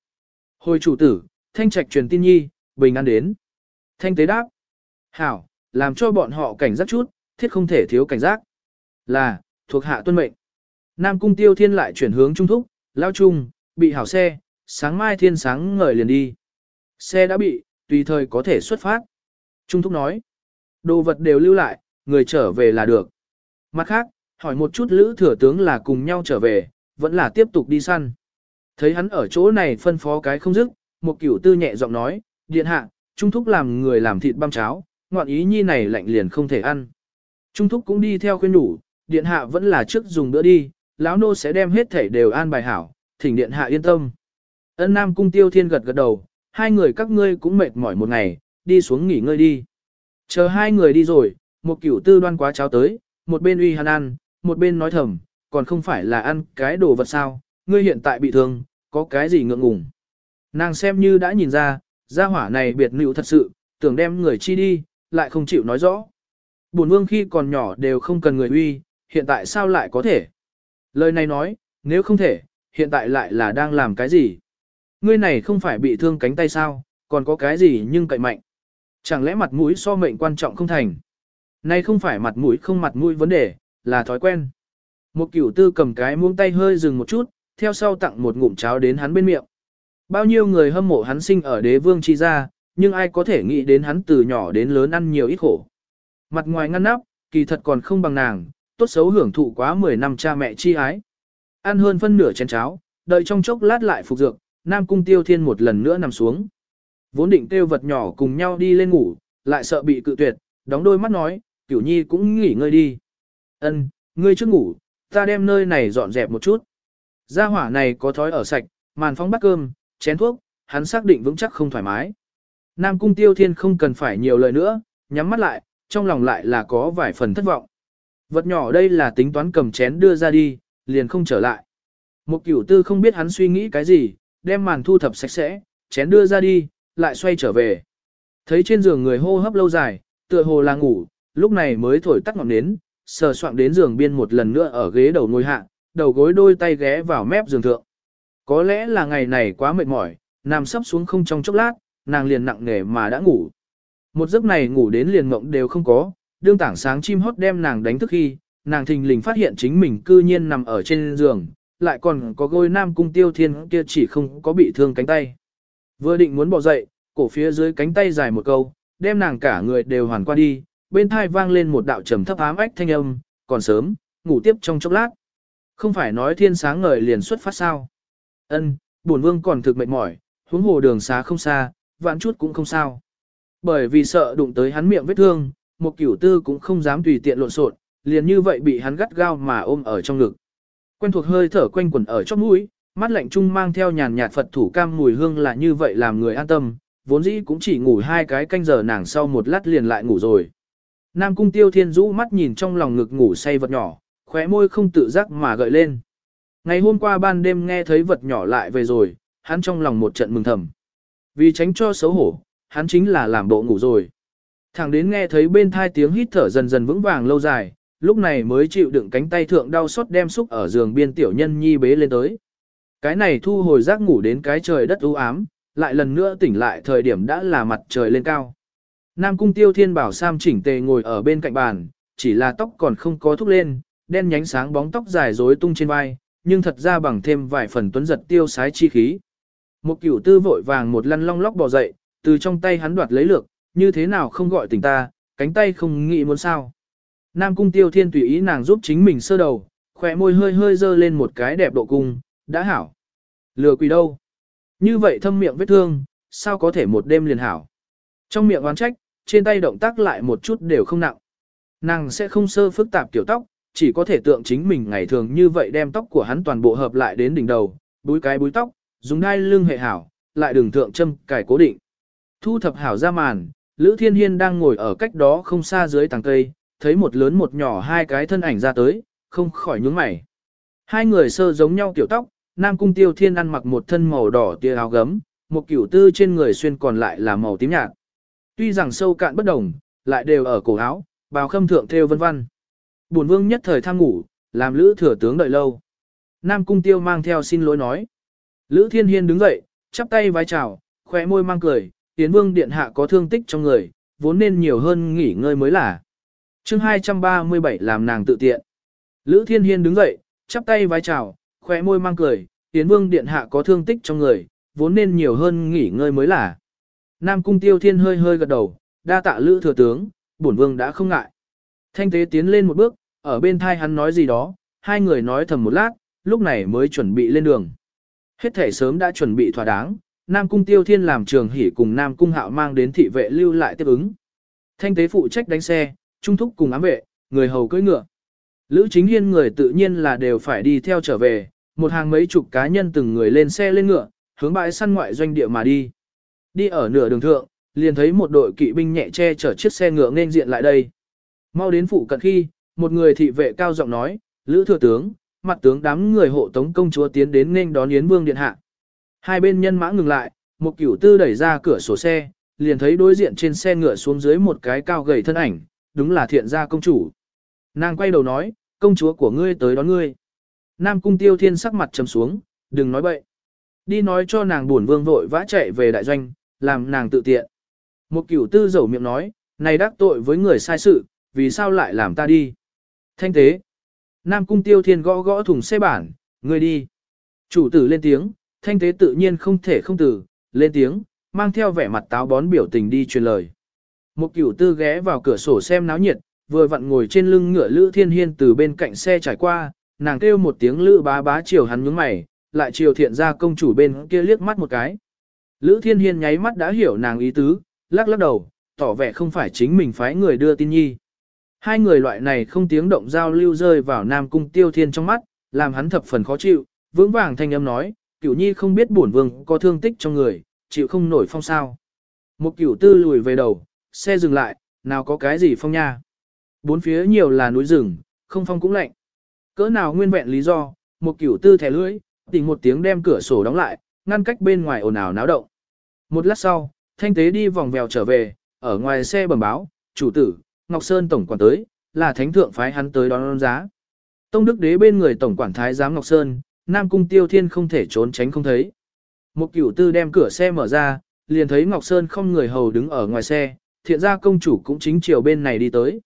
Hồi chủ tử, thanh trạch truyền tin nhi, bình an đến. Thanh tế đáp. Hảo, làm cho bọn họ cảnh giác chút, thiết không thể thiếu cảnh giác. Là, thuộc hạ tuân mệnh. Nam cung tiêu thiên lại chuyển hướng trung thúc, lao trung, bị hảo xe, sáng mai thiên sáng ngời liền đi. Xe đã bị, tùy thời có thể xuất phát. Trung thúc nói. Đồ vật đều lưu lại, người trở về là được. Mặt khác, hỏi một chút lữ thừa tướng là cùng nhau trở về, vẫn là tiếp tục đi săn. Thấy hắn ở chỗ này phân phó cái không dứt, một cửu tư nhẹ giọng nói, điện hạ, trung thúc làm người làm thịt băm cháo, ngoạn ý nhi này lạnh liền không thể ăn. Trung thúc cũng đi theo khuyên đủ, điện hạ vẫn là trước dùng bữa đi, lão nô sẽ đem hết thể đều an bài hảo, thỉnh điện hạ yên tâm. Ân Nam cung tiêu thiên gật gật đầu, hai người các ngươi cũng mệt mỏi một ngày, đi xuống nghỉ ngơi đi. Chờ hai người đi rồi, một cửu tư đoan quá cháo tới, một bên uy hàn ăn, một bên nói thầm, còn không phải là ăn cái đồ vật sao, ngươi hiện tại bị thương, có cái gì ngượng ngùng. Nàng xem như đã nhìn ra, gia hỏa này biệt nữ thật sự, tưởng đem người chi đi, lại không chịu nói rõ. Bổn vương khi còn nhỏ đều không cần người uy, hiện tại sao lại có thể? Lời này nói, nếu không thể, hiện tại lại là đang làm cái gì? Ngươi này không phải bị thương cánh tay sao, còn có cái gì nhưng cậy mạnh. Chẳng lẽ mặt mũi so mệnh quan trọng không thành? Nay không phải mặt mũi không mặt mũi vấn đề, là thói quen. Một cửu tư cầm cái muông tay hơi dừng một chút, theo sau tặng một ngụm cháo đến hắn bên miệng. Bao nhiêu người hâm mộ hắn sinh ở đế vương chi gia, nhưng ai có thể nghĩ đến hắn từ nhỏ đến lớn ăn nhiều ít khổ. Mặt ngoài ngăn nắp, kỳ thật còn không bằng nàng, tốt xấu hưởng thụ quá 10 năm cha mẹ chi ái. Ăn hơn phân nửa chén cháo, đợi trong chốc lát lại phục dược, Nam Cung Tiêu Thiên một lần nữa nằm xuống. Vốn định tiêu vật nhỏ cùng nhau đi lên ngủ, lại sợ bị cự tuyệt, đóng đôi mắt nói, Cửu Nhi cũng nghỉ ngơi đi. Ân, ngươi trước ngủ, ta đem nơi này dọn dẹp một chút. Gia hỏa này có thói ở sạch, màn phóng bát cơm, chén thuốc, hắn xác định vững chắc không thoải mái. Nam Cung Tiêu Thiên không cần phải nhiều lời nữa, nhắm mắt lại, trong lòng lại là có vài phần thất vọng. Vật nhỏ đây là tính toán cầm chén đưa ra đi, liền không trở lại. Một cửu tư không biết hắn suy nghĩ cái gì, đem màn thu thập sạch sẽ, chén đưa ra đi, lại xoay trở về. Thấy trên giường người hô hấp lâu dài, tựa hồ là ngủ, lúc này mới thổi tắt ngọn nến, sờ soạng đến giường biên một lần nữa ở ghế đầu ngồi hạ, đầu gối đôi tay ghé vào mép giường thượng. Có lẽ là ngày này quá mệt mỏi, nằm sắp xuống không trong chốc lát, nàng liền nặng nề mà đã ngủ. Một giấc này ngủ đến liền mộng đều không có, đương tảng sáng chim hót đem nàng đánh thức khi, nàng thình lình phát hiện chính mình cư nhiên nằm ở trên giường, lại còn có gôi nam cung tiêu thiên kia chỉ không có bị thương cánh tay. Vừa định muốn bỏ dậy, cổ phía dưới cánh tay dài một câu, đem nàng cả người đều hoàn qua đi, bên thai vang lên một đạo trầm thấp ám ách thanh âm, còn sớm, ngủ tiếp trong chốc lát. Không phải nói thiên sáng ngời liền xuất phát sao. Ân, bổn vương còn thực mệt mỏi, huống hồ đường xá không xa, vạn chút cũng không sao. Bởi vì sợ đụng tới hắn miệng vết thương, một cửu tư cũng không dám tùy tiện lộn xộn, liền như vậy bị hắn gắt gao mà ôm ở trong ngực. Quen thuộc hơi thở quanh quẩn ở trong mũi, mắt lạnh trung mang theo nhàn nhạt Phật thủ cam mùi hương là như vậy làm người an tâm, vốn dĩ cũng chỉ ngủ hai cái canh giờ nàng sau một lát liền lại ngủ rồi. Nam cung tiêu thiên rũ mắt nhìn trong lòng ngực ngủ say vật nhỏ, khóe môi không tự giác mà gợi lên. Ngày hôm qua ban đêm nghe thấy vật nhỏ lại về rồi, hắn trong lòng một trận mừng thầm. Vì tránh cho xấu hổ, hắn chính là làm bộ ngủ rồi. Thẳng đến nghe thấy bên thai tiếng hít thở dần dần vững vàng lâu dài, lúc này mới chịu đựng cánh tay thượng đau xót đem xúc ở giường biên tiểu nhân nhi bế lên tới. Cái này thu hồi giác ngủ đến cái trời đất u ám, lại lần nữa tỉnh lại thời điểm đã là mặt trời lên cao. Nam cung tiêu thiên bảo Sam chỉnh tề ngồi ở bên cạnh bàn, chỉ là tóc còn không có thúc lên, đen nhánh sáng bóng tóc dài rối tung trên vai, nhưng thật ra bằng thêm vài phần tuấn giật tiêu sái chi khí. Một cửu tư vội vàng một lăn long lóc bò dậy, từ trong tay hắn đoạt lấy lược, như thế nào không gọi tỉnh ta, cánh tay không nghĩ muốn sao. Nam cung tiêu thiên tùy ý nàng giúp chính mình sơ đầu, khỏe môi hơi hơi dơ lên một cái đẹp độ cung, đã hảo. Lừa quỷ đâu? Như vậy thâm miệng vết thương, sao có thể một đêm liền hảo? Trong miệng oán trách, trên tay động tác lại một chút đều không nặng. Nàng sẽ không sơ phức tạp kiểu tóc, chỉ có thể tượng chính mình ngày thường như vậy đem tóc của hắn toàn bộ hợp lại đến đỉnh đầu, búi cái búi tóc, dùng đai lưng hệ hảo, lại đường thượng châm cài cố định. Thu thập hảo ra màn, Lữ Thiên Hiên đang ngồi ở cách đó không xa dưới tàng cây, thấy một lớn một nhỏ hai cái thân ảnh ra tới, không khỏi nhướng mày. Hai người sơ giống nhau tiểu tóc, Nam Cung Tiêu Thiên ăn mặc một thân màu đỏ tia áo gấm, một kiểu tư trên người xuyên còn lại là màu tím nhạt. Tuy rằng sâu cạn bất đồng, lại đều ở cổ áo, bào khâm thượng theo vân vân. Bổn vương nhất thời tham ngủ, làm Lữ thừa tướng đợi lâu. Nam Cung Tiêu mang theo xin lỗi nói. Lữ Thiên Hiên đứng dậy, chắp tay vái chào, khóe môi mang cười, Tiến Vương điện hạ có thương tích trong người, vốn nên nhiều hơn nghỉ ngơi mới là. Chương 237 làm nàng tự tiện. Lữ Thiên Hiên đứng dậy, chắp tay vái chào, khóe môi mang cười, Tiến Vương điện hạ có thương tích trong người, vốn nên nhiều hơn nghỉ ngơi mới là. Nam Cung Tiêu Thiên hơi hơi gật đầu, đa tạ Lữ thừa tướng, bổn vương đã không ngại. Thanh tế tiến lên một bước, ở bên thai hắn nói gì đó, hai người nói thầm một lát, lúc này mới chuẩn bị lên đường. Hết thể sớm đã chuẩn bị thỏa đáng, Nam Cung Tiêu Thiên làm trường hỉ cùng Nam Cung Hạo mang đến thị vệ lưu lại tiếp ứng. Thanh tế phụ trách đánh xe, trung thúc cùng ám vệ, người hầu cưỡi ngựa. Lữ chính hiên người tự nhiên là đều phải đi theo trở về, một hàng mấy chục cá nhân từng người lên xe lên ngựa, hướng bãi săn ngoại doanh địa mà đi. Đi ở nửa đường thượng, liền thấy một đội kỵ binh nhẹ che chở chiếc xe ngựa nên diện lại đây. Mau đến phụ cận khi, một người thị vệ cao giọng nói, Lữ thừa tướng, mặt tướng đám người hộ tống công chúa tiến đến nên đón Yến Vương điện hạ. Hai bên nhân mã ngừng lại, một cửu tư đẩy ra cửa sổ xe, liền thấy đối diện trên xe ngựa xuống dưới một cái cao gầy thân ảnh, đúng là thiện gia công chủ. Nàng quay đầu nói, công chúa của ngươi tới đón ngươi. Nam cung tiêu thiên sắc mặt trầm xuống, đừng nói bậy. Đi nói cho nàng buồn vương vội vã chạy về đại doanh, làm nàng tự tiện. Một cửu tư dầu miệng nói, này đắc tội với người sai sự, vì sao lại làm ta đi? Thanh tế. Nam cung tiêu thiên gõ gõ thùng xe bản, ngươi đi. Chủ tử lên tiếng, thanh tế tự nhiên không thể không tử, lên tiếng, mang theo vẻ mặt táo bón biểu tình đi truyền lời. Một cửu tư ghé vào cửa sổ xem náo nhiệt, vừa vặn ngồi trên lưng ngựa Lữ Thiên Hiên từ bên cạnh xe trải qua, nàng kêu một tiếng Lữ bá bá chiều hắn nhướng mày, lại chiều thiện ra công chủ bên kia liếc mắt một cái. Lữ Thiên Hiên nháy mắt đã hiểu nàng ý tứ, lắc lắc đầu, tỏ vẻ không phải chính mình phái người đưa tin nhi. Hai người loại này không tiếng động giao lưu rơi vào Nam Cung Tiêu Thiên trong mắt, làm hắn thập phần khó chịu, vững vàng thanh âm nói, cửu nhi không biết bổn vương có thương tích trong người, chịu không nổi phong sao. Một cửu tư lùi về đầu, xe dừng lại, nào có cái gì phong nha. Bốn phía nhiều là núi rừng, không phong cũng lạnh. Cỡ nào nguyên vẹn lý do, một cửu tư thẻ lưỡi, tỉnh một tiếng đem cửa sổ đóng lại, ngăn cách bên ngoài ồn ào náo động. Một lát sau, thanh tế đi vòng vèo trở về, ở ngoài xe bẩm báo, chủ tử, Ngọc Sơn tổng quản tới, là thánh thượng phái hắn tới đón giá. Tông đức đế bên người tổng quản thái giám Ngọc Sơn, Nam cung tiêu thiên không thể trốn tránh không thấy. Một cửu tư đem cửa xe mở ra, liền thấy Ngọc Sơn không người hầu đứng ở ngoài xe, thiện ra công chủ cũng chính chiều bên này đi tới.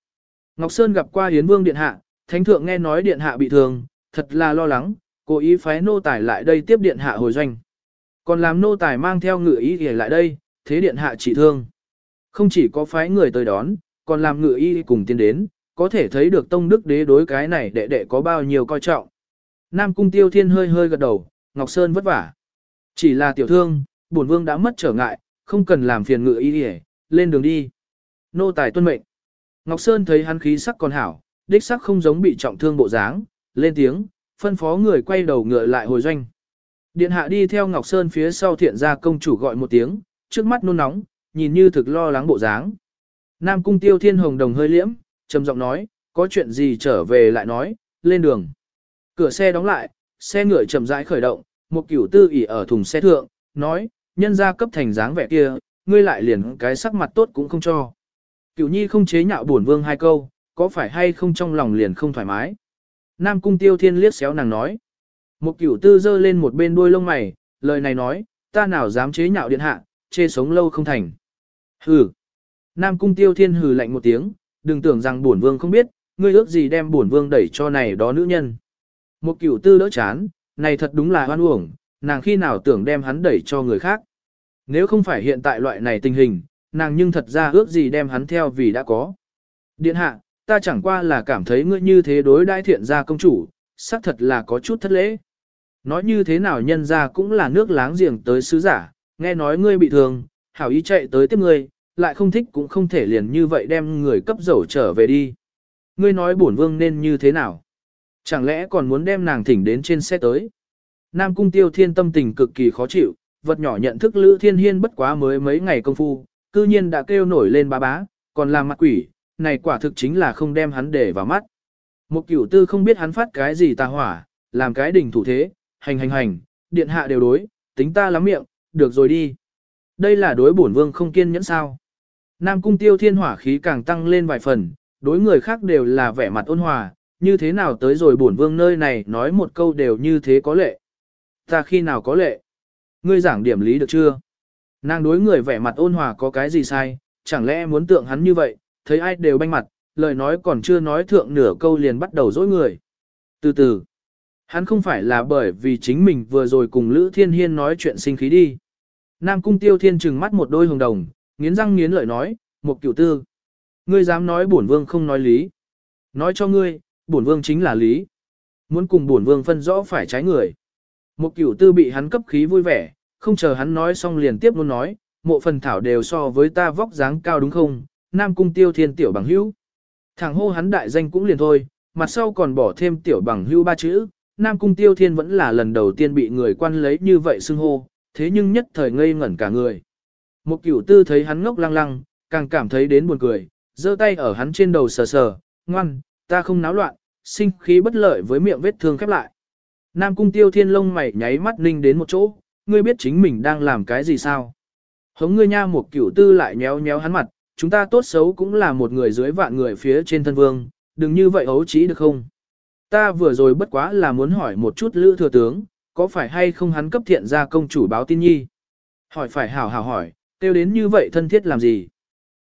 Ngọc Sơn gặp qua Hiến Vương Điện Hạ, Thánh Thượng nghe nói Điện Hạ bị thương, thật là lo lắng, Cố ý phái nô tài lại đây tiếp điện hạ hồi doanh. Còn làm nô tài mang theo ngự y để lại đây, thế điện hạ trị thương. Không chỉ có phái người tới đón, còn làm ngự y cùng tiến đến, có thể thấy được tông đức đế đối cái này đệ đệ có bao nhiêu coi trọng. Nam cung tiêu thiên hơi hơi gật đầu, Ngọc Sơn vất vả. Chỉ là tiểu thương, bổn vương đã mất trở ngại, không cần làm phiền ngự y để, lên đường đi. Nô tài tuân mệnh. Ngọc Sơn thấy hắn khí sắc còn hảo, đích sắc không giống bị trọng thương bộ dáng, lên tiếng, phân phó người quay đầu ngựa lại hồi doanh. Điện hạ đi theo Ngọc Sơn phía sau thiện gia công chủ gọi một tiếng, trước mắt nôn nóng, nhìn như thực lo lắng bộ dáng. Nam cung tiêu thiên hồng đồng hơi liễm, trầm giọng nói, có chuyện gì trở về lại nói, lên đường. Cửa xe đóng lại, xe ngựa chậm rãi khởi động, một cửu tư ỉ ở thùng xe thượng, nói, nhân gia cấp thành dáng vẻ kia, ngươi lại liền cái sắc mặt tốt cũng không cho. Cửu nhi không chế nhạo buồn vương hai câu, có phải hay không trong lòng liền không thoải mái. Nam cung tiêu thiên liếc xéo nàng nói. Một cửu tư dơ lên một bên đuôi lông mày, lời này nói, ta nào dám chế nhạo điện hạ, chê sống lâu không thành. Hừ. Nam cung tiêu thiên hừ lạnh một tiếng, đừng tưởng rằng bổn vương không biết, ngươi ước gì đem bổn vương đẩy cho này đó nữ nhân. Một cửu tư đỡ chán, này thật đúng là hoan uổng, nàng khi nào tưởng đem hắn đẩy cho người khác. Nếu không phải hiện tại loại này tình hình, nàng nhưng thật ra ước gì đem hắn theo vì đã có. Điện hạ, ta chẳng qua là cảm thấy ngươi như thế đối đãi thiện gia công chủ, xác thật là có chút thất lễ. Nói như thế nào nhân gia cũng là nước láng giềng tới sứ giả, nghe nói ngươi bị thương, hảo ý chạy tới tiếp ngươi, lại không thích cũng không thể liền như vậy đem người cấp dầu trở về đi. Ngươi nói bổn vương nên như thế nào? Chẳng lẽ còn muốn đem nàng thỉnh đến trên xe tới? Nam cung tiêu thiên tâm tình cực kỳ khó chịu, vật nhỏ nhận thức Lữ Thiên Hiên bất quá mới mấy ngày công phu, cư nhiên đã kêu nổi lên bá bá, còn làm mặt quỷ, này quả thực chính là không đem hắn để vào mắt. Một cửu tư không biết hắn phát cái gì tà hỏa, làm cái đỉnh thủ thế, hành hành hành, điện hạ đều đối, tính ta lắm miệng, được rồi đi. Đây là đối bổn vương không kiên nhẫn sao. Nam cung tiêu thiên hỏa khí càng tăng lên vài phần, đối người khác đều là vẻ mặt ôn hòa, như thế nào tới rồi bổn vương nơi này nói một câu đều như thế có lệ. Ta khi nào có lệ? Ngươi giảng điểm lý được chưa? Nàng đối người vẻ mặt ôn hòa có cái gì sai, chẳng lẽ muốn tượng hắn như vậy, thấy ai đều banh mặt, lời nói còn chưa nói thượng nửa câu liền bắt đầu dối người. Từ từ, hắn không phải là bởi vì chính mình vừa rồi cùng Lữ Thiên Hiên nói chuyện sinh khí đi. Nam cung tiêu thiên trừng mắt một đôi hồng đồng, nghiến răng nghiến lợi nói, một cửu tư. Ngươi dám nói bổn vương không nói lý. Nói cho ngươi, bổn vương chính là lý. Muốn cùng bổn vương phân rõ phải trái người. Một cửu tư bị hắn cấp khí vui vẻ, không chờ hắn nói xong liền tiếp luôn nói, mộ phần thảo đều so với ta vóc dáng cao đúng không, nam cung tiêu thiên tiểu bằng hữu. thằng hô hắn đại danh cũng liền thôi, mặt sau còn bỏ thêm tiểu bằng hữu ba chữ, nam cung tiêu thiên vẫn là lần đầu tiên bị người quan lấy như vậy xưng hô, thế nhưng nhất thời ngây ngẩn cả người. Một cửu tư thấy hắn ngốc lăng lăng, càng cảm thấy đến buồn cười, giơ tay ở hắn trên đầu sờ sờ, ngoan, ta không náo loạn, sinh khí bất lợi với miệng vết thương khép lại. Nam cung tiêu thiên lông mày nháy mắt ninh đến một chỗ, ngươi biết chính mình đang làm cái gì sao? Hống ngươi nha một cửu tư lại nhéo nhéo hắn mặt, chúng ta tốt xấu cũng là một người dưới vạn người phía trên thân vương, đừng như vậy ấu trí được không? Ta vừa rồi bất quá là muốn hỏi một chút lữ thừa tướng, có phải hay không hắn cấp thiện ra công chủ báo tin nhi? Hỏi phải hảo hảo hỏi, tiêu đến như vậy thân thiết làm gì?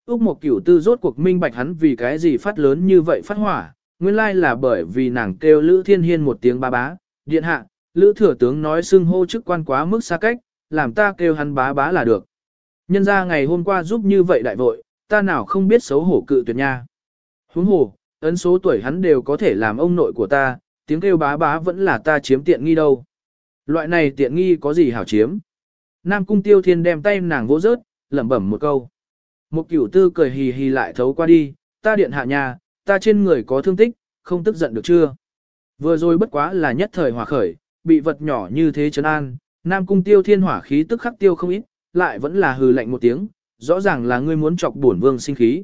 Úc một cửu tư rốt cuộc minh bạch hắn vì cái gì phát lớn như vậy phát hỏa, nguyên lai là bởi vì nàng kêu Lữ Thiên Hiên một tiếng ba bá, điện hạ, Lữ thừa tướng nói xưng hô chức quan quá mức xa cách, làm ta kêu hắn bá bá là được. Nhân ra ngày hôm qua giúp như vậy đại vội, ta nào không biết xấu hổ cự tuyệt nha. Huống hồ, ấn số tuổi hắn đều có thể làm ông nội của ta, tiếng kêu bá bá vẫn là ta chiếm tiện nghi đâu. Loại này tiện nghi có gì hảo chiếm. Nam cung tiêu thiên đem tay nàng vỗ rớt, lẩm bẩm một câu. Một cửu tư cười hì hì lại thấu qua đi, ta điện hạ nhà, ta trên người có thương tích, không tức giận được chưa. Vừa rồi bất quá là nhất thời hòa khởi, bị vật nhỏ như thế chấn an, Nam cung tiêu thiên hỏa khí tức khắc tiêu không ít, lại vẫn là hừ lạnh một tiếng, rõ ràng là ngươi muốn chọc bổn vương sinh khí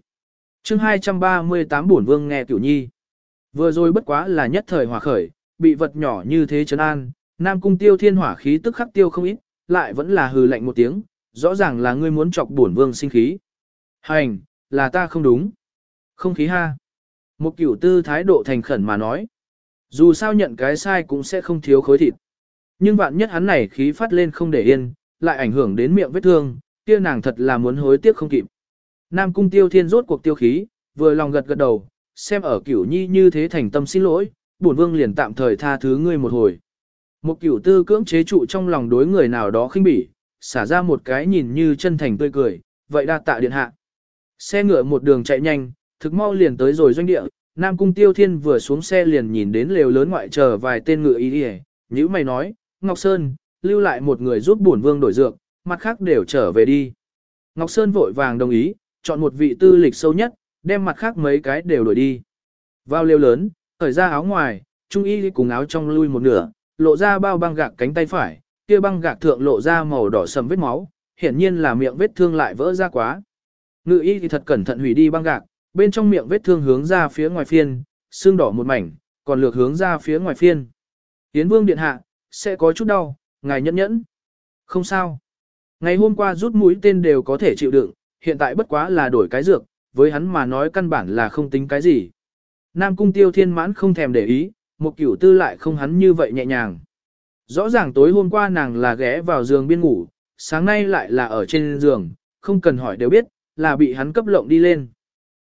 chương 238 bổn vương nghe tiểu nhi. Vừa rồi bất quá là nhất thời hòa khởi, bị vật nhỏ như thế chấn an, Nam cung tiêu thiên hỏa khí tức khắc tiêu không ít, lại vẫn là hừ lạnh một tiếng, rõ ràng là ngươi muốn chọc bổn vương sinh khí. Hành, là ta không đúng. Không khí ha. Một cửu tư thái độ thành khẩn mà nói. Dù sao nhận cái sai cũng sẽ không thiếu khối thịt. Nhưng vạn nhất hắn này khí phát lên không để yên, lại ảnh hưởng đến miệng vết thương, kia nàng thật là muốn hối tiếc không kịp. Nam cung tiêu thiên rốt cuộc tiêu khí, vừa lòng gật gật đầu, xem ở cửu nhi như thế thành tâm xin lỗi, bổn vương liền tạm thời tha thứ ngươi một hồi. Một cửu tư cưỡng chế trụ trong lòng đối người nào đó khinh bỉ, xả ra một cái nhìn như chân thành tươi cười, vậy đa tạ điện hạ. Xe ngựa một đường chạy nhanh, thực mau liền tới rồi doanh địa, Nam Cung Tiêu Thiên vừa xuống xe liền nhìn đến lều lớn ngoại chờ vài tên ngựa y đi nhữ mày nói, Ngọc Sơn, lưu lại một người giúp bổn vương đổi dược, mặt khác đều trở về đi. Ngọc Sơn vội vàng đồng ý, chọn một vị tư lịch sâu nhất, đem mặt khác mấy cái đều đổi đi. Vào lều lớn, khởi ra áo ngoài, trung y cùng áo trong lui một nửa, lộ ra bao băng gạc cánh tay phải, kia băng gạc thượng lộ ra màu đỏ sầm vết máu, hiển nhiên là miệng vết thương lại vỡ ra quá. Ngự y thì thật cẩn thận hủy đi băng gạc, bên trong miệng vết thương hướng ra phía ngoài phiên, xương đỏ một mảnh, còn lược hướng ra phía ngoài phiên. Tiến vương điện hạ, sẽ có chút đau, ngài nhẫn nhẫn. Không sao. Ngày hôm qua rút mũi tên đều có thể chịu đựng, hiện tại bất quá là đổi cái dược, với hắn mà nói căn bản là không tính cái gì. Nam cung tiêu thiên mãn không thèm để ý, một cửu tư lại không hắn như vậy nhẹ nhàng. Rõ ràng tối hôm qua nàng là ghé vào giường biên ngủ, sáng nay lại là ở trên giường, không cần hỏi đều biết, là bị hắn cấp lộng đi lên.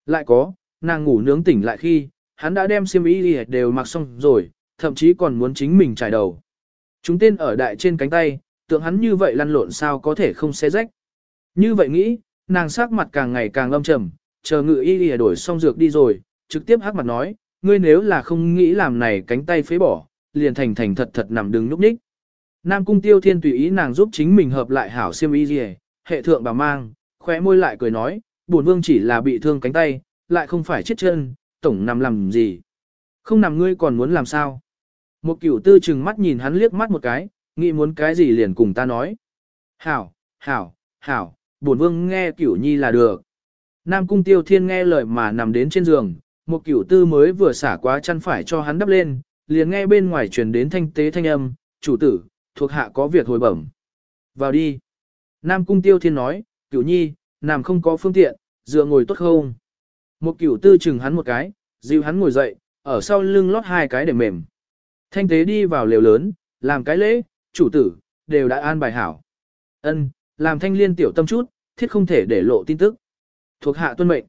Lại có, nàng ngủ nướng tỉnh lại khi, hắn đã đem xiêm y đều mặc xong rồi, thậm chí còn muốn chính mình trải đầu. Chúng tên ở đại trên cánh tay, tượng hắn như vậy lăn lộn sao có thể không xé rách. Như vậy nghĩ, nàng sắc mặt càng ngày càng lâm trầm, chờ ngự y lìa đổi xong dược đi rồi, trực tiếp hắc mặt nói, ngươi nếu là không nghĩ làm này cánh tay phế bỏ, liền thành thành thật thật nằm đứng núp ních. Nam cung tiêu thiên tùy ý nàng giúp chính mình hợp lại hảo xiêm y lìa, hệ thượng bà mang, khóe môi lại cười nói, bổn vương chỉ là bị thương cánh tay, lại không phải chết chân, tổng nằm làm gì. Không nằm ngươi còn muốn làm sao. Một cửu tư chừng mắt nhìn hắn liếc mắt một cái, nghĩ muốn cái gì liền cùng ta nói. Hảo, hảo, hảo, bổn vương nghe cửu nhi là được. Nam cung tiêu thiên nghe lời mà nằm đến trên giường, một cửu tư mới vừa xả quá chăn phải cho hắn đắp lên, liền nghe bên ngoài truyền đến thanh tế thanh âm, chủ tử, thuộc hạ có việc hồi bẩm. Vào đi. Nam cung tiêu thiên nói, cửu nhi, nằm không có phương tiện, dựa ngồi tốt không? Một cửu tư chừng hắn một cái, dịu hắn ngồi dậy, ở sau lưng lót hai cái để mềm. Thanh tế đi vào lều lớn, làm cái lễ, chủ tử, đều đã an bài hảo. Ân, làm thanh liên tiểu tâm chút, thiết không thể để lộ tin tức. Thuộc hạ tuân mệnh.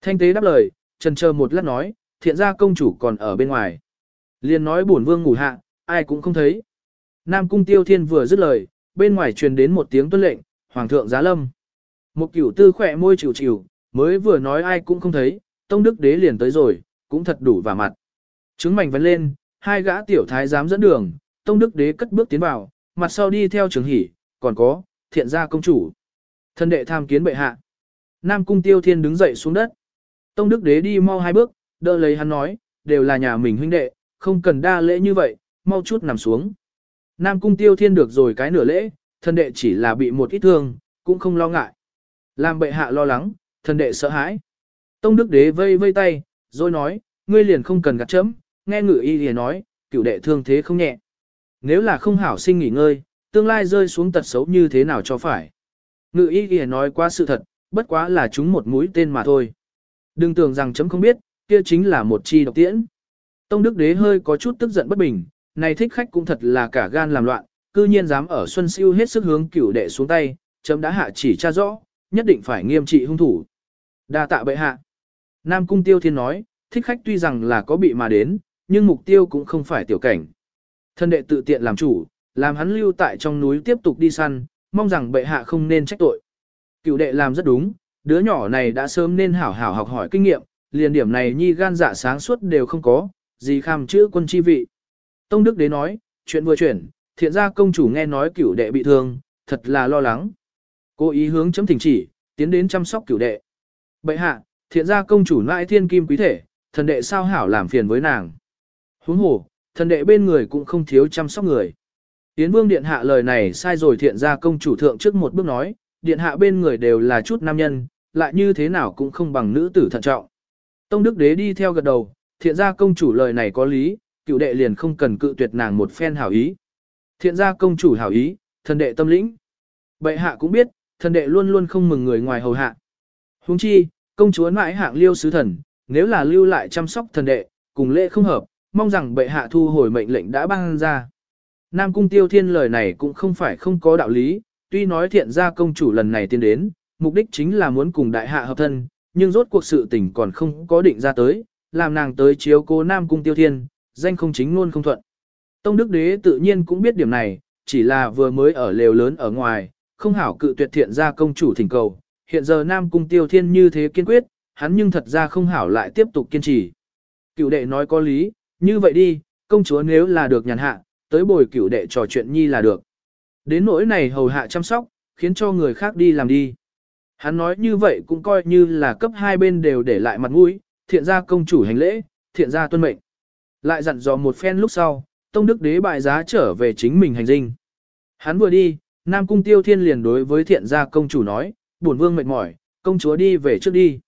Thanh tế đáp lời, trần chờ một lát nói, thiện ra công chủ còn ở bên ngoài. Liên nói bổn vương ngủ hạ, ai cũng không thấy. Nam cung tiêu thiên vừa dứt lời, bên ngoài truyền đến một tiếng tuân lệnh, hoàng thượng giá lâm. Một cửu tư khỏe môi chịu chịu, mới vừa nói ai cũng không thấy, tông đức đế liền tới rồi, cũng thật đủ vào mặt. Trứng mảnh vấn lên, hai gã tiểu thái dám dẫn đường, tông đức đế cất bước tiến vào, mặt sau đi theo trường hỉ còn có, thiện gia công chủ. Thân đệ tham kiến bệ hạ. Nam cung tiêu thiên đứng dậy xuống đất. Tông đức đế đi mau hai bước, đỡ lấy hắn nói, đều là nhà mình huynh đệ, không cần đa lễ như vậy, mau chút nằm xuống. Nam cung tiêu thiên được rồi cái nửa lễ, thân đệ chỉ là bị một ít thương, cũng không lo ngại. Làm bệ hạ lo lắng, thân đệ sợ hãi. Tông đức đế vây vây tay, rồi nói, ngươi liền không cần gạt chấm, nghe ngự y liền nói, cửu đệ thương thế không nhẹ. Nếu là không hảo sinh nghỉ ngơi, tương lai rơi xuống tật xấu như thế nào cho phải. Ngự y kìa nói quá sự thật, bất quá là chúng một mũi tên mà thôi. Đừng tưởng rằng chấm không biết, kia chính là một chi độc tiễn. Tông Đức Đế hơi có chút tức giận bất bình, này thích khách cũng thật là cả gan làm loạn, cư nhiên dám ở Xuân Siêu hết sức hướng cửu đệ xuống tay, chấm đã hạ chỉ tra rõ, nhất định phải nghiêm trị hung thủ. Đa tạ bệ hạ. Nam Cung Tiêu Thiên nói, thích khách tuy rằng là có bị mà đến, nhưng mục tiêu cũng không phải tiểu cảnh. Thân đệ tự tiện làm chủ, làm hắn lưu tại trong núi tiếp tục đi săn, mong rằng bệ hạ không nên trách tội. Cựu đệ làm rất đúng, đứa nhỏ này đã sớm nên hảo hảo học hỏi kinh nghiệm, liền điểm này nhi gan dạ sáng suốt đều không có, gì kham chữ quân chi vị. Tông Đức Đế nói, chuyện vừa chuyển, thiện ra công chủ nghe nói cửu đệ bị thương, thật là lo lắng. Cố ý hướng chấm thỉnh chỉ, tiến đến chăm sóc cửu đệ. Bệ hạ, thiện ra công chủ nãi thiên kim quý thể, thần đệ sao hảo làm phiền với nàng. Huống hồ, thần đệ bên người cũng không thiếu chăm sóc người. Tiến vương điện hạ lời này sai rồi thiện ra công chủ thượng trước một bước nói, điện hạ bên người đều là chút nam nhân, lại như thế nào cũng không bằng nữ tử thận trọng. Tông đức đế đi theo gật đầu, thiện ra công chủ lời này có lý, cựu đệ liền không cần cự tuyệt nàng một phen hảo ý. Thiện ra công chủ hảo ý, thần đệ tâm lĩnh. Bệ hạ cũng biết, thần đệ luôn luôn không mừng người ngoài hầu hạ. Huống chi, công chúa mãi hạng liêu sứ thần, nếu là lưu lại chăm sóc thần đệ, cùng lễ không hợp, mong rằng bệ hạ thu hồi mệnh lệnh đã ban ra. Nam cung tiêu thiên lời này cũng không phải không có đạo lý, tuy nói thiện gia công chủ lần này tiến đến, mục đích chính là muốn cùng đại hạ hợp thân, nhưng rốt cuộc sự tình còn không có định ra tới, làm nàng tới chiếu cố Nam cung tiêu thiên, danh không chính luôn không thuận. Tông Đức Đế tự nhiên cũng biết điểm này, chỉ là vừa mới ở lều lớn ở ngoài, không hảo cự tuyệt thiện ra công chủ thỉnh cầu. Hiện giờ Nam Cung Tiêu Thiên như thế kiên quyết, hắn nhưng thật ra không hảo lại tiếp tục kiên trì. Cựu đệ nói có lý, như vậy đi, công chúa nếu là được nhàn hạ, tới bồi cựu đệ trò chuyện nhi là được. Đến nỗi này hầu hạ chăm sóc, khiến cho người khác đi làm đi. Hắn nói như vậy cũng coi như là cấp hai bên đều để lại mặt mũi, thiện ra công chủ hành lễ, thiện ra tuân mệnh. Lại dặn dò một phen lúc sau, Tông Đức Đế bại giá trở về chính mình hành dinh. Hắn vừa đi, Nam Cung Tiêu Thiên liền đối với thiện gia công chủ nói, buồn vương mệt mỏi, công chúa đi về trước đi.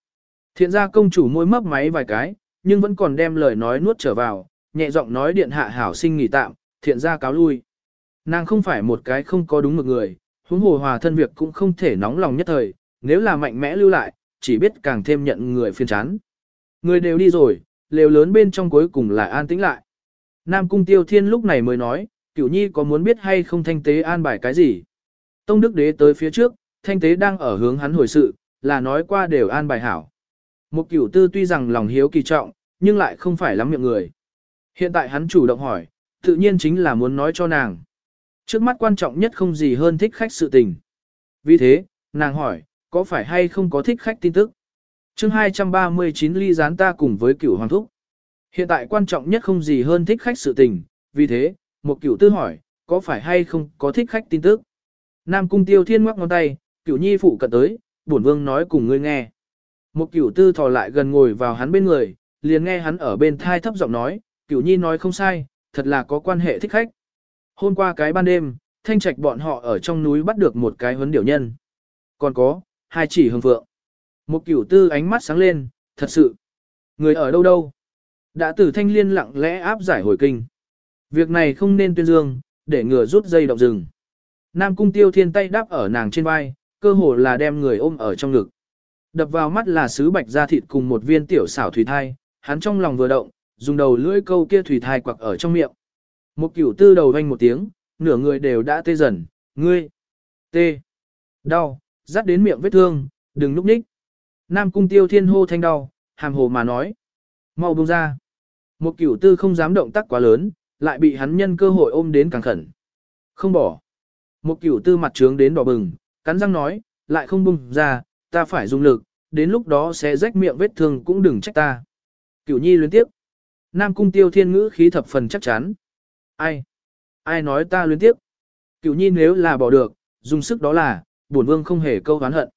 Thiện gia công chủ môi mấp máy vài cái, nhưng vẫn còn đem lời nói nuốt trở vào, nhẹ giọng nói điện hạ hảo sinh nghỉ tạm, thiện gia cáo lui. Nàng không phải một cái không có đúng mực người, huống hồ hòa thân việc cũng không thể nóng lòng nhất thời, nếu là mạnh mẽ lưu lại, chỉ biết càng thêm nhận người phiền chán. Người đều đi rồi, lều lớn bên trong cuối cùng lại an tĩnh lại. Nam Cung Tiêu Thiên lúc này mới nói, cửu nhi có muốn biết hay không thanh tế an bài cái gì. Tông Đức Đế tới phía trước, thanh tế đang ở hướng hắn hồi sự, là nói qua đều an bài hảo. Một cửu tư tuy rằng lòng hiếu kỳ trọng, nhưng lại không phải lắm miệng người. Hiện tại hắn chủ động hỏi, tự nhiên chính là muốn nói cho nàng. Trước mắt quan trọng nhất không gì hơn thích khách sự tình. Vì thế, nàng hỏi, có phải hay không có thích khách tin tức? chương 239 ly gián ta cùng với cửu hoàng thúc. Hiện tại quan trọng nhất không gì hơn thích khách sự tình, vì thế, một cửu tư hỏi, có phải hay không có thích khách tin tức? Nam cung tiêu thiên ngoắc ngón tay, cửu nhi phụ cận tới, bổn vương nói cùng ngươi nghe. Một cửu tư thò lại gần ngồi vào hắn bên người, liền nghe hắn ở bên thai thấp giọng nói, cửu nhi nói không sai, thật là có quan hệ thích khách. Hôm qua cái ban đêm, thanh trạch bọn họ ở trong núi bắt được một cái huấn điểu nhân. Còn có, hai chỉ hương phượng. Một cửu tư ánh mắt sáng lên, thật sự. Người ở đâu đâu? Đã từ thanh liên lặng lẽ áp giải hồi kinh. Việc này không nên tuyên dương, để ngừa rút dây động rừng. Nam cung tiêu thiên tay đáp ở nàng trên vai, cơ hồ là đem người ôm ở trong ngực. Đập vào mắt là sứ bạch da thịt cùng một viên tiểu xảo thủy thai, hắn trong lòng vừa động, dùng đầu lưỡi câu kia thủy thai quặc ở trong miệng. Một cửu tư đầu vanh một tiếng, nửa người đều đã tê dần, ngươi, tê, đau, dắt đến miệng vết thương, đừng núp ních. Nam cung tiêu thiên hô thanh đau, hàm hồ mà nói. mau buông ra. Một cửu tư không dám động tác quá lớn, lại bị hắn nhân cơ hội ôm đến càng khẩn. Không bỏ. Một cửu tư mặt trướng đến đỏ bừng, cắn răng nói, lại không buông ra, ta phải dùng lực, đến lúc đó sẽ rách miệng vết thương cũng đừng trách ta. Cửu nhi luyến tiếp. Nam cung tiêu thiên ngữ khí thập phần chắc chắn. Ai? Ai nói ta luyến tiếp? Cựu nhi nếu là bỏ được, dùng sức đó là, bổn vương không hề câu hán hận.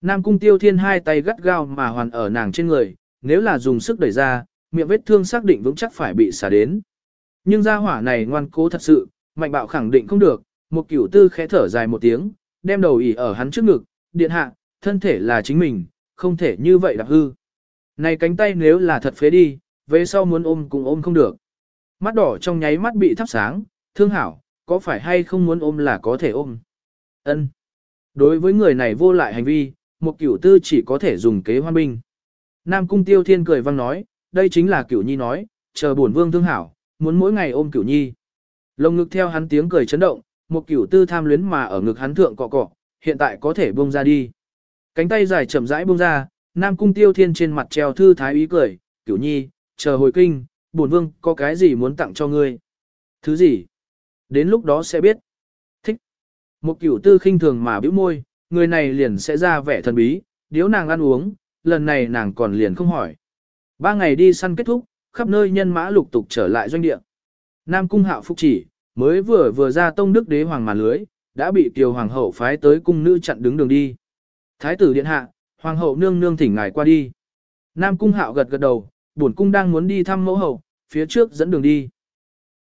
Nam cung tiêu thiên hai tay gắt gao mà hoàn ở nàng trên người, nếu là dùng sức đẩy ra, miệng vết thương xác định vững chắc phải bị xả đến. Nhưng gia hỏa này ngoan cố thật sự, mạnh bạo khẳng định không được, một cửu tư khẽ thở dài một tiếng, đem đầu ỉ ở hắn trước ngực, điện hạ, thân thể là chính mình, không thể như vậy đạp hư. Này cánh tay nếu là thật phế đi, về sau muốn ôm cũng ôm không được. Mắt đỏ trong nháy mắt bị thắp sáng, thương hảo, có phải hay không muốn ôm là có thể ôm. ân Đối với người này vô lại hành vi, một cửu tư chỉ có thể dùng kế hoan binh. Nam cung tiêu thiên cười vang nói, đây chính là cửu nhi nói, chờ bổn vương thương hảo, muốn mỗi ngày ôm cửu nhi. Lồng ngực theo hắn tiếng cười chấn động, một cửu tư tham luyến mà ở ngực hắn thượng cọ cọ, hiện tại có thể buông ra đi. Cánh tay dài chậm rãi buông ra, Nam cung tiêu thiên trên mặt treo thư thái ý cười, cửu nhi, chờ hồi kinh, bổn vương có cái gì muốn tặng cho ngươi. Thứ gì? Đến lúc đó sẽ biết. Thích. Một cửu tư khinh thường mà bĩu môi, người này liền sẽ ra vẻ thần bí, điếu nàng ăn uống, lần này nàng còn liền không hỏi. Ba ngày đi săn kết thúc, khắp nơi nhân mã lục tục trở lại doanh địa. Nam cung hạo phúc chỉ, mới vừa vừa ra tông đức đế hoàng màn lưới, đã bị tiểu hoàng hậu phái tới cung nữ chặn đứng đường đi. Thái tử điện hạ, hoàng hậu nương nương thỉnh ngài qua đi. Nam cung hạo gật gật đầu, bổn cung đang muốn đi thăm mẫu hậu, phía trước dẫn đường đi.